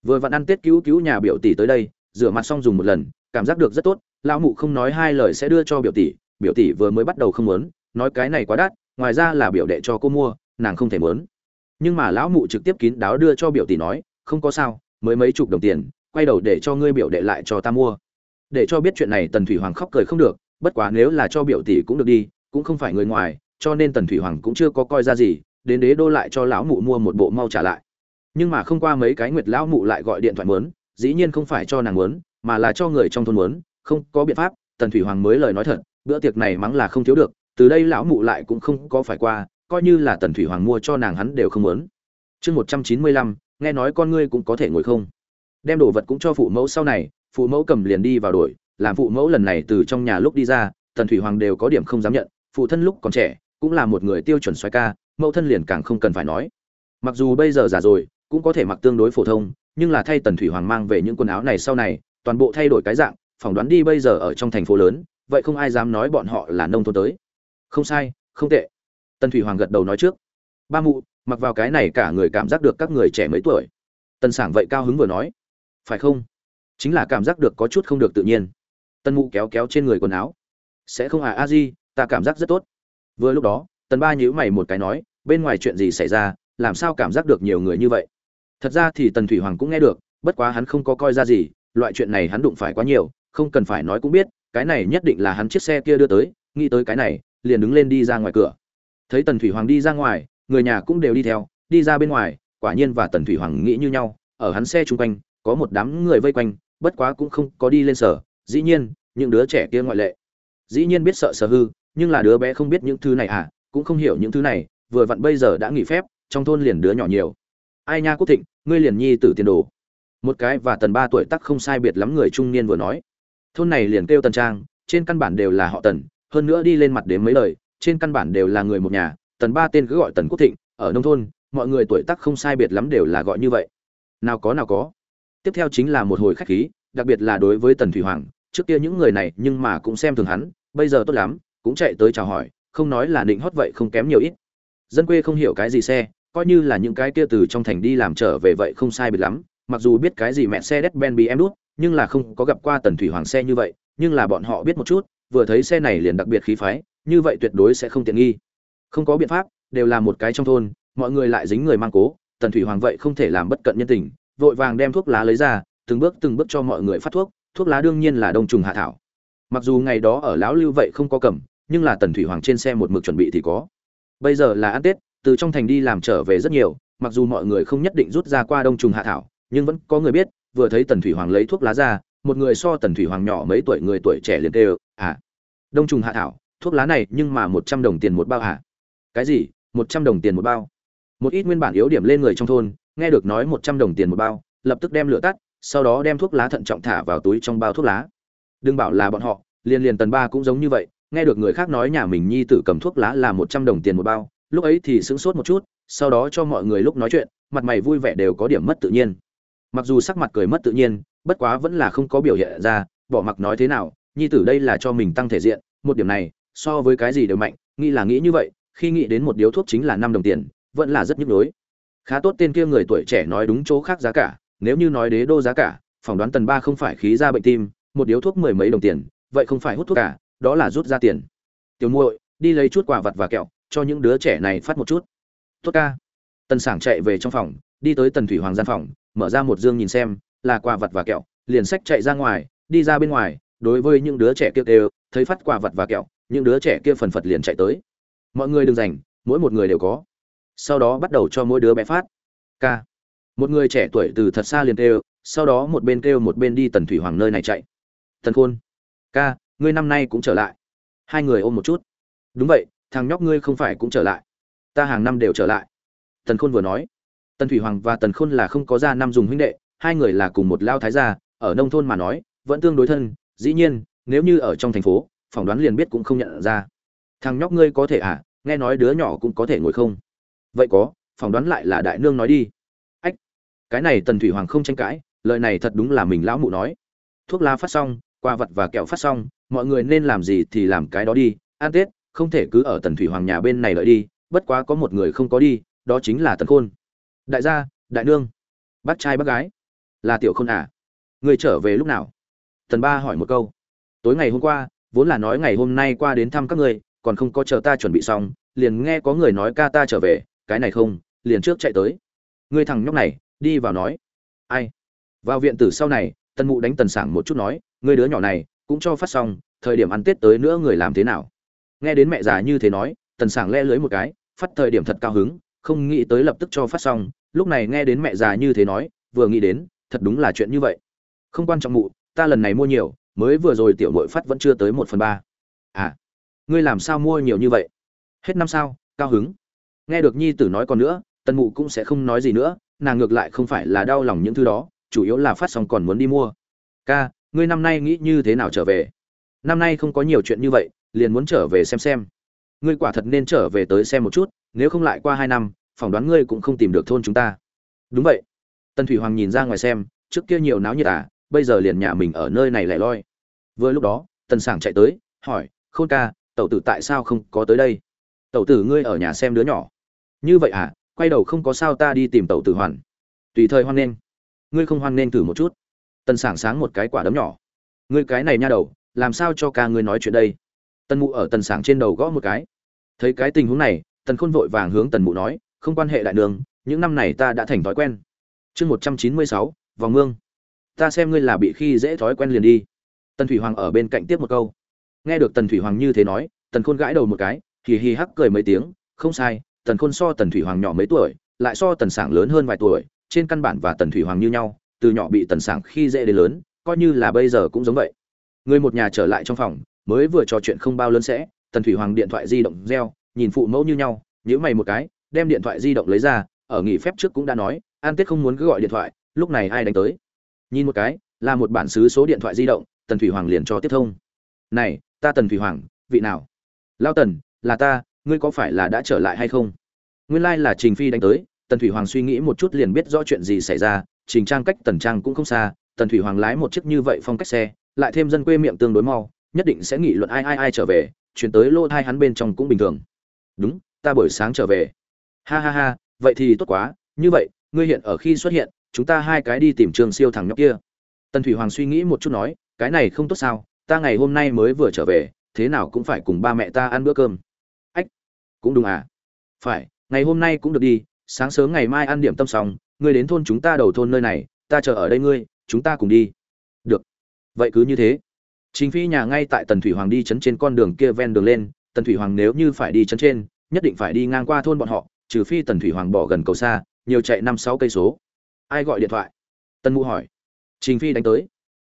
Vừa vặn ăn tết cứu cứu nhà biểu tỷ tới đây, rửa mặt xong dùng một lần, cảm giác được rất tốt, lão mụ không nói hai lời sẽ đưa cho biểu tỷ biểu tỷ vừa mới bắt đầu không muốn, nói cái này quá đắt, ngoài ra là biểu đệ cho cô mua, nàng không thể muốn. Nhưng mà lão mụ trực tiếp kín đáo đưa cho biểu tỷ nói, không có sao, mới mấy chục đồng tiền, quay đầu để cho ngươi biểu đệ lại cho ta mua. Để cho biết chuyện này tần thủy hoàng khóc cười không được, bất quá nếu là cho biểu tỷ cũng được đi, cũng không phải người ngoài, cho nên tần thủy hoàng cũng chưa có coi ra gì, đến đế đô lại cho lão mụ mua một bộ mau trả lại. Nhưng mà không qua mấy cái nguyệt lão mụ lại gọi điện thoại muốn, dĩ nhiên không phải cho nàng muốn, mà là cho người trong thôn muốn, không có biện pháp, tần thủy hoàng mới lời nói thật bữa tiệc này mắng là không thiếu được, từ đây lão mụ lại cũng không có phải qua, coi như là tần thủy hoàng mua cho nàng hắn đều không muốn. Chương một trăm chín mươi lăm, nghe nói con ngươi cũng có thể ngồi không? Đem đồ vật cũng cho phụ mẫu sau này, phụ mẫu cầm liền đi vào đổi, làm phụ mẫu lần này từ trong nhà lúc đi ra, tần thủy hoàng đều có điểm không dám nhận, phụ thân lúc còn trẻ, cũng là một người tiêu chuẩn xoay ca, mẫu thân liền càng không cần phải nói. Mặc dù bây giờ già rồi, cũng có thể mặc tương đối phổ thông, nhưng là thay tần thủy hoàng mang về những quần áo này sau này, toàn bộ thay đổi cái dạng, phỏng đoán đi bây giờ ở trong thành phố lớn vậy không ai dám nói bọn họ là nông thôn tới. Không sai, không tệ. Tần thủy hoàng gật đầu nói trước. Ba mụ, mặc vào cái này cả người cảm giác được các người trẻ mấy tuổi. Tần sảng vậy cao hứng vừa nói. Phải không? Chính là cảm giác được có chút không được tự nhiên. Tần mụ kéo kéo trên người quần áo. Sẽ không à a di, ta cảm giác rất tốt. Vừa lúc đó, tần ba nhíu mày một cái nói, bên ngoài chuyện gì xảy ra, làm sao cảm giác được nhiều người như vậy? Thật ra thì tần thủy hoàng cũng nghe được, bất quá hắn không có coi ra gì, loại chuyện này hắn đụng phải quá nhiều, không cần phải nói cũng biết cái này nhất định là hắn chiếc xe kia đưa tới, nghĩ tới cái này, liền đứng lên đi ra ngoài cửa. Thấy tần thủy hoàng đi ra ngoài, người nhà cũng đều đi theo, đi ra bên ngoài, quả nhiên và tần thủy hoàng nghĩ như nhau, ở hắn xe chung quanh, có một đám người vây quanh, bất quá cũng không có đi lên sở, dĩ nhiên, những đứa trẻ kia ngoại lệ. Dĩ nhiên biết sợ sở hư, nhưng là đứa bé không biết những thứ này à cũng không hiểu những thứ này, vừa vặn bây giờ đã nghỉ phép, trong thôn liền đứa nhỏ nhiều. Ai nha quốc thịnh, ngươi liền nhi tử tiền đồ. Một cái và tần ba tuổi tắc không sai biệt lắm người trung niên vừa nói thôn này liền kêu tần trang, trên căn bản đều là họ tần, hơn nữa đi lên mặt đến mấy lời, trên căn bản đều là người một nhà, tần ba tên cứ gọi tần quốc thịnh, ở nông thôn, mọi người tuổi tác không sai biệt lắm đều là gọi như vậy. Nào có nào có. Tiếp theo chính là một hồi khách khí, đặc biệt là đối với tần thủy hoàng, trước kia những người này nhưng mà cũng xem thường hắn, bây giờ tốt lắm, cũng chạy tới chào hỏi, không nói là định hót vậy không kém nhiều ít. Dân quê không hiểu cái gì xe, coi như là những cái kia từ trong thành đi làm trở về vậy không sai biệt lắm, mặc dù biết cái gì mẹ xe đét ben em đút nhưng là không có gặp qua tần thủy hoàng xe như vậy, nhưng là bọn họ biết một chút, vừa thấy xe này liền đặc biệt khí phái, như vậy tuyệt đối sẽ không tiện nghi. Không có biện pháp, đều là một cái trong thôn, mọi người lại dính người mang cố, tần thủy hoàng vậy không thể làm bất cận nhân tình, vội vàng đem thuốc lá lấy ra, từng bước từng bước cho mọi người phát thuốc thuốc lá đương nhiên là đông trùng hạ thảo. Mặc dù ngày đó ở lão lưu vậy không có cầm, nhưng là tần thủy hoàng trên xe một mực chuẩn bị thì có. Bây giờ là ăn tết, từ trong thành đi làm trở về rất nhiều, mặc dù mọi người không nhất định rút ra qua đông trùng hạ thảo, nhưng vẫn có người biết vừa thấy tần thủy hoàng lấy thuốc lá ra, một người so tần thủy hoàng nhỏ mấy tuổi người tuổi trẻ liền kêu à đông trùng hạ thảo, thuốc lá này nhưng mà một trăm đồng tiền một bao hả? Cái gì? Một trăm đồng tiền một bao? Một ít nguyên bản yếu điểm lên người trong thôn, nghe được nói một trăm đồng tiền một bao, lập tức đem lửa tắt, sau đó đem thuốc lá thận trọng thả vào túi trong bao thuốc lá. Đừng bảo là bọn họ, liền liền tần ba cũng giống như vậy, nghe được người khác nói nhà mình nhi tử cầm thuốc lá là một trăm đồng tiền một bao, lúc ấy thì sững sốt một chút, sau đó cho mọi người lúc nói chuyện, mặt mày vui vẻ đều có điểm mất tự nhiên mặc dù sắc mặt cười mất tự nhiên, bất quá vẫn là không có biểu hiện ra, bỏ mặc nói thế nào, nhi tử đây là cho mình tăng thể diện, một điểm này, so với cái gì đều mạnh, nghĩ là nghĩ như vậy, khi nghĩ đến một điếu thuốc chính là năm đồng tiền, vẫn là rất nhức nhối. Khá tốt tên kia người tuổi trẻ nói đúng chỗ khác giá cả, nếu như nói đế đô giá cả, phỏng đoán tần ba không phải khí ra bệnh tim, một điếu thuốc mười mấy đồng tiền, vậy không phải hút thuốc cả, đó là rút ra tiền. Tiểu muội, đi lấy chút quà vặt và kẹo, cho những đứa trẻ này phát một chút. Tốt ca. Tần sảng chạy về trong phòng, đi tới tần thủy hoàng gian phòng mở ra một dương nhìn xem, là quà vật và kẹo, liền sách chạy ra ngoài, đi ra bên ngoài, đối với những đứa trẻ kia đều thấy phát quà vật và kẹo, những đứa trẻ kia phần phật liền chạy tới. Mọi người đừng dành mỗi một người đều có. Sau đó bắt đầu cho mỗi đứa bé phát. K. Một người trẻ tuổi từ thật xa liền kêu, sau đó một bên kêu một bên đi tần thủy hoàng nơi này chạy. Tần khôn. Ca ngươi năm nay cũng trở lại. Hai người ôm một chút. Đúng vậy, thằng nhóc ngươi không phải cũng trở lại. Ta hàng năm đều trở lại. Tần khôn vừa nói tần thủy hoàng và tần khôn là không có gia năm dùng huynh đệ, hai người là cùng một lao thái gia, ở nông thôn mà nói, vẫn tương đối thân, dĩ nhiên, nếu như ở trong thành phố, phỏng đoán liền biết cũng không nhận ra. Thằng nhóc ngươi có thể à? Nghe nói đứa nhỏ cũng có thể ngồi không? Vậy có, phỏng đoán lại là đại nương nói đi. Ách, cái này tần thủy hoàng không tranh cãi, lời này thật đúng là mình lão mụ nói. Thuốc lá phát xong qua vật và kẹo phát xong, mọi người nên làm gì thì làm cái đó đi. An tết, không thể cứ ở tần thủy hoàng nhà bên này lợi đi, bất quá có một người không có đi, đó chính là tần khôn đại gia đại nương. Bác trai bác gái. Là tiểu khôn à? Người trở về lúc nào? Tần ba hỏi một câu. Tối ngày hôm qua vốn là nói ngày hôm nay qua đến thăm các người, còn không có chờ ta chuẩn bị xong liền nghe có người nói ca ta trở về cái này không liền trước chạy tới. Ngươi thằng nhóc này đi vào nói. Ai? Vào viện tử sau này Tần mụ đánh tần sảng một chút nói người đứa nhỏ này cũng cho phát xong thời điểm ăn tết tới nữa người làm thế nào? Nghe đến mẹ già như thế nói tần sảng le lưới một cái phát thời điểm thật cao hứng không nghĩ tới lập tức cho phát xong lúc này nghe đến mẹ già như thế nói, vừa nghĩ đến, thật đúng là chuyện như vậy. Không quan trọng mụ, ta lần này mua nhiều, mới vừa rồi tiểu nội phát vẫn chưa tới một phần ba. À ngươi làm sao mua nhiều như vậy? Hết năm sao, cao hứng. Nghe được nhi tử nói còn nữa, tần mụ cũng sẽ không nói gì nữa, nàng ngược lại không phải là đau lòng những thứ đó, chủ yếu là phát xong còn muốn đi mua. Ca, ngươi năm nay nghĩ như thế nào trở về? Năm nay không có nhiều chuyện như vậy, liền muốn trở về xem xem. Ngươi quả thật nên trở về tới xem một chút, nếu không lại qua hai năm phỏng đoán ngươi cũng không tìm được thôn chúng ta. Đúng vậy. Tần thủy hoàng nhìn ra ngoài xem, trước kia nhiều náo nhiệt à bây giờ liền nhà mình ở nơi này lẻ loi. Vừa lúc đó, tần sảng chạy tới, hỏi, khôn ca, tẩu tử tại sao không có tới đây? Tẩu tử ngươi ở nhà xem đứa nhỏ. Như vậy à quay đầu không có sao ta đi tìm tẩu tử hoàn. Tùy thời hoan nghênh. Ngươi không hoan nghênh thử một chút. Tần sảng sáng một cái quả đấm nhỏ. Ngươi cái này nha đầu, làm sao cho ca ngươi nói chuyện đây? Tần mụ ở tần sảng trên đầu gõ một cái. Thấy cái tình huống này, tần khôn vội vàng hướng tần mụ nói không quan hệ đại đường, những năm này ta đã thành thói quen. Chương một trăm chín mươi sáu, vòng mương. Ta xem ngươi là bị khi dễ thói quen liền đi. Tần thủy hoàng ở bên cạnh tiếp một câu. Nghe được tần thủy hoàng như thế nói, tần khôn gãi đầu một cái, hì hì hắc cười mấy tiếng, không sai, tần khôn so tần thủy hoàng nhỏ mấy tuổi, lại so tần sảng lớn hơn vài tuổi, trên căn bản và tần thủy hoàng như nhau, từ nhỏ bị tần sảng khi dễ đến lớn, coi như là bây giờ cũng giống vậy. Người một nhà trở lại trong phòng, mới vừa trò chuyện không bao lớn sẽ, tần thủy hoàng điện thoại di động reo, nhìn phụ mẫu như nhau, nhíu mày một cái đem điện thoại di động lấy ra, ở nghỉ phép trước cũng đã nói, an tết không muốn cứ gọi điện thoại, lúc này ai đánh tới? Nhìn một cái, là một bản xứ số điện thoại di động, tần thủy hoàng liền cho tiếp thông. Này, ta tần thủy hoàng, vị nào? Lao tần, là ta, ngươi có phải là đã trở lại hay không? Nguyên lai、like、là trình phi đánh tới, tần thủy hoàng suy nghĩ một chút liền biết rõ chuyện gì xảy ra, trình trang cách tần trang cũng không xa, tần thủy hoàng lái một chiếc như vậy phong cách xe, lại thêm dân quê miệng tương đối mau, nhất định sẽ nghị luận ai ai ai trở về, chuyển tới lô thai hắn bên trong cũng bình thường. Đúng, ta buổi sáng trở về ha ha ha, vậy thì tốt quá, như vậy, ngươi hiện ở khi xuất hiện, chúng ta hai cái đi tìm trường siêu thằng nhóc kia. Tần thủy hoàng suy nghĩ một chút nói, cái này không tốt sao, ta ngày hôm nay mới vừa trở về, thế nào cũng phải cùng ba mẹ ta ăn bữa cơm. Ách, cũng đúng à? Phải, ngày hôm nay cũng được đi, sáng sớm ngày mai ăn điểm tâm xong, ngươi đến thôn chúng ta đầu thôn nơi này, ta chờ ở đây ngươi, chúng ta cùng đi. Được. Vậy cứ như thế. Chính phi nhà ngay tại tần thủy hoàng đi chấn trên con đường kia ven đường lên, tần thủy hoàng nếu như phải đi chấn trên, nhất định phải đi ngang qua thôn bọn họ trừ phi tần thủy hoàng bỏ gần cầu xa, nhiều chạy năm sáu cây số. Ai gọi điện thoại? Tân mụ hỏi. Trình phi đánh tới.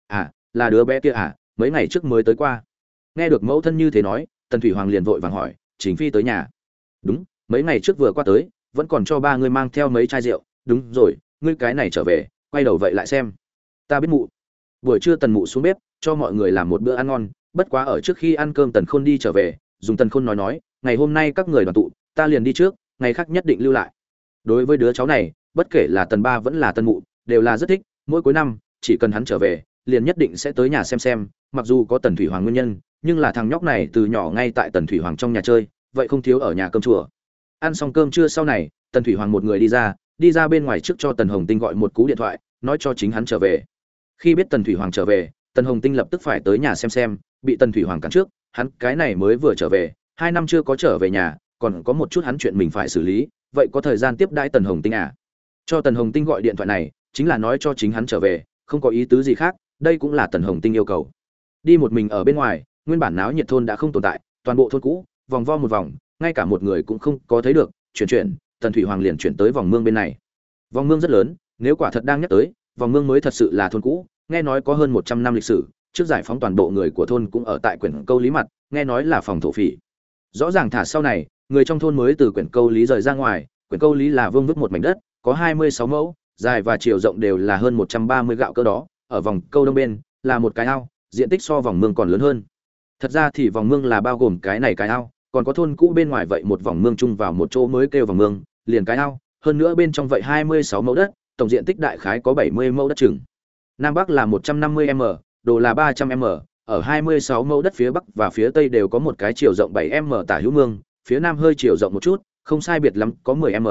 À là đứa bé kia à mấy ngày trước mới tới qua. Nghe được mẫu thân như thế nói, tần thủy hoàng liền vội vàng hỏi, trình phi tới nhà? Đúng, mấy ngày trước vừa qua tới, vẫn còn cho ba ngươi mang theo mấy chai rượu. Đúng rồi, ngươi cái này trở về, quay đầu vậy lại xem. Ta biết mụ. Buổi trưa tần mụ xuống bếp, cho mọi người làm một bữa ăn ngon, bất quá ở trước khi ăn cơm tần khôn đi trở về, dùng tần khôn nói nói, ngày hôm nay các người đoàn tụ, ta liền đi trước ngày khác nhất định lưu lại. Đối với đứa cháu này, bất kể là tần ba vẫn là tần mụ, đều là rất thích, mỗi cuối năm, chỉ cần hắn trở về, liền nhất định sẽ tới nhà xem xem, mặc dù có tần thủy hoàng nguyên nhân, nhưng là thằng nhóc này từ nhỏ ngay tại tần thủy hoàng trong nhà chơi, vậy không thiếu ở nhà cơm chùa. Ăn xong cơm trưa sau này, tần thủy hoàng một người đi ra đi ra bên ngoài trước cho tần hồng tinh gọi một cú điện thoại, nói cho chính hắn trở về. Khi biết tần thủy hoàng trở về, tần hồng tinh lập tức phải tới nhà xem xem, bị tần thủy hoàng cắn trước, hắn cái này mới vừa trở về, hai năm chưa có trở về nhà còn có một chút hắn chuyện mình phải xử lý, vậy có thời gian tiếp đãi tần hồng tinh à? Cho tần hồng tinh gọi điện thoại này, chính là nói cho chính hắn trở về, không có ý tứ gì khác, đây cũng là tần hồng tinh yêu cầu. Đi một mình ở bên ngoài, nguyên bản náo nhiệt thôn đã không tồn tại, toàn bộ thôn cũ, vòng vo một vòng, ngay cả một người cũng không có thấy được, chuyển chuyển, tần thủy hoàng liền chuyển tới vòng mương bên này. Vòng mương rất lớn, nếu quả thật đang nhắc tới, vòng mương mới thật sự là thôn cũ, nghe nói có hơn một trăm năm lịch sử, trước giải phóng toàn bộ người của thôn cũng ở tại quyển câu lý mặt, nghe nói là phòng thổ phỉ. Rõ ràng thả sau này người trong thôn mới từ quyển câu lý rời ra ngoài, quyển câu lý là vương vức một mảnh đất, có hai mươi sáu mẫu, dài và chiều rộng đều là hơn một trăm ba mươi gạo cơ đó, ở vòng câu đông bên, là một cái ao, diện tích so vòng mương còn lớn hơn. Thật ra thì vòng mương là bao gồm cái này cái ao, còn có thôn cũ bên ngoài vậy một vòng mương chung vào một chỗ mới kêu vòng mương, liền cái ao, hơn nữa bên trong vậy hai mươi sáu mẫu đất, tổng diện tích đại khái có bảy mươi mẫu đất chừng. Nam bắc là một trăm năm mươi m, đồ là ba trăm m, ở hai mươi sáu mẫu đất phía bắc và phía tây đều có một cái chiều rộng bảy m tả hữu mương phía nam hơi chiều rộng một chút, không sai biệt lắm có mười m.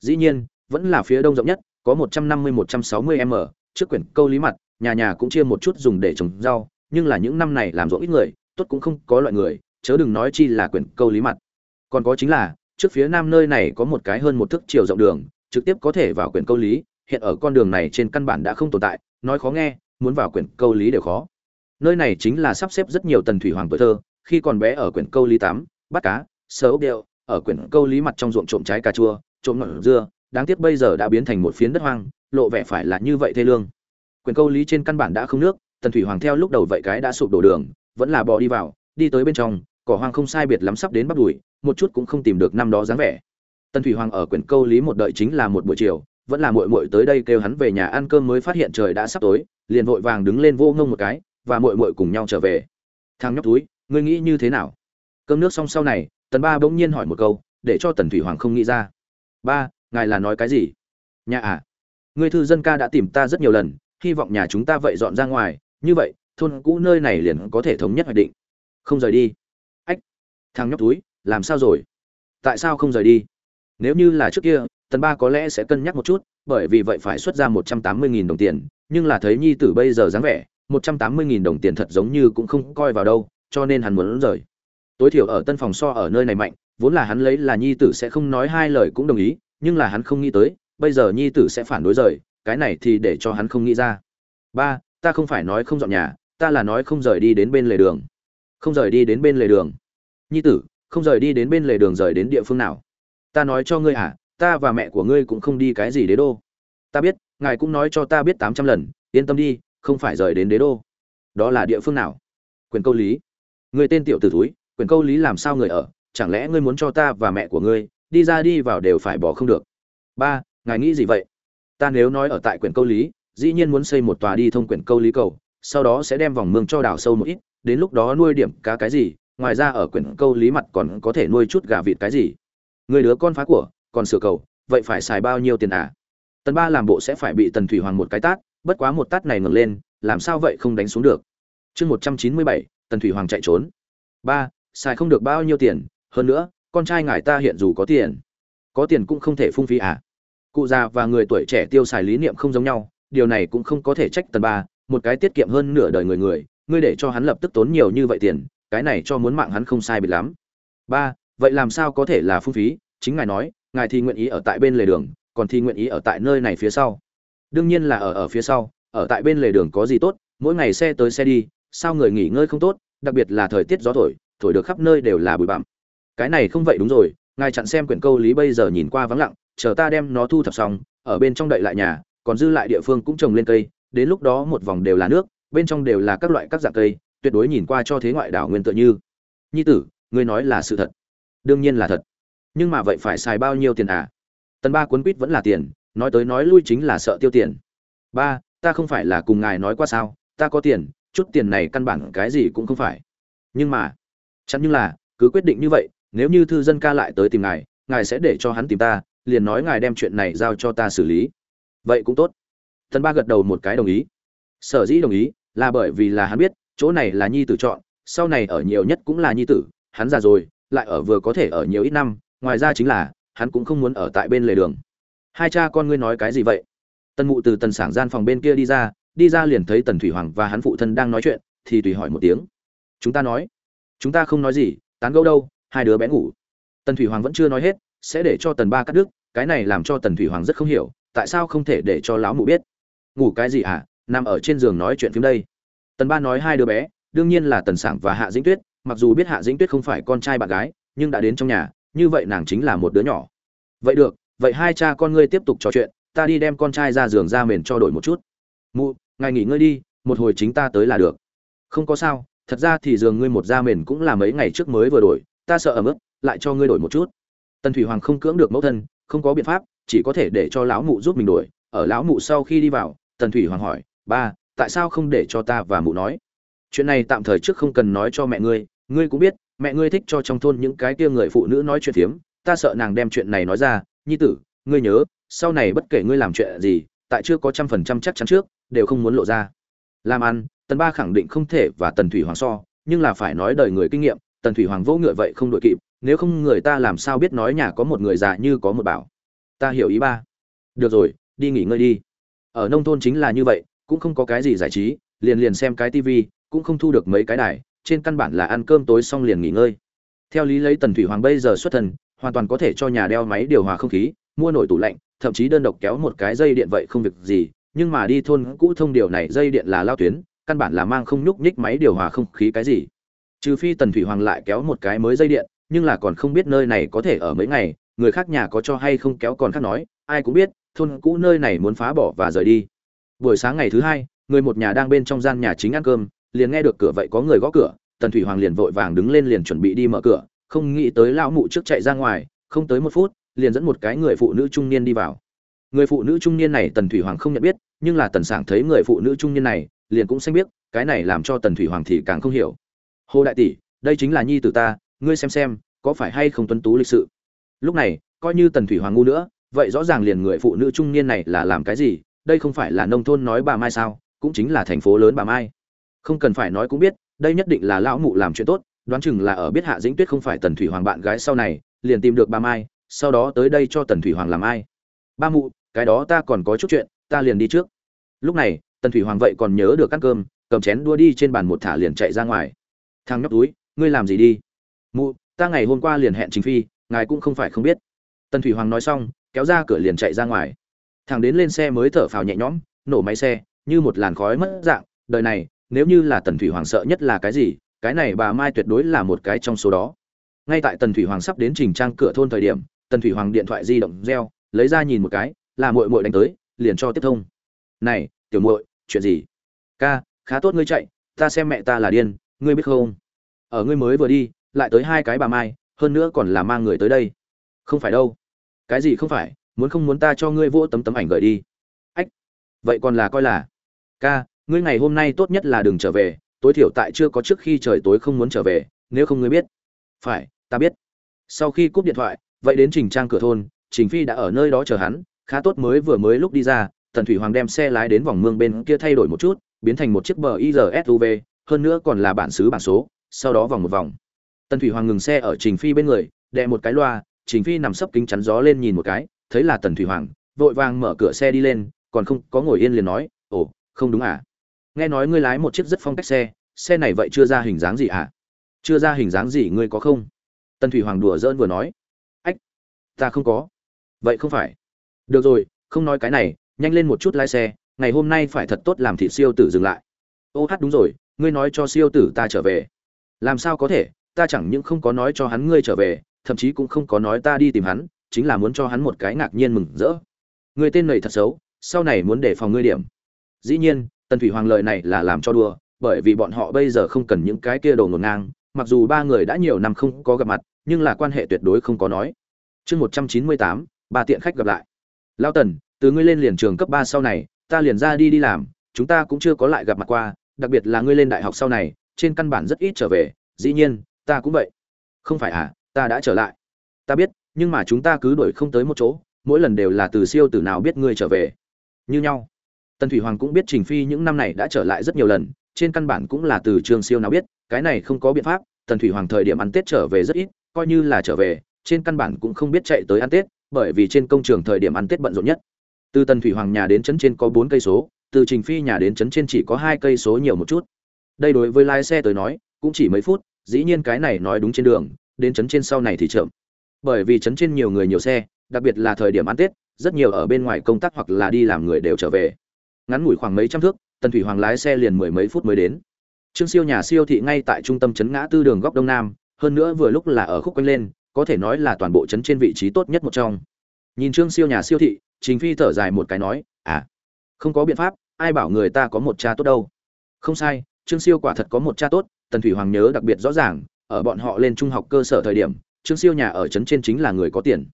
Dĩ nhiên, vẫn là phía đông rộng nhất, có một trăm năm mươi, một trăm sáu mươi m. Trước quyển câu lý mặt, nhà nhà cũng chia một chút dùng để trồng rau, nhưng là những năm này làm ruộng ít người, tốt cũng không có loại người, chớ đừng nói chi là quyển câu lý mặt. Còn có chính là, trước phía nam nơi này có một cái hơn một thước chiều rộng đường, trực tiếp có thể vào quyển câu lý, hiện ở con đường này trên căn bản đã không tồn tại, nói khó nghe, muốn vào quyển câu lý đều khó. Nơi này chính là sắp xếp rất nhiều tần thủy hoàng tuổi thơ, khi còn bé ở quyển câu lý tám bắt cá sơ ốc điệu, ở quyển câu lý mặt trong ruộng trộm trái cà chua, trộm ngọn dưa, đáng tiếc bây giờ đã biến thành một phiến đất hoang, lộ vẻ phải là như vậy thê lương. Quyển câu lý trên căn bản đã không nước, tần thủy hoàng theo lúc đầu vậy cái đã sụp đổ đường, vẫn là bò đi vào, đi tới bên trong, cỏ hoang không sai biệt lắm sắp đến bắt đùi một chút cũng không tìm được năm đó dáng vẻ. Tần thủy hoàng ở quyển câu lý một đợi chính là một buổi chiều, vẫn là muội muội tới đây kêu hắn về nhà ăn cơm mới phát hiện trời đã sắp tối, liền vội vàng đứng lên vô ngông một cái, và muội muội cùng nhau trở về. Thằng nhóc túi ngươi nghĩ như thế nào? Cơm nước xong sau này tần ba bỗng nhiên hỏi một câu, để cho tần thủy hoàng không nghĩ ra. Ba, ngài là nói cái gì? Nhà à Người thư dân ca đã tìm ta rất nhiều lần, hy vọng nhà chúng ta vậy dọn ra ngoài, như vậy, thôn cũ nơi này liền có thể thống nhất hoạch định. Không rời đi. Ách, thằng nhóc túi, làm sao rồi? Tại sao không rời đi? Nếu như là trước kia, tần ba có lẽ sẽ cân nhắc một chút, bởi vì vậy phải xuất ra một trăm tám mươi nghìn đồng tiền, nhưng là thấy nhi tử bây giờ dáng vẻ, một trăm tám mươi nghìn đồng tiền thật giống như cũng không coi vào đâu, cho nên hắn muốn rời tối thiểu ở tân phòng so ở nơi này mạnh, vốn là hắn lấy là nhi tử sẽ không nói hai lời cũng đồng ý, nhưng là hắn không nghĩ tới, bây giờ nhi tử sẽ phản đối rời, cái này thì để cho hắn không nghĩ ra. Ba, ta không phải nói không dọn nhà, ta là nói không rời đi đến bên lề đường. Không rời đi đến bên lề đường. Nhi tử, không rời đi đến bên lề đường rời đến địa phương nào? Ta nói cho ngươi à ta và mẹ của ngươi cũng không đi cái gì đế đô. Ta biết, ngài cũng nói cho ta biết tám trăm lần, yên tâm đi, không phải rời đến đế đô. Đó là địa phương nào? Quyền câu lý. Người tên tiểu t ử thúi Quyển câu lý làm sao người ở, chẳng lẽ ngươi muốn cho ta và mẹ của ngươi đi ra đi vào đều phải bỏ không được? Ba, ngài nghĩ gì vậy? Ta nếu nói ở tại quyển câu lý, dĩ nhiên muốn xây một tòa đi thông quyển câu lý cầu, sau đó sẽ đem vòng mương cho đào sâu một ít, đến lúc đó nuôi điểm cá cái gì, ngoài ra ở quyển câu lý mặt còn có thể nuôi chút gà vịt cái gì. Người đứa con phá của, còn sửa cầu, vậy phải xài bao nhiêu tiền à? Tần ba làm bộ sẽ phải bị tần thủy hoàng một cái tát, bất quá một tát này ngẩng lên, làm sao vậy không đánh xuống được? Chương một trăm chín mươi bảy, tần thủy hoàng chạy trốn. Ba xài không được bao nhiêu tiền, hơn nữa, con trai ngài ta hiện dù có tiền có tiền cũng không thể phung phí à. Cụ già và người tuổi trẻ tiêu xài lý niệm không giống nhau, điều này cũng không có thể trách tần ba, một cái tiết kiệm hơn nửa đời người người, ngươi để cho hắn lập tức tốn nhiều như vậy tiền, cái này cho muốn mạng hắn không sai biệt lắm. Ba, vậy làm sao có thể là phung phí? Chính ngài nói, ngài thì nguyện ý ở tại bên lề đường, còn thì nguyện ý ở tại nơi này phía sau. Đương nhiên là ở ở phía sau, ở tại bên lề đường có gì tốt, mỗi ngày xe tới xe đi, sao người nghỉ ngơi không tốt, đặc biệt là thời tiết gió thổi thổi được khắp nơi đều là bụi bặm. Cái này không vậy đúng rồi, ngài chặn xem quyển câu lý bây giờ nhìn qua vắng lặng, chờ ta đem nó thu thập xong, ở bên trong đậy lại nhà, còn dư lại địa phương cũng trồng lên cây, đến lúc đó một vòng đều là nước, bên trong đều là các loại các dạng cây, tuyệt đối nhìn qua cho thế ngoại đảo nguyên tựa như. Nhi tử, ngươi nói là sự thật. Đương nhiên là thật. Nhưng mà vậy phải xài bao nhiêu tiền à? Tần ba cuốn quýt vẫn là tiền, nói tới nói lui chính là sợ tiêu tiền. Ba, ta không phải là cùng ngài nói qua sao, ta có tiền, chút tiền này căn bản cái gì cũng không phải. Nhưng mà chẳng nhưng là, cứ quyết định như vậy, nếu như thư dân ca lại tới tìm ngài ngài sẽ để cho hắn tìm ta, liền nói ngài đem chuyện này giao cho ta xử lý. Vậy cũng tốt. Tần ba gật đầu một cái đồng ý. Sở dĩ đồng ý, là bởi vì là hắn biết, chỗ này là nhi tử chọn, sau này ở nhiều nhất cũng là nhi tử, hắn già rồi, lại ở vừa có thể ở nhiều ít năm, ngoài ra chính là, hắn cũng không muốn ở tại bên lề đường. Hai cha con ngươi nói cái gì vậy? Tần mụ từ tần sảng gian phòng bên kia đi ra đi ra liền thấy tần thủy hoàng và hắn phụ thân đang nói chuyện, thì tùy hỏi một tiếng. Chúng ta nói chúng ta không nói gì, tán gẫu đâu, hai đứa bé ngủ. Tần thủy hoàng vẫn chưa nói hết, sẽ để cho tần ba cắt đứt, cái này làm cho tần thủy hoàng rất không hiểu, tại sao không thể để cho lão mụ biết? Ngủ cái gì à nằm ở trên giường nói chuyện phim đây. Tần ba nói hai đứa bé, đương nhiên là tần sảng và hạ dĩnh tuyết, mặc dù biết hạ dĩnh tuyết không phải con trai bạn gái, nhưng đã đến trong nhà, như vậy nàng chính là một đứa nhỏ. Vậy được, vậy hai cha con ngươi tiếp tục trò chuyện, ta đi đem con trai ra giường ra mền cho đổi một chút. Mụ, ngài nghỉ ngơi đi, một hồi chính ta tới là được. Không có sao thật ra thì giường ngươi một da mền cũng là mấy ngày trước mới vừa đổi ta sợ ở mức, lại cho ngươi đổi một chút. Tần thủy hoàng không cưỡng được mẫu thân không có biện pháp chỉ có thể để cho lão mụ giúp mình đổi. Ở lão mụ sau khi đi vào tần thủy hoàng hỏi ba tại sao không để cho ta và mụ nói? Chuyện này tạm thời trước không cần nói cho mẹ ngươi ngươi cũng biết mẹ ngươi thích cho trong thôn những cái kia người phụ nữ nói chuyện phiếm ta sợ nàng đem chuyện này nói ra. Nhi tử ngươi nhớ sau này bất kể ngươi làm chuyện gì tại chưa có trăm phần trăm chắc chắn trước đều không muốn lộ ra. Làm ăn tần ba khẳng định không thể và tần thủy hoàng so, nhưng là phải nói đời người kinh nghiệm, tần thủy hoàng vô ngựa vậy không đội kịp, nếu không người ta làm sao biết nói nhà có một người già như có một bảo. Ta hiểu ý ba. Được rồi, đi nghỉ ngơi đi. Ở nông thôn chính là như vậy, cũng không có cái gì giải trí, liền liền xem cái tivi, cũng không thu được mấy cái đài, trên căn bản là ăn cơm tối xong liền nghỉ ngơi. Theo lý lấy tần thủy hoàng bây giờ xuất thần, hoàn toàn có thể cho nhà đeo máy điều hòa không khí, mua nổi tủ lạnh, thậm chí đơn độc kéo một cái dây điện vậy không việc gì, nhưng mà đi thôn cũ thông điều này dây điện là lao tuyến căn bản là mang không nhúc nhích máy điều hòa không khí cái gì. Trừ phi tần thủy hoàng lại kéo một cái mới dây điện, nhưng là còn không biết nơi này có thể ở mấy ngày, người khác nhà có cho hay không kéo còn khác nói, ai cũng biết, thôn cũ nơi này muốn phá bỏ và rời đi. Buổi sáng ngày thứ hai, người một nhà đang bên trong gian nhà chính ăn cơm, liền nghe được cửa vậy có người gõ cửa, tần thủy hoàng liền vội vàng đứng lên liền chuẩn bị đi mở cửa, không nghĩ tới lão mụ trước chạy ra ngoài, không tới một phút, liền dẫn một cái người phụ nữ trung niên đi vào. Người phụ nữ trung niên này tần thủy hoàng không nhận biết, nhưng là tần sảng thấy người phụ nữ trung niên này liền cũng xanh biết cái này làm cho tần thủy hoàng thì càng không hiểu. Hồ đại tỷ, đây chính là nhi tử ta, ngươi xem xem, có phải hay không tuân tú lịch sự? Lúc này, coi như tần thủy hoàng ngu nữa, vậy rõ ràng liền người phụ nữ trung niên này là làm cái gì, đây không phải là nông thôn nói bà mai sao, cũng chính là thành phố lớn bà mai. Không cần phải nói cũng biết, đây nhất định là lão mụ làm chuyện tốt, đoán chừng là ở biết hạ dĩnh tuyết không phải tần thủy hoàng bạn gái sau này, liền tìm được bà mai, sau đó tới đây cho tần thủy hoàng làm ai. Ba mụ, cái đó ta còn có chút chuyện, ta liền đi trước. Lúc này tần thủy hoàng vậy còn nhớ được ăn cơm, cầm chén đua đi trên bàn một thả liền chạy ra ngoài. Thằng nhóc túi, ngươi làm gì đi? Mụ, ta ngày hôm qua liền hẹn chính phi, ngài cũng không phải không biết. Tần thủy hoàng nói xong, kéo ra cửa liền chạy ra ngoài. Thằng đến lên xe mới thở phào nhẹ nhõm, nổ máy xe, như một làn khói mất dạng. Đời này, nếu như là tần thủy hoàng sợ nhất là cái gì, cái này bà mai tuyệt đối là một cái trong số đó. Ngay tại tần thủy hoàng sắp đến trình trang cửa thôn thời điểm, tần thủy hoàng điện thoại di động reo, lấy ra nhìn một cái, là muội muội đánh tới, liền cho tiếp thông. Này, tiểu muội chuyện gì? Ca, khá tốt ngươi chạy, ta xem mẹ ta là điên, ngươi biết không? Ở ngươi mới vừa đi, lại tới hai cái bà mai, hơn nữa còn là mang người tới đây. Không phải đâu. Cái gì không phải, muốn không muốn ta cho ngươi vỗ tấm tấm ảnh gửi đi. Ách, vậy còn là coi là. Ca, ngươi ngày hôm nay tốt nhất là đừng trở về, tối thiểu tại chưa có trước khi trời tối không muốn trở về, nếu không ngươi biết. Phải, ta biết. Sau khi cúp điện thoại, vậy đến trình trang cửa thôn, trình phi đã ở nơi đó chờ hắn, khá tốt mới vừa mới lúc đi ra tần thủy hoàng đem xe lái đến vòng mương bên kia thay đổi một chút, biến thành một chiếc bờ suv hơn nữa còn là bản xứ bản số, sau đó vòng một vòng. Tần thủy hoàng ngừng xe ở trình phi bên người, đè một cái loa, trình phi nằm sấp kính chắn gió lên nhìn một cái, thấy là tần thủy hoàng, vội vàng mở cửa xe đi lên, còn không có ngồi yên liền nói, ồ, không đúng à? Nghe nói ngươi lái một chiếc rất phong cách xe xe này vậy chưa ra hình dáng gì à? Chưa ra hình dáng gì ngươi có không? Tần thủy hoàng đùa giỡn vừa nói, ách, ta không có. Vậy không phải. Được rồi, không nói cái này nhanh lên một chút lái xe, ngày hôm nay phải thật tốt làm thịt siêu tử dừng lại. Ô hát đúng rồi, ngươi nói cho siêu tử ta trở về. Làm sao có thể, ta chẳng những không có nói cho hắn ngươi trở về, thậm chí cũng không có nói ta đi tìm hắn, chính là muốn cho hắn một cái ngạc nhiên mừng rỡ. Người tên này thật xấu, sau này muốn để phòng ngươi điểm. Dĩ nhiên, tần thủy hoàng lời này là làm cho đùa, bởi vì bọn họ bây giờ không cần những cái kia đồ ngổn ngang, mặc dù ba người đã nhiều năm không có gặp mặt, nhưng là quan hệ tuyệt đối không có nói. Chương một trăm chín mươi tám, ba tiện khách gặp lại. Lao tần từ ngươi lên liền trường cấp ba sau này, ta liền ra đi đi làm, chúng ta cũng chưa có lại gặp mặt qua, đặc biệt là ngươi lên đại học sau này, trên căn bản rất ít trở về, dĩ nhiên, ta cũng vậy. Không phải à ta đã trở lại. Ta biết, nhưng mà chúng ta cứ đuổi không tới một chỗ, mỗi lần đều là từ siêu tử nào biết ngươi trở về. Như nhau. Tần thủy hoàng cũng biết trình phi những năm này đã trở lại rất nhiều lần, trên căn bản cũng là từ trường siêu nào biết, cái này không có biện pháp, tần thủy hoàng thời điểm ăn tết trở về rất ít, coi như là trở về, trên căn bản cũng không biết chạy tới ăn tết, bởi vì trên công trường thời điểm ăn tết bận rộn nhất từ tần thủy hoàng nhà đến trấn trên có bốn cây số, từ trình phi nhà đến trấn trên chỉ có hai cây số nhiều một chút. Đây đối với lái xe tới nói, cũng chỉ mấy phút, dĩ nhiên cái này nói đúng trên đường, đến trấn trên sau này thì chậm. Bởi vì trấn trên nhiều người nhiều xe, đặc biệt là thời điểm ăn tết, rất nhiều ở bên ngoài công tác hoặc là đi làm người đều trở về. Ngắn ngủi khoảng mấy trăm thước, tần thủy hoàng lái xe liền mười mấy phút mới đến. Trương siêu nhà siêu thị ngay tại trung tâm trấn ngã tư đường góc đông nam, hơn nữa vừa lúc là ở khúc quanh lên, có thể nói là toàn bộ trấn trên vị trí tốt nhất một trong. Nhìn trương siêu nhà siêu thị chính phi thở dài một cái nói à không có biện pháp, ai bảo người ta có một cha tốt đâu. Không sai, trương siêu quả thật có một cha tốt, tần thủy hoàng nhớ đặc biệt rõ ràng, ở bọn họ lên trung học cơ sở thời điểm, trương siêu nhà ở trấn trên chính là người có tiền.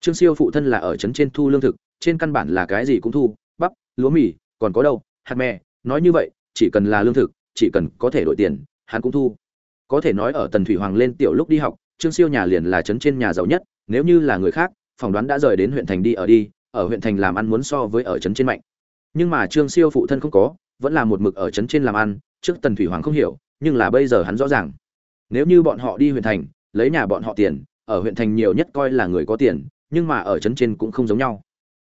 Trương siêu phụ thân là ở trấn trên thu lương thực, trên căn bản là cái gì cũng thu, bắp, lúa mì, còn có đâu, hạt mè, nói như vậy, chỉ cần là lương thực, chỉ cần có thể đổi tiền, hắn cũng thu. Có thể nói ở tần thủy hoàng lên tiểu lúc đi học, trương siêu nhà liền là trấn trên nhà giàu nhất, nếu như là người khác, phỏng đoán đã rời đến huyện thành đi ở đi ở huyện thành làm ăn muốn so với ở trấn trên mạnh. Nhưng mà trương siêu phụ thân không có, vẫn là một mực ở trấn trên làm ăn, trước tần thủy hoàng không hiểu, nhưng là bây giờ hắn rõ ràng. Nếu như bọn họ đi huyện thành, lấy nhà bọn họ tiền, ở huyện thành nhiều nhất coi là người có tiền, nhưng mà ở trấn trên cũng không giống nhau.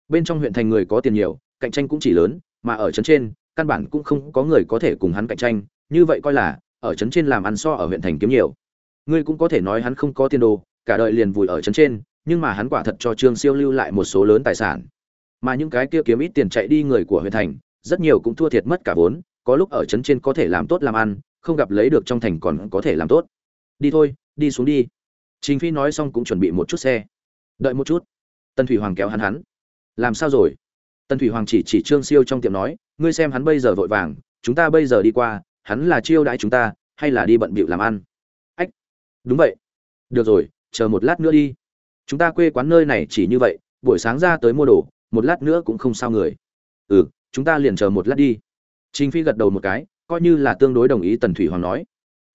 Bên trong huyện thành người có tiền nhiều, cạnh tranh cũng chỉ lớn, mà ở trấn trên, căn bản cũng không có người có thể cùng hắn cạnh tranh, như vậy coi là, ở trấn trên làm ăn so ở huyện thành kiếm nhiều. Ngươi cũng có thể nói hắn không có tiền đồ, cả đời liền vùi ở trấn trên nhưng mà hắn quả thật cho trương siêu lưu lại một số lớn tài sản. Mà những cái kia kiếm ít tiền chạy đi người của huyện thành, rất nhiều cũng thua thiệt mất cả vốn, có lúc ở trấn trên có thể làm tốt làm ăn, không gặp lấy được trong thành còn có thể làm tốt. Đi thôi, đi xuống đi. Trình phi nói xong cũng chuẩn bị một chút xe. Đợi một chút. Tần thủy hoàng kéo hắn hắn. Làm sao rồi? Tần thủy hoàng chỉ chỉ trương siêu trong tiệm nói, ngươi xem hắn bây giờ vội vàng, chúng ta bây giờ đi qua, hắn là chiêu đãi chúng ta, hay là đi bận bịu làm ăn? Ách, đúng vậy. Được rồi, chờ một lát nữa đi chúng ta quê quán nơi này chỉ như vậy, buổi sáng ra tới mua đồ, một lát nữa cũng không sao người. Ừ chúng ta liền chờ một lát đi. Trình phi gật đầu một cái, coi như là tương đối đồng ý tần thủy hoàng nói.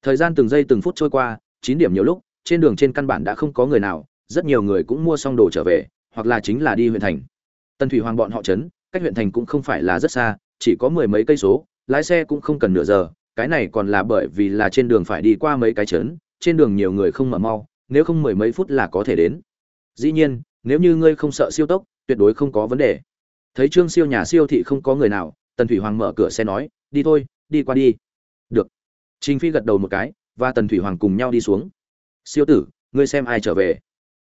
Thời gian từng giây từng phút trôi qua, chín điểm nhiều lúc, trên đường trên căn bản đã không có người nào, rất nhiều người cũng mua xong đồ trở về, hoặc là chính là đi huyện thành. Tần thủy hoàng bọn họ trấn cách huyện thành cũng không phải là rất xa, chỉ có mười mấy cây số, lái xe cũng không cần nửa giờ, cái này còn là bởi vì là trên đường phải đi qua mấy cái trấn trên đường nhiều người không mở mau, nếu không mười mấy phút là có thể đến dĩ nhiên, nếu như ngươi không sợ siêu tốc, tuyệt đối không có vấn đề. Thấy trương siêu nhà siêu thị không có người nào, tần thủy hoàng mở cửa xe nói, đi thôi, đi qua đi. Được. Trình phi gật đầu một cái, và tần thủy hoàng cùng nhau đi xuống. Siêu tử, ngươi xem ai trở về?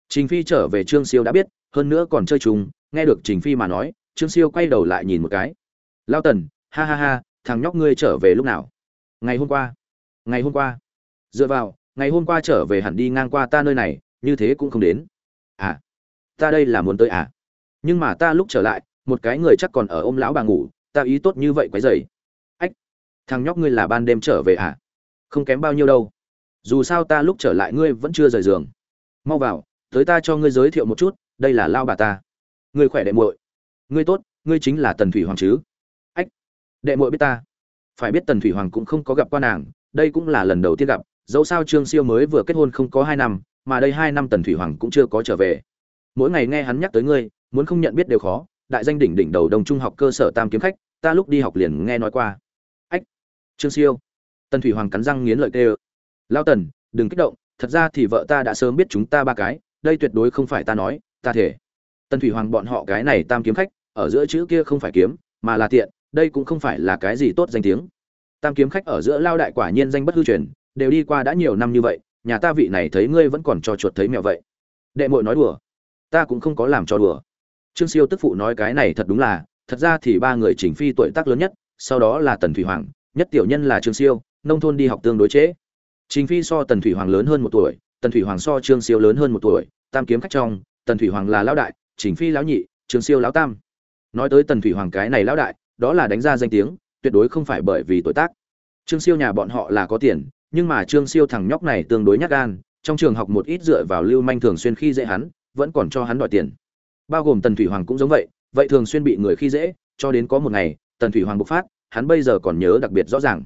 Trình phi trở về trương siêu đã biết, hơn nữa còn chơi chung, nghe được trình phi mà nói, trương siêu quay đầu lại nhìn một cái. Lao tần, ha ha ha, thằng nhóc ngươi trở về lúc nào? Ngày hôm qua. Ngày hôm qua. Dựa vào, ngày hôm qua trở về hẳn đi ngang qua ta nơi này, như thế cũng không đến ta đây là muốn tới à? Nhưng mà ta lúc trở lại, một cái người chắc còn ở ôm lão bà ngủ, ta ý tốt như vậy quấy dày ách, thằng nhóc ngươi là ban đêm trở về à? Không kém bao nhiêu đâu. Dù sao ta lúc trở lại ngươi vẫn chưa rời giường. Mau vào, tới ta cho ngươi giới thiệu một chút, đây là lao bà ta. Ngươi khỏe đệ muội. Ngươi tốt, ngươi chính là tần thủy hoàng chứ? Ách, đệ muội biết ta. Phải biết tần thủy hoàng cũng không có gặp qua nàng, đây cũng là lần đầu tiên gặp, dẫu sao trương siêu mới vừa kết hôn không có hai năm, mà đây hai năm tần thủy hoàng cũng chưa có trở về mỗi ngày nghe hắn nhắc tới ngươi, muốn không nhận biết đều khó, đại danh đỉnh đỉnh đầu đồng trung học cơ sở tam kiếm khách, ta lúc đi học liền nghe nói qua. Ách, trương siêu. Tần thủy hoàng cắn răng nghiến lợi tê ơ. Lao tần, đừng kích động, thật ra thì vợ ta đã sớm biết chúng ta ba cái, đây tuyệt đối không phải ta nói, ta thể tần thủy hoàng bọn họ cái này tam kiếm khách, ở giữa chữ kia không phải kiếm, mà là tiện, đây cũng không phải là cái gì tốt danh tiếng. Tam kiếm khách ở giữa lao đại quả nhiên danh bất hư truyền, đều đi qua đã nhiều năm như vậy, nhà ta vị này thấy ngươi vẫn còn cho chuột thấy mèo vậy. Đệ muội nói đùa ta cũng không có làm cho đùa. Trương siêu tức phụ nói cái này thật đúng là, thật ra thì ba người chỉnh phi tuổi tác lớn nhất, sau đó là tần thủy hoàng, nhất tiểu nhân là trương siêu, nông thôn đi học tương đối chế. chính phi so tần thủy hoàng lớn hơn một tuổi, tần thủy hoàng so trương siêu lớn hơn một tuổi, tam kiếm khách trong, tần thủy hoàng là lão đại chính phi lão nhị, trương siêu lão tam. Nói tới tần thủy hoàng cái này lão đại, đó là đánh ra danh tiếng, tuyệt đối không phải bởi vì tuổi tác. Trương siêu nhà bọn họ là có tiền, nhưng mà trương siêu thằng nhóc này tương đối nhát gan, trong trường học một ít dựa vào lưu manh thường xuyên khi dễ hắn vẫn còn cho hắn đòi tiền. Bao gồm tần thủy hoàng cũng giống vậy vậy thường xuyên bị người khi dễ, cho đến có một ngày, tần thủy hoàng bộc phát, hắn bây giờ còn nhớ đặc biệt rõ ràng.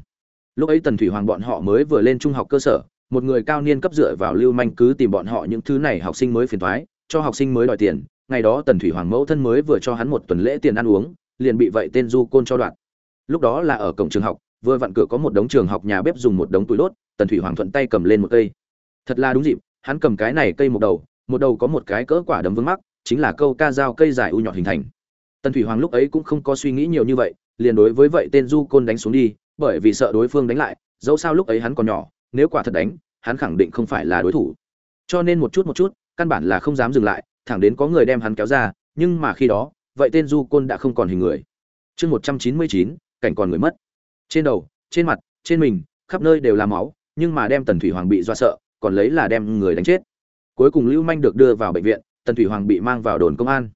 Lúc ấy tần thủy hoàng bọn họ mới vừa lên trung học cơ sở, một người cao niên cấp dựa vào lưu manh cứ tìm bọn họ những thứ này học sinh mới phiền thoái cho học sinh mới đòi tiền, ngày đó tần thủy hoàng mẫu thân mới vừa cho hắn một tuần lễ tiền ăn uống, liền bị vậy tên du côn cho đoạn lúc đó là ở cổng trường học, vừa vặn cửa có một đống trường học nhà bếp dùng một đống túi đốt, tần thủy hoàng thuận tay cầm lên một cây. Thật là đúng dịp, hắn cầm cái này cây một đầu một đầu có một cái cỡ quả đấm vướng mắc, chính là câu ca dao cây dài u nhọn hình thành. Tần thủy hoàng lúc ấy cũng không có suy nghĩ nhiều như vậy, liền đối với vậy tên du côn đánh xuống đi, bởi vì sợ đối phương đánh lại, dẫu sao lúc ấy hắn còn nhỏ, nếu quả thật đánh, hắn khẳng định không phải là đối thủ. Cho nên một chút một chút, căn bản là không dám dừng lại, thẳng đến có người đem hắn kéo ra, nhưng mà khi đó, vậy tên du côn đã không còn hình người. Chương một trăm chín mươi chín, cảnh còn người mất. Trên đầu, trên mặt, trên mình, khắp nơi đều là máu, nhưng mà đem tần thủy hoàng bị do sợ, còn lấy là đem người đánh chết cuối cùng lưu manh được đưa vào bệnh viện, tần thủy hoàng bị mang vào đồn công an.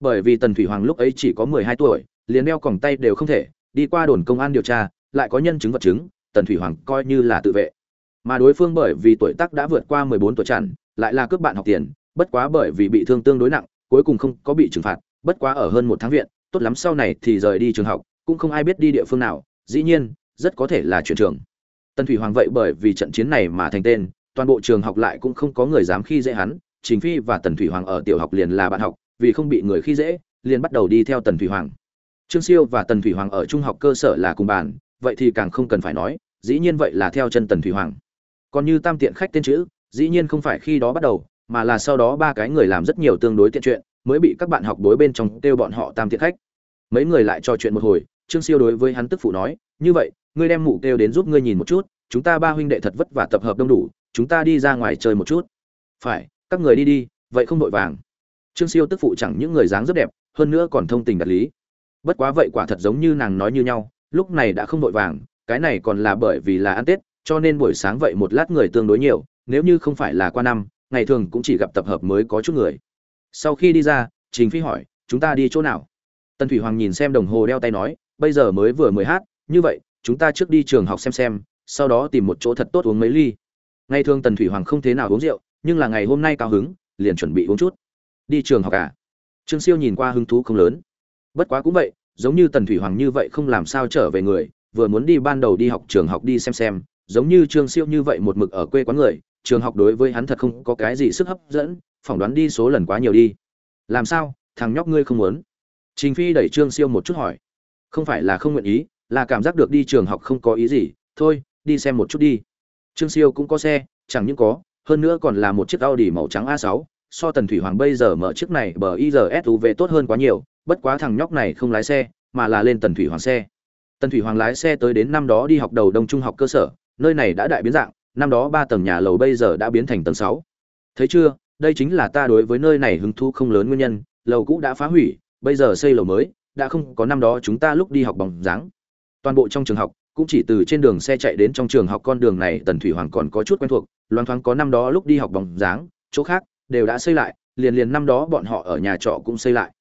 Bởi vì tần thủy hoàng lúc ấy chỉ có mười hai tuổi, liền đeo còng tay đều không thể, đi qua đồn công an điều tra, lại có nhân chứng vật chứng, tần thủy hoàng coi như là tự vệ. Mà đối phương bởi vì tuổi tác đã vượt qua mười bốn tuổi chặn lại là cướp bạn học tiền, bất quá bởi vì bị thương tương đối nặng, cuối cùng không có bị trừng phạt, bất quá ở hơn một tháng viện, tốt lắm sau này thì rời đi trường học, cũng không ai biết đi địa phương nào, dĩ nhiên, rất có thể là chuyển trường. Tần thủy hoàng vậy bởi vì trận chiến này mà thành tên toàn bộ trường học lại cũng không có người dám khi dễ hắn chính phi và tần thủy hoàng ở tiểu học liền là bạn học, vì không bị người khi dễ, liền bắt đầu đi theo tần thủy hoàng. Trương siêu và tần thủy hoàng ở trung học cơ sở là cùng bàn, vậy thì càng không cần phải nói, dĩ nhiên vậy là theo chân tần thủy hoàng. Còn như tam tiện khách tên chữ, dĩ nhiên không phải khi đó bắt đầu, mà là sau đó ba cái người làm rất nhiều tương đối tiện chuyện, mới bị các bạn học đối bên trong kêu bọn họ tam tiện khách. Mấy người lại trò chuyện một hồi, trương siêu đối với hắn tức phụ nói, như vậy, ngươi đem mụ kêu đến giúp ngươi nhìn một chút, chúng ta ba huynh đệ thật vất vả tập hợp đông đủ chúng ta đi ra ngoài chơi một chút. Phải, các người đi đi, vậy không vội vàng. Trương siêu tức phụ chẳng những người dáng rất đẹp, hơn nữa còn thông tình đạt lý. Bất quá vậy quả thật giống như nàng nói như nhau, lúc này đã không vội vàng, cái này còn là bởi vì là ăn tết, cho nên buổi sáng vậy một lát người tương đối nhiều, nếu như không phải là qua năm, ngày thường cũng chỉ gặp tập hợp mới có chút người. Sau khi đi ra, trình phi hỏi, chúng ta đi chỗ nào? Tần thủy hoàng nhìn xem đồng hồ đeo tay nói, bây giờ mới vừa mười hát, như vậy, chúng ta trước đi trường học xem xem, sau đó tìm một chỗ thật tốt uống mấy ly ngày thường tần thủy hoàng không thế nào uống rượu, nhưng là ngày hôm nay cao hứng, liền chuẩn bị uống chút. Đi trường học à? Trương siêu nhìn qua hứng thú không lớn. Bất quá cũng vậy, giống như tần thủy hoàng như vậy không làm sao trở về người, vừa muốn đi ban đầu đi học trường học đi xem xem, giống như trương siêu như vậy một mực ở quê quán người, trường học đối với hắn thật không có cái gì sức hấp dẫn, phỏng đoán đi số lần quá nhiều đi. Làm sao? Thằng nhóc ngươi không muốn? Trình phi đẩy trương siêu một chút hỏi. Không phải là không nguyện ý, là cảm giác được đi trường học không có ý gì, thôi, đi xem một chút đi trương siêu cũng có xe, chẳng những có, hơn nữa còn là một chiếc audi màu trắng a 6 so tần thủy hoàng bây giờ mở chiếc này bờ suv tốt hơn quá nhiều, bất quá thằng nhóc này không lái xe, mà là lên tần thủy hoàng xe. Tần thủy hoàng lái xe tới đến năm đó đi học đầu đông trung học cơ sở, nơi này đã đại biến dạng, năm đó ba tầng nhà lầu bây giờ đã biến thành tầng sáu. Thấy chưa, đây chính là ta đối với nơi này hứng thú không lớn nguyên nhân, lầu cũ đã phá hủy, bây giờ xây lầu mới, đã không có năm đó chúng ta lúc đi học bằng dáng. Toàn bộ trong trường học cũng chỉ từ trên đường xe chạy đến trong trường học con đường này, tần thủy hoàng còn có chút quen thuộc loan thoáng có năm đó lúc đi học bóng dáng, chỗ khác đều đã xây lại, liền liền năm đó bọn họ ở nhà trọ cũng xây lại.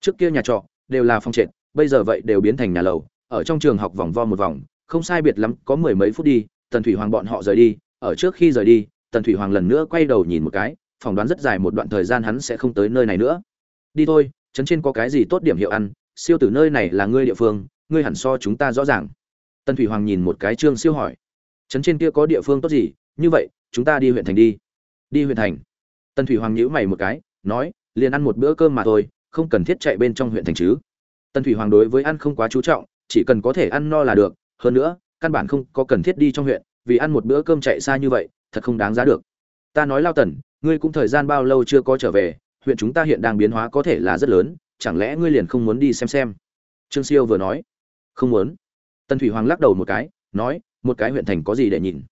Trước kia nhà trọ đều là phòng trệt, bây giờ vậy đều biến thành nhà lầu, ở trong trường học vòng vo một vòng, không sai biệt lắm có mười mấy phút đi, tần thủy hoàng bọn họ rời đi, ở trước khi rời đi, tần thủy hoàng lần nữa quay đầu nhìn một cái, phỏng đoán rất dài một đoạn thời gian hắn sẽ không tới nơi này nữa. Đi thôi, trấn trên có cái gì tốt điểm hiệu ăn, siêu tử nơi này là ngươi địa phương, ngươi hẳn so chúng ta rõ ràng tần thủy hoàng nhìn một cái trương siêu hỏi, trấn trên kia có địa phương tốt gì? Như vậy, chúng ta đi huyện thành đi. Đi huyện thành? Tần thủy hoàng nhíu mày một cái, nói, liền ăn một bữa cơm mà thôi, không cần thiết chạy bên trong huyện thành chứ. Tần thủy hoàng đối với ăn không quá chú trọng, chỉ cần có thể ăn no là được, hơn nữa, căn bản không có cần thiết đi trong huyện, vì ăn một bữa cơm chạy xa như vậy, thật không đáng giá được. Ta nói lao tần, ngươi cũng thời gian bao lâu chưa có trở về, huyện chúng ta hiện đang biến hóa có thể là rất lớn, chẳng lẽ ngươi liền không muốn đi xem xem? Trương siêu vừa nói, không muốn tần thủy hoàng lắc đầu một cái, nói, một cái huyện thành có gì để nhìn?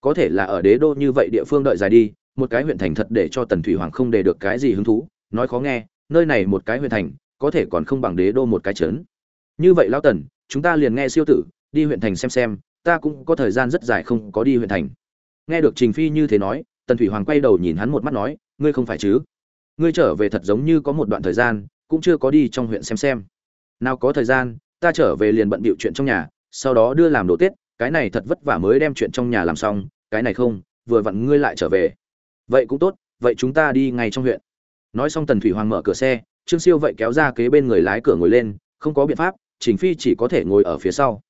Có thể là ở đế đô như vậy địa phương đợi dài đi, một cái huyện thành thật để cho tần thủy hoàng không để được cái gì hứng thú. Nói khó nghe, nơi này một cái huyện thành, có thể còn không bằng đế đô một cái trấn. Như vậy lão tần, chúng ta liền nghe siêu tử, đi huyện thành xem xem, ta cũng có thời gian rất dài không có đi huyện thành. Nghe được trình phi như thế nói, tần thủy hoàng quay đầu nhìn hắn một mắt nói, ngươi không phải chứ? Ngươi trở về thật giống như có một đoạn thời gian, cũng chưa có đi trong huyện xem xem. Nào có thời gian, ta trở về liền bận bịu chuyện trong nhà sau đó đưa làm đồ tết, cái này thật vất vả mới đem chuyện trong nhà làm xong, cái này không, vừa vặn ngươi lại trở về. Vậy cũng tốt, vậy chúng ta đi ngay trong huyện. Nói xong tần thủy hoàng mở cửa xe, trương siêu vậy kéo ra kế bên người lái cửa ngồi lên, không có biện pháp, trình phi chỉ có thể ngồi ở phía sau.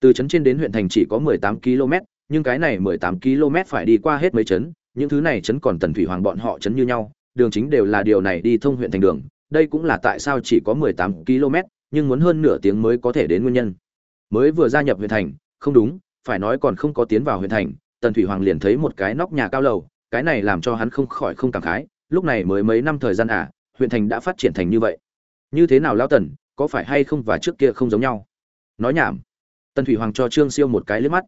Từ trấn trên đến huyện thành chỉ có mười tám km, nhưng cái này mười tám km phải đi qua hết mấy trấn, những thứ này trấn còn tần thủy hoàng bọn họ trấn như nhau, đường chính đều là điều này đi thông huyện thành đường, đây cũng là tại sao chỉ có mười tám km, nhưng muốn hơn nửa tiếng mới có thể đến nguyên nhân mới vừa gia nhập huyện thành, không đúng, phải nói còn không có tiến vào huyện thành, tần thủy hoàng liền thấy một cái nóc nhà cao lầu, cái này làm cho hắn không khỏi không cảm khái, lúc này mới mấy năm thời gian à huyện thành đã phát triển thành như vậy. Như thế nào lão tần, có phải hay không và trước kia không giống nhau? Nói nhảm. Tần thủy hoàng cho trương siêu một cái liếc mắt.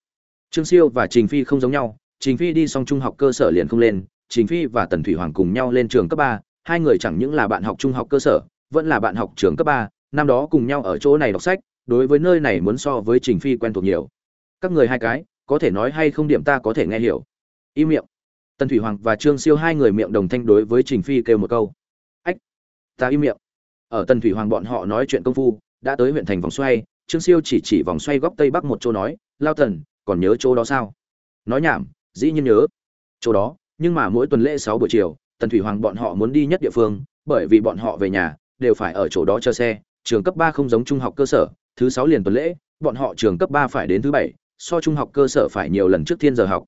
Trương siêu và trình phi không giống nhau, trình phi đi xong trung học cơ sở liền không lên, trình phi và tần thủy hoàng cùng nhau lên trường cấp ba, hai người chẳng những là bạn học trung học cơ sở, vẫn là bạn học trường cấp ba, năm đó cùng nhau ở chỗ này đọc sách đối với nơi này muốn so với trình phi quen thuộc nhiều. Các người hai cái, có thể nói hay không điểm ta có thể nghe hiểu. Im miệng. Tần thủy hoàng và trương siêu hai người miệng đồng thanh đối với trình phi kêu một câu. Ách, ta im miệng. Ở tần thủy hoàng bọn họ nói chuyện công phu, đã tới huyện thành vòng xoay, trương siêu chỉ chỉ vòng xoay góc tây bắc một chỗ nói, lao tần, còn nhớ chỗ đó sao? Nói nhảm, dĩ nhiên nhớ. Chỗ đó, nhưng mà mỗi tuần lễ sáu buổi chiều, tần thủy hoàng bọn họ muốn đi nhất địa phương, bởi vì bọn họ về nhà, đều phải ở chỗ đó chờ xe. Trường cấp ba không giống trung học cơ sở thứ sáu liền tuần lễ, bọn họ trường cấp ba phải đến thứ bảy, so trung học cơ sở phải nhiều lần trước thiên giờ học.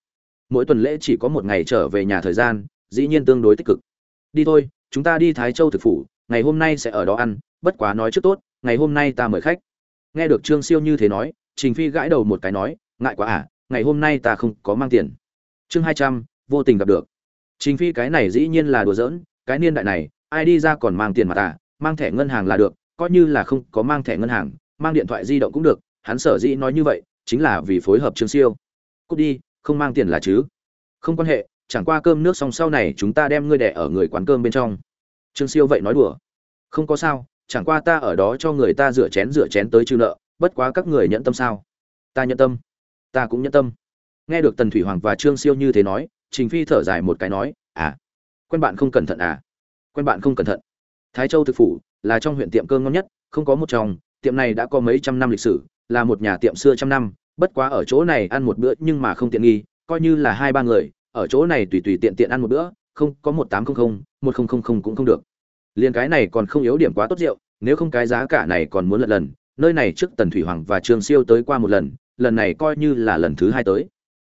Mỗi tuần lễ chỉ có một ngày trở về nhà thời gian, dĩ nhiên tương đối tích cực. Đi thôi, chúng ta đi thái châu thực phủ, ngày hôm nay sẽ ở đó ăn, bất quá nói trước tốt, ngày hôm nay ta mời khách. Nghe được trương siêu như thế nói, trình phi gãi đầu một cái nói, ngại quá à ngày hôm nay ta không có mang tiền. Chương hai trăm, vô tình gặp được. Trình phi cái này dĩ nhiên là đùa giỡn, cái niên đại này, ai đi ra còn mang tiền mà ta, mang thẻ ngân hàng là được, coi như là không có mang thẻ ngân hàng mang điện thoại di động cũng được, hắn sở dĩ nói như vậy chính là vì phối hợp trương siêu. Cút đi, không mang tiền là chứ? Không quan hệ, chẳng qua cơm nước xong sau này chúng ta đem ngươi đẻ ở người quán cơm bên trong. Trương siêu vậy nói đùa. Không có sao, chẳng qua ta ở đó cho người ta rửa chén rửa chén tới chư nợ, bất quá các người nhận tâm sao? Ta nhận tâm. Ta cũng nhận tâm. Nghe được tần thủy hoàng và trương siêu như thế nói, trình phi thở dài một cái nói à quen bạn không cẩn thận à? Quen bạn không cẩn thận. Thái châu thực phủ là trong huyện tiệm cơm ngon nhất, không có một chồng tiệm này đã có mấy trăm năm lịch sử, là một nhà tiệm xưa trăm năm, bất quá ở chỗ này ăn một bữa nhưng mà không tiện nghi, coi như là hai ba người, ở chỗ này tùy tùy tiện tiện ăn một bữa, không, có một tám trăm linh một nghìn cũng không được. Liên cái này còn không yếu điểm quá tốt rượu, nếu không cái giá cả này còn muốn lật lần, nơi này trước tần thủy hoàng và trương siêu tới qua một lần lần này coi như là lần thứ hai tới.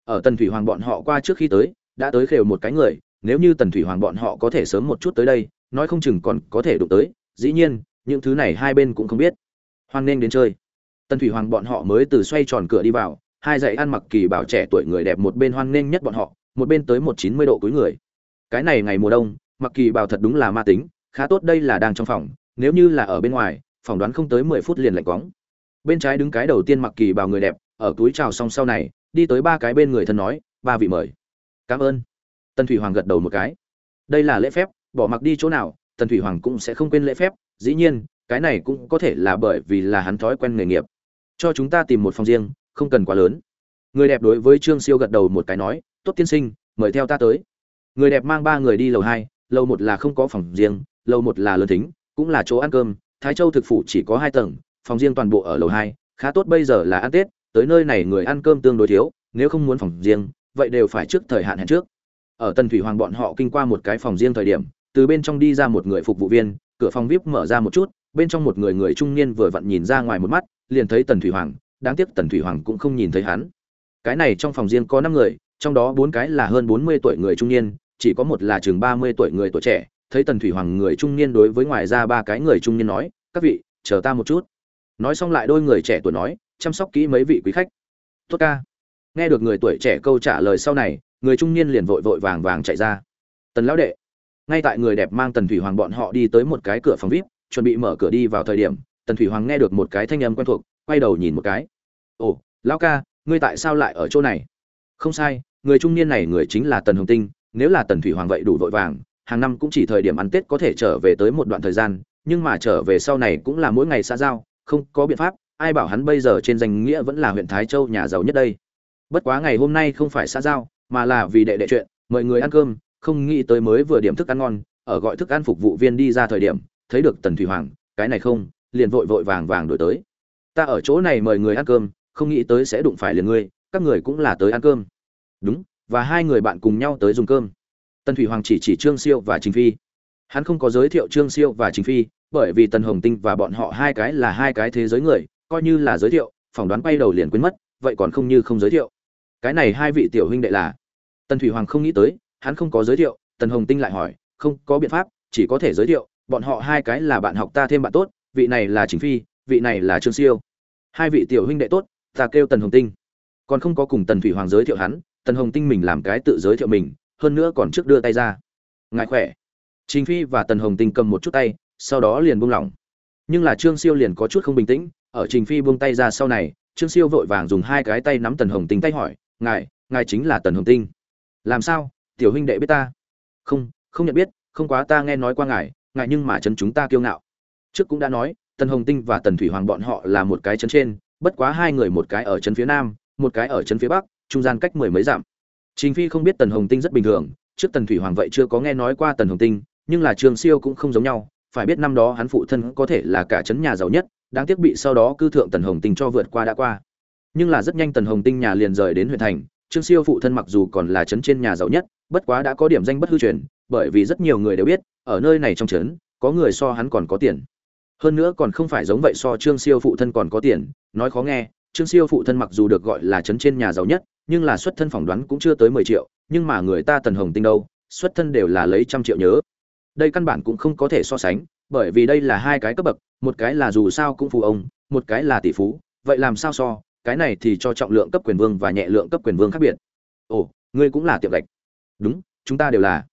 Ở tần thủy hoàng bọn họ qua trước khi tới, đã tới khều một cái người, nếu như tần thủy hoàng bọn họ có thể sớm một chút tới đây, nói không chừng còn có thể đụng tới, dĩ nhiên, những thứ này hai bên cũng không biết hoan nghênh đến chơi. Tần thủy hoàng bọn họ mới từ xoay tròn cửa đi vào, hai dãy ăn mặc kỳ bảo trẻ tuổi người đẹp một bên hoan nghênh nhất bọn họ, một bên tới một chín mươi độ cuối người. Cái này ngày mùa đông, mặc kỳ bảo thật đúng là ma tính, khá tốt đây là đang trong phòng, nếu như là ở bên ngoài, phỏng đoán không tới mười phút liền lạnh quóng bên trái đứng cái đầu tiên mặc kỳ bảo người đẹp, ở túi chào xong sau này, đi tới ba cái bên người thân nói, ba vị mời. Cảm ơn. Tần thủy hoàng gật đầu một cái. Đây là lễ phép, bỏ mặc đi chỗ nào, tần thủy hoàng cũng sẽ không quên lễ phép, dĩ nhiên cái này cũng có thể là bởi vì là hắn thói quen nghề nghiệp. Cho chúng ta tìm một phòng riêng, không cần quá lớn. Người đẹp đối với trương siêu gật đầu một cái nói, tốt tiên sinh, mời theo ta tới. Người đẹp mang ba người đi lầu hai, lầu một là không có phòng riêng, lầu một là lớn thính, cũng là chỗ ăn cơm. Thái châu thực phủ chỉ có hai tầng, phòng riêng toàn bộ ở lầu hai, khá tốt bây giờ là ăn tết, tới nơi này người ăn cơm tương đối thiếu, nếu không muốn phòng riêng, vậy đều phải trước thời hạn hẹn trước. Ở tần thủy hoàng bọn họ kinh qua một cái phòng riêng thời điểm, từ bên trong đi ra một người phục vụ viên, cửa phòng vip mở ra một chút bên trong một người người trung niên vừa vặn nhìn ra ngoài một mắt, liền thấy tần thủy hoàng, đáng tiếc tần thủy hoàng cũng không nhìn thấy hắn. Cái này trong phòng riêng có năm người, trong đó bốn cái là hơn bốn mươi tuổi người trung niên, chỉ có một là chừng ba mươi tuổi người tuổi trẻ. Thấy tần thủy hoàng người trung niên đối với ngoài ra ba cái người trung niên nói, các vị, chờ ta một chút. Nói xong lại đôi người trẻ tuổi nói, chăm sóc kỹ mấy vị quý khách. Tốt ca. Nghe được người tuổi trẻ câu trả lời sau này, người trung niên liền vội vội vàng vàng chạy ra. Tần lão đệ. Ngay tại người đẹp mang tần thủy hoàng bọn họ đi tới một cái cửa phòng vip chuẩn bị mở cửa đi vào thời điểm, tần thủy hoàng nghe được một cái thanh âm quen thuộc, quay đầu nhìn một cái. Ồ, lão ca, ngươi tại sao lại ở chỗ này? Không sai, người trung niên này người chính là tần hồng tinh, nếu là tần thủy hoàng vậy đủ vội vàng, hàng năm cũng chỉ thời điểm ăn tết có thể trở về tới một đoạn thời gian, nhưng mà trở về sau này cũng là mỗi ngày xã giao, không có biện pháp, ai bảo hắn bây giờ trên danh nghĩa vẫn là huyện thái châu nhà giàu nhất đây. Bất quá ngày hôm nay không phải xã giao, mà là vì đệ đệ chuyện, mời người ăn cơm, không nghĩ tới mới vừa điểm thức ăn ngon, ở gọi thức ăn phục vụ viên đi ra thời điểm thấy được tần thủy hoàng, cái này không, liền vội vội vàng vàng đổi tới. Ta ở chỗ này mời người ăn cơm, không nghĩ tới sẽ đụng phải liền ngươi, các người cũng là tới ăn cơm. Đúng, và hai người bạn cùng nhau tới dùng cơm. Tần thủy hoàng chỉ chỉ trương siêu và chính phi. Hắn không có giới thiệu trương siêu và chính phi, bởi vì tần hồng tinh và bọn họ hai cái là hai cái thế giới người, coi như là giới thiệu, phỏng đoán quay đầu liền quên mất, vậy còn không như không giới thiệu. Cái này hai vị tiểu huynh đệ là? Tần thủy hoàng không nghĩ tới, hắn không có giới thiệu, tần hồng tinh lại hỏi, không có biện pháp, chỉ có thể giới thiệu bọn họ hai cái là bạn học ta thêm bạn tốt, vị này là chính phi, vị này là trương siêu. Hai vị tiểu huynh đệ tốt, ta kêu tần hồng tinh. Còn không có cùng tần thủy hoàng giới thiệu hắn, tần hồng tinh mình làm cái tự giới thiệu mình, hơn nữa còn trước đưa tay ra. Ngại khỏe. Chính phi và tần hồng tinh cầm một chút tay, sau đó liền buông lỏng. Nhưng là trương siêu liền có chút không bình tĩnh, ở trình phi buông tay ra sau này, trương siêu vội vàng dùng hai cái tay nắm tần hồng tinh tay hỏi, ngài ngài chính là tần hồng tinh. Làm sao? Tiểu huynh đệ biết ta? Không không nhận biết, không quá ta nghe nói qua ngài ngại nhưng mà chấn chúng ta kiêu ngạo. Trước cũng đã nói, tần hồng tinh và tần thủy hoàng bọn họ là một cái chấn trên, bất quá hai người một cái ở chấn phía nam, một cái ở chấn phía bắc, trung gian cách mười mấy dặm. Trình phi không biết tần hồng tinh rất bình thường, trước tần thủy hoàng vậy chưa có nghe nói qua tần hồng tinh, nhưng là trương siêu cũng không giống nhau, phải biết năm đó hắn phụ thân có thể là cả chấn nhà giàu nhất, đáng tiếc bị sau đó cư thượng tần hồng tinh cho vượt qua đã qua. Nhưng là rất nhanh tần hồng tinh nhà liền rời đến huyện thành, trương siêu phụ thân mặc dù còn là chấn trên nhà giàu nhất, bất quá đã có điểm danh bất hư truyền bởi vì rất nhiều người đều biết, ở nơi này trong trấn, có người so hắn còn có tiền. Hơn nữa còn không phải giống vậy so trương siêu phụ thân còn có tiền, nói khó nghe, trương siêu phụ thân mặc dù được gọi là chấn trên nhà giàu nhất, nhưng là xuất thân phỏng đoán cũng chưa tới mười triệu, nhưng mà người ta tần hồng tinh đâu, xuất thân đều là lấy trăm triệu nhớ. Đây căn bản cũng không có thể so sánh, bởi vì đây là hai cái cấp bậc, một cái là dù sao cũng phù ông, một cái là tỷ phú, vậy làm sao so, cái này thì cho trọng lượng cấp quyền vương và nhẹ lượng cấp quyền vương khác biệt. Ồ, ngươi cũng là tiệm gạch. Đúng, chúng ta đều là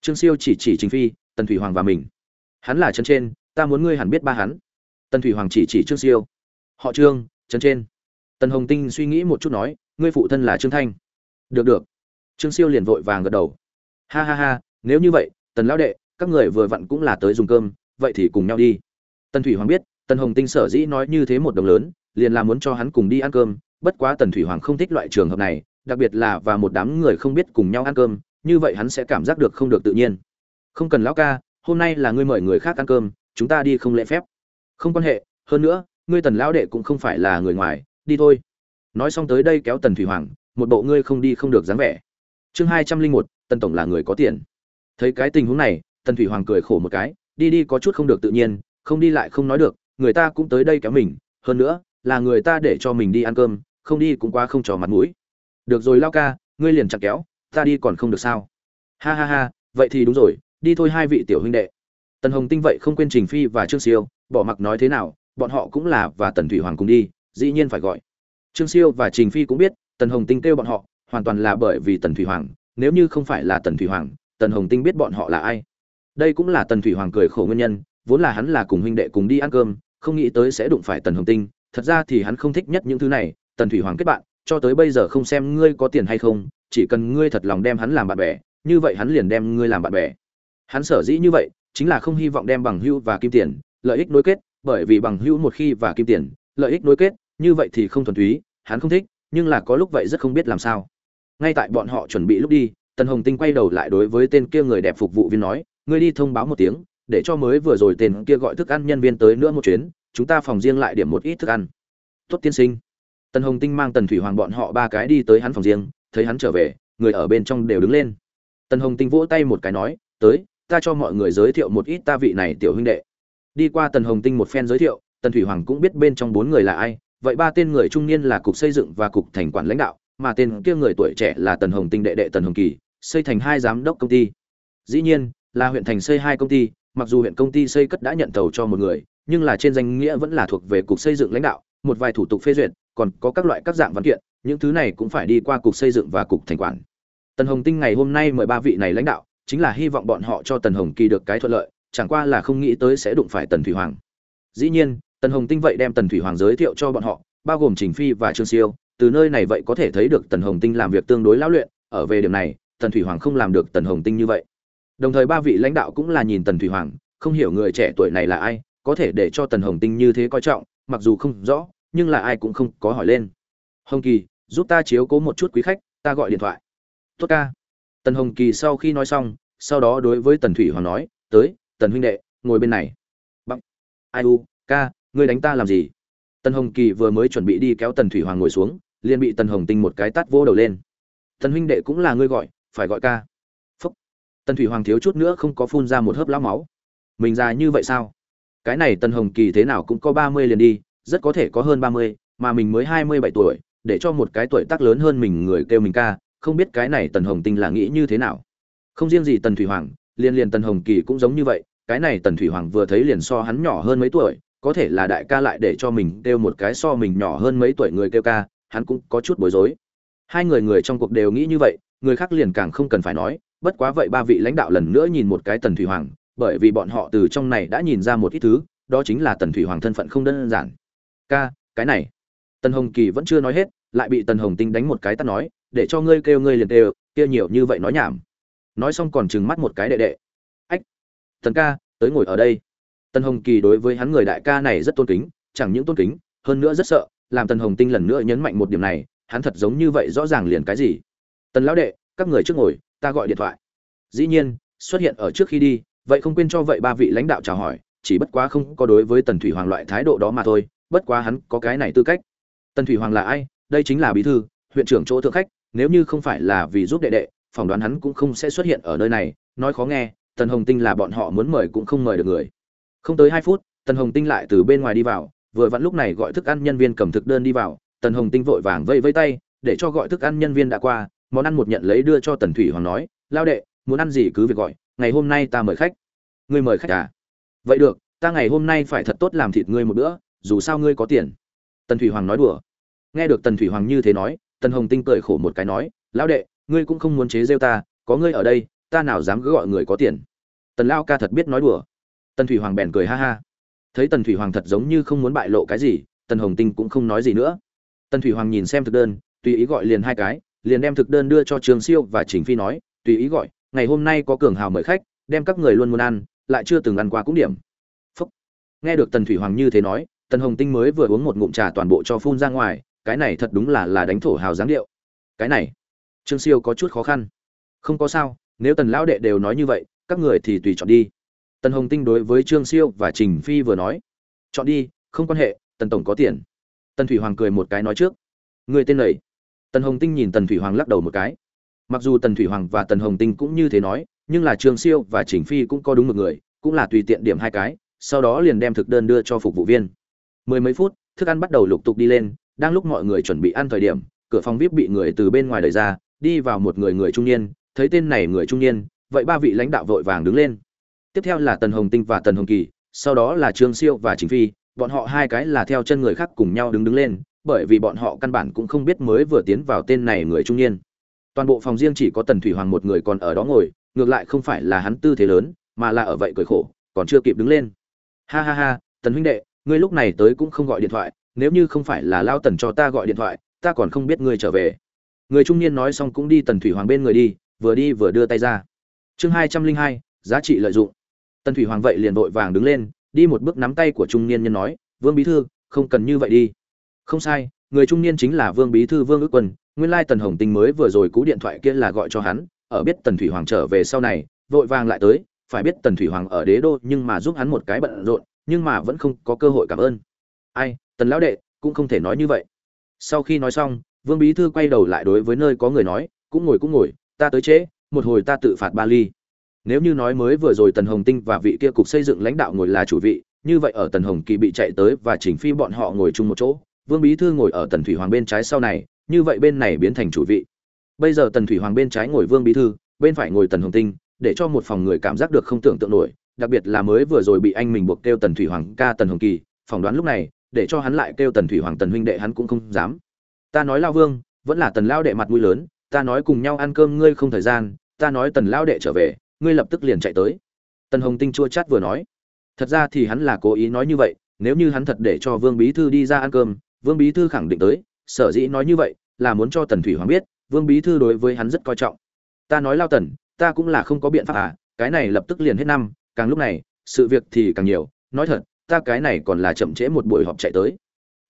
trương siêu chỉ chỉ chính phi, tần thủy hoàng và mình. Hắn là chân trên, ta muốn ngươi hẳn biết ba hắn. Tần thủy hoàng chỉ chỉ trương siêu. Họ trương chân trên. Tần hồng tinh suy nghĩ một chút nói, ngươi phụ thân là trương thanh. Được được. Trương siêu liền vội vàng gật đầu. Ha ha ha, nếu như vậy, tần lão đệ, các người vừa vặn cũng là tới dùng cơm, vậy thì cùng nhau đi. Tần thủy hoàng biết, tần hồng tinh sở dĩ nói như thế một đồng lớn, liền là muốn cho hắn cùng đi ăn cơm, bất quá tần thủy hoàng không thích loại trường hợp này, đặc biệt là và một đám người không biết cùng nhau ăn cơm như vậy hắn sẽ cảm giác được không được tự nhiên. Không cần lão ca, hôm nay là ngươi mời người khác ăn cơm, chúng ta đi không lễ phép. Không quan hệ, hơn nữa, ngươi tần lão đệ cũng không phải là người ngoài, đi thôi. Nói xong tới đây kéo tần thủy hoàng, một bộ ngươi không đi không được dáng vẻ. Chương hai trăm linh một, tần tổng là người có tiền. Thấy cái tình huống này, tần thủy hoàng cười khổ một cái, đi đi có chút không được tự nhiên, không đi lại không nói được, người ta cũng tới đây kéo mình, hơn nữa, là người ta để cho mình đi ăn cơm, không đi cũng quá không trò mặt mũi. Được rồi lao ca, ngươi liền chặt kéo ta đi còn không được sao? Ha ha ha, vậy thì đúng rồi, đi thôi hai vị tiểu huynh đệ. Tần hồng tinh vậy không quên trình phi và trương siêu, bỏ mặc nói thế nào, bọn họ cũng là và tần thủy hoàng cùng đi, dĩ nhiên phải gọi. Trương siêu và trình phi cũng biết, tần hồng tinh kêu bọn họ, hoàn toàn là bởi vì tần thủy hoàng, nếu như không phải là tần thủy hoàng, tần hồng tinh biết bọn họ là ai. Đây cũng là tần thủy hoàng cười khổ nguyên nhân, vốn là hắn là cùng huynh đệ cùng đi ăn cơm, không nghĩ tới sẽ đụng phải tần hồng tinh, thật ra thì hắn không thích nhất những thứ này, tần thủy hoàng kết bạn cho tới bây giờ không xem ngươi có tiền hay không, chỉ cần ngươi thật lòng đem hắn làm bạn bè, như vậy hắn liền đem ngươi làm bạn bè. Hắn sở dĩ như vậy, chính là không hy vọng đem bằng hữu và kim tiền, lợi ích nối kết, bởi vì bằng hữu một khi và kim tiền, lợi ích nối kết, như vậy thì không thuần túy, hắn không thích, nhưng là có lúc vậy rất không biết làm sao. Ngay tại bọn họ chuẩn bị lúc đi, tần hồng tinh quay đầu lại đối với tên kia người đẹp phục vụ viên nói, ngươi đi thông báo một tiếng, để cho mới vừa rồi tên kia gọi thức ăn nhân viên tới nữa một chuyến, chúng ta phòng riêng lại điểm một ít thức ăn. Tốt tiên sinh tần hồng tinh mang tần thủy hoàng bọn họ ba cái đi tới hắn phòng riêng, thấy hắn trở về, người ở bên trong đều đứng lên. Tần hồng tinh vỗ tay một cái nói, tới, ta cho mọi người giới thiệu một ít ta vị này tiểu huynh đệ. Đi qua tần hồng tinh một phen giới thiệu, tần thủy hoàng cũng biết bên trong bốn người là ai, vậy ba tên người trung niên là cục xây dựng và cục thành quản lãnh đạo, mà tên kia người tuổi trẻ là tần hồng tinh đệ đệ tần hồng kỳ, xây thành hai giám đốc công ty. Dĩ nhiên, là huyện thành xây hai công ty, mặc dù huyện công ty xây cất đã nhận tàu cho một người, nhưng là trên danh nghĩa vẫn là thuộc về cục xây dựng lãnh đạo, một vài thủ tục phê duyệt còn có các loại các dạng văn kiện, những thứ này cũng phải đi qua cục xây dựng và cục thành quản. Tần hồng tinh ngày hôm nay mời ba vị này lãnh đạo, chính là hy vọng bọn họ cho tần hồng kỳ được cái thuận lợi, chẳng qua là không nghĩ tới sẽ đụng phải tần thủy hoàng. Dĩ nhiên, tần hồng tinh vậy đem tần thủy hoàng giới thiệu cho bọn họ, bao gồm trình phi và trương siêu, từ nơi này vậy có thể thấy được tần hồng tinh làm việc tương đối lão luyện, ở về điểm này, tần thủy hoàng không làm được tần hồng tinh như vậy. Đồng thời ba vị lãnh đạo cũng là nhìn tần thủy hoàng, không hiểu người trẻ tuổi này là ai, có thể để cho tần hồng tinh như thế coi trọng, mặc dù không rõ nhưng là ai cũng không có hỏi lên. Hồng kỳ, giúp ta chiếu cố một chút quý khách, ta gọi điện thoại. Tốt ca. Tần hồng kỳ sau khi nói xong, sau đó đối với tần thủy hoàng nói, tới, tần huynh đệ, ngồi bên này. Bằng ai u, ca, ngươi đánh ta làm gì? Tần hồng kỳ vừa mới chuẩn bị đi kéo tần thủy hoàng ngồi xuống, liền bị tần hồng tinh một cái tát vô đầu lên. Tần huynh đệ cũng là ngươi gọi, phải gọi ca. Phúc. Tần thủy hoàng thiếu chút nữa không có phun ra một hớp lão máu. Mình già như vậy sao? Cái này tần hồng kỳ thế nào cũng có ba mươi liền đi rất có thể có hơn ba mươi, mà mình mới hai mươi bảy tuổi, để cho một cái tuổi tác lớn hơn mình người kêu mình ca, không biết cái này tần hồng tinh là nghĩ như thế nào. Không riêng gì tần thủy hoàng liên liên tần hồng kỳ cũng giống như vậy, cái này tần thủy hoàng vừa thấy liền so hắn nhỏ hơn mấy tuổi, có thể là đại ca lại để cho mình kêu một cái so mình nhỏ hơn mấy tuổi người kêu ca, hắn cũng có chút bối rối. Hai người người trong cuộc đều nghĩ như vậy, người khác liền càng không cần phải nói, bất quá vậy ba vị lãnh đạo lần nữa nhìn một cái tần thủy hoàng, bởi vì bọn họ từ trong này đã nhìn ra một ít thứ, đó chính là tần thủy hoàng thân phận không đơn giản ca, cái này. Tần hồng kỳ vẫn chưa nói hết, lại bị tần hồng tinh đánh một cái tắt nói, để cho ngươi kêu ngươi liền kêu, kia nhiều như vậy nói nhảm. Nói xong còn trừng mắt một cái đệ đệ. Ách, tần ca, tới ngồi ở đây. Tần hồng kỳ đối với hắn người đại ca này rất tôn kính, chẳng những tôn kính, hơn nữa rất sợ, làm tần hồng tinh lần nữa nhấn mạnh một điểm này, hắn thật giống như vậy rõ ràng liền cái gì. Tần lão đệ, các người trước ngồi, ta gọi điện thoại. Dĩ nhiên, xuất hiện ở trước khi đi, vậy không quên cho vậy ba vị lãnh đạo chào hỏi, chỉ bất quá không có đối với tần thủy hoàng loại thái độ đó mà thôi bất quá hắn có cái này tư cách. Tần thủy hoàng là ai? Đây chính là bí thư, huyện trưởng chỗ thượng khách, nếu như không phải là vì giúp đệ đệ, phỏng đoán hắn cũng không sẽ xuất hiện ở nơi này. Nói khó nghe, tần hồng tinh là bọn họ muốn mời cũng không mời được người. Không tới hai phút, tần hồng tinh lại từ bên ngoài đi vào, vừa vặn lúc này gọi thức ăn nhân viên cầm thực đơn đi vào. Tần hồng tinh vội vàng vây vây tay, để cho gọi thức ăn nhân viên đã qua, món ăn một nhận lấy đưa cho tần thủy hoàng nói, lao đệ, muốn ăn gì cứ việc gọi, ngày hôm nay ta mời khách. Ngươi mời khách à? Vậy được, ta ngày hôm nay phải thật tốt làm thịt ngươi một bữa dù sao ngươi có tiền. Tần thủy hoàng nói đùa. Nghe được tần thủy hoàng như thế nói, tần hồng tinh cười khổ một cái nói, lão đệ, ngươi cũng không muốn chế rêu ta, có ngươi ở đây, ta nào dám cứ gọi người có tiền. Tần lao ca thật biết nói đùa. Tần thủy hoàng bèn cười ha ha. Thấy tần thủy hoàng thật giống như không muốn bại lộ cái gì, tần hồng tinh cũng không nói gì nữa. Tần thủy hoàng nhìn xem thực đơn, tùy ý gọi liền hai cái, liền đem thực đơn đưa cho trường siêu và trình phi nói, tùy ý gọi, ngày hôm nay có cường hào mời khách, đem các người luôn muốn ăn, lại chưa từng ăn qua cũng điểm. Phúc. nghe được tần thủy hoàng như thế nói tần hồng tinh mới vừa uống một ngụm trà toàn bộ cho phun ra ngoài, cái này thật đúng là là đánh thổ hào dáng điệu. Cái này, trương siêu có chút khó khăn. Không có sao, nếu tần lão đệ đều nói như vậy, các người thì tùy chọn đi. Tần hồng tinh đối với trương siêu và trình phi vừa nói, chọn đi, không quan hệ, tần tổng có tiền. Tần thủy hoàng cười một cái nói trước, người tên lầy tần hồng tinh nhìn tần thủy hoàng lắc đầu một cái. Mặc dù tần thủy hoàng và tần hồng tinh cũng như thế nói, nhưng là trương siêu và trình phi cũng có đúng một người, cũng là tùy tiện điểm hai cái, sau đó liền đem thực đơn đưa cho phục vụ viên mười mấy phút, thức ăn bắt đầu lục tục đi lên, đang lúc mọi người chuẩn bị ăn thời điểm, cửa phòng vip bị người từ bên ngoài đẩy ra, đi vào một người người trung niên, thấy tên này người trung niên, vậy ba vị lãnh đạo vội vàng đứng lên. Tiếp theo là tần hồng tinh và tần hồng kỳ, sau đó là trương siêu và chính phi, bọn họ hai cái là theo chân người khác cùng nhau đứng đứng lên, bởi vì bọn họ căn bản cũng không biết mới vừa tiến vào tên này người trung niên. Toàn bộ phòng riêng chỉ có tần thủy hoàng một người còn ở đó ngồi, ngược lại không phải là hắn tư thế lớn, mà là ở vậy cười khổ, còn chưa kịp đứng lên. Ha ha ha, tần huynh đệ ngươi lúc này tới cũng không gọi điện thoại, nếu như không phải là lao tần cho ta gọi điện thoại, ta còn không biết ngươi trở về. Người trung niên nói xong cũng đi tần thủy hoàng bên người đi, vừa đi vừa đưa tay ra. Chương hai trăm linh hai, giá trị lợi dụng. Tần thủy hoàng vậy liền vội vàng đứng lên, đi một bước nắm tay của trung niên nhân nói, vương bí thư, không cần như vậy đi. Không sai, người trung niên chính là vương bí thư vương ước quân, nguyên lai tần hồng tinh mới vừa rồi cú điện thoại kia là gọi cho hắn, ở biết tần thủy hoàng trở về sau này, vội vàng lại tới, phải biết tần thủy hoàng ở đế đô nhưng mà giúp hắn một cái bận rộn nhưng mà vẫn không có cơ hội cảm ơn. Ai, tần lão đệ, cũng không thể nói như vậy. Sau khi nói xong, vương bí thư quay đầu lại đối với nơi có người nói, cũng ngồi cũng ngồi, ta tới trễ, một hồi ta tự phạt ba ly nếu như nói mới vừa rồi tần hồng tinh và vị kia cục xây dựng lãnh đạo ngồi là chủ vị, như vậy ở tần hồng kỳ bị chạy tới và chỉnh phi bọn họ ngồi chung một chỗ, vương bí thư ngồi ở tần thủy hoàng bên trái sau này, như vậy bên này biến thành chủ vị. Bây giờ tần thủy hoàng bên trái ngồi vương bí thư, bên phải ngồi tần hồng tinh, để cho một phòng người cảm giác được không tưởng tượng nổi đặc biệt là mới vừa rồi bị anh mình buộc kêu tần thủy hoàng ca tần hồng kỳ, phỏng đoán lúc này, để cho hắn lại kêu tần thủy hoàng tần huynh đệ hắn cũng không dám. Ta nói lao vương, vẫn là tần lao đệ mặt mũi lớn, ta nói cùng nhau ăn cơm ngươi không thời gian, ta nói tần lao đệ trở về, ngươi lập tức liền chạy tới. Tần hồng tinh chua chát vừa nói. Thật ra thì hắn là cố ý nói như vậy, nếu như hắn thật để cho vương bí thư đi ra ăn cơm, vương bí thư khẳng định tới, sở dĩ nói như vậy, là muốn cho tần thủy hoàng biết, vương bí thư đối với hắn rất coi trọng. Ta nói lao tần, ta cũng là không có biện pháp à cái này lập tức liền hết năm càng lúc này, sự việc thì càng nhiều. Nói thật, ta cái này còn là chậm trễ một buổi họp chạy tới.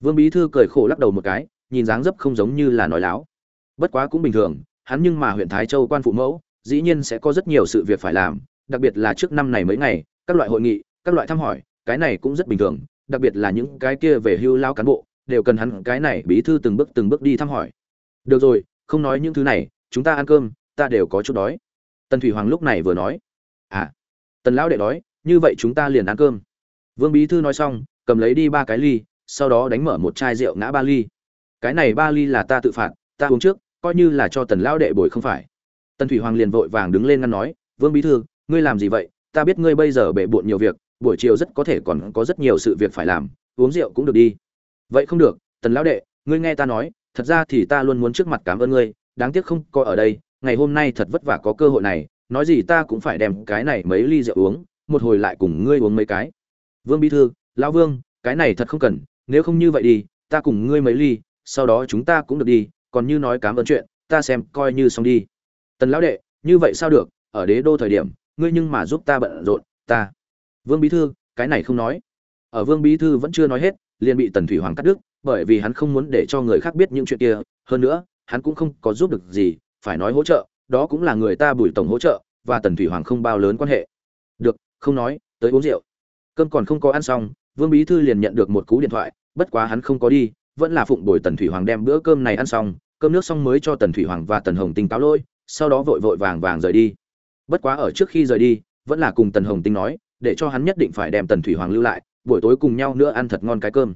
Vương bí thư cười khổ lắc đầu một cái, nhìn dáng dấp không giống như là nói láo. Bất quá cũng bình thường, hắn nhưng mà huyện thái châu quan phụ mẫu, dĩ nhiên sẽ có rất nhiều sự việc phải làm, đặc biệt là trước năm này mấy ngày, các loại hội nghị, các loại thăm hỏi, cái này cũng rất bình thường, đặc biệt là những cái kia về hưu lao cán bộ, đều cần hắn cái này bí thư từng bước từng bước đi thăm hỏi. Được rồi, không nói những thứ này, chúng ta ăn cơm, ta đều có chút đói. Tần thủy hoàng lúc này vừa nói à tần lão đệ đói, như vậy chúng ta liền ăn cơm. Vương bí thư nói xong, cầm lấy đi ba cái ly, sau đó đánh mở một chai rượu ngã ba ly. Cái này ba ly là ta tự phạt, ta uống trước, coi như là cho tần lão đệ bồi không phải. Tần thủy hoàng liền vội vàng đứng lên ngăn nói, vương bí thư, ngươi làm gì vậy? Ta biết ngươi bây giờ bể bộn nhiều việc, buổi chiều rất có thể còn có rất nhiều sự việc phải làm, uống rượu cũng được đi. Vậy không được, tần lão đệ, ngươi nghe ta nói, thật ra thì ta luôn muốn trước mặt cảm ơn ngươi, đáng tiếc không có ở đây, ngày hôm nay thật vất vả có cơ hội này nói gì ta cũng phải đem cái này mấy ly rượu uống, một hồi lại cùng ngươi uống mấy cái. Vương bí thư, lão vương, cái này thật không cần, nếu không như vậy đi, ta cùng ngươi mấy ly, sau đó chúng ta cũng được đi, còn như nói cảm ơn chuyện, ta xem coi như xong đi. Tần lão đệ, như vậy sao được, ở đế đô thời điểm, ngươi nhưng mà giúp ta bận rộn, ta. Vương bí thư, cái này không nói. Ở vương bí thư vẫn chưa nói hết, liền bị tần thủy hoàng cắt đứt, bởi vì hắn không muốn để cho người khác biết những chuyện kia, hơn nữa, hắn cũng không có giúp được gì, phải nói hỗ trợ đó cũng là người ta bùi tổng hỗ trợ và tần thủy hoàng không bao lớn quan hệ. Được, không nói, tới uống rượu. Cơm còn không có ăn xong, vương bí thư liền nhận được một cú điện thoại, bất quá hắn không có đi, vẫn là phụng bồi tần thủy hoàng đem bữa cơm này ăn xong. Cơm nước xong mới cho tần thủy hoàng và tần hồng tinh cáo lôi, sau đó vội vội vàng vàng rời đi. Bất quá ở trước khi rời đi, vẫn là cùng tần hồng tinh nói, để cho hắn nhất định phải đem tần thủy hoàng lưu lại, buổi tối cùng nhau nữa ăn thật ngon cái cơm.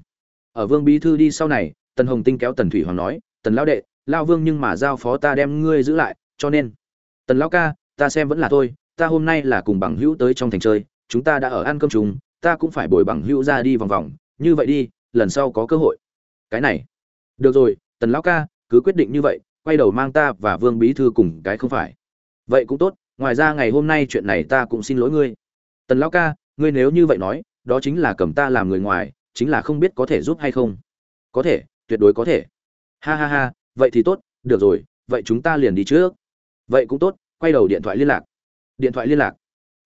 Ở vương bí thư đi sau này, tần hồng tinh kéo tần thủy hoàng nói, tần lão đệ lao vương nhưng mà giao phó ta đem ngươi giữ lại cho nên tần lão ca ta xem vẫn là thôi ta hôm nay là cùng bằng hữu tới trong thành chơi chúng ta đã ở ăn cơm chúng, ta cũng phải bồi bằng hữu ra đi vòng vòng như vậy đi lần sau có cơ hội. Cái này được rồi tần lão ca cứ quyết định như vậy quay đầu mang ta và vương bí thư cùng cái không phải. Vậy cũng tốt ngoài ra ngày hôm nay chuyện này ta cũng xin lỗi ngươi. Tần lão ca ngươi nếu như vậy nói đó chính là cầm ta làm người ngoài chính là không biết có thể giúp hay không. Có thể tuyệt đối có thể. Ha ha ha vậy thì tốt được rồi vậy chúng ta liền đi trước vậy cũng tốt, quay đầu điện thoại liên lạc. Điện thoại liên lạc?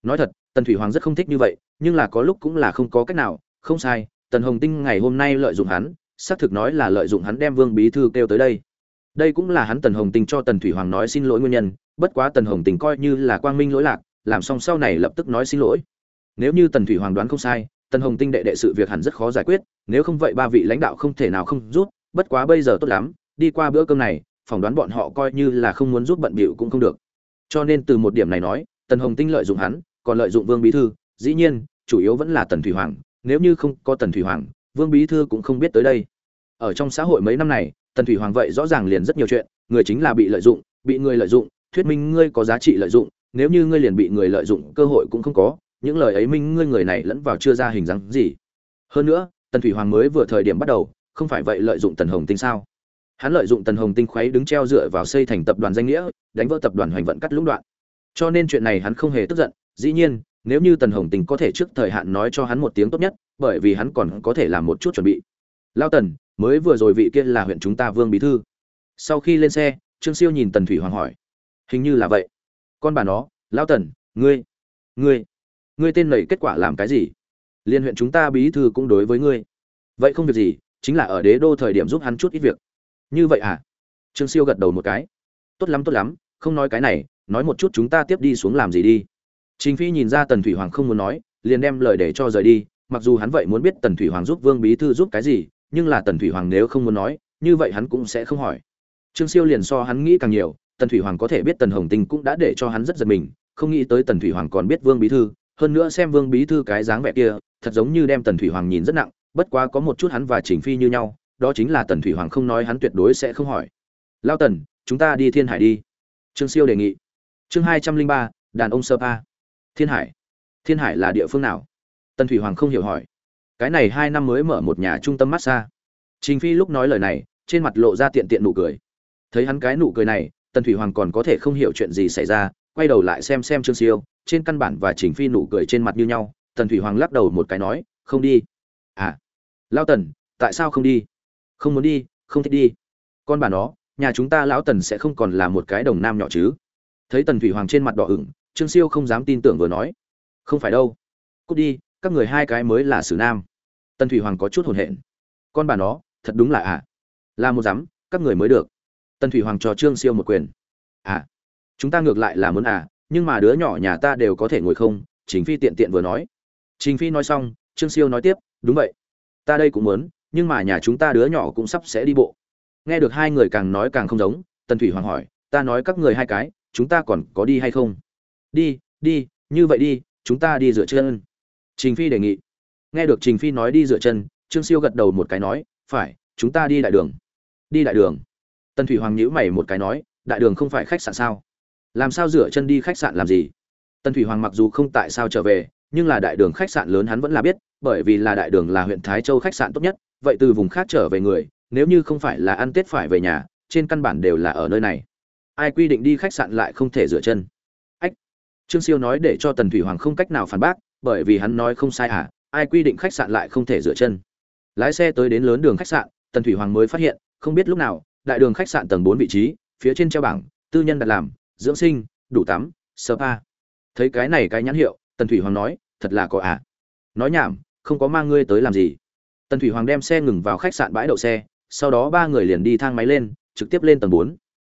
Nói thật, tần thủy hoàng rất không thích như vậy, nhưng là có lúc cũng là không có cách nào, không sai, tần hồng tinh ngày hôm nay lợi dụng hắn, xác thực nói là lợi dụng hắn đem vương bí thư kêu tới đây. Đây cũng là hắn tần hồng tinh cho tần thủy hoàng nói xin lỗi nguyên nhân, bất quá tần hồng tinh coi như là quang minh lỗi lạc, làm xong sau này lập tức nói xin lỗi. Nếu như tần thủy hoàng đoán không sai, tần hồng tinh đệ đệ sự việc hẳn rất khó giải quyết, nếu không vậy ba vị lãnh đạo không thể nào không rút bất quá bây giờ tốt lắm, đi qua bữa cơm này phỏng đoán bọn họ coi như là không muốn giúp bận bịu cũng không được. Cho nên từ một điểm này nói, tần hồng tinh lợi dụng hắn, còn lợi dụng vương bí thư. Dĩ nhiên, chủ yếu vẫn là tần thủy hoàng, nếu như không có tần thủy hoàng, vương bí thư cũng không biết tới đây. Ở trong xã hội mấy năm này, tần thủy hoàng vậy rõ ràng liền rất nhiều chuyện, người chính là bị lợi dụng, bị người lợi dụng, thuyết minh ngươi có giá trị lợi dụng, nếu như ngươi liền bị người lợi dụng, cơ hội cũng không có, những lời ấy minh ngươi người này lẫn vào chưa ra hình dáng gì. Hơn nữa, tần thủy hoàng mới vừa thời điểm bắt đầu, không phải vậy lợi dụng tần hồng tinh sao? Hắn lợi dụng tần hồng tinh khuấy đứng treo dựa vào xây thành tập đoàn danh nghĩa, đánh vỡ tập đoàn hoành vận cắt lũng đoạn. Cho nên chuyện này hắn không hề tức giận, dĩ nhiên, nếu như tần hồng tinh có thể trước thời hạn nói cho hắn một tiếng tốt nhất, bởi vì hắn còn có thể làm một chút chuẩn bị. Lao tần, mới vừa rồi vị kia là huyện chúng ta vương bí thư. Sau khi lên xe, trương siêu nhìn tần thủy hoàng hỏi, hình như là vậy. Con bà nó, lao tần, ngươi ngươi ngươi tên lầy kết quả làm cái gì? Liên huyện chúng ta bí thư cũng đối với ngươi. Vậy không việc gì, chính là ở đế đô thời điểm giúp hắn chút ít việc như vậy à? Trương siêu gật đầu một cái. Tốt lắm tốt lắm, không nói cái này, nói một chút chúng ta tiếp đi xuống làm gì đi. Trình phi nhìn ra tần thủy hoàng không muốn nói, liền đem lời để cho rời đi. Mặc dù hắn vậy muốn biết tần thủy hoàng giúp vương bí thư giúp cái gì, nhưng là tần thủy hoàng nếu không muốn nói, như vậy hắn cũng sẽ không hỏi. Trương siêu liền so hắn nghĩ càng nhiều, tần thủy hoàng có thể biết tần hồng tinh cũng đã để cho hắn rất giật mình, không nghĩ tới tần thủy hoàng còn biết vương bí thư. Hơn nữa xem vương bí thư cái dáng vẻ kia, thật giống như đem tần thủy hoàng nhìn rất nặng, bất quá có một chút hắn và trình phi như nhau đó chính là tần thủy hoàng không nói hắn tuyệt đối sẽ không hỏi. Lao tần, chúng ta đi thiên hải đi. Trương siêu đề nghị. Chương hai trăm linh ba, đàn ông sơ pa. Thiên hải. Thiên hải là địa phương nào? Tần thủy hoàng không hiểu hỏi. Cái này hai năm mới mở một nhà trung tâm massage. Trình phi lúc nói lời này, trên mặt lộ ra tiện tiện nụ cười. Thấy hắn cái nụ cười này, tần thủy hoàng còn có thể không hiểu chuyện gì xảy ra, quay đầu lại xem xem trương siêu, trên căn bản và trình phi nụ cười trên mặt như nhau, tần thủy hoàng lắc đầu một cái nói, không đi. À lao tần, tại sao không đi? Không muốn đi, không thích đi. Con bà nó, nhà chúng ta lão tần sẽ không còn là một cái đồng nam nhỏ chứ. Thấy tần thủy hoàng trên mặt đỏ ửng, trương siêu không dám tin tưởng vừa nói. Không phải đâu. Cút đi, các người hai cái mới là xử nam. Tần thủy hoàng có chút hồn hện. Con bà nó, thật đúng là à là một dám các người mới được. Tần thủy hoàng cho trương siêu một quyền. À chúng ta ngược lại là muốn à nhưng mà đứa nhỏ nhà ta đều có thể ngồi không? Chính phi tiện tiện vừa nói. Chính phi nói xong, trương siêu nói tiếp, đúng vậy. Ta đây cũng muốn nhưng mà nhà chúng ta đứa nhỏ cũng sắp sẽ đi bộ. Nghe được hai người càng nói càng không giống, tần thủy hoàng hỏi, ta nói các người hai cái, chúng ta còn có đi hay không? Đi đi, như vậy đi, chúng ta đi dựa chân. Trình phi đề nghị. Nghe được trình phi nói đi dựa chân, trương siêu gật đầu một cái nói, phải, chúng ta đi đại đường. Đi đại đường? Tần thủy hoàng nhíu mày một cái nói, đại đường không phải khách sạn sao? Làm sao dựa chân đi khách sạn làm gì? Tần thủy hoàng mặc dù không tại sao trở về, nhưng là đại đường khách sạn lớn hắn vẫn là biết, bởi vì là đại đường là huyện thái châu khách sạn tốt nhất vậy từ vùng khác trở về người, nếu như không phải là ăn tết phải về nhà, trên căn bản đều là ở nơi này. Ai quy định đi khách sạn lại không thể rửa chân? Ách! Trương siêu nói để cho tần thủy hoàng không cách nào phản bác, bởi vì hắn nói không sai à ai quy định khách sạn lại không thể rửa chân? Lái xe tới đến lớn đường khách sạn, tần thủy hoàng mới phát hiện, không biết lúc nào, đại đường khách sạn tầng bốn vị trí, phía trên treo bảng, tư nhân đặt làm, dưỡng sinh, đủ tắm, spa. Thấy cái này cái nhãn hiệu, tần thủy hoàng nói, thật là có à. Nói nhảm, không có mang ngươi tới làm gì tần thủy hoàng đem xe ngừng vào khách sạn bãi đậu xe, sau đó ba người liền đi thang máy lên, trực tiếp lên tầng bốn.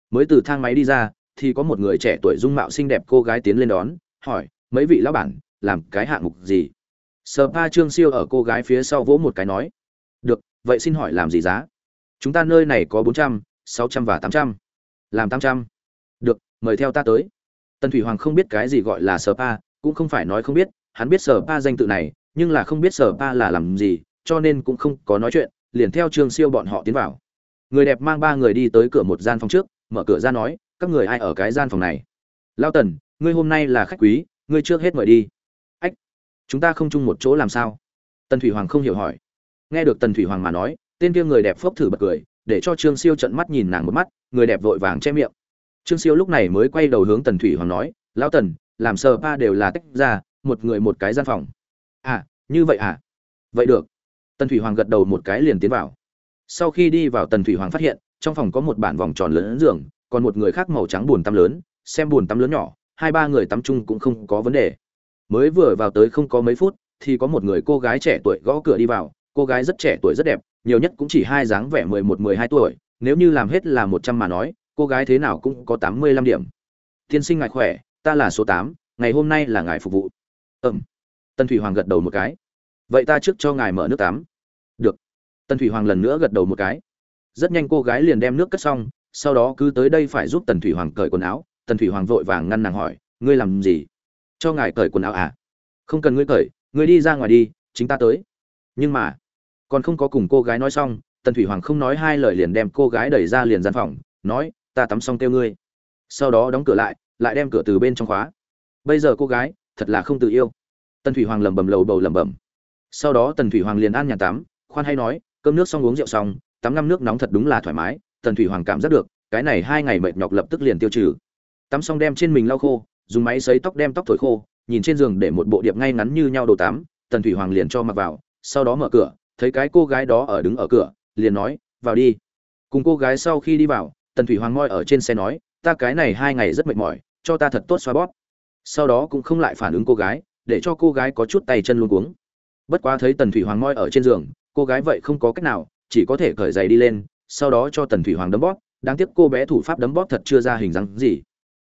Mới từ thang máy đi ra, thì có một người trẻ tuổi dung mạo xinh đẹp cô gái tiến lên đón, hỏi, mấy vị lão bản, làm cái hạng mục gì? Sờ pa trương siêu ở cô gái phía sau vỗ một cái nói, được, vậy xin hỏi làm gì giá? Chúng ta nơi này có bốn trăm, sáu trăm và tám trăm. Làm tám trăm. Được, mời theo ta tới. Tần thủy hoàng không biết cái gì gọi là sờ pa, cũng không phải nói không biết, hắn biết sờ pa danh tự này, nhưng là không biết sờ pa là làm gì cho nên cũng không có nói chuyện, liền theo trương siêu bọn họ tiến vào. Người đẹp mang ba người đi tới cửa một gian phòng trước, mở cửa ra nói, các người ai ở cái gian phòng này? Lao tần, ngươi hôm nay là khách quý, ngươi trước hết mời đi. Ách, chúng ta không chung một chỗ làm sao? Tần thủy hoàng không hiểu hỏi. Nghe được tần thủy hoàng mà nói, tên kia người đẹp phốc thử bật cười, để cho trương siêu trận mắt nhìn nàng một mắt, người đẹp vội vàng che miệng. Trương siêu lúc này mới quay đầu hướng tần thủy hoàng nói, lão tần, làm sờ pa đều là tách ra, một người một cái gian phòng. À như vậy à? Vậy được tần thủy hoàng gật đầu một cái liền tiến vào. Sau khi đi vào tần thủy hoàng phát hiện, trong phòng có một bản vòng tròn lớn giường, còn một người khác màu trắng buồn tắm lớn, xem buồn tắm lớn nhỏ, hai ba người tắm chung cũng không có vấn đề. Mới vừa vào tới không có mấy phút, thì có một người cô gái trẻ tuổi gõ cửa đi vào, cô gái rất trẻ tuổi rất đẹp, nhiều nhất cũng chỉ hai dáng vẻ mười một, mười hai tuổi, nếu như làm hết là một trăm mà nói, cô gái thế nào cũng có tám mươi lăm điểm. Tiên sinh ngài khỏe, ta là số tám, ngày hôm nay là ngài phục vụ. Ừm. Tân thủy hoàng gật đầu một cái vậy ta trước cho ngài mở nước tắm. Được. Tần thủy hoàng lần nữa gật đầu một cái. Rất nhanh cô gái liền đem nước cất xong, sau đó cứ tới đây phải giúp tần thủy hoàng cởi quần áo. Tần thủy hoàng vội vàng ngăn nàng hỏi, ngươi làm gì? Cho ngài cởi quần áo à? Không cần ngươi cởi, ngươi đi ra ngoài đi, chính ta tới. Nhưng mà, còn không có cùng cô gái nói xong, tần thủy hoàng không nói hai lời liền đem cô gái đẩy ra liền gian phòng, nói, ta tắm xong kêu ngươi. Sau đó đóng cửa lại lại đem cửa từ bên trong khóa. Bây giờ cô gái thật là không tự yêu. Tần thủy hoàng lẩm bẩm lầu bầu lẩm bẩm sau đó tần thủy hoàng liền ăn nhà tắm, khoan hay nói, cơm nước xong uống rượu xong, tắm ngâm nước nóng thật đúng là thoải mái, tần thủy hoàng cảm giác được, cái này hai ngày mệt nhọc lập tức liền tiêu trừ. Tắm xong đem trên mình lau khô, dùng máy sấy tóc đem tóc thổi khô, nhìn trên giường để một bộ điệp ngay ngắn như nhau đồ tắm, tần thủy hoàng liền cho mặc vào, sau đó mở cửa, thấy cái cô gái đó ở đứng ở cửa, liền nói, vào đi. Cùng cô gái sau khi đi vào, tần thủy hoàng ngoi ở trên xe nói, ta cái này hai ngày rất mệt mỏi, cho ta thật tốt xoa bóp. Sau đó cũng không lại phản ứng cô gái, để cho cô gái có chút tay chân luôn cuống bất quá thấy tần thủy hoàng ngoi ở trên giường, cô gái vậy không có cách nào, chỉ có thể cởi giày đi lên, sau đó cho tần thủy hoàng đấm bóp. Đáng tiếc cô bé thủ pháp đấm bóp thật chưa ra hình dáng gì.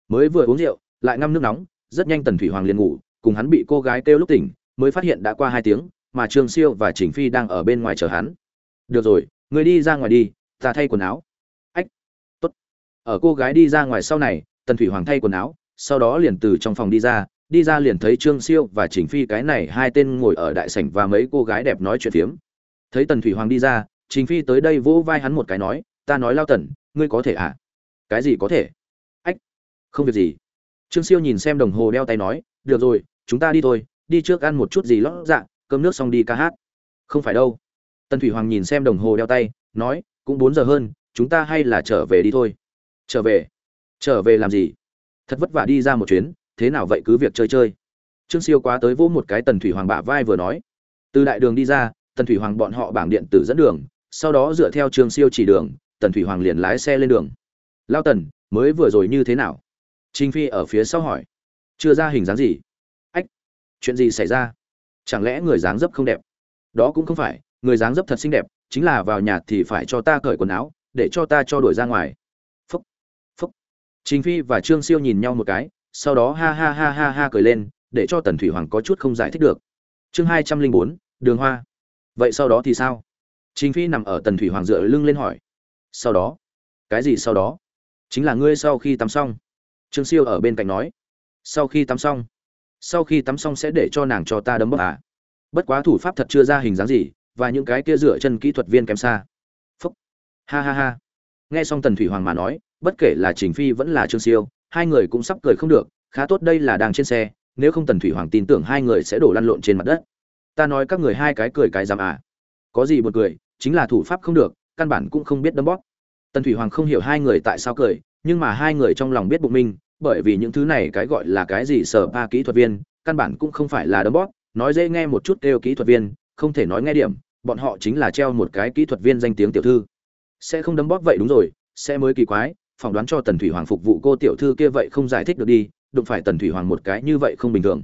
Mới vừa uống rượu, lại ngâm nước nóng, rất nhanh tần thủy hoàng liền ngủ, cùng hắn bị cô gái kêu lúc tỉnh, mới phát hiện đã qua hai tiếng, mà trương siêu và trình phi đang ở bên ngoài chờ hắn. Được rồi người đi ra ngoài đi, ta thay quần áo. Ách, tốt. Ở cô gái đi ra ngoài sau này, tần thủy hoàng thay quần áo, sau đó liền từ trong phòng đi ra đi ra liền thấy trương siêu và trình phi cái này hai tên ngồi ở đại sảnh và mấy cô gái đẹp nói chuyện phiếm. Thấy tần thủy hoàng đi ra, trình phi tới đây vỗ vai hắn một cái nói, ta nói lao tần, ngươi có thể à? Cái gì có thể? Ách, không việc gì. Trương siêu nhìn xem đồng hồ đeo tay nói, được rồi, chúng ta đi thôi, đi trước ăn một chút gì lót dạ cơm nước xong đi ca hát. Không phải đâu. Tần thủy hoàng nhìn xem đồng hồ đeo tay, nói, cũng bốn giờ hơn, chúng ta hay là trở về đi thôi. Trở về? Trở về làm gì? Thật vất vả đi ra một chuyến thế nào vậy cứ việc chơi chơi. Trương siêu quá tới vỗ một cái tần thủy hoàng bả vai vừa nói. Từ đại đường đi ra, tần thủy hoàng bọn họ bảng điện tử dẫn đường, sau đó dựa theo trương siêu chỉ đường, tần thủy hoàng liền lái xe lên đường. Lao tần, mới vừa rồi như thế nào? Trinh phi ở phía sau hỏi. Chưa ra hình dáng gì? Ách, chuyện gì xảy ra? Chẳng lẽ người dáng dấp không đẹp? Đó cũng không phải, người dáng dấp thật xinh đẹp, chính là vào nhà thì phải cho ta cởi quần áo, để cho ta cho đuổi ra ngoài. Phúc phúc. Trinh phi và trương siêu nhìn nhau một cái sau đó ha ha ha ha ha cười lên, để cho tần thủy hoàng có chút không giải thích được. Chương hai trăm linh bốn, đường hoa. Vậy sau đó thì sao? Trình phi nằm ở tần thủy hoàng dựa lưng lên hỏi. Sau đó? Cái gì sau đó? Chính là ngươi sau khi tắm xong. Trương siêu ở bên cạnh nói. Sau khi tắm xong. Sau khi tắm xong sẽ để cho nàng cho ta đấm bốc à? Bất quá thủ pháp thật chưa ra hình dáng gì, và những cái kia dựa chân kỹ thuật viên kém xa. Phúc. Ha ha ha. Nghe xong tần thủy hoàng mà nói, bất kể là trình phi vẫn là trương siêu hai người cũng sắp cười không được khá tốt đây là đang trên xe nếu không tần thủy hoàng tin tưởng hai người sẽ đổ lăn lộn trên mặt đất. Ta nói các người hai cái cười cái giảm à. Có gì buồn cười chính là thủ pháp không được căn bản cũng không biết đấm bóp. Tần thủy hoàng không hiểu hai người tại sao cười nhưng mà hai người trong lòng biết bụng mình, bởi vì những thứ này cái gọi là cái gì sở ba kỹ thuật viên căn bản cũng không phải là đấm bóp nói dễ nghe một chút kêu kỹ thuật viên không thể nói nghe điểm bọn họ chính là treo một cái kỹ thuật viên danh tiếng tiểu thư. Sẽ không đấm bóp vậy đúng rồi sẽ mới kỳ quái phỏng đoán cho tần thủy hoàng phục vụ cô tiểu thư kia vậy không giải thích được đi, đụng phải tần thủy hoàng một cái như vậy không bình thường.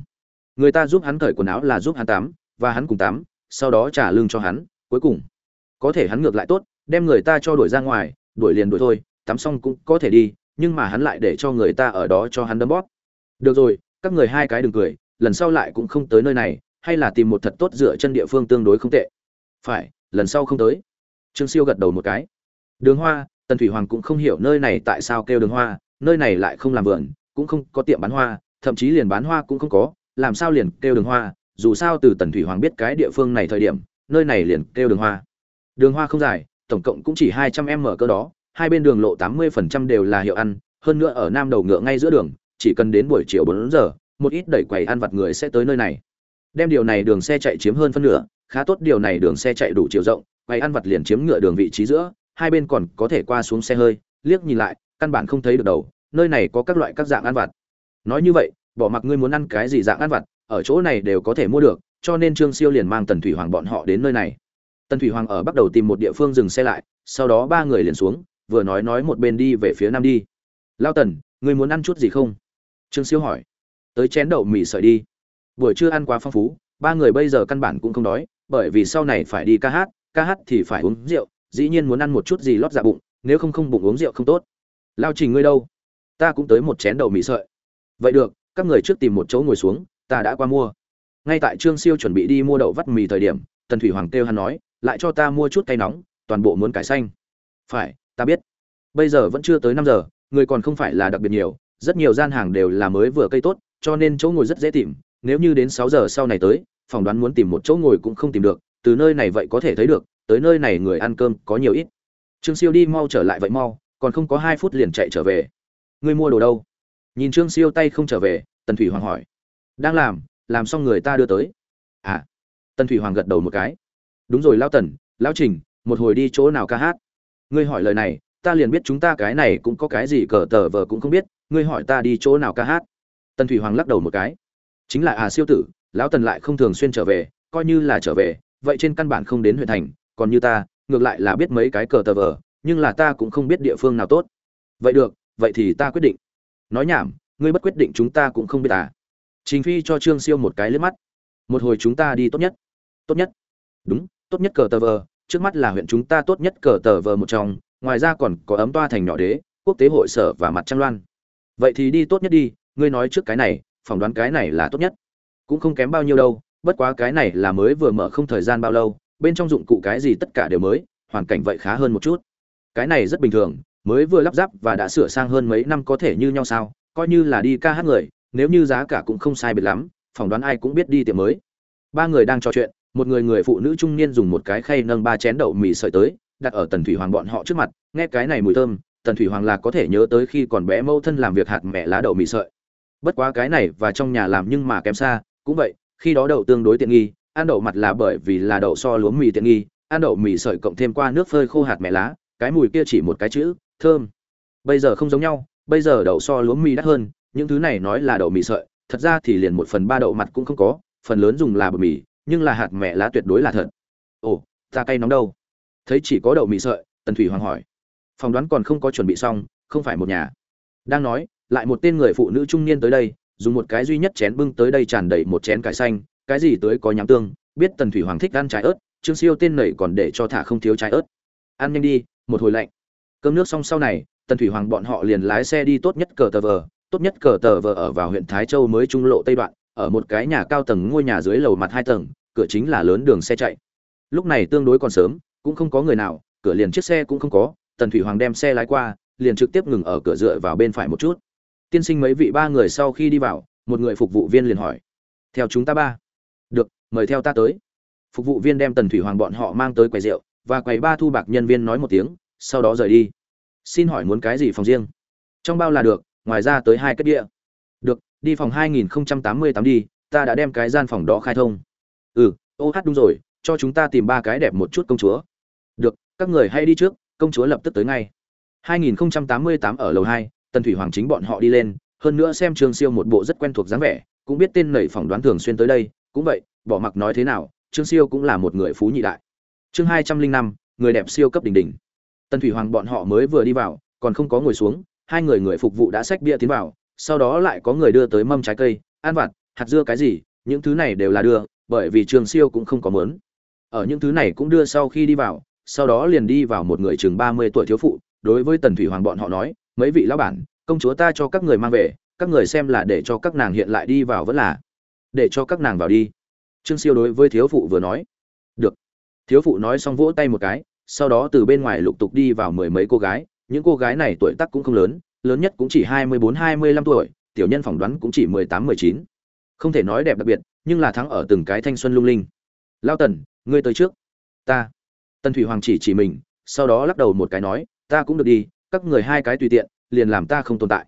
Người ta giúp hắn cởi quần áo là giúp hắn tắm, và hắn cùng tắm, sau đó trả lương cho hắn, cuối cùng. Có thể hắn ngược lại tốt, đem người ta cho đuổi ra ngoài, đuổi liền đuổi thôi, tắm xong cũng có thể đi, nhưng mà hắn lại để cho người ta ở đó cho hắn đấm bóp. Được rồi, các người hai cái đừng cười, lần sau lại cũng không tới nơi này, hay là tìm một thật tốt dựa chân địa phương tương đối không tệ. Phải, lần sau không tới. Trương siêu gật đầu một cái. Đường hoa tần thủy hoàng cũng không hiểu nơi này tại sao kêu đường hoa, nơi này lại không làm vườn, cũng không có tiệm bán hoa, thậm chí liền bán hoa cũng không có, làm sao liền kêu đường hoa, dù sao từ tần thủy hoàng biết cái địa phương này thời điểm, nơi này liền kêu đường hoa. Đường hoa không dài, tổng cộng cũng chỉ hai trăm m cơ đó, hai bên đường lộ tám mươi phần trăm đều là hiệu ăn, hơn nữa ở nam đầu ngựa ngay giữa đường, chỉ cần đến buổi chiều bốn giờ, một ít đẩy quầy ăn vặt người sẽ tới nơi này. Đem điều này đường xe chạy chiếm hơn phân nửa, khá tốt điều này đường xe chạy đủ chiều rộng, quầy ăn vặt liền chiếm ngựa đường vị trí giữa hai bên còn có thể qua xuống xe hơi, liếc nhìn lại, căn bản không thấy được đầu, nơi này có các loại các dạng ăn vặt. Nói như vậy, bỏ mặc ngươi muốn ăn cái gì dạng ăn vặt, ở chỗ này đều có thể mua được, cho nên trương siêu liền mang tần thủy hoàng bọn họ đến nơi này. Tần thủy hoàng ở bắt đầu tìm một địa phương dừng xe lại, sau đó ba người liền xuống, vừa nói nói một bên đi về phía nam đi. Lao tần, ngươi muốn ăn chút gì không? Trương siêu hỏi. Tới chén đậu mì sợi đi. Buổi trưa ăn quá phong phú, ba người bây giờ căn bản cũng không đói, bởi vì sau này phải đi ca hát ca hát thì phải uống rượu dĩ nhiên muốn ăn một chút gì lót dạ bụng, nếu không không bụng uống rượu không tốt. Lao trình, ngươi đâu? Ta cũng tới một chén đậu mì sợi. Vậy được, các người trước tìm một chỗ ngồi xuống, ta đã qua mua. Ngay tại trương siêu chuẩn bị đi mua đậu vắt mì thời điểm, tần thủy hoàng kêu hắn nói, lại cho ta mua chút cây nóng, toàn bộ muốn cải xanh. Phải, ta biết. Bây giờ vẫn chưa tới năm giờ, người còn không phải là đặc biệt nhiều, rất nhiều gian hàng đều là mới vừa cây tốt, cho nên chỗ ngồi rất dễ tìm. Nếu như đến sáu giờ sau này tới, phỏng đoán muốn tìm một chỗ ngồi cũng không tìm được, từ nơi này vậy có thể thấy được tới nơi này người ăn cơm có nhiều ít. Trương siêu đi mau trở lại vậy mau, còn không có hai phút liền chạy trở về. Ngươi mua đồ đâu? Nhìn trương siêu tay không trở về, tần thủy hoàng hỏi. Đang làm làm xong người ta đưa tới. À tần thủy hoàng gật đầu một cái. Đúng rồi lao tần lao trình, một hồi đi chỗ nào ca hát? Ngươi hỏi lời này, ta liền biết chúng ta cái này cũng có cái gì cờ tờ vờ cũng không biết, ngươi hỏi ta đi chỗ nào ca hát? Tần thủy hoàng lắc đầu một cái. Chính là à siêu tử, lão tần lại không thường xuyên trở về, coi như là trở về, vậy trên căn bản không đến huyện thành còn như ta, ngược lại là biết mấy cái cờ tờ vờ, nhưng là ta cũng không biết địa phương nào tốt. Vậy được, vậy thì ta quyết định. Nói nhảm, ngươi bất quyết định chúng ta cũng không biết à. Trình phi cho trương siêu một cái liếc mắt. Một hồi chúng ta đi tốt nhất. Tốt nhất. Đúng, tốt nhất cờ tờ vờ. Trước mắt là huyện chúng ta tốt nhất cờ tờ vờ một trong, ngoài ra còn có ấm toa thành nhỏ đế, quốc tế hội sở và mặt trăng loan. Vậy thì đi tốt nhất đi, ngươi nói trước cái này, phỏng đoán cái này là tốt nhất. Cũng không kém bao nhiêu đâu, bất quá cái này là mới vừa mở không thời gian bao lâu bên trong dụng cụ cái gì tất cả đều mới, hoàn cảnh vậy khá hơn một chút. Cái này rất bình thường, mới vừa lắp ráp và đã sửa sang hơn mấy năm có thể như nhau sao, coi như là đi ca hát người, nếu như giá cả cũng không sai biệt lắm, phỏng đoán ai cũng biết đi tiệm mới. Ba người đang trò chuyện, một người người phụ nữ trung niên dùng một cái khay nâng ba chén đậu mì sợi tới, đặt ở tần thủy hoàng bọn họ trước mặt, nghe cái này mùi thơm, tần thủy hoàng là có thể nhớ tới khi còn bé mâu thân làm việc hạt mẹ lá đậu mì sợi. Bất quá cái này và trong nhà làm nhưng mà kém xa, cũng vậy, khi đó đậu tương đối tiện nghi ăn đậu mặt là bởi vì là đậu so lúa mì tiện nghi, ăn đậu mì sợi cộng thêm qua nước phơi khô hạt mẹ lá, cái mùi kia chỉ một cái chữ, thơm. Bây giờ không giống nhau, bây giờ đậu so lúa mì đắt hơn, những thứ này nói là đậu mì sợi, thật ra thì liền một phần ba đậu mặt cũng không có, phần lớn dùng là bột mì, nhưng là hạt mẹ lá tuyệt đối là thật. Ồ, ta cay nóng đâu? Thấy chỉ có đậu mì sợi, tần thủy hoàng hỏi. Phỏng đoán còn không có chuẩn bị xong, không phải một nhà. Đang nói, lại một tên người phụ nữ trung niên tới đây, dùng một cái duy nhất chén bưng tới đây tràn đầy một chén cải xanh cái gì tới có nhắm tương, biết tần thủy hoàng thích ăn trái ớt, trương siêu tên nảy còn để cho thả không thiếu trái ớt. Ăn nhanh đi, một hồi lạnh. Cơm nước xong sau này, tần thủy hoàng bọn họ liền lái xe đi tốt nhất cờ tờ vờ. Tốt nhất cờ tờ vờ ở vào huyện thái châu mới trung lộ tây đoạn, ở một cái nhà cao tầng ngôi nhà dưới lầu mặt hai tầng, cửa chính là lớn đường xe chạy. Lúc này tương đối còn sớm, cũng không có người nào, cửa liền chiếc xe cũng không có, tần thủy hoàng đem xe lái qua, liền trực tiếp ngừng ở cửa dựa vào bên phải một chút. Tiên sinh mấy vị ba người sau khi đi vào, một người phục vụ viên liền hỏi, theo chúng ta ba? Được mời theo ta tới. Phục vụ viên đem tần thủy hoàng bọn họ mang tới quầy rượu và quầy ba thu bạc nhân viên nói một tiếng sau đó rời đi. Xin hỏi muốn cái gì phòng riêng? Trong bao là được ngoài ra tới hai cất địa. Được đi phòng 2088 đi ta đã đem cái gian phòng đó khai thông. Ừ ô hát đúng rồi cho chúng ta tìm ba cái đẹp một chút công chúa. Được các người hay đi trước công chúa lập tức tới ngay. 2088 ở lầu 2, tần thủy hoàng chính bọn họ đi lên hơn nữa xem trương siêu một bộ rất quen thuộc dáng vẻ cũng biết tên nảy phỏng đoán thường xuyên tới đây cũng vậy, bỏ mặc nói thế nào, trương siêu cũng là một người phú nhị đại. Chương hai trăm linh năm, người đẹp siêu cấp đỉnh đỉnh. Tần thủy hoàng bọn họ mới vừa đi vào, còn không có ngồi xuống, hai người người phục vụ đã xách bia tiến vào, sau đó lại có người đưa tới mâm trái cây, ăn vặt, hạt dưa cái gì, những thứ này đều là đưa, bởi vì trương siêu cũng không có mớn ở những thứ này cũng đưa sau khi đi vào, sau đó liền đi vào một người chừng ba mươi tuổi thiếu phụ, đối với tần thủy hoàng bọn họ nói, mấy vị lão bản, công chúa ta cho các người mang về, các người xem là để cho các nàng hiện lại đi vào vẫn là để cho các nàng vào đi. Trương siêu đối với thiếu phụ vừa nói, được. Thiếu phụ nói xong vỗ tay một cái, sau đó từ bên ngoài lục tục đi vào mười mấy cô gái. Những cô gái này tuổi tác cũng không lớn lớn nhất cũng chỉ hai mươi bốn, hai mươi lăm tuổi, tiểu nhân phỏng đoán cũng chỉ mười tám, mười chín. Không thể nói đẹp đặc biệt, nhưng là thắng ở từng cái thanh xuân lung linh. Lao tần, ngươi tới trước. Ta. Tần thủy hoàng chỉ chỉ mình, sau đó lắc đầu một cái nói, ta cũng được đi, các người hai cái tùy tiện, liền làm ta không tồn tại.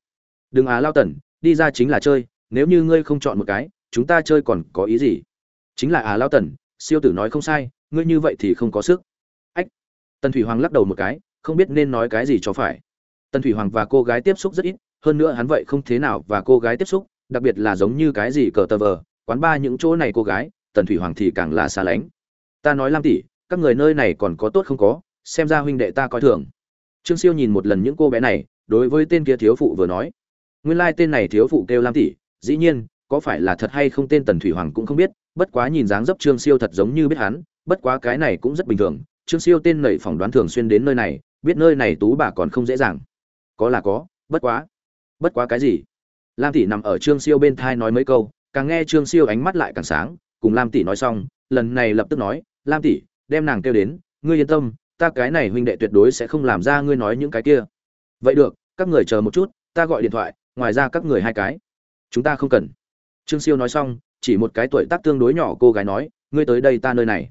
Đừng à lao tần, đi ra chính là chơi, nếu như ngươi không chọn một cái chúng ta chơi còn có ý gì? Chính là à lao tần, siêu tử nói không sai, ngươi như vậy thì không có sức. Ách. Tần thủy hoàng lắc đầu một cái, không biết nên nói cái gì cho phải. Tần thủy hoàng và cô gái tiếp xúc rất ít, hơn nữa hắn vậy không thế nào và cô gái tiếp xúc, đặc biệt là giống như cái gì cờ tờ vờ, quán ba những chỗ này cô gái, tần thủy hoàng thì càng là xa lánh. Ta nói lam tỷ, các người nơi này còn có tốt không có, xem ra huynh đệ ta coi thường. Trương siêu nhìn một lần những cô bé này, đối với tên kia thiếu phụ vừa nói. Nguyên lai tên này thiếu phụ kêu lam tỷ, dĩ nhiên có phải là thật hay không tên tần thủy hoàng cũng không biết, bất quá nhìn dáng dấp trương siêu thật giống như biết hắn, bất quá cái này cũng rất bình thường, trương siêu tên nảy phỏng đoán thường xuyên đến nơi này, biết nơi này tú bà còn không dễ dàng. Có là có, bất quá bất quá cái gì? Lam tỷ nằm ở trương siêu bên thai nói mấy câu, càng nghe trương siêu ánh mắt lại càng sáng, cùng lam tỷ nói xong, lần này lập tức nói, lam tỷ, đem nàng kêu đến, ngươi yên tâm, ta cái này huynh đệ tuyệt đối sẽ không làm ra ngươi nói những cái kia. Vậy được, các người chờ một chút, ta gọi điện thoại, ngoài ra các người hai cái. Chúng ta không cần trương siêu nói xong, chỉ một cái tuổi tác tương đối nhỏ cô gái nói, ngươi tới đây ta nơi này.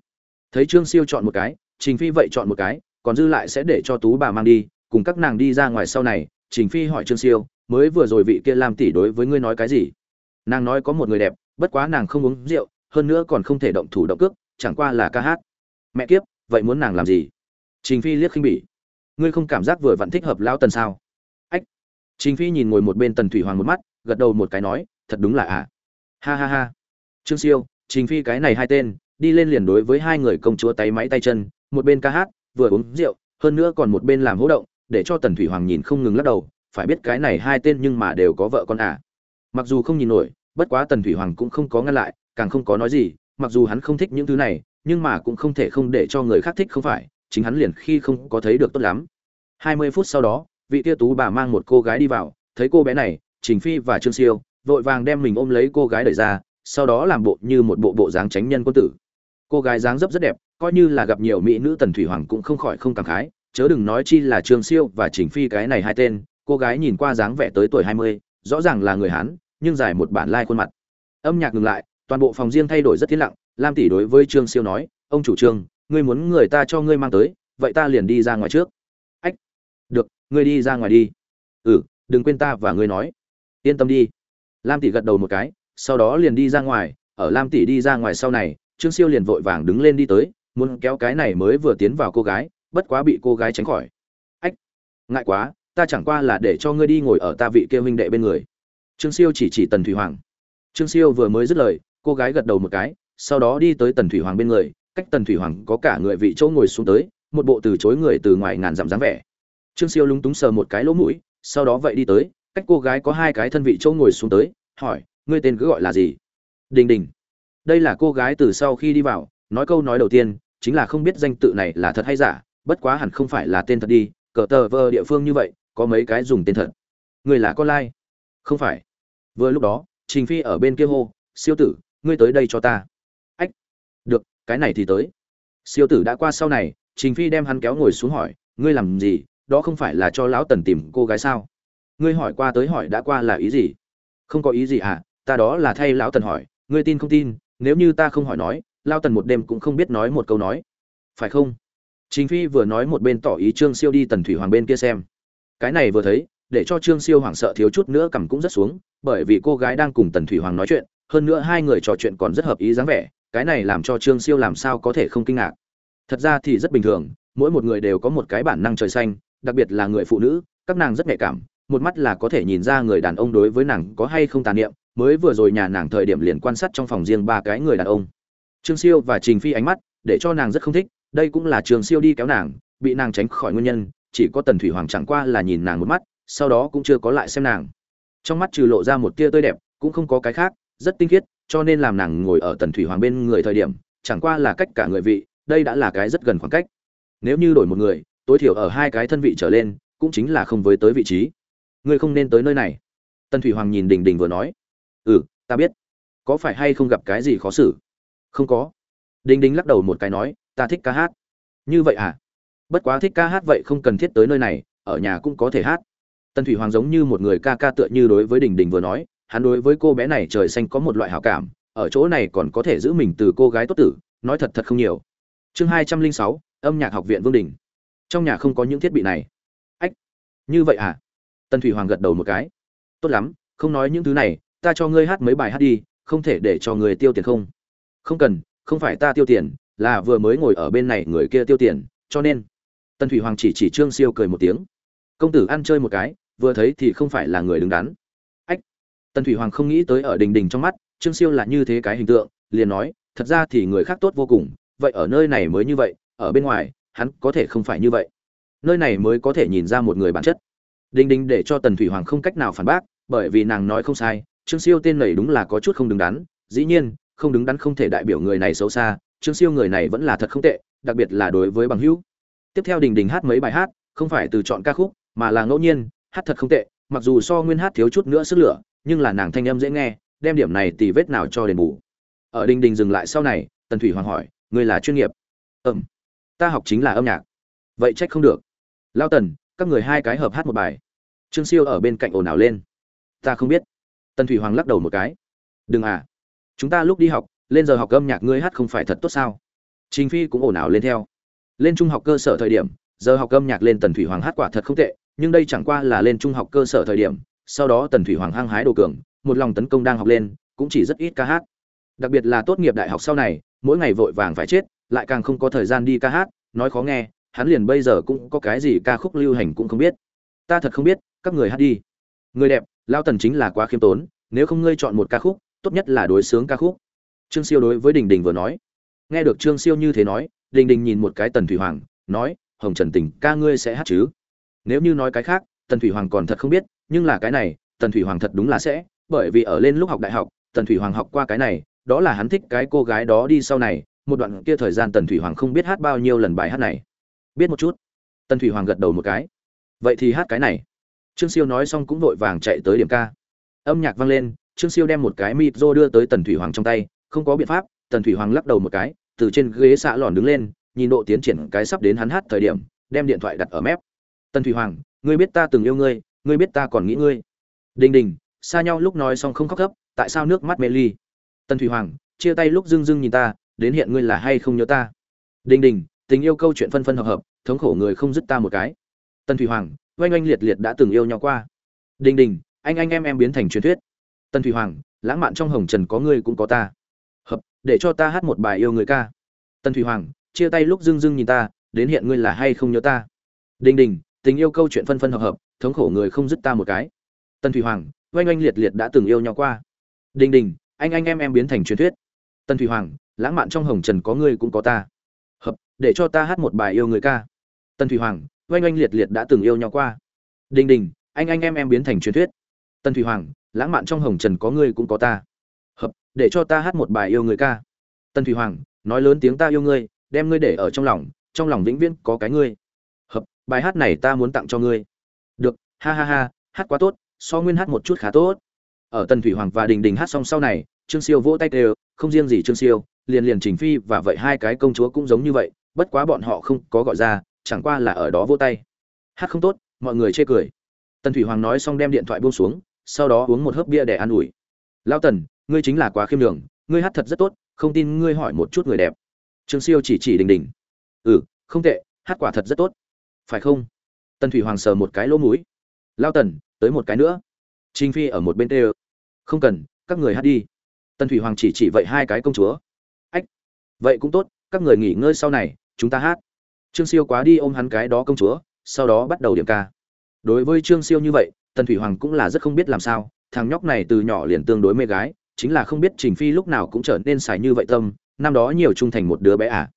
Thấy trương siêu chọn một cái, trình phi vậy chọn một cái, còn dư lại sẽ để cho tú bà mang đi, cùng các nàng đi ra ngoài sau này, trình phi hỏi trương siêu, mới vừa rồi vị kia làm tỷ đối với ngươi nói cái gì? Nàng nói có một người đẹp, bất quá nàng không uống rượu, hơn nữa còn không thể động thủ động cước, chẳng qua là ca hát. Mẹ kiếp, vậy muốn nàng làm gì? Trình phi liếc khinh bỉ. Ngươi không cảm giác vừa vặn thích hợp lão tần sao? Ách. Trình phi nhìn ngồi một bên tần thủy hoàng một mắt, gật đầu một cái nói, thật đúng là à ha ha ha. Trương siêu, trình phi cái này hai tên, đi lên liền đối với hai người công chúa tay máy tay chân, một bên ca hát, vừa uống rượu, hơn nữa còn một bên làm hỗ động, để cho tần thủy hoàng nhìn không ngừng lắc đầu, phải biết cái này hai tên nhưng mà đều có vợ con à. Mặc dù không nhìn nổi, bất quá tần thủy hoàng cũng không có ngăn lại, càng không có nói gì, mặc dù hắn không thích những thứ này, nhưng mà cũng không thể không để cho người khác thích không phải, chính hắn liền khi không có thấy được tốt lắm. Hai mươi phút sau đó, vị tia tú bà mang một cô gái đi vào, thấy cô bé này, trình phi và trương siêu vội vàng đem mình ôm lấy cô gái đẩy ra, sau đó làm bộ như một bộ bộ dáng tránh nhân quân tử. Cô gái dáng dấp rất đẹp, coi như là gặp nhiều mỹ nữ tần thủy hoàng cũng không khỏi không cảm khái, chớ đừng nói chi là trương siêu và chỉnh phi cái này hai tên, cô gái nhìn qua dáng vẻ tới tuổi hai mươi, rõ ràng là người hán, nhưng dài một bản lai khuôn mặt. Âm nhạc ngừng lại, toàn bộ phòng riêng thay đổi rất thiên lặng, lam tỷ đối với trương siêu nói, ông chủ trương, ngươi muốn người ta cho ngươi mang tới, vậy ta liền đi ra ngoài trước. Ách, được, ngươi đi ra ngoài đi. Ừ đừng quên ta và ngươi nói. Yên tâm đi lam tỷ gật đầu một cái, sau đó liền đi ra ngoài. Ở lam tỷ đi ra ngoài sau này, trương siêu liền vội vàng đứng lên đi tới, muốn kéo cái này mới vừa tiến vào cô gái, bất quá bị cô gái tránh khỏi. Ách, ngại quá, ta chẳng qua là để cho ngươi đi ngồi ở ta vị kia huynh đệ bên người. Trương siêu chỉ chỉ tần thủy hoàng. Trương siêu vừa mới dứt lời, cô gái gật đầu một cái, sau đó đi tới tần thủy hoàng bên người. Cách tần thủy hoàng có cả người vị chỗ ngồi xuống tới, một bộ từ chối người từ ngoài ngàn dặm dáng vẻ. Trương siêu lúng túng sờ một cái lỗ mũi, sau đó vậy đi tới cách cô gái có hai cái thân vị chỗ ngồi xuống tới, hỏi, ngươi tên cứ gọi là gì? Đình đình. Đây là cô gái từ sau khi đi vào, nói câu nói đầu tiên, chính là không biết danh tự này là thật hay giả, bất quá hẳn không phải là tên thật đi cờ tờ vờ địa phương như vậy, có mấy cái dùng tên thật. Người là con lai? Không phải. Vừa lúc đó, trình phi ở bên kia hô, siêu tử, ngươi tới đây cho ta. Ách, được, cái này thì tới. Siêu tử đã qua sau này, trình phi đem hắn kéo ngồi xuống hỏi, ngươi làm gì? Đó không phải là cho lão tần tìm cô gái sao? Ngươi hỏi qua tới hỏi đã qua là ý gì không có ý gì à ta đó là thay lão tần hỏi ngươi tin không tin nếu như ta không hỏi nói lao tần một đêm cũng không biết nói một câu nói phải không Chính Phi vừa nói một bên tỏ ý Trương Siêu đi Tần Thủy Hoàng bên kia xem. Cái này vừa thấy, để cho Trương Siêu hoảng sợ thiếu chút nữa cầm cũng rất xuống, bởi vì cô gái đang cùng Tần Thủy Hoàng nói chuyện, hơn nữa hai người trò chuyện còn rất hợp ý dáng vẻ, cái này làm cho Trương Siêu làm sao có thể không kinh ngạc. Thật ra thì rất bình thường, mỗi một người đều có một cái bản năng trời xanh, đặc biệt là người phụ nữ, các nàng rất nhạy cảm, một mắt là có thể nhìn ra người đàn ông đối với nàng có hay không tàn niệm, mới vừa rồi nhà nàng thời điểm liền quan sát trong phòng riêng ba cái người đàn ông. Trương Siêu và Trình Phi ánh mắt, để cho nàng rất không thích, đây cũng là trường siêu đi kéo nàng bị nàng tránh khỏi nguyên nhân chỉ có tần thủy hoàng chẳng qua là nhìn nàng một mắt sau đó cũng chưa có lại xem nàng. Trong mắt trừ lộ ra một tia tươi đẹp cũng không có cái khác rất tinh khiết cho nên làm nàng ngồi ở tần thủy hoàng bên người thời điểm chẳng qua là cách cả người vị đây đã là cái rất gần khoảng cách. Nếu như đổi một người tối thiểu ở hai cái thân vị trở lên cũng chính là không với tới vị trí ngươi không nên tới nơi này. Tần thủy hoàng nhìn đình đình vừa nói. Ừ ta biết. Có phải hay không gặp cái gì khó xử? Không có. Đình đình lắc đầu một cái nói, ta thích ca hát. Như vậy à? Bất quá thích ca hát vậy không cần thiết tới nơi này, ở nhà cũng có thể hát. Tần thủy hoàng giống như một người ca ca tựa như đối với đình đình vừa nói, hắn đối với cô bé này trời xanh có một loại hảo cảm, ở chỗ này còn có thể giữ mình từ cô gái tốt tử, nói thật thật không nhiều. Chương hai trăm linh sáu, âm nhạc học viện vương đình. Trong nhà không có những thiết bị này. Ách, như vậy à? Tần thủy hoàng gật đầu một cái. Tốt lắm, không nói những thứ này, ta cho ngươi hát mấy bài hát đi, không thể để cho người tiêu tiền không? Không cần, không phải ta tiêu tiền, là vừa mới ngồi ở bên này người kia tiêu tiền, cho nên. Tần thủy hoàng chỉ chỉ trương siêu cười một tiếng. Công tử ăn chơi một cái, vừa thấy thì không phải là người đứng đắn. Ách. Tần thủy hoàng không nghĩ tới ở đình đình trong mắt, trương siêu là như thế cái hình tượng, liền nói, thật ra thì người khác tốt vô cùng, vậy ở nơi này mới như vậy, ở bên ngoài, hắn có thể không phải như vậy. Nơi này mới có thể nhìn ra một người bản chất đình đình để cho tần thủy hoàng không cách nào phản bác, bởi vì nàng nói không sai, trương siêu tên này đúng là có chút không đứng đắn, dĩ nhiên, không đứng đắn không thể đại biểu người này xấu xa, trương siêu người này vẫn là thật không tệ, đặc biệt là đối với bằng hữu. Tiếp theo đình đình hát mấy bài hát, không phải từ chọn ca khúc, mà là ngẫu nhiên, hát thật không tệ, mặc dù so nguyên hát thiếu chút nữa sức lửa, nhưng là nàng thanh âm dễ nghe, đem điểm này tì vết nào cho đền bù. Ở đình đình dừng lại sau này, tần thủy hoàng hỏi người là chuyên nghiệp? Ừm, ta học chính là âm nhạc. Vậy trách không được. Lao tần các người hai cái hợp hát một bài. Trương siêu ở bên cạnh ồn ào lên. Ta không biết. Tần thủy hoàng lắc đầu một cái. Đừng à. Chúng ta lúc đi học, lên giờ học âm nhạc ngươi hát không phải thật tốt sao? Trình phi cũng ồn ào lên theo. Lên trung học cơ sở thời điểm, giờ học âm nhạc lên tần thủy hoàng hát quả thật không tệ, nhưng đây chẳng qua là lên trung học cơ sở thời điểm, sau đó tần thủy hoàng hăng hái đồ cường, một lòng tấn công đang học lên, cũng chỉ rất ít ca hát. Đặc biệt là tốt nghiệp đại học sau này, mỗi ngày vội vàng phải chết, lại càng không có thời gian đi ca hát, nói khó nghe hắn liền bây giờ cũng có cái gì ca khúc lưu hành cũng không biết. Ta thật không biết, các người hát đi. Người đẹp lao tần chính là quá khiêm tốn, nếu không ngươi chọn một ca khúc, tốt nhất là đối sướng ca khúc. Trương siêu đối với đình đình vừa nói. Nghe được trương siêu như thế nói, đình đình nhìn một cái tần thủy hoàng, nói, hồng trần tình, ca ngươi sẽ hát chứ? Nếu như nói cái khác, tần thủy hoàng còn thật không biết, nhưng là cái này, tần thủy hoàng thật đúng là sẽ, bởi vì ở lên lúc học đại học, tần thủy hoàng học qua cái này, đó là hắn thích cái cô gái đó đi sau này, một đoạn kia thời gian tần thủy hoàng không biết hát bao nhiêu lần bài hát này biết một chút. Tần thủy hoàng gật đầu một cái. Vậy thì hát cái này. Trương siêu nói xong cũng vội vàng chạy tới điểm ca. Âm nhạc vang lên, trương siêu đem một cái mịt rô đưa tới tần thủy hoàng trong tay. Không có biện pháp, tần thủy hoàng lắc đầu một cái, từ trên ghế xạ lòn đứng lên, nhìn độ tiến triển cái sắp đến hắn hát thời điểm, đem điện thoại đặt ở mép. Tần thủy hoàng, ngươi biết ta từng yêu ngươi ngươi biết ta còn nghĩ ngươi. Đình đình, xa nhau lúc nói xong không khóc gấp, tại sao nước mắt mê ly? Tần thủy hoàng, chia tay lúc dưng dưng nhìn ta, đến hiện ngươi là hay không nhớ ta? Đình đình tình yêu câu chuyện phân phân hợp hợp, thống khổ người không dứt ta một cái. Tần thủy hoàng, oanh oanh liệt liệt đã từng yêu nhau qua. Đình đình, anh anh em em biến thành truyền thuyết. Tần thủy hoàng, lãng mạn trong hồng trần có ngươi cũng có ta. Hợp, để cho ta hát một bài yêu người ca. Tần thủy hoàng, chia tay lúc dưng dưng nhìn ta, đến hiện ngươi là hay không nhớ ta. Đình đình, tình yêu câu chuyện phân phân hợp hợp, thống khổ người không dứt ta một cái. Tần thủy hoàng, oanh oanh liệt liệt đã từng yêu nhau qua. Đình đình, anh anh em em biến thành truyền thuyết. Tần thủy hoàng, lãng mạn trong hồng trần có ngươi cũng có ta hợp, để cho ta hát một bài yêu người ca. Tần thủy hoàng, oanh oanh liệt liệt đã từng yêu nhau qua. Đình đình, anh anh em em biến thành truyền thuyết. Tần thủy hoàng, lãng mạn trong hồng trần có ngươi cũng có ta. Hợp, để cho ta hát một bài yêu người ca. Tần thủy hoàng, nói lớn tiếng ta yêu ngươi, đem ngươi để ở trong lòng trong lòng vĩnh viễn có cái ngươi. Hợp, bài hát này ta muốn tặng cho ngươi. Được, ha ha ha, hát quá tốt, so nguyên hát một chút khá tốt. Ở tần thủy hoàng và đình đình hát xong sau này, trương siêu vỗ tay đều không riêng gì trương siêu liền liền trình phi và vậy hai cái công chúa cũng giống như vậy bất quá bọn họ không có gọi ra chẳng qua là ở đó vỗ tay. Hát không tốt mọi người chê cười. Tần thủy hoàng nói xong đem điện thoại buông xuống sau đó uống một hớp bia để an ủi. Lão tần ngươi chính là quá khiêm nhường, ngươi hát thật rất tốt không tin ngươi hỏi một chút người đẹp. Trương siêu chỉ chỉ đình đình. Ừ không tệ hát quả thật rất tốt. Phải không? Tần thủy hoàng sờ một cái lỗ mũi. Lão tần tới một cái nữa. Trình phi ở một bên tê không cần các người hát đi. Tần thủy hoàng chỉ chỉ vậy hai cái công chúa vậy cũng tốt, các người nghỉ ngơi sau này, chúng ta hát. Trương siêu quá đi ôm hắn cái đó công chúa, sau đó bắt đầu điểm ca. Đối với trương siêu như vậy, tần thủy hoàng cũng là rất không biết làm sao, thằng nhóc này từ nhỏ liền tương đối mê gái, chính là không biết trình phi lúc nào cũng trở nên xài như vậy tâm, năm đó nhiều trung thành một đứa bé à.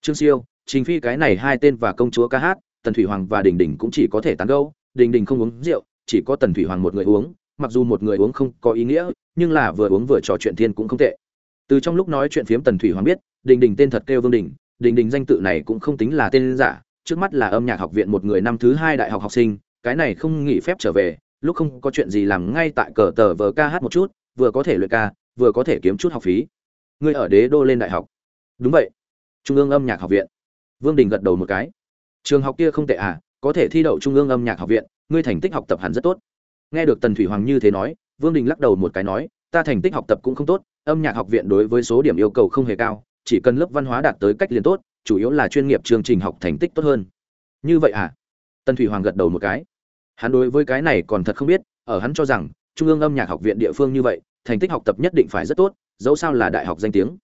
Trương siêu, trình phi cái này hai tên và công chúa ca hát, tần thủy hoàng và đình đình cũng chỉ có thể tán gâu đình đình không uống rượu, chỉ có tần thủy hoàng một người uống, mặc dù một người uống không có ý nghĩa, nhưng là vừa uống vừa trò chuyện thiên cũng không tệ. Từ trong lúc nói chuyện phiếm tần thủy hoàng biết đình đình tên thật kêu vương đình đình đình danh tự này cũng không tính là tên giả, trước mắt là âm nhạc học viện một người năm thứ hai đại học học sinh, cái này không nghỉ phép trở về, lúc không có chuyện gì làm ngay tại cờ tờ vờ ca hát một chút, vừa có thể luyện ca, vừa có thể kiếm chút học phí. Ngươi ở đế đô lên đại học. Đúng vậy. Trung ương âm nhạc học viện. Vương đình gật đầu một cái. Trường học kia không tệ à có thể thi đậu trung ương âm nhạc học viện, ngươi thành tích học tập hẳn rất tốt. Nghe được tần thủy hoàng như thế nói, vương đình lắc đầu một cái nói, ta thành tích học tập cũng không tốt, âm nhạc học viện đối với số điểm yêu cầu không hề cao chỉ cần lớp văn hóa đạt tới cách liền tốt, chủ yếu là chuyên nghiệp chương trình học thành tích tốt hơn. Như vậy à? Tân thủy hoàng gật đầu một cái. Hắn đối với cái này còn thật không biết, ở hắn cho rằng, trung ương âm nhạc học viện địa phương như vậy, thành tích học tập nhất định phải rất tốt, dẫu sao là đại học danh tiếng.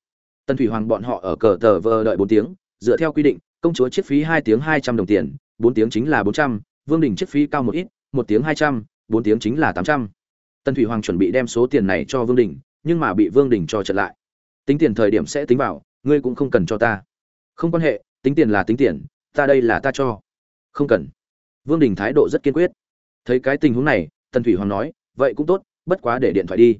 Tân thủy hoàng bọn họ ở cờ tờ vờ đợi bốn tiếng, dựa theo quy định, công chúa chiết phí hai tiếng hai trăm đồng tiền, bốn tiếng chính là bốn trăm, vương đình chiết phí cao một ít, một tiếng hai trăm, bốn tiếng chính là tám trăm. Tân thủy hoàng chuẩn bị đem số tiền này cho vương đình, nhưng mà bị vương đình cho chặn lại. Tính tiền thời điểm sẽ tính vào ngươi cũng không cần cho ta. Không quan hệ, tính tiền là tính tiền, ta đây là ta cho. Không cần. Vương đình thái độ rất kiên quyết. Thấy cái tình huống này, tần thủy hoàng nói, vậy cũng tốt, bất quá để điện thoại đi.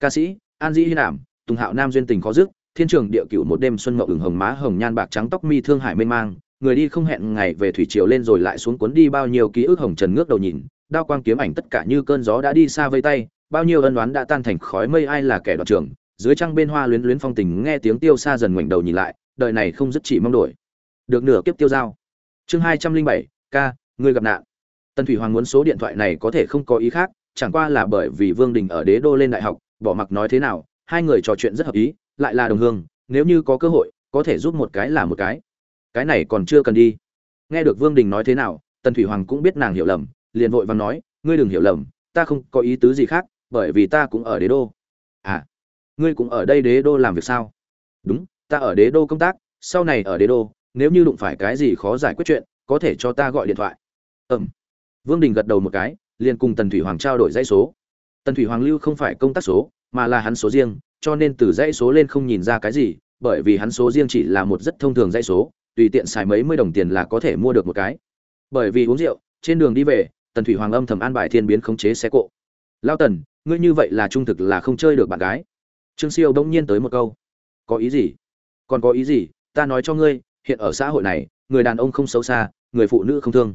Ca sĩ, an dĩ hy nảm tùng hạo nam duyên tình khó dứt, thiên trường địa cửu một đêm xuân mậu ửng hồng má hồng nhan bạc trắng tóc mi thương hải mênh mang, người đi không hẹn ngày về thủy triều lên rồi lại xuống cuốn đi bao nhiêu ký ức hồng trần ngước đầu nhìn, đao quang kiếm ảnh tất cả như cơn gió đã đi xa vây tay, bao nhiêu ân đoán đã tan thành khói mây ai là kẻ đoạt trường dưới trăng bên hoa luyến luyến phong tình nghe tiếng tiêu xa dần ngoảnh đầu nhìn lại, đời này không dứt chỉ mong đổi. Được nửa kiếp tiêu giao. Chương hai trăm linh bảy k người gặp nạn. Tần thủy hoàng muốn số điện thoại này có thể không có ý khác, chẳng qua là bởi vì vương đình ở đế đô lên đại học, bỏ mặc nói thế nào, hai người trò chuyện rất hợp ý, lại là đồng hương, nếu như có cơ hội, có thể giúp một cái là một cái. Cái này còn chưa cần đi. Nghe được vương đình nói thế nào, tần thủy hoàng cũng biết nàng hiểu lầm, liền vội vàng nói, ngươi đừng hiểu lầm, ta không có ý tứ gì khác, bởi vì ta cũng ở đế đô. À ngươi cũng ở đây đế đô làm việc sao? Đúng, ta ở đế đô công tác, sau này ở đế đô, nếu như đụng phải cái gì khó giải quyết chuyện, có thể cho ta gọi điện thoại. Ừm. Vương đình gật đầu một cái, liền cùng tần thủy hoàng trao đổi dãy số. Tần thủy hoàng lưu không phải công tác số, mà là hắn số riêng, cho nên từ dãy số lên không nhìn ra cái gì, bởi vì hắn số riêng chỉ là một rất thông thường dãy số, tùy tiện xài mấy mươi đồng tiền là có thể mua được một cái. Bởi vì uống rượu, trên đường đi về, tần thủy hoàng âm thầm an bài thiên biến khống chế xe cộ. Lao tần, ngươi như vậy là trung thực là không chơi được bạn gái trương siêu bỗng nhiên tới một câu. Có ý gì? Còn có ý gì? Ta nói cho ngươi, hiện ở xã hội này, người đàn ông không xấu xa, người phụ nữ không thương.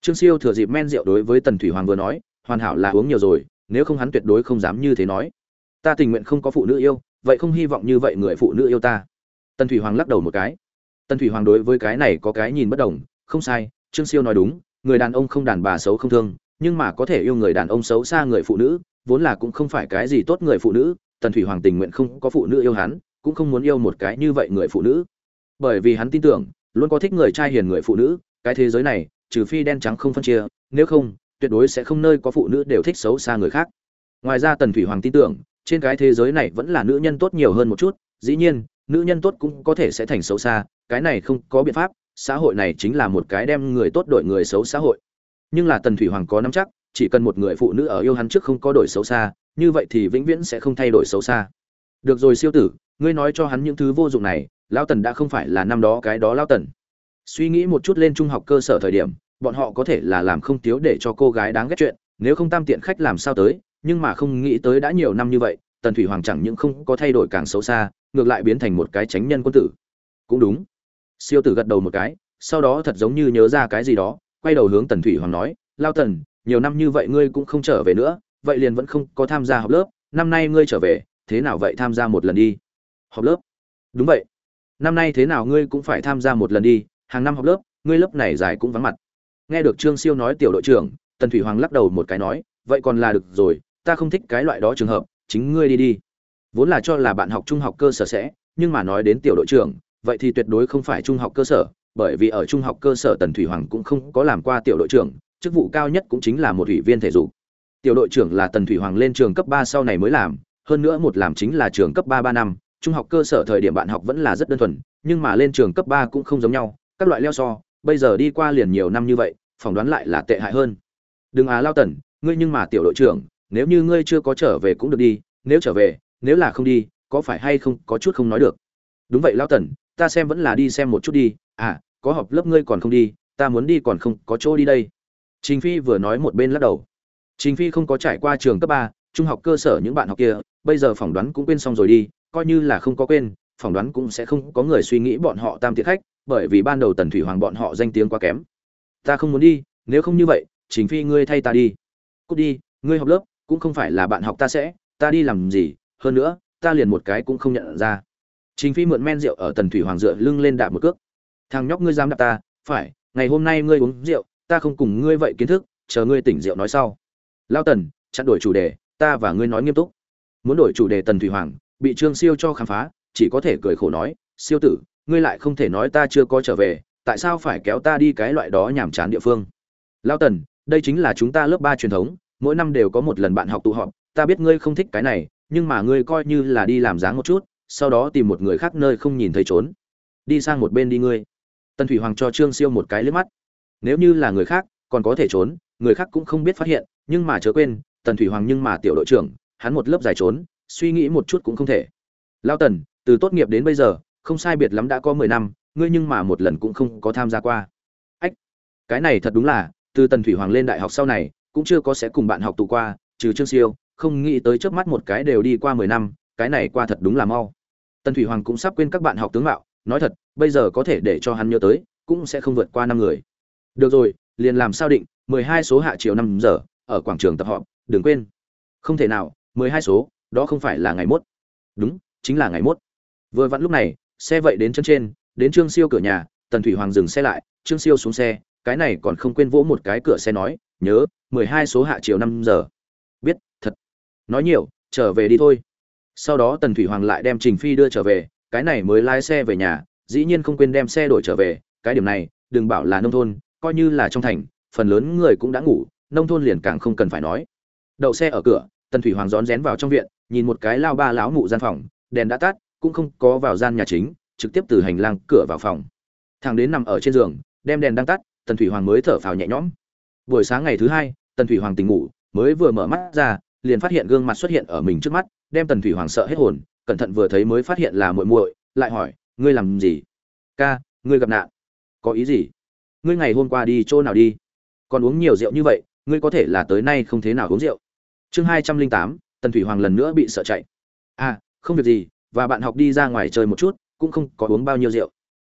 Trương siêu thừa dịp men rượu đối với tần thủy hoàng vừa nói, hoàn hảo là uống nhiều rồi, nếu không hắn tuyệt đối không dám như thế nói. Ta tình nguyện không có phụ nữ yêu, vậy không hy vọng như vậy người phụ nữ yêu ta. Tần thủy hoàng lắc đầu một cái. Tần thủy hoàng đối với cái này có cái nhìn bất đồng, không sai, trương siêu nói đúng, người đàn ông không đàn bà xấu không thương, nhưng mà có thể yêu người đàn ông xấu xa người phụ nữ, vốn là cũng không phải cái gì tốt người phụ nữ tần thủy hoàng tình nguyện không có phụ nữ yêu hắn, cũng không muốn yêu một cái như vậy người phụ nữ. Bởi vì hắn tin tưởng, luôn có thích người trai hiền người phụ nữ, cái thế giới này, trừ phi đen trắng không phân chia, nếu không, tuyệt đối sẽ không nơi có phụ nữ đều thích xấu xa người khác. Ngoài ra tần thủy hoàng tin tưởng, trên cái thế giới này vẫn là nữ nhân tốt nhiều hơn một chút, dĩ nhiên, nữ nhân tốt cũng có thể sẽ thành xấu xa, cái này không có biện pháp, xã hội này chính là một cái đem người tốt đổi người xấu xã hội. Nhưng là tần thủy hoàng có nắm chắc, chỉ cần một người phụ nữ ở yêu hắn trước không có đổi xấu xa như vậy thì vĩnh viễn sẽ không thay đổi xấu xa. Được rồi siêu tử, ngươi nói cho hắn những thứ vô dụng này lao tần đã không phải là năm đó cái đó lao tần. Suy nghĩ một chút lên trung học cơ sở thời điểm, bọn họ có thể là làm không thiếu để cho cô gái đáng ghét chuyện, nếu không tam tiện khách làm sao tới, nhưng mà không nghĩ tới đã nhiều năm như vậy, tần thủy hoàng chẳng những không có thay đổi càng xấu xa, ngược lại biến thành một cái tránh nhân quân tử. Cũng đúng. Siêu tử gật đầu một cái, sau đó thật giống như nhớ ra cái gì đó, quay đầu hướng tần thủy hoàng nói lao tần, nhiều năm như vậy ngươi cũng không trở về nữa vậy liền vẫn không có tham gia học lớp, năm nay ngươi trở về, thế nào vậy tham gia một lần đi? Học lớp? Đúng vậy. Năm nay thế nào ngươi cũng phải tham gia một lần đi, hàng năm học lớp, ngươi lớp này dài cũng vắng mặt. Nghe được trương siêu nói tiểu đội trưởng, tần thủy hoàng lắc đầu một cái nói, vậy còn là được rồi, ta không thích cái loại đó trường hợp, chính ngươi đi đi. Vốn là cho là bạn học trung học cơ sở sẽ, nhưng mà nói đến tiểu đội trưởng, vậy thì tuyệt đối không phải trung học cơ sở, bởi vì ở trung học cơ sở tần thủy hoàng cũng không có làm qua tiểu đội trưởng, chức vụ cao nhất cũng chính là một ủy viên thể dục tiểu đội trưởng là tần thủy hoàng lên trường cấp ba sau này mới làm, hơn nữa một làm chính là trường cấp ba ba năm, trung học cơ sở thời điểm bạn học vẫn là rất đơn thuần, nhưng mà lên trường cấp ba cũng không giống nhau, các loại leo so, bây giờ đi qua liền nhiều năm như vậy, phỏng đoán lại là tệ hại hơn. Đừng á lao tần, ngươi nhưng mà tiểu đội trưởng, nếu như ngươi chưa có trở về cũng được đi, nếu trở về, nếu là không đi, có phải hay không có chút không nói được? Đúng vậy lao tần, ta xem vẫn là đi xem một chút đi à có họp lớp ngươi còn không đi, ta muốn đi còn không có chỗ đi đây. Trình phi vừa nói một bên lắc đầu trình phi không có trải qua trường cấp ba, trung học cơ sở những bạn học kia, bây giờ phỏng đoán cũng quên xong rồi đi, coi như là không có quên, phỏng đoán cũng sẽ không có người suy nghĩ bọn họ tam thiệt khách, bởi vì ban đầu tần thủy hoàng bọn họ danh tiếng quá kém. Ta không muốn đi, nếu không như vậy, trình phi ngươi thay ta đi. Cút đi, ngươi học lớp, cũng không phải là bạn học ta sẽ, ta đi làm gì, hơn nữa, ta liền một cái cũng không nhận ra. Trình phi mượn men rượu ở tần thủy hoàng dựa lưng lên đạp một cước. Thằng nhóc ngươi dám đạp ta, phải, ngày hôm nay ngươi uống rượu, ta không cùng ngươi vậy kiến thức, chờ ngươi tỉnh rượu nói sau lao tần, chặn đổi chủ đề, ta và ngươi nói nghiêm túc. Muốn đổi chủ đề tần thủy hoàng, bị trương siêu cho khám phá, chỉ có thể cười khổ nói, siêu tử, ngươi lại không thể nói ta chưa có trở về, tại sao phải kéo ta đi cái loại đó nhàm chán địa phương? Lao tần, đây chính là chúng ta lớp ba truyền thống, mỗi năm đều có một lần bạn học tụ họp, ta biết ngươi không thích cái này, nhưng mà ngươi coi như là đi làm dáng một chút, sau đó tìm một người khác nơi không nhìn thấy trốn. Đi sang một bên đi ngươi. Tần thủy hoàng cho trương siêu một cái liếc mắt. Nếu như là người khác, còn có thể trốn, người khác cũng không biết phát hiện nhưng mà chớ quên, tần thủy hoàng nhưng mà tiểu đội trưởng, hắn một lớp dài trốn, suy nghĩ một chút cũng không thể. Lao tần, từ tốt nghiệp đến bây giờ, không sai biệt lắm đã có mười năm, ngươi nhưng mà một lần cũng không có tham gia qua. Ách, cái này thật đúng là, từ tần thủy hoàng lên đại học sau này, cũng chưa có sẽ cùng bạn học tụ qua, trừ trương siêu, không nghĩ tới trước mắt một cái đều đi qua mười năm, cái này qua thật đúng là mau. Tần thủy hoàng cũng sắp quên các bạn học tướng mạo, nói thật, bây giờ có thể để cho hắn nhớ tới, cũng sẽ không vượt qua năm người. Được rồi, liền làm sao định, mười hai số hạ chiều năm giờ ở quảng trường tập họp, đừng quên. Không thể nào, mười hai số, đó không phải là ngày mốt. Đúng, chính là ngày mốt. Vừa vặn lúc này, xe vậy đến chân trên, đến trương siêu cửa nhà, tần thủy hoàng dừng xe lại, trương siêu xuống xe, cái này còn không quên vỗ một cái cửa xe nói, nhớ, mười hai số hạ chiều năm giờ. Biết, thật. Nói nhiều, trở về đi thôi. Sau đó tần thủy hoàng lại đem trình phi đưa trở về, cái này mới lái xe về nhà, dĩ nhiên không quên đem xe đổi trở về, cái điểm này, đừng bảo là nông thôn, coi như là trong thành, phần lớn người cũng đã ngủ nông thôn liền càng không cần phải nói. Đậu xe ở cửa, tần thủy hoàng rón rén vào trong viện, nhìn một cái lao ba láo mụ gian phòng, đèn đã tắt, cũng không có vào gian nhà chính, trực tiếp từ hành lang cửa vào phòng. Thằng đến nằm ở trên giường, đem đèn đang tắt, tần thủy hoàng mới thở phào nhẹ nhõm. Buổi sáng ngày thứ hai, tần thủy hoàng tỉnh ngủ, mới vừa mở mắt ra, liền phát hiện gương mặt xuất hiện ở mình trước mắt, đem tần thủy hoàng sợ hết hồn, cẩn thận vừa thấy mới phát hiện là muội muội, lại hỏi, ngươi làm gì? Ca, ngươi gặp nạn. Có ý gì? Ngươi ngày hôm qua đi chỗ nào đi? Còn uống nhiều rượu như vậy ngươi có thể là tới nay không thế nào uống rượu. Chương hai trăm linh tám, tần thủy hoàng lần nữa bị sợ chạy. À không việc gì, và bạn học đi ra ngoài chơi một chút, cũng không có uống bao nhiêu rượu.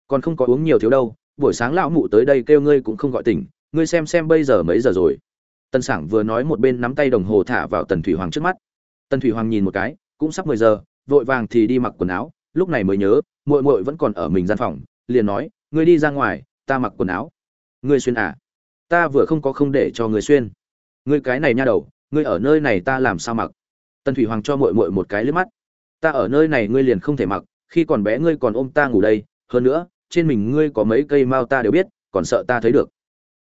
Còn không có uống nhiều thiếu đâu, buổi sáng lão mụ tới đây kêu ngươi cũng không gọi tỉnh, ngươi xem xem bây giờ mấy giờ rồi. Tần sảng vừa nói một bên nắm tay đồng hồ thả vào tần thủy hoàng trước mắt. Tần thủy hoàng nhìn một cái, cũng sắp mười giờ, vội vàng thì đi mặc quần áo, lúc này mới nhớ, muội muội vẫn còn ở mình gian phòng, liền nói, ngươi đi ra ngoài, ta mặc quần áo. Ngươi xuyên à? Ta vừa không có không để cho người xuyên. Ngươi cái này nha đầu, ngươi ở nơi này ta làm sao mặc? Tần thủy hoàng cho muội muội một cái liếc mắt. Ta ở nơi này ngươi liền không thể mặc, khi còn bé ngươi còn ôm ta ngủ đây. Hơn nữa, trên mình ngươi có mấy cây mao ta đều biết, còn sợ ta thấy được.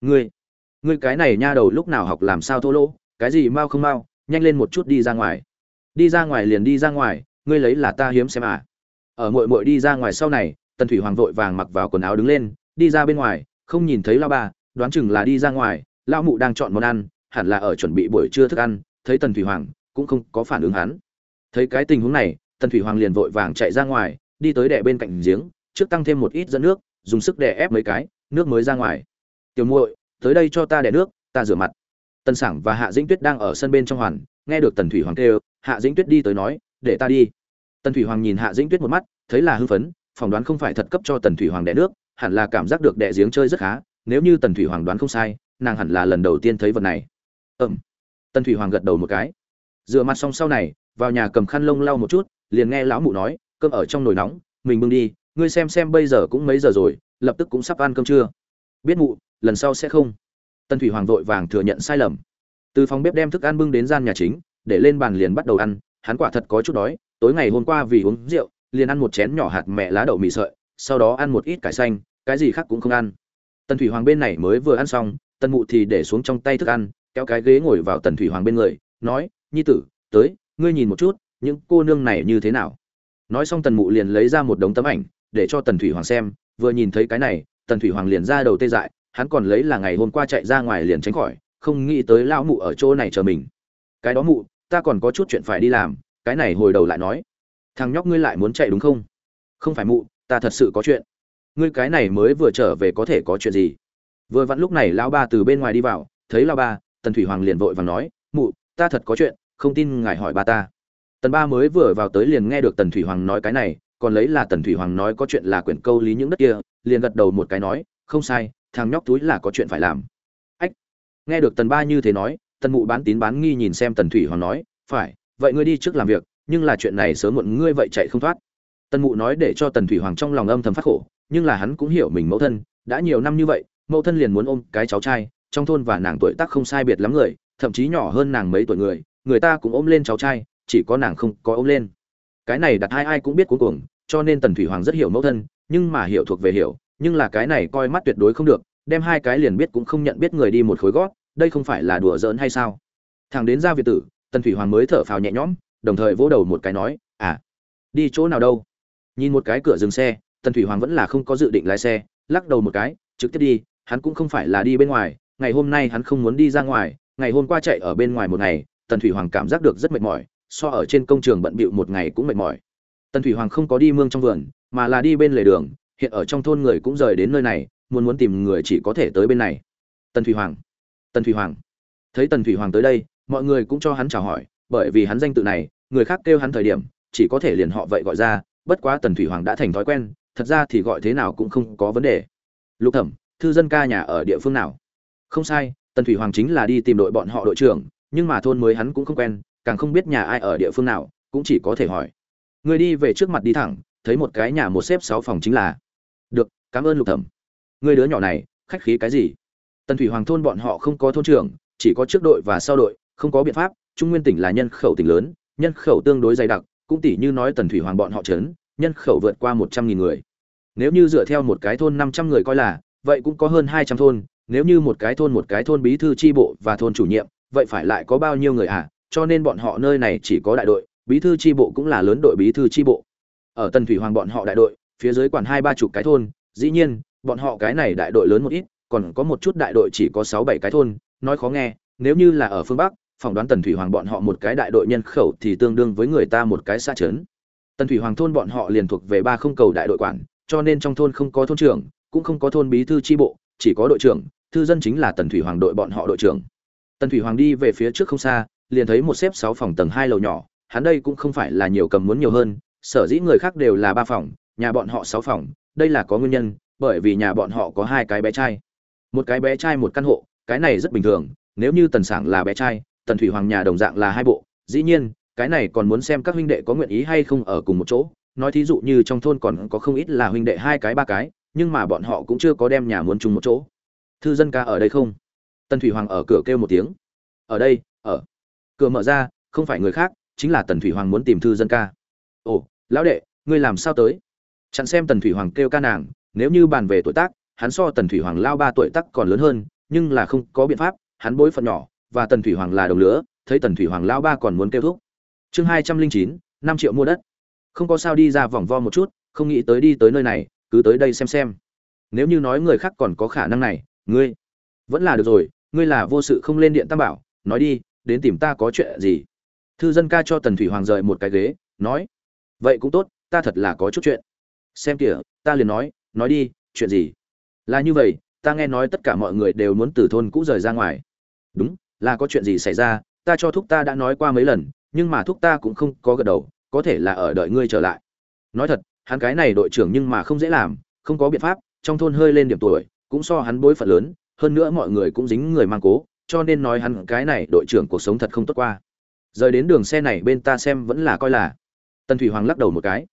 Ngươi ngươi cái này nha đầu lúc nào học làm sao thô lỗ? Cái gì mao không mao nhanh lên một chút đi ra ngoài. Đi ra ngoài liền đi ra ngoài, ngươi lấy là ta hiếm xem à. Ở muội muội đi ra ngoài sau này, tần thủy hoàng vội vàng mặc vào quần áo đứng lên, đi ra bên ngoài, không nhìn thấy lao ba đoán chừng là đi ra ngoài, lão mụ đang chọn món ăn, hẳn là ở chuẩn bị buổi trưa thức ăn, thấy tần thủy hoàng cũng không có phản ứng hắn. Thấy cái tình huống này, tần thủy hoàng liền vội vàng chạy ra ngoài, đi tới đẻ bên cạnh giếng, trước tăng thêm một ít dẫn nước, dùng sức đè ép mấy cái, nước mới ra ngoài. Tiểu muội, tới đây cho ta đẻ nước, ta rửa mặt. Tần sảng và hạ dĩnh tuyết đang ở sân bên trong hoàn, nghe được tần thủy hoàng kêu, hạ dĩnh tuyết đi tới nói, để ta đi. Tần thủy hoàng nhìn hạ dĩnh tuyết một mắt, thấy là hưng phấn, phỏng đoán không phải thật cấp cho tần thủy hoàng đẻ nước, hẳn là cảm giác được đẻ giếng chơi rất khá nếu như tần thủy hoàng đoán không sai, nàng hẳn là lần đầu tiên thấy vật này. Ừm. Tần thủy hoàng gật đầu một cái. Rửa mặt xong sau này, vào nhà cầm khăn lông lau một chút, liền nghe lão mụ nói, cơm ở trong nồi nóng, mình bưng đi, ngươi xem xem bây giờ cũng mấy giờ rồi, lập tức cũng sắp ăn cơm trưa. Biết mụ, lần sau sẽ không. Tần thủy hoàng vội vàng thừa nhận sai lầm. Từ phòng bếp đem thức ăn bưng đến gian nhà chính, để lên bàn liền bắt đầu ăn, hắn quả thật có chút đói, tối ngày hôm qua vì uống rượu, liền ăn một chén nhỏ hạt mẹ lá đậu mì sợi, sau đó ăn một ít cải xanh, cái gì khác cũng không ăn tần thủy hoàng bên này mới vừa ăn xong, tần mụ thì để xuống trong tay thức ăn, kéo cái ghế ngồi vào tần thủy hoàng bên người, nói, nhi tử, tới, ngươi nhìn một chút, những cô nương này như thế nào? Nói xong tần mụ liền lấy ra một đống tấm ảnh, để cho tần thủy hoàng xem, vừa nhìn thấy cái này, tần thủy hoàng liền ra đầu tê dại, hắn còn lấy là ngày hôm qua chạy ra ngoài liền tránh khỏi, không nghĩ tới lão mụ ở chỗ này chờ mình. Cái đó mụ, ta còn có chút chuyện phải đi làm, cái này hồi đầu lại nói. Thằng nhóc ngươi lại muốn chạy đúng không? Không phải mụ, ta thật sự có chuyện ngươi cái này mới vừa trở về có thể có chuyện gì? Vừa vặn lúc này lão ba từ bên ngoài đi vào, thấy lão ba, tần thủy hoàng liền vội và nói, mụ, ta thật có chuyện, không tin ngài hỏi ba ta. Tần ba mới vừa vào tới liền nghe được tần thủy hoàng nói cái này, còn lấy là tần thủy hoàng nói có chuyện là quyển câu lý những đất kia, liền gật đầu một cái nói, không sai, thằng nhóc túi là có chuyện phải làm. Ách! Nghe được tần ba như thế nói, tần mụ bán tín bán nghi nhìn xem tần thủy hoàng nói, phải, vậy ngươi đi trước làm việc, nhưng là chuyện này sớm muộn ngươi vậy chạy không thoát. Tần mụ nói để cho tần thủy hoàng trong lòng âm thầm phát khổ nhưng là hắn cũng hiểu mình mẫu thân, đã nhiều năm như vậy, mẫu thân liền muốn ôm cái cháu trai, trong thôn và nàng tuổi tác không sai biệt lắm người, thậm chí nhỏ hơn nàng mấy tuổi người người ta cũng ôm lên cháu trai, chỉ có nàng không có ôm lên. Cái này đặt hai ai cũng biết cuối cùng cho nên tần thủy hoàng rất hiểu mẫu thân, nhưng mà hiểu thuộc về hiểu, nhưng là cái này coi mắt tuyệt đối không được, đem hai cái liền biết cũng không nhận biết người đi một khối gót, đây không phải là đùa giỡn hay sao? Thằng đến ra việt tử, tần thủy hoàng mới thở phào nhẹ nhõm, đồng thời vỗ đầu một cái nói à đi chỗ nào đâu? Nhìn một cái cửa dừng xe tần thủy hoàng vẫn là không có dự định lái xe, lắc đầu một cái, trực tiếp đi, hắn cũng không phải là đi bên ngoài, ngày hôm nay hắn không muốn đi ra ngoài, ngày hôm qua chạy ở bên ngoài một ngày, tần thủy hoàng cảm giác được rất mệt mỏi, so ở trên công trường bận bịu một ngày cũng mệt mỏi. Tần thủy hoàng không có đi mương trong vườn, mà là đi bên lề đường, hiện ở trong thôn người cũng rời đến nơi này, muốn muốn tìm người chỉ có thể tới bên này. Tần thủy hoàng, tần thủy hoàng. Thấy tần thủy hoàng tới đây, mọi người cũng cho hắn chào hỏi, bởi vì hắn danh tự này, người khác kêu hắn thời điểm, chỉ có thể liền họ vậy gọi ra, bất quá tần thủy hoàng đã thành thói quen thật ra thì gọi thế nào cũng không có vấn đề. Lục thẩm, thư dân ca nhà ở địa phương nào? Không sai, tần thủy hoàng chính là đi tìm đội bọn họ đội trưởng, nhưng mà thôn mới hắn cũng không quen, càng không biết nhà ai ở địa phương nào, cũng chỉ có thể hỏi. Người đi về trước mặt đi thẳng, thấy một cái nhà một xếp sáu phòng chính là. Được, cảm ơn lục thẩm. Người đứa nhỏ này, khách khí cái gì? Tần thủy hoàng thôn bọn họ không có thôn trưởng, chỉ có trước đội và sau đội, không có biện pháp, trung nguyên tỉnh là nhân khẩu tỉnh lớn, nhân khẩu tương đối dày đặc, cũng tỷ như nói tần thủy hoàng bọn họ trấn nhân khẩu vượt qua một trăm nghìn người. Nếu như dựa theo một cái thôn năm trăm người coi là, vậy cũng có hơn hai trăm thôn. Nếu như một cái thôn một cái thôn bí thư tri bộ và thôn chủ nhiệm, vậy phải lại có bao nhiêu người à? Cho nên bọn họ nơi này chỉ có đại đội, bí thư tri bộ cũng là lớn đội bí thư tri bộ. Ở tần thủy hoàng bọn họ đại đội, phía dưới quản hai ba chục cái thôn, dĩ nhiên, bọn họ cái này đại đội lớn một ít, còn có một chút đại đội chỉ có sáu bảy cái thôn. Nói khó nghe, nếu như là ở phương bắc, phỏng đoán tần thủy hoàng bọn họ một cái đại đội nhân khẩu thì tương đương với người ta một cái xã trấn tần thủy hoàng thôn bọn họ liền thuộc về ba không cầu đại đội quản, cho nên trong thôn không có thôn trưởng, cũng không có thôn bí thư tri bộ, chỉ có đội trưởng, thư dân chính là tần thủy hoàng đội bọn họ đội trưởng. Tần thủy hoàng đi về phía trước không xa, liền thấy một xếp sáu phòng tầng hai lầu nhỏ, hắn đây cũng không phải là nhiều cầm muốn nhiều hơn, sở dĩ người khác đều là ba phòng, nhà bọn họ sáu phòng, đây là có nguyên nhân, bởi vì nhà bọn họ có hai cái bé trai. Một cái bé trai một căn hộ, cái này rất bình thường, nếu như tần sảng là bé trai, tần thủy hoàng nhà đồng dạng là hai bộ, dĩ nhiên cái này còn muốn xem các huynh đệ có nguyện ý hay không ở cùng một chỗ. Nói thí dụ như trong thôn còn có không ít là huynh đệ hai cái, ba cái, nhưng mà bọn họ cũng chưa có đem nhà muốn chung một chỗ. Thư dân ca ở đây không? Tần thủy hoàng ở cửa kêu một tiếng. Ở đây, ở. Cửa mở ra, không phải người khác, chính là tần thủy hoàng muốn tìm thư dân ca. Ồ, lão đệ, ngươi làm sao tới? Chặn xem tần thủy hoàng kêu ca nàng, nếu như bàn về tuổi tác, hắn so tần thủy hoàng lao ba tuổi tác còn lớn hơn, nhưng là không có biện pháp, hắn bối phận nhỏ, và tần thủy hoàng là đồng lứa thấy tần thủy hoàng lao ba còn muốn kêu thúc chương hai trăm linh chín, năm triệu mua đất. Không có sao đi ra vòng vo một chút, không nghĩ tới đi tới nơi này, cứ tới đây xem xem. Nếu như nói người khác còn có khả năng này, ngươi vẫn là được rồi, ngươi là vô sự không lên điện tam bảo, nói đi, đến tìm ta có chuyện gì? Thư dân ca cho tần thủy hoàng rời một cái ghế, nói, vậy cũng tốt, ta thật là có chút chuyện. Xem kìa, ta liền nói nói đi, chuyện gì? Là như vậy, ta nghe nói tất cả mọi người đều muốn từ thôn cũ rời ra ngoài. Đúng, là có chuyện gì xảy ra, ta cho thúc ta đã nói qua mấy lần nhưng mà thúc ta cũng không có gật đầu, có thể là ở đợi ngươi trở lại. Nói thật, hắn cái này đội trưởng nhưng mà không dễ làm, không có biện pháp, trong thôn hơi lên điểm tuổi, cũng so hắn bối phận lớn, hơn nữa mọi người cũng dính người mang cố, cho nên nói hắn cái này đội trưởng cuộc sống thật không tốt qua. Rời đến đường xe này bên ta xem vẫn là coi là. Tần thủy hoàng lắc đầu một cái.